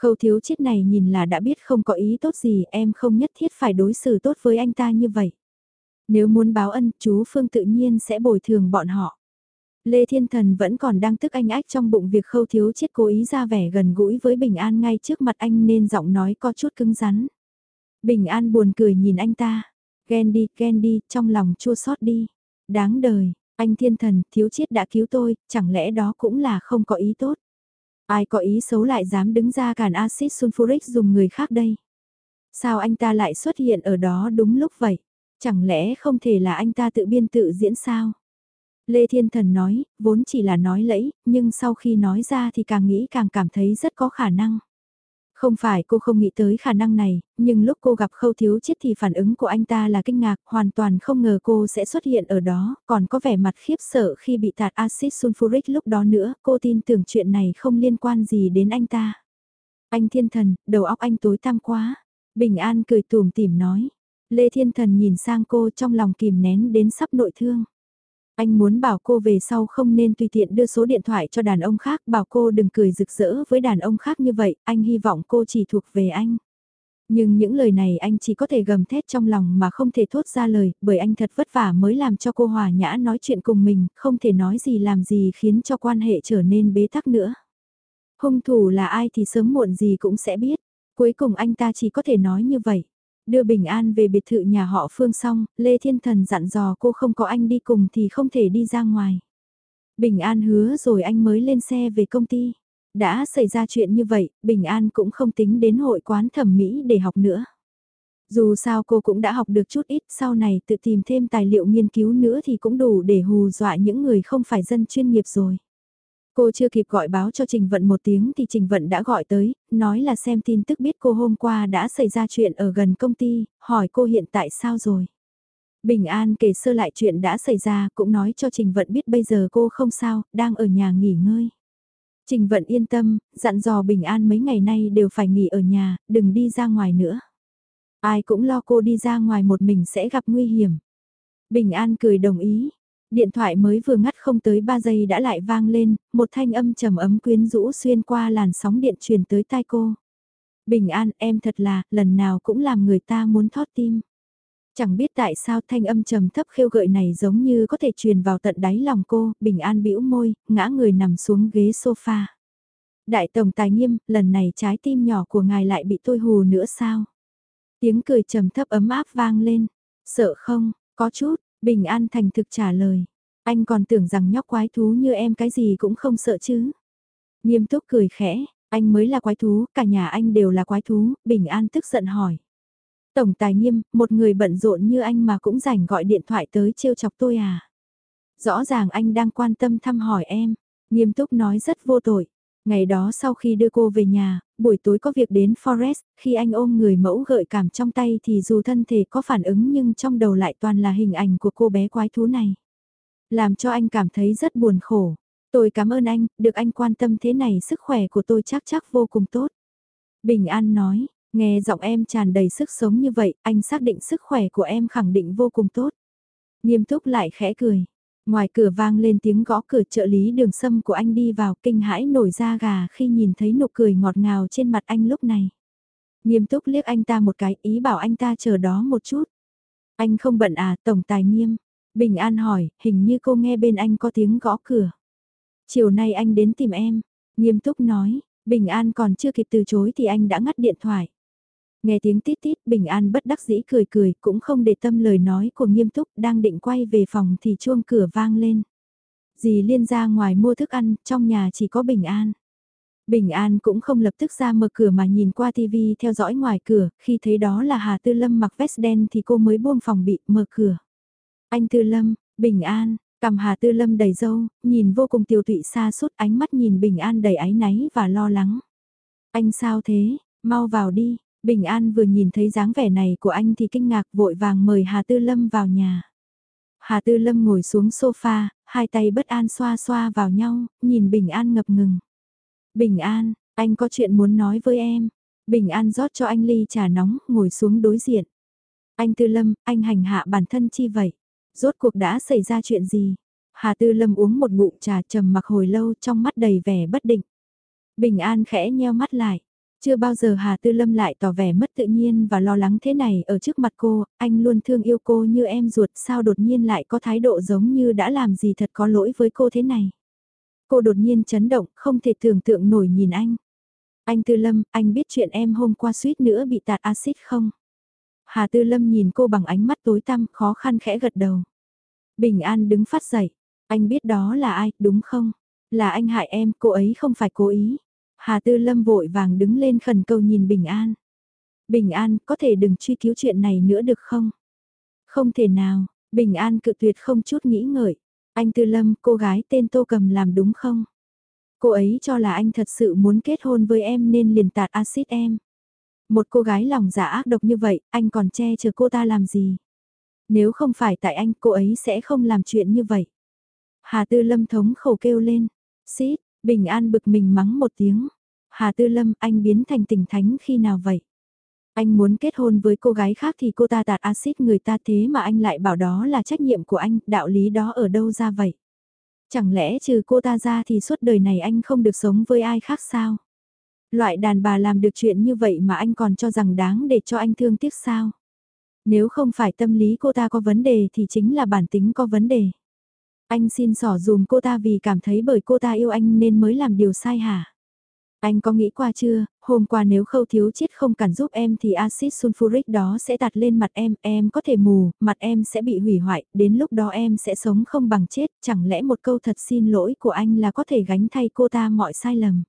Khâu thiếu chiết này nhìn là đã biết không có ý tốt gì em không nhất thiết phải đối xử tốt với anh ta như vậy. Nếu muốn báo ân chú Phương tự nhiên sẽ bồi thường bọn họ. Lê Thiên Thần vẫn còn đang tức anh ách trong bụng việc khâu thiếu chết cố ý ra vẻ gần gũi với Bình An ngay trước mặt anh nên giọng nói có chút cứng rắn. Bình An buồn cười nhìn anh ta, ghen đi, ghen đi, trong lòng chua xót đi. Đáng đời, anh thiên thần, thiếu chết đã cứu tôi, chẳng lẽ đó cũng là không có ý tốt. Ai có ý xấu lại dám đứng ra cản axit sulfuric dùng người khác đây. Sao anh ta lại xuất hiện ở đó đúng lúc vậy? Chẳng lẽ không thể là anh ta tự biên tự diễn sao? Lê Thiên Thần nói, vốn chỉ là nói lẫy, nhưng sau khi nói ra thì càng nghĩ càng cảm thấy rất có khả năng. Không phải cô không nghĩ tới khả năng này, nhưng lúc cô gặp khâu thiếu chết thì phản ứng của anh ta là kinh ngạc, hoàn toàn không ngờ cô sẽ xuất hiện ở đó, còn có vẻ mặt khiếp sợ khi bị tạt axit sulfuric lúc đó nữa, cô tin tưởng chuyện này không liên quan gì đến anh ta. Anh thiên thần, đầu óc anh tối tăm quá. Bình an cười tùm tìm nói. Lê thiên thần nhìn sang cô trong lòng kìm nén đến sắp nội thương. Anh muốn bảo cô về sau không nên tùy tiện đưa số điện thoại cho đàn ông khác, bảo cô đừng cười rực rỡ với đàn ông khác như vậy, anh hy vọng cô chỉ thuộc về anh. Nhưng những lời này anh chỉ có thể gầm thét trong lòng mà không thể thốt ra lời, bởi anh thật vất vả mới làm cho cô hòa nhã nói chuyện cùng mình, không thể nói gì làm gì khiến cho quan hệ trở nên bế tắc nữa. Hung thủ là ai thì sớm muộn gì cũng sẽ biết, cuối cùng anh ta chỉ có thể nói như vậy. Đưa Bình An về biệt thự nhà họ Phương xong, Lê Thiên Thần dặn dò cô không có anh đi cùng thì không thể đi ra ngoài. Bình An hứa rồi anh mới lên xe về công ty. Đã xảy ra chuyện như vậy, Bình An cũng không tính đến hội quán thẩm mỹ để học nữa. Dù sao cô cũng đã học được chút ít, sau này tự tìm thêm tài liệu nghiên cứu nữa thì cũng đủ để hù dọa những người không phải dân chuyên nghiệp rồi. Cô chưa kịp gọi báo cho Trình Vận một tiếng thì Trình Vận đã gọi tới, nói là xem tin tức biết cô hôm qua đã xảy ra chuyện ở gần công ty, hỏi cô hiện tại sao rồi. Bình An kể sơ lại chuyện đã xảy ra cũng nói cho Trình Vận biết bây giờ cô không sao, đang ở nhà nghỉ ngơi. Trình Vận yên tâm, dặn dò Bình An mấy ngày nay đều phải nghỉ ở nhà, đừng đi ra ngoài nữa. Ai cũng lo cô đi ra ngoài một mình sẽ gặp nguy hiểm. Bình An cười đồng ý. Điện thoại mới vừa ngắt không tới 3 giây đã lại vang lên, một thanh âm trầm ấm quyến rũ xuyên qua làn sóng điện truyền tới tai cô. Bình An, em thật là, lần nào cũng làm người ta muốn thót tim. Chẳng biết tại sao thanh âm trầm thấp khêu gợi này giống như có thể truyền vào tận đáy lòng cô, Bình An bĩu môi, ngã người nằm xuống ghế sofa. Đại tổng tài nghiêm, lần này trái tim nhỏ của ngài lại bị tôi hù nữa sao? Tiếng cười trầm thấp ấm áp vang lên. Sợ không, có chút, Bình An thành thực trả lời. Anh còn tưởng rằng nhóc quái thú như em cái gì cũng không sợ chứ. Nghiêm túc cười khẽ, anh mới là quái thú, cả nhà anh đều là quái thú, Bình An tức giận hỏi. Tổng tài nghiêm, một người bận rộn như anh mà cũng rảnh gọi điện thoại tới trêu chọc tôi à. Rõ ràng anh đang quan tâm thăm hỏi em, nghiêm túc nói rất vô tội. Ngày đó sau khi đưa cô về nhà, buổi tối có việc đến Forest, khi anh ôm người mẫu gợi cảm trong tay thì dù thân thể có phản ứng nhưng trong đầu lại toàn là hình ảnh của cô bé quái thú này. Làm cho anh cảm thấy rất buồn khổ. Tôi cảm ơn anh, được anh quan tâm thế này sức khỏe của tôi chắc chắc vô cùng tốt. Bình An nói, nghe giọng em tràn đầy sức sống như vậy, anh xác định sức khỏe của em khẳng định vô cùng tốt. Nghiêm túc lại khẽ cười. Ngoài cửa vang lên tiếng gõ cửa trợ lý đường sâm của anh đi vào kinh hãi nổi da gà khi nhìn thấy nụ cười ngọt ngào trên mặt anh lúc này. Nghiêm túc liếc anh ta một cái ý bảo anh ta chờ đó một chút. Anh không bận à, tổng tài nghiêm. Bình An hỏi, hình như cô nghe bên anh có tiếng gõ cửa. Chiều nay anh đến tìm em. Nghiêm túc nói, Bình An còn chưa kịp từ chối thì anh đã ngắt điện thoại. Nghe tiếng tít tít, Bình An bất đắc dĩ cười cười, cũng không để tâm lời nói của nghiêm túc, đang định quay về phòng thì chuông cửa vang lên. Dì liên ra ngoài mua thức ăn, trong nhà chỉ có Bình An. Bình An cũng không lập tức ra mở cửa mà nhìn qua TV theo dõi ngoài cửa, khi thấy đó là Hà Tư Lâm mặc vest đen thì cô mới buông phòng bị, mở cửa. Anh Tư Lâm, Bình An, cầm Hà Tư Lâm đầy dâu, nhìn vô cùng tiêu tụy xa suốt ánh mắt nhìn Bình An đầy áy náy và lo lắng. Anh sao thế, mau vào đi, Bình An vừa nhìn thấy dáng vẻ này của anh thì kinh ngạc vội vàng mời Hà Tư Lâm vào nhà. Hà Tư Lâm ngồi xuống sofa, hai tay bất an xoa xoa vào nhau, nhìn Bình An ngập ngừng. Bình An, anh có chuyện muốn nói với em. Bình An rót cho anh ly trà nóng, ngồi xuống đối diện. Anh Tư Lâm, anh hành hạ bản thân chi vậy? Rốt cuộc đã xảy ra chuyện gì? Hà Tư Lâm uống một ngụm trà trầm mặc hồi lâu trong mắt đầy vẻ bất định. Bình An khẽ nheo mắt lại. Chưa bao giờ Hà Tư Lâm lại tỏ vẻ mất tự nhiên và lo lắng thế này ở trước mặt cô, anh luôn thương yêu cô như em ruột sao đột nhiên lại có thái độ giống như đã làm gì thật có lỗi với cô thế này. Cô đột nhiên chấn động, không thể tưởng tượng nổi nhìn anh. Anh Tư Lâm, anh biết chuyện em hôm qua suýt nữa bị tạt axit không? Hà Tư Lâm nhìn cô bằng ánh mắt tối tăm, khó khăn khẽ gật đầu. Bình An đứng phát dậy. Anh biết đó là ai, đúng không? Là anh hại em, cô ấy không phải cố ý. Hà Tư Lâm vội vàng đứng lên khẩn cầu nhìn Bình An. Bình An, có thể đừng truy cứu chuyện này nữa được không? Không thể nào, Bình An cự tuyệt không chút nghĩ ngợi. Anh Tư Lâm, cô gái tên Tô Cầm làm đúng không? Cô ấy cho là anh thật sự muốn kết hôn với em nên liền tạt axit em. Một cô gái lòng dạ ác độc như vậy, anh còn che chở cô ta làm gì? Nếu không phải tại anh, cô ấy sẽ không làm chuyện như vậy. Hà Tư Lâm thống khổ kêu lên. Xít, Bình An bực mình mắng một tiếng. Hà Tư Lâm, anh biến thành tình thánh khi nào vậy? Anh muốn kết hôn với cô gái khác thì cô ta tạt axit người ta thế mà anh lại bảo đó là trách nhiệm của anh, đạo lý đó ở đâu ra vậy? Chẳng lẽ trừ cô ta ra thì suốt đời này anh không được sống với ai khác sao? Loại đàn bà làm được chuyện như vậy mà anh còn cho rằng đáng để cho anh thương tiếc sao? Nếu không phải tâm lý cô ta có vấn đề thì chính là bản tính có vấn đề. Anh xin xỏ dùm cô ta vì cảm thấy bởi cô ta yêu anh nên mới làm điều sai hả? Anh có nghĩ qua chưa, hôm qua nếu khâu thiếu chết không cần giúp em thì axit sulfuric đó sẽ tạt lên mặt em, em có thể mù, mặt em sẽ bị hủy hoại, đến lúc đó em sẽ sống không bằng chết, chẳng lẽ một câu thật xin lỗi của anh là có thể gánh thay cô ta mọi sai lầm.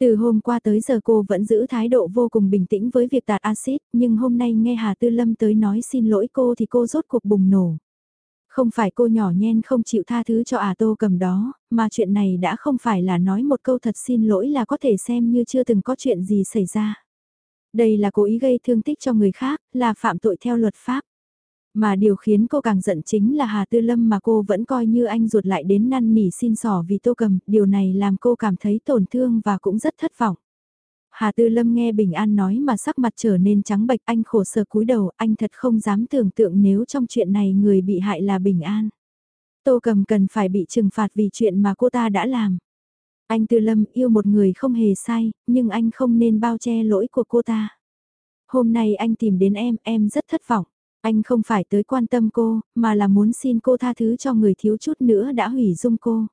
Từ hôm qua tới giờ cô vẫn giữ thái độ vô cùng bình tĩnh với việc tạt axit, nhưng hôm nay nghe Hà Tư Lâm tới nói xin lỗi cô thì cô rốt cuộc bùng nổ. Không phải cô nhỏ nhen không chịu tha thứ cho à tô cầm đó, mà chuyện này đã không phải là nói một câu thật xin lỗi là có thể xem như chưa từng có chuyện gì xảy ra. Đây là cố ý gây thương tích cho người khác, là phạm tội theo luật pháp. Mà điều khiến cô càng giận chính là Hà Tư Lâm mà cô vẫn coi như anh ruột lại đến năn nỉ xin sỏ vì tô cầm, điều này làm cô cảm thấy tổn thương và cũng rất thất vọng. Hà Tư Lâm nghe Bình An nói mà sắc mặt trở nên trắng bệch anh khổ sở cúi đầu, anh thật không dám tưởng tượng nếu trong chuyện này người bị hại là Bình An. Tô Cầm cần phải bị trừng phạt vì chuyện mà cô ta đã làm. Anh Tư Lâm yêu một người không hề sai, nhưng anh không nên bao che lỗi của cô ta. Hôm nay anh tìm đến em, em rất thất vọng. Anh không phải tới quan tâm cô, mà là muốn xin cô tha thứ cho người thiếu chút nữa đã hủy dung cô.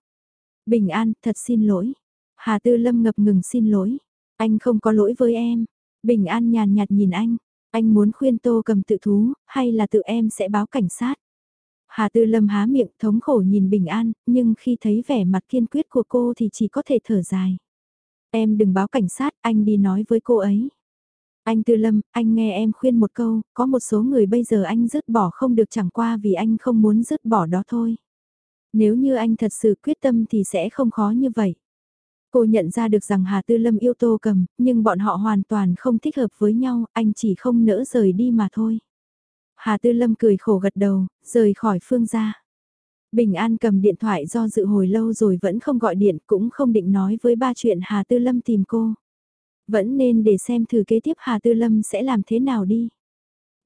Bình An, thật xin lỗi. Hà Tư Lâm ngập ngừng xin lỗi. Anh không có lỗi với em. Bình An nhàn nhạt nhìn anh. Anh muốn khuyên Tô cầm tự thú, hay là tự em sẽ báo cảnh sát. Hà Tư Lâm há miệng thống khổ nhìn Bình An, nhưng khi thấy vẻ mặt kiên quyết của cô thì chỉ có thể thở dài. Em đừng báo cảnh sát, anh đi nói với cô ấy. Anh Tư Lâm, anh nghe em khuyên một câu, có một số người bây giờ anh dứt bỏ không được chẳng qua vì anh không muốn dứt bỏ đó thôi. Nếu như anh thật sự quyết tâm thì sẽ không khó như vậy. Cô nhận ra được rằng Hà Tư Lâm yêu Tô Cầm, nhưng bọn họ hoàn toàn không thích hợp với nhau, anh chỉ không nỡ rời đi mà thôi. Hà Tư Lâm cười khổ gật đầu, rời khỏi phương gia. Bình An cầm điện thoại do dự hồi lâu rồi vẫn không gọi điện cũng không định nói với ba chuyện Hà Tư Lâm tìm cô. Vẫn nên để xem thử kế tiếp Hà Tư Lâm sẽ làm thế nào đi.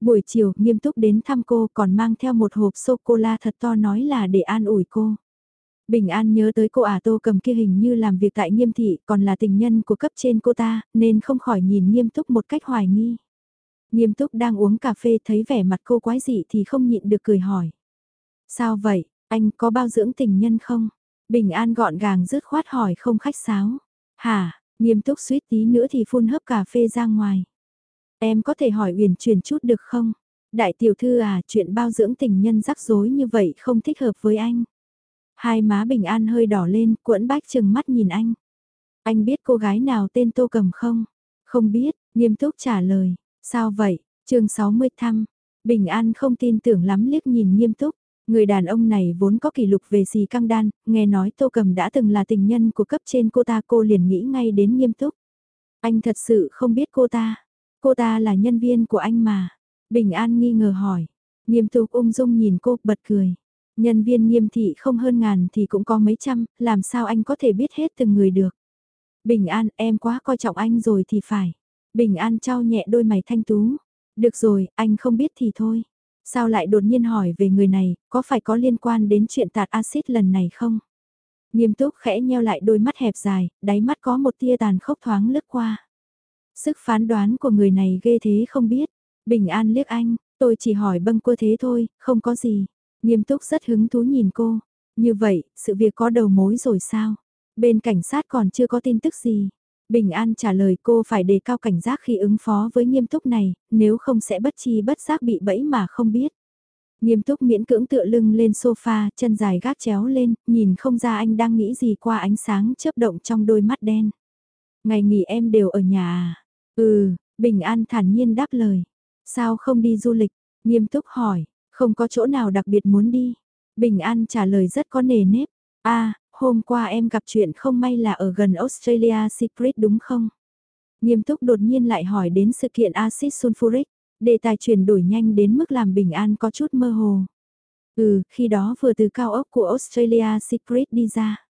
Buổi chiều nghiêm túc đến thăm cô còn mang theo một hộp sô-cô-la thật to nói là để an ủi cô. Bình An nhớ tới cô ả tô cầm kia hình như làm việc tại nghiêm thị còn là tình nhân của cấp trên cô ta nên không khỏi nhìn nghiêm túc một cách hoài nghi. Nghiêm túc đang uống cà phê thấy vẻ mặt cô quái dị thì không nhịn được cười hỏi. Sao vậy, anh có bao dưỡng tình nhân không? Bình An gọn gàng dứt khoát hỏi không khách sáo. Hả, nghiêm túc suýt tí nữa thì phun hớp cà phê ra ngoài. Em có thể hỏi uyển chuyển chút được không? Đại tiểu thư à, chuyện bao dưỡng tình nhân rắc rối như vậy không thích hợp với anh. Hai má Bình An hơi đỏ lên, cuộn bách chừng mắt nhìn anh. Anh biết cô gái nào tên Tô Cầm không? Không biết, nghiêm túc trả lời. Sao vậy? chương 60 thăm. Bình An không tin tưởng lắm liếc nhìn nghiêm túc. Người đàn ông này vốn có kỷ lục về xì căng đan, nghe nói Tô Cầm đã từng là tình nhân của cấp trên cô ta cô liền nghĩ ngay đến nghiêm túc. Anh thật sự không biết cô ta. Cô ta là nhân viên của anh mà. Bình An nghi ngờ hỏi. Nghiêm túc ung dung nhìn cô bật cười. Nhân viên nghiêm thị không hơn ngàn thì cũng có mấy trăm, làm sao anh có thể biết hết từng người được. Bình An, em quá coi trọng anh rồi thì phải. Bình An trao nhẹ đôi mày thanh tú. Được rồi, anh không biết thì thôi. Sao lại đột nhiên hỏi về người này, có phải có liên quan đến chuyện tạt axit lần này không? Nghiêm túc khẽ nheo lại đôi mắt hẹp dài, đáy mắt có một tia tàn khốc thoáng lướt qua. Sức phán đoán của người này ghê thế không biết. Bình An liếc anh, tôi chỉ hỏi bâng quơ thế thôi, không có gì. Nghiêm túc rất hứng thú nhìn cô. Như vậy, sự việc có đầu mối rồi sao? Bên cảnh sát còn chưa có tin tức gì. Bình An trả lời cô phải đề cao cảnh giác khi ứng phó với nghiêm túc này, nếu không sẽ bất chi bất giác bị bẫy mà không biết. Nghiêm túc miễn cưỡng tựa lưng lên sofa, chân dài gác chéo lên, nhìn không ra anh đang nghĩ gì qua ánh sáng chớp động trong đôi mắt đen. Ngày nghỉ em đều ở nhà à? Ừ, Bình An thản nhiên đáp lời. Sao không đi du lịch? Nghiêm túc hỏi, không có chỗ nào đặc biệt muốn đi. Bình An trả lời rất có nề nếp. a à, hôm qua em gặp chuyện không may là ở gần Australia Secret đúng không? Nghiêm túc đột nhiên lại hỏi đến sự kiện axit sulfuric, đề tài chuyển đổi nhanh đến mức làm Bình An có chút mơ hồ. Ừ, khi đó vừa từ cao ốc của Australia Secret đi ra.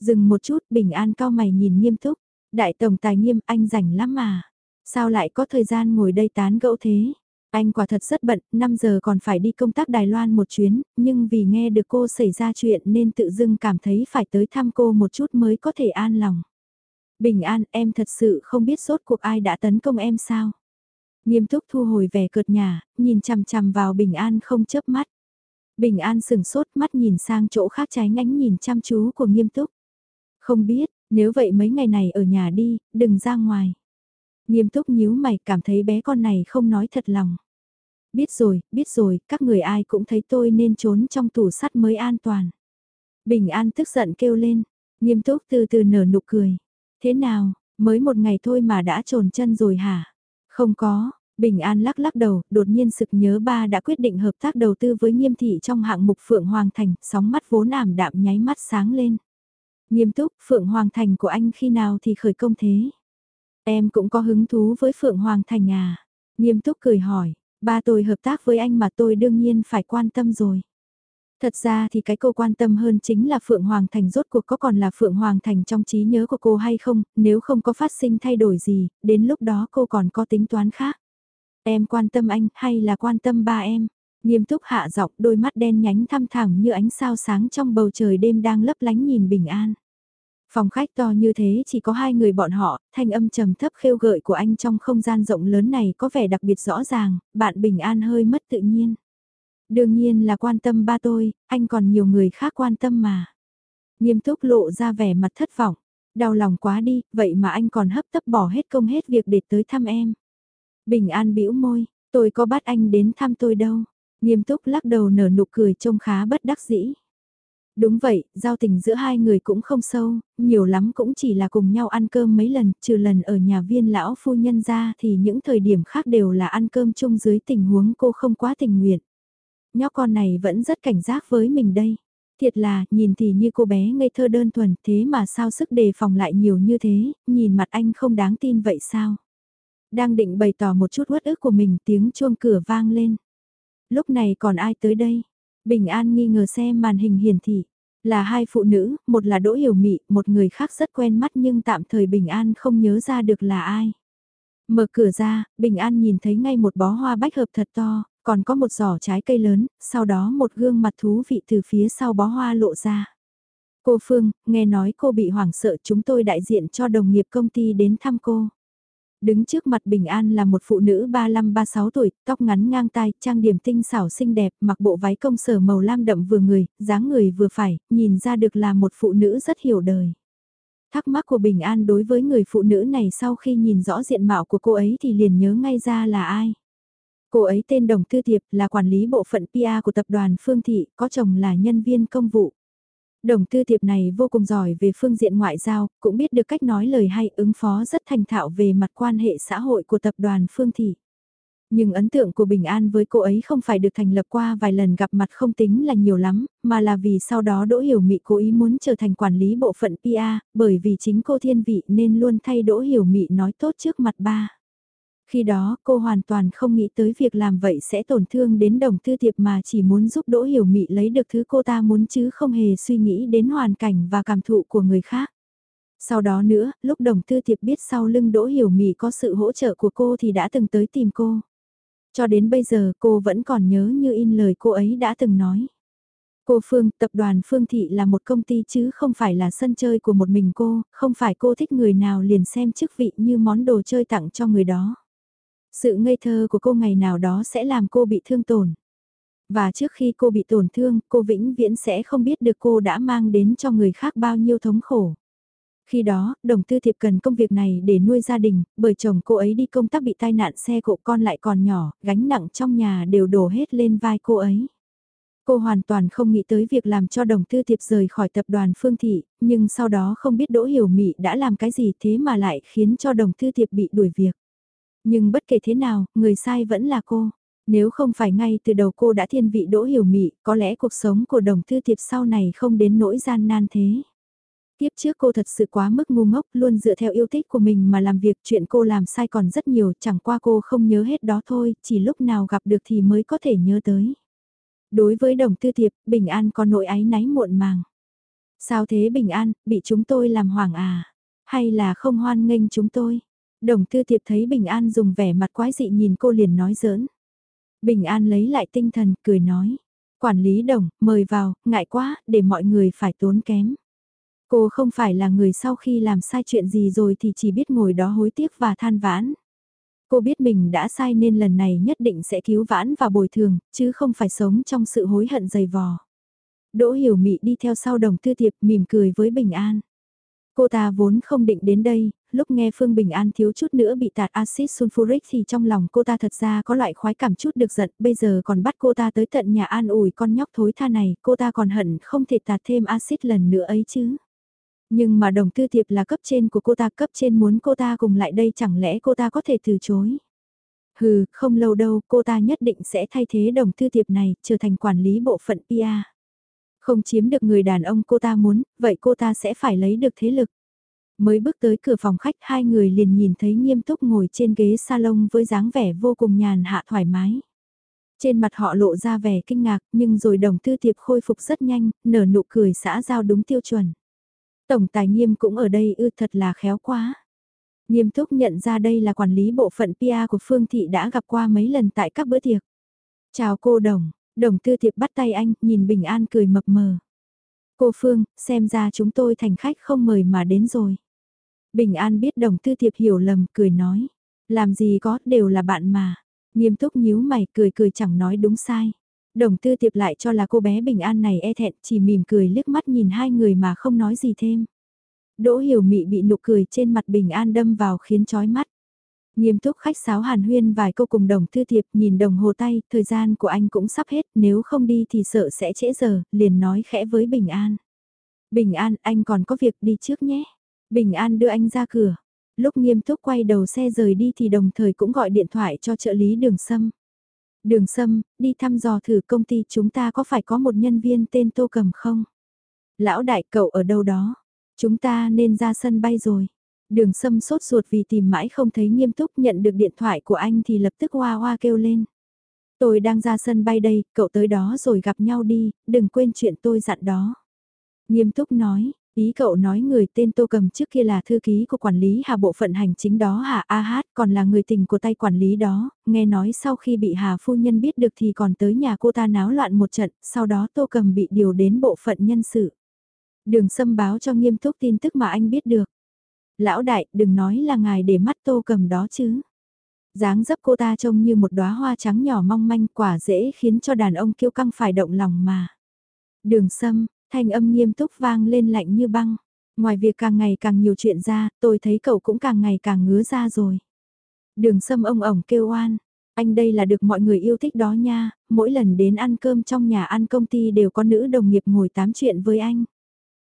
Dừng một chút, Bình An cao mày nhìn nghiêm túc. Đại tổng tài nghiêm anh rảnh lắm mà. Sao lại có thời gian ngồi đây tán gẫu thế? Anh quả thật rất bận, 5 giờ còn phải đi công tác Đài Loan một chuyến, nhưng vì nghe được cô xảy ra chuyện nên tự dưng cảm thấy phải tới thăm cô một chút mới có thể an lòng. Bình an, em thật sự không biết sốt cuộc ai đã tấn công em sao? Nghiêm túc thu hồi vẻ cợt nhà, nhìn chằm chằm vào Bình an không chớp mắt. Bình an sừng sốt mắt nhìn sang chỗ khác trái ngánh nhìn chăm chú của nghiêm túc. Không biết, nếu vậy mấy ngày này ở nhà đi, đừng ra ngoài. Nghiêm túc nhíu mày cảm thấy bé con này không nói thật lòng. Biết rồi, biết rồi, các người ai cũng thấy tôi nên trốn trong tủ sắt mới an toàn. Bình an tức giận kêu lên, nghiêm túc từ từ nở nụ cười. Thế nào, mới một ngày thôi mà đã trồn chân rồi hả? Không có, Bình An lắc lắc đầu, đột nhiên sực nhớ ba đã quyết định hợp tác đầu tư với nghiêm thị trong hạng mục Phượng Hoàng Thành, sóng mắt vốn ảm đạm nháy mắt sáng lên. Nghiêm túc, Phượng Hoàng Thành của anh khi nào thì khởi công thế? Em cũng có hứng thú với Phượng Hoàng Thành à? Nghiêm túc cười hỏi, ba tôi hợp tác với anh mà tôi đương nhiên phải quan tâm rồi. Thật ra thì cái cô quan tâm hơn chính là Phượng Hoàng Thành rốt cuộc có còn là Phượng Hoàng Thành trong trí nhớ của cô hay không, nếu không có phát sinh thay đổi gì, đến lúc đó cô còn có tính toán khác. Em quan tâm anh hay là quan tâm ba em? Nghiêm túc hạ giọng đôi mắt đen nhánh thăm thẳng như ánh sao sáng trong bầu trời đêm đang lấp lánh nhìn bình an. Phòng khách to như thế chỉ có hai người bọn họ, thanh âm trầm thấp khêu gợi của anh trong không gian rộng lớn này có vẻ đặc biệt rõ ràng, bạn bình an hơi mất tự nhiên. Đương nhiên là quan tâm ba tôi, anh còn nhiều người khác quan tâm mà. Nghiêm túc lộ ra vẻ mặt thất vọng, đau lòng quá đi, vậy mà anh còn hấp tấp bỏ hết công hết việc để tới thăm em. Bình an bĩu môi, tôi có bắt anh đến thăm tôi đâu. Nghiêm túc lắc đầu nở nụ cười trông khá bất đắc dĩ. Đúng vậy, giao tình giữa hai người cũng không sâu, nhiều lắm cũng chỉ là cùng nhau ăn cơm mấy lần, trừ lần ở nhà viên lão phu nhân ra thì những thời điểm khác đều là ăn cơm chung dưới tình huống cô không quá tình nguyện. Nhóc con này vẫn rất cảnh giác với mình đây. Thiệt là, nhìn thì như cô bé ngây thơ đơn thuần, thế mà sao sức đề phòng lại nhiều như thế, nhìn mặt anh không đáng tin vậy sao? Đang định bày tỏ một chút uất ức của mình tiếng chuông cửa vang lên. Lúc này còn ai tới đây? Bình An nghi ngờ xem màn hình hiển thị. Là hai phụ nữ, một là Đỗ Hiểu Mị, một người khác rất quen mắt nhưng tạm thời Bình An không nhớ ra được là ai. Mở cửa ra, Bình An nhìn thấy ngay một bó hoa bách hợp thật to, còn có một giỏ trái cây lớn, sau đó một gương mặt thú vị từ phía sau bó hoa lộ ra. Cô Phương, nghe nói cô bị hoảng sợ chúng tôi đại diện cho đồng nghiệp công ty đến thăm cô. Đứng trước mặt Bình An là một phụ nữ 35-36 tuổi, tóc ngắn ngang tai, trang điểm tinh xảo xinh đẹp, mặc bộ váy công sở màu lam đậm vừa người, dáng người vừa phải, nhìn ra được là một phụ nữ rất hiểu đời. Thắc mắc của Bình An đối với người phụ nữ này sau khi nhìn rõ diện mạo của cô ấy thì liền nhớ ngay ra là ai. Cô ấy tên Đồng Tư Tiệp là quản lý bộ phận PR của tập đoàn Phương Thị, có chồng là nhân viên công vụ. Đồng tư thiệp này vô cùng giỏi về phương diện ngoại giao, cũng biết được cách nói lời hay ứng phó rất thành thạo về mặt quan hệ xã hội của tập đoàn Phương Thị. Nhưng ấn tượng của Bình An với cô ấy không phải được thành lập qua vài lần gặp mặt không tính là nhiều lắm, mà là vì sau đó Đỗ Hiểu Mị cố ý muốn trở thành quản lý bộ phận PR, bởi vì chính cô thiên vị nên luôn thay Đỗ Hiểu Mị nói tốt trước mặt ba. Khi đó cô hoàn toàn không nghĩ tới việc làm vậy sẽ tổn thương đến đồng tư tiệp mà chỉ muốn giúp Đỗ Hiểu Mị lấy được thứ cô ta muốn chứ không hề suy nghĩ đến hoàn cảnh và cảm thụ của người khác. Sau đó nữa, lúc đồng tư tiệp biết sau lưng Đỗ Hiểu Mị có sự hỗ trợ của cô thì đã từng tới tìm cô. Cho đến bây giờ cô vẫn còn nhớ như in lời cô ấy đã từng nói. Cô Phương, tập đoàn Phương Thị là một công ty chứ không phải là sân chơi của một mình cô, không phải cô thích người nào liền xem chức vị như món đồ chơi tặng cho người đó. Sự ngây thơ của cô ngày nào đó sẽ làm cô bị thương tổn. Và trước khi cô bị tổn thương, cô vĩnh viễn sẽ không biết được cô đã mang đến cho người khác bao nhiêu thống khổ. Khi đó, đồng tư thiệp cần công việc này để nuôi gia đình, bởi chồng cô ấy đi công tác bị tai nạn xe cộ con lại còn nhỏ, gánh nặng trong nhà đều đổ hết lên vai cô ấy. Cô hoàn toàn không nghĩ tới việc làm cho đồng tư thiệp rời khỏi tập đoàn Phương Thị, nhưng sau đó không biết Đỗ Hiểu Mị đã làm cái gì thế mà lại khiến cho đồng tư thiệp bị đuổi việc. Nhưng bất kể thế nào, người sai vẫn là cô. Nếu không phải ngay từ đầu cô đã thiên vị đỗ hiểu mị, có lẽ cuộc sống của đồng thư thiệp sau này không đến nỗi gian nan thế. Tiếp trước cô thật sự quá mức ngu ngốc, luôn dựa theo yêu thích của mình mà làm việc chuyện cô làm sai còn rất nhiều, chẳng qua cô không nhớ hết đó thôi, chỉ lúc nào gặp được thì mới có thể nhớ tới. Đối với đồng tư thiệp, Bình An có nỗi áy náy muộn màng. Sao thế Bình An, bị chúng tôi làm hoảng à? Hay là không hoan nghênh chúng tôi? Đồng tư tiệp thấy Bình An dùng vẻ mặt quái dị nhìn cô liền nói giỡn. Bình An lấy lại tinh thần, cười nói. Quản lý đồng, mời vào, ngại quá, để mọi người phải tốn kém. Cô không phải là người sau khi làm sai chuyện gì rồi thì chỉ biết ngồi đó hối tiếc và than vãn. Cô biết mình đã sai nên lần này nhất định sẽ cứu vãn và bồi thường, chứ không phải sống trong sự hối hận dày vò. Đỗ hiểu mị đi theo sau đồng tư tiệp mỉm cười với Bình An. Cô ta vốn không định đến đây, lúc nghe Phương Bình An thiếu chút nữa bị tạt axit sulfuric thì trong lòng cô ta thật ra có loại khoái cảm chút được giận, bây giờ còn bắt cô ta tới tận nhà an ủi con nhóc thối tha này, cô ta còn hận không thể tạt thêm axit lần nữa ấy chứ. Nhưng mà đồng tư thiệp là cấp trên của cô ta, cấp trên muốn cô ta cùng lại đây chẳng lẽ cô ta có thể từ chối. Hừ, không lâu đâu, cô ta nhất định sẽ thay thế đồng tư thiệp này, trở thành quản lý bộ phận PR. Không chiếm được người đàn ông cô ta muốn, vậy cô ta sẽ phải lấy được thế lực. Mới bước tới cửa phòng khách hai người liền nhìn thấy nghiêm túc ngồi trên ghế salon với dáng vẻ vô cùng nhàn hạ thoải mái. Trên mặt họ lộ ra vẻ kinh ngạc nhưng rồi đồng tư tiệp khôi phục rất nhanh, nở nụ cười xã giao đúng tiêu chuẩn. Tổng tài nghiêm cũng ở đây ư thật là khéo quá. Nghiêm túc nhận ra đây là quản lý bộ phận PR của Phương Thị đã gặp qua mấy lần tại các bữa tiệc. Chào cô Đồng, Đồng tư tiệp bắt tay anh, nhìn Bình An cười mập mờ. Cô Phương, xem ra chúng tôi thành khách không mời mà đến rồi. Bình An biết đồng tư tiệp hiểu lầm, cười nói. Làm gì có, đều là bạn mà. Nghiêm túc nhíu mày, cười cười chẳng nói đúng sai. Đồng tư tiệp lại cho là cô bé Bình An này e thẹn, chỉ mỉm cười liếc mắt nhìn hai người mà không nói gì thêm. Đỗ hiểu mị bị nụ cười trên mặt Bình An đâm vào khiến chói mắt. Nghiêm túc khách sáo hàn huyên vài câu cùng đồng thư thiệp nhìn đồng hồ tay, thời gian của anh cũng sắp hết, nếu không đi thì sợ sẽ trễ giờ, liền nói khẽ với Bình An. Bình An, anh còn có việc đi trước nhé. Bình An đưa anh ra cửa. Lúc nghiêm túc quay đầu xe rời đi thì đồng thời cũng gọi điện thoại cho trợ lý Đường Sâm. Đường Sâm, đi thăm dò thử công ty chúng ta có phải có một nhân viên tên Tô Cầm không? Lão đại cậu ở đâu đó? Chúng ta nên ra sân bay rồi. Đường Sâm sốt ruột vì tìm mãi không thấy nghiêm túc nhận được điện thoại của anh thì lập tức hoa hoa kêu lên. Tôi đang ra sân bay đây, cậu tới đó rồi gặp nhau đi, đừng quên chuyện tôi dặn đó. Nghiêm túc nói, Ý cậu nói người tên Tô Cầm trước kia là thư ký của quản lý Hà bộ phận hành chính đó Hà A Hát còn là người tình của tay quản lý đó, nghe nói sau khi bị Hà phu nhân biết được thì còn tới nhà cô ta náo loạn một trận, sau đó Tô Cầm bị điều đến bộ phận nhân sự. Đường xâm báo cho nghiêm túc tin tức mà anh biết được. Lão đại, đừng nói là ngài để mắt Tô Cầm đó chứ. dáng dấp cô ta trông như một đóa hoa trắng nhỏ mong manh quả dễ khiến cho đàn ông kiêu căng phải động lòng mà. Đường sâm, Thanh âm nghiêm túc vang lên lạnh như băng. Ngoài việc càng ngày càng nhiều chuyện ra, tôi thấy cậu cũng càng ngày càng ngứa ra rồi. Đường sâm ông ổng kêu oan. Anh đây là được mọi người yêu thích đó nha, mỗi lần đến ăn cơm trong nhà ăn công ty đều có nữ đồng nghiệp ngồi tám chuyện với anh.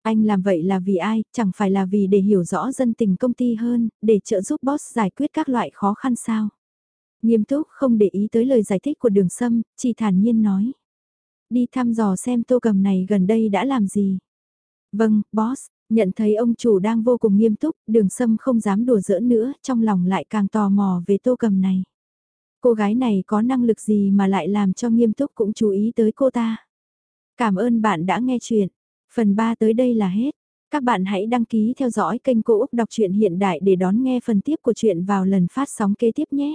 Anh làm vậy là vì ai, chẳng phải là vì để hiểu rõ dân tình công ty hơn, để trợ giúp boss giải quyết các loại khó khăn sao. Nghiêm túc không để ý tới lời giải thích của đường sâm, chỉ thản nhiên nói. Đi thăm dò xem tô cầm này gần đây đã làm gì. Vâng, boss, nhận thấy ông chủ đang vô cùng nghiêm túc, đường sâm không dám đùa giỡn nữa, trong lòng lại càng tò mò về tô cầm này. Cô gái này có năng lực gì mà lại làm cho nghiêm túc cũng chú ý tới cô ta. Cảm ơn bạn đã nghe chuyện. Phần 3 tới đây là hết. Các bạn hãy đăng ký theo dõi kênh Cô Úc Đọc truyện Hiện Đại để đón nghe phần tiếp của chuyện vào lần phát sóng kế tiếp nhé.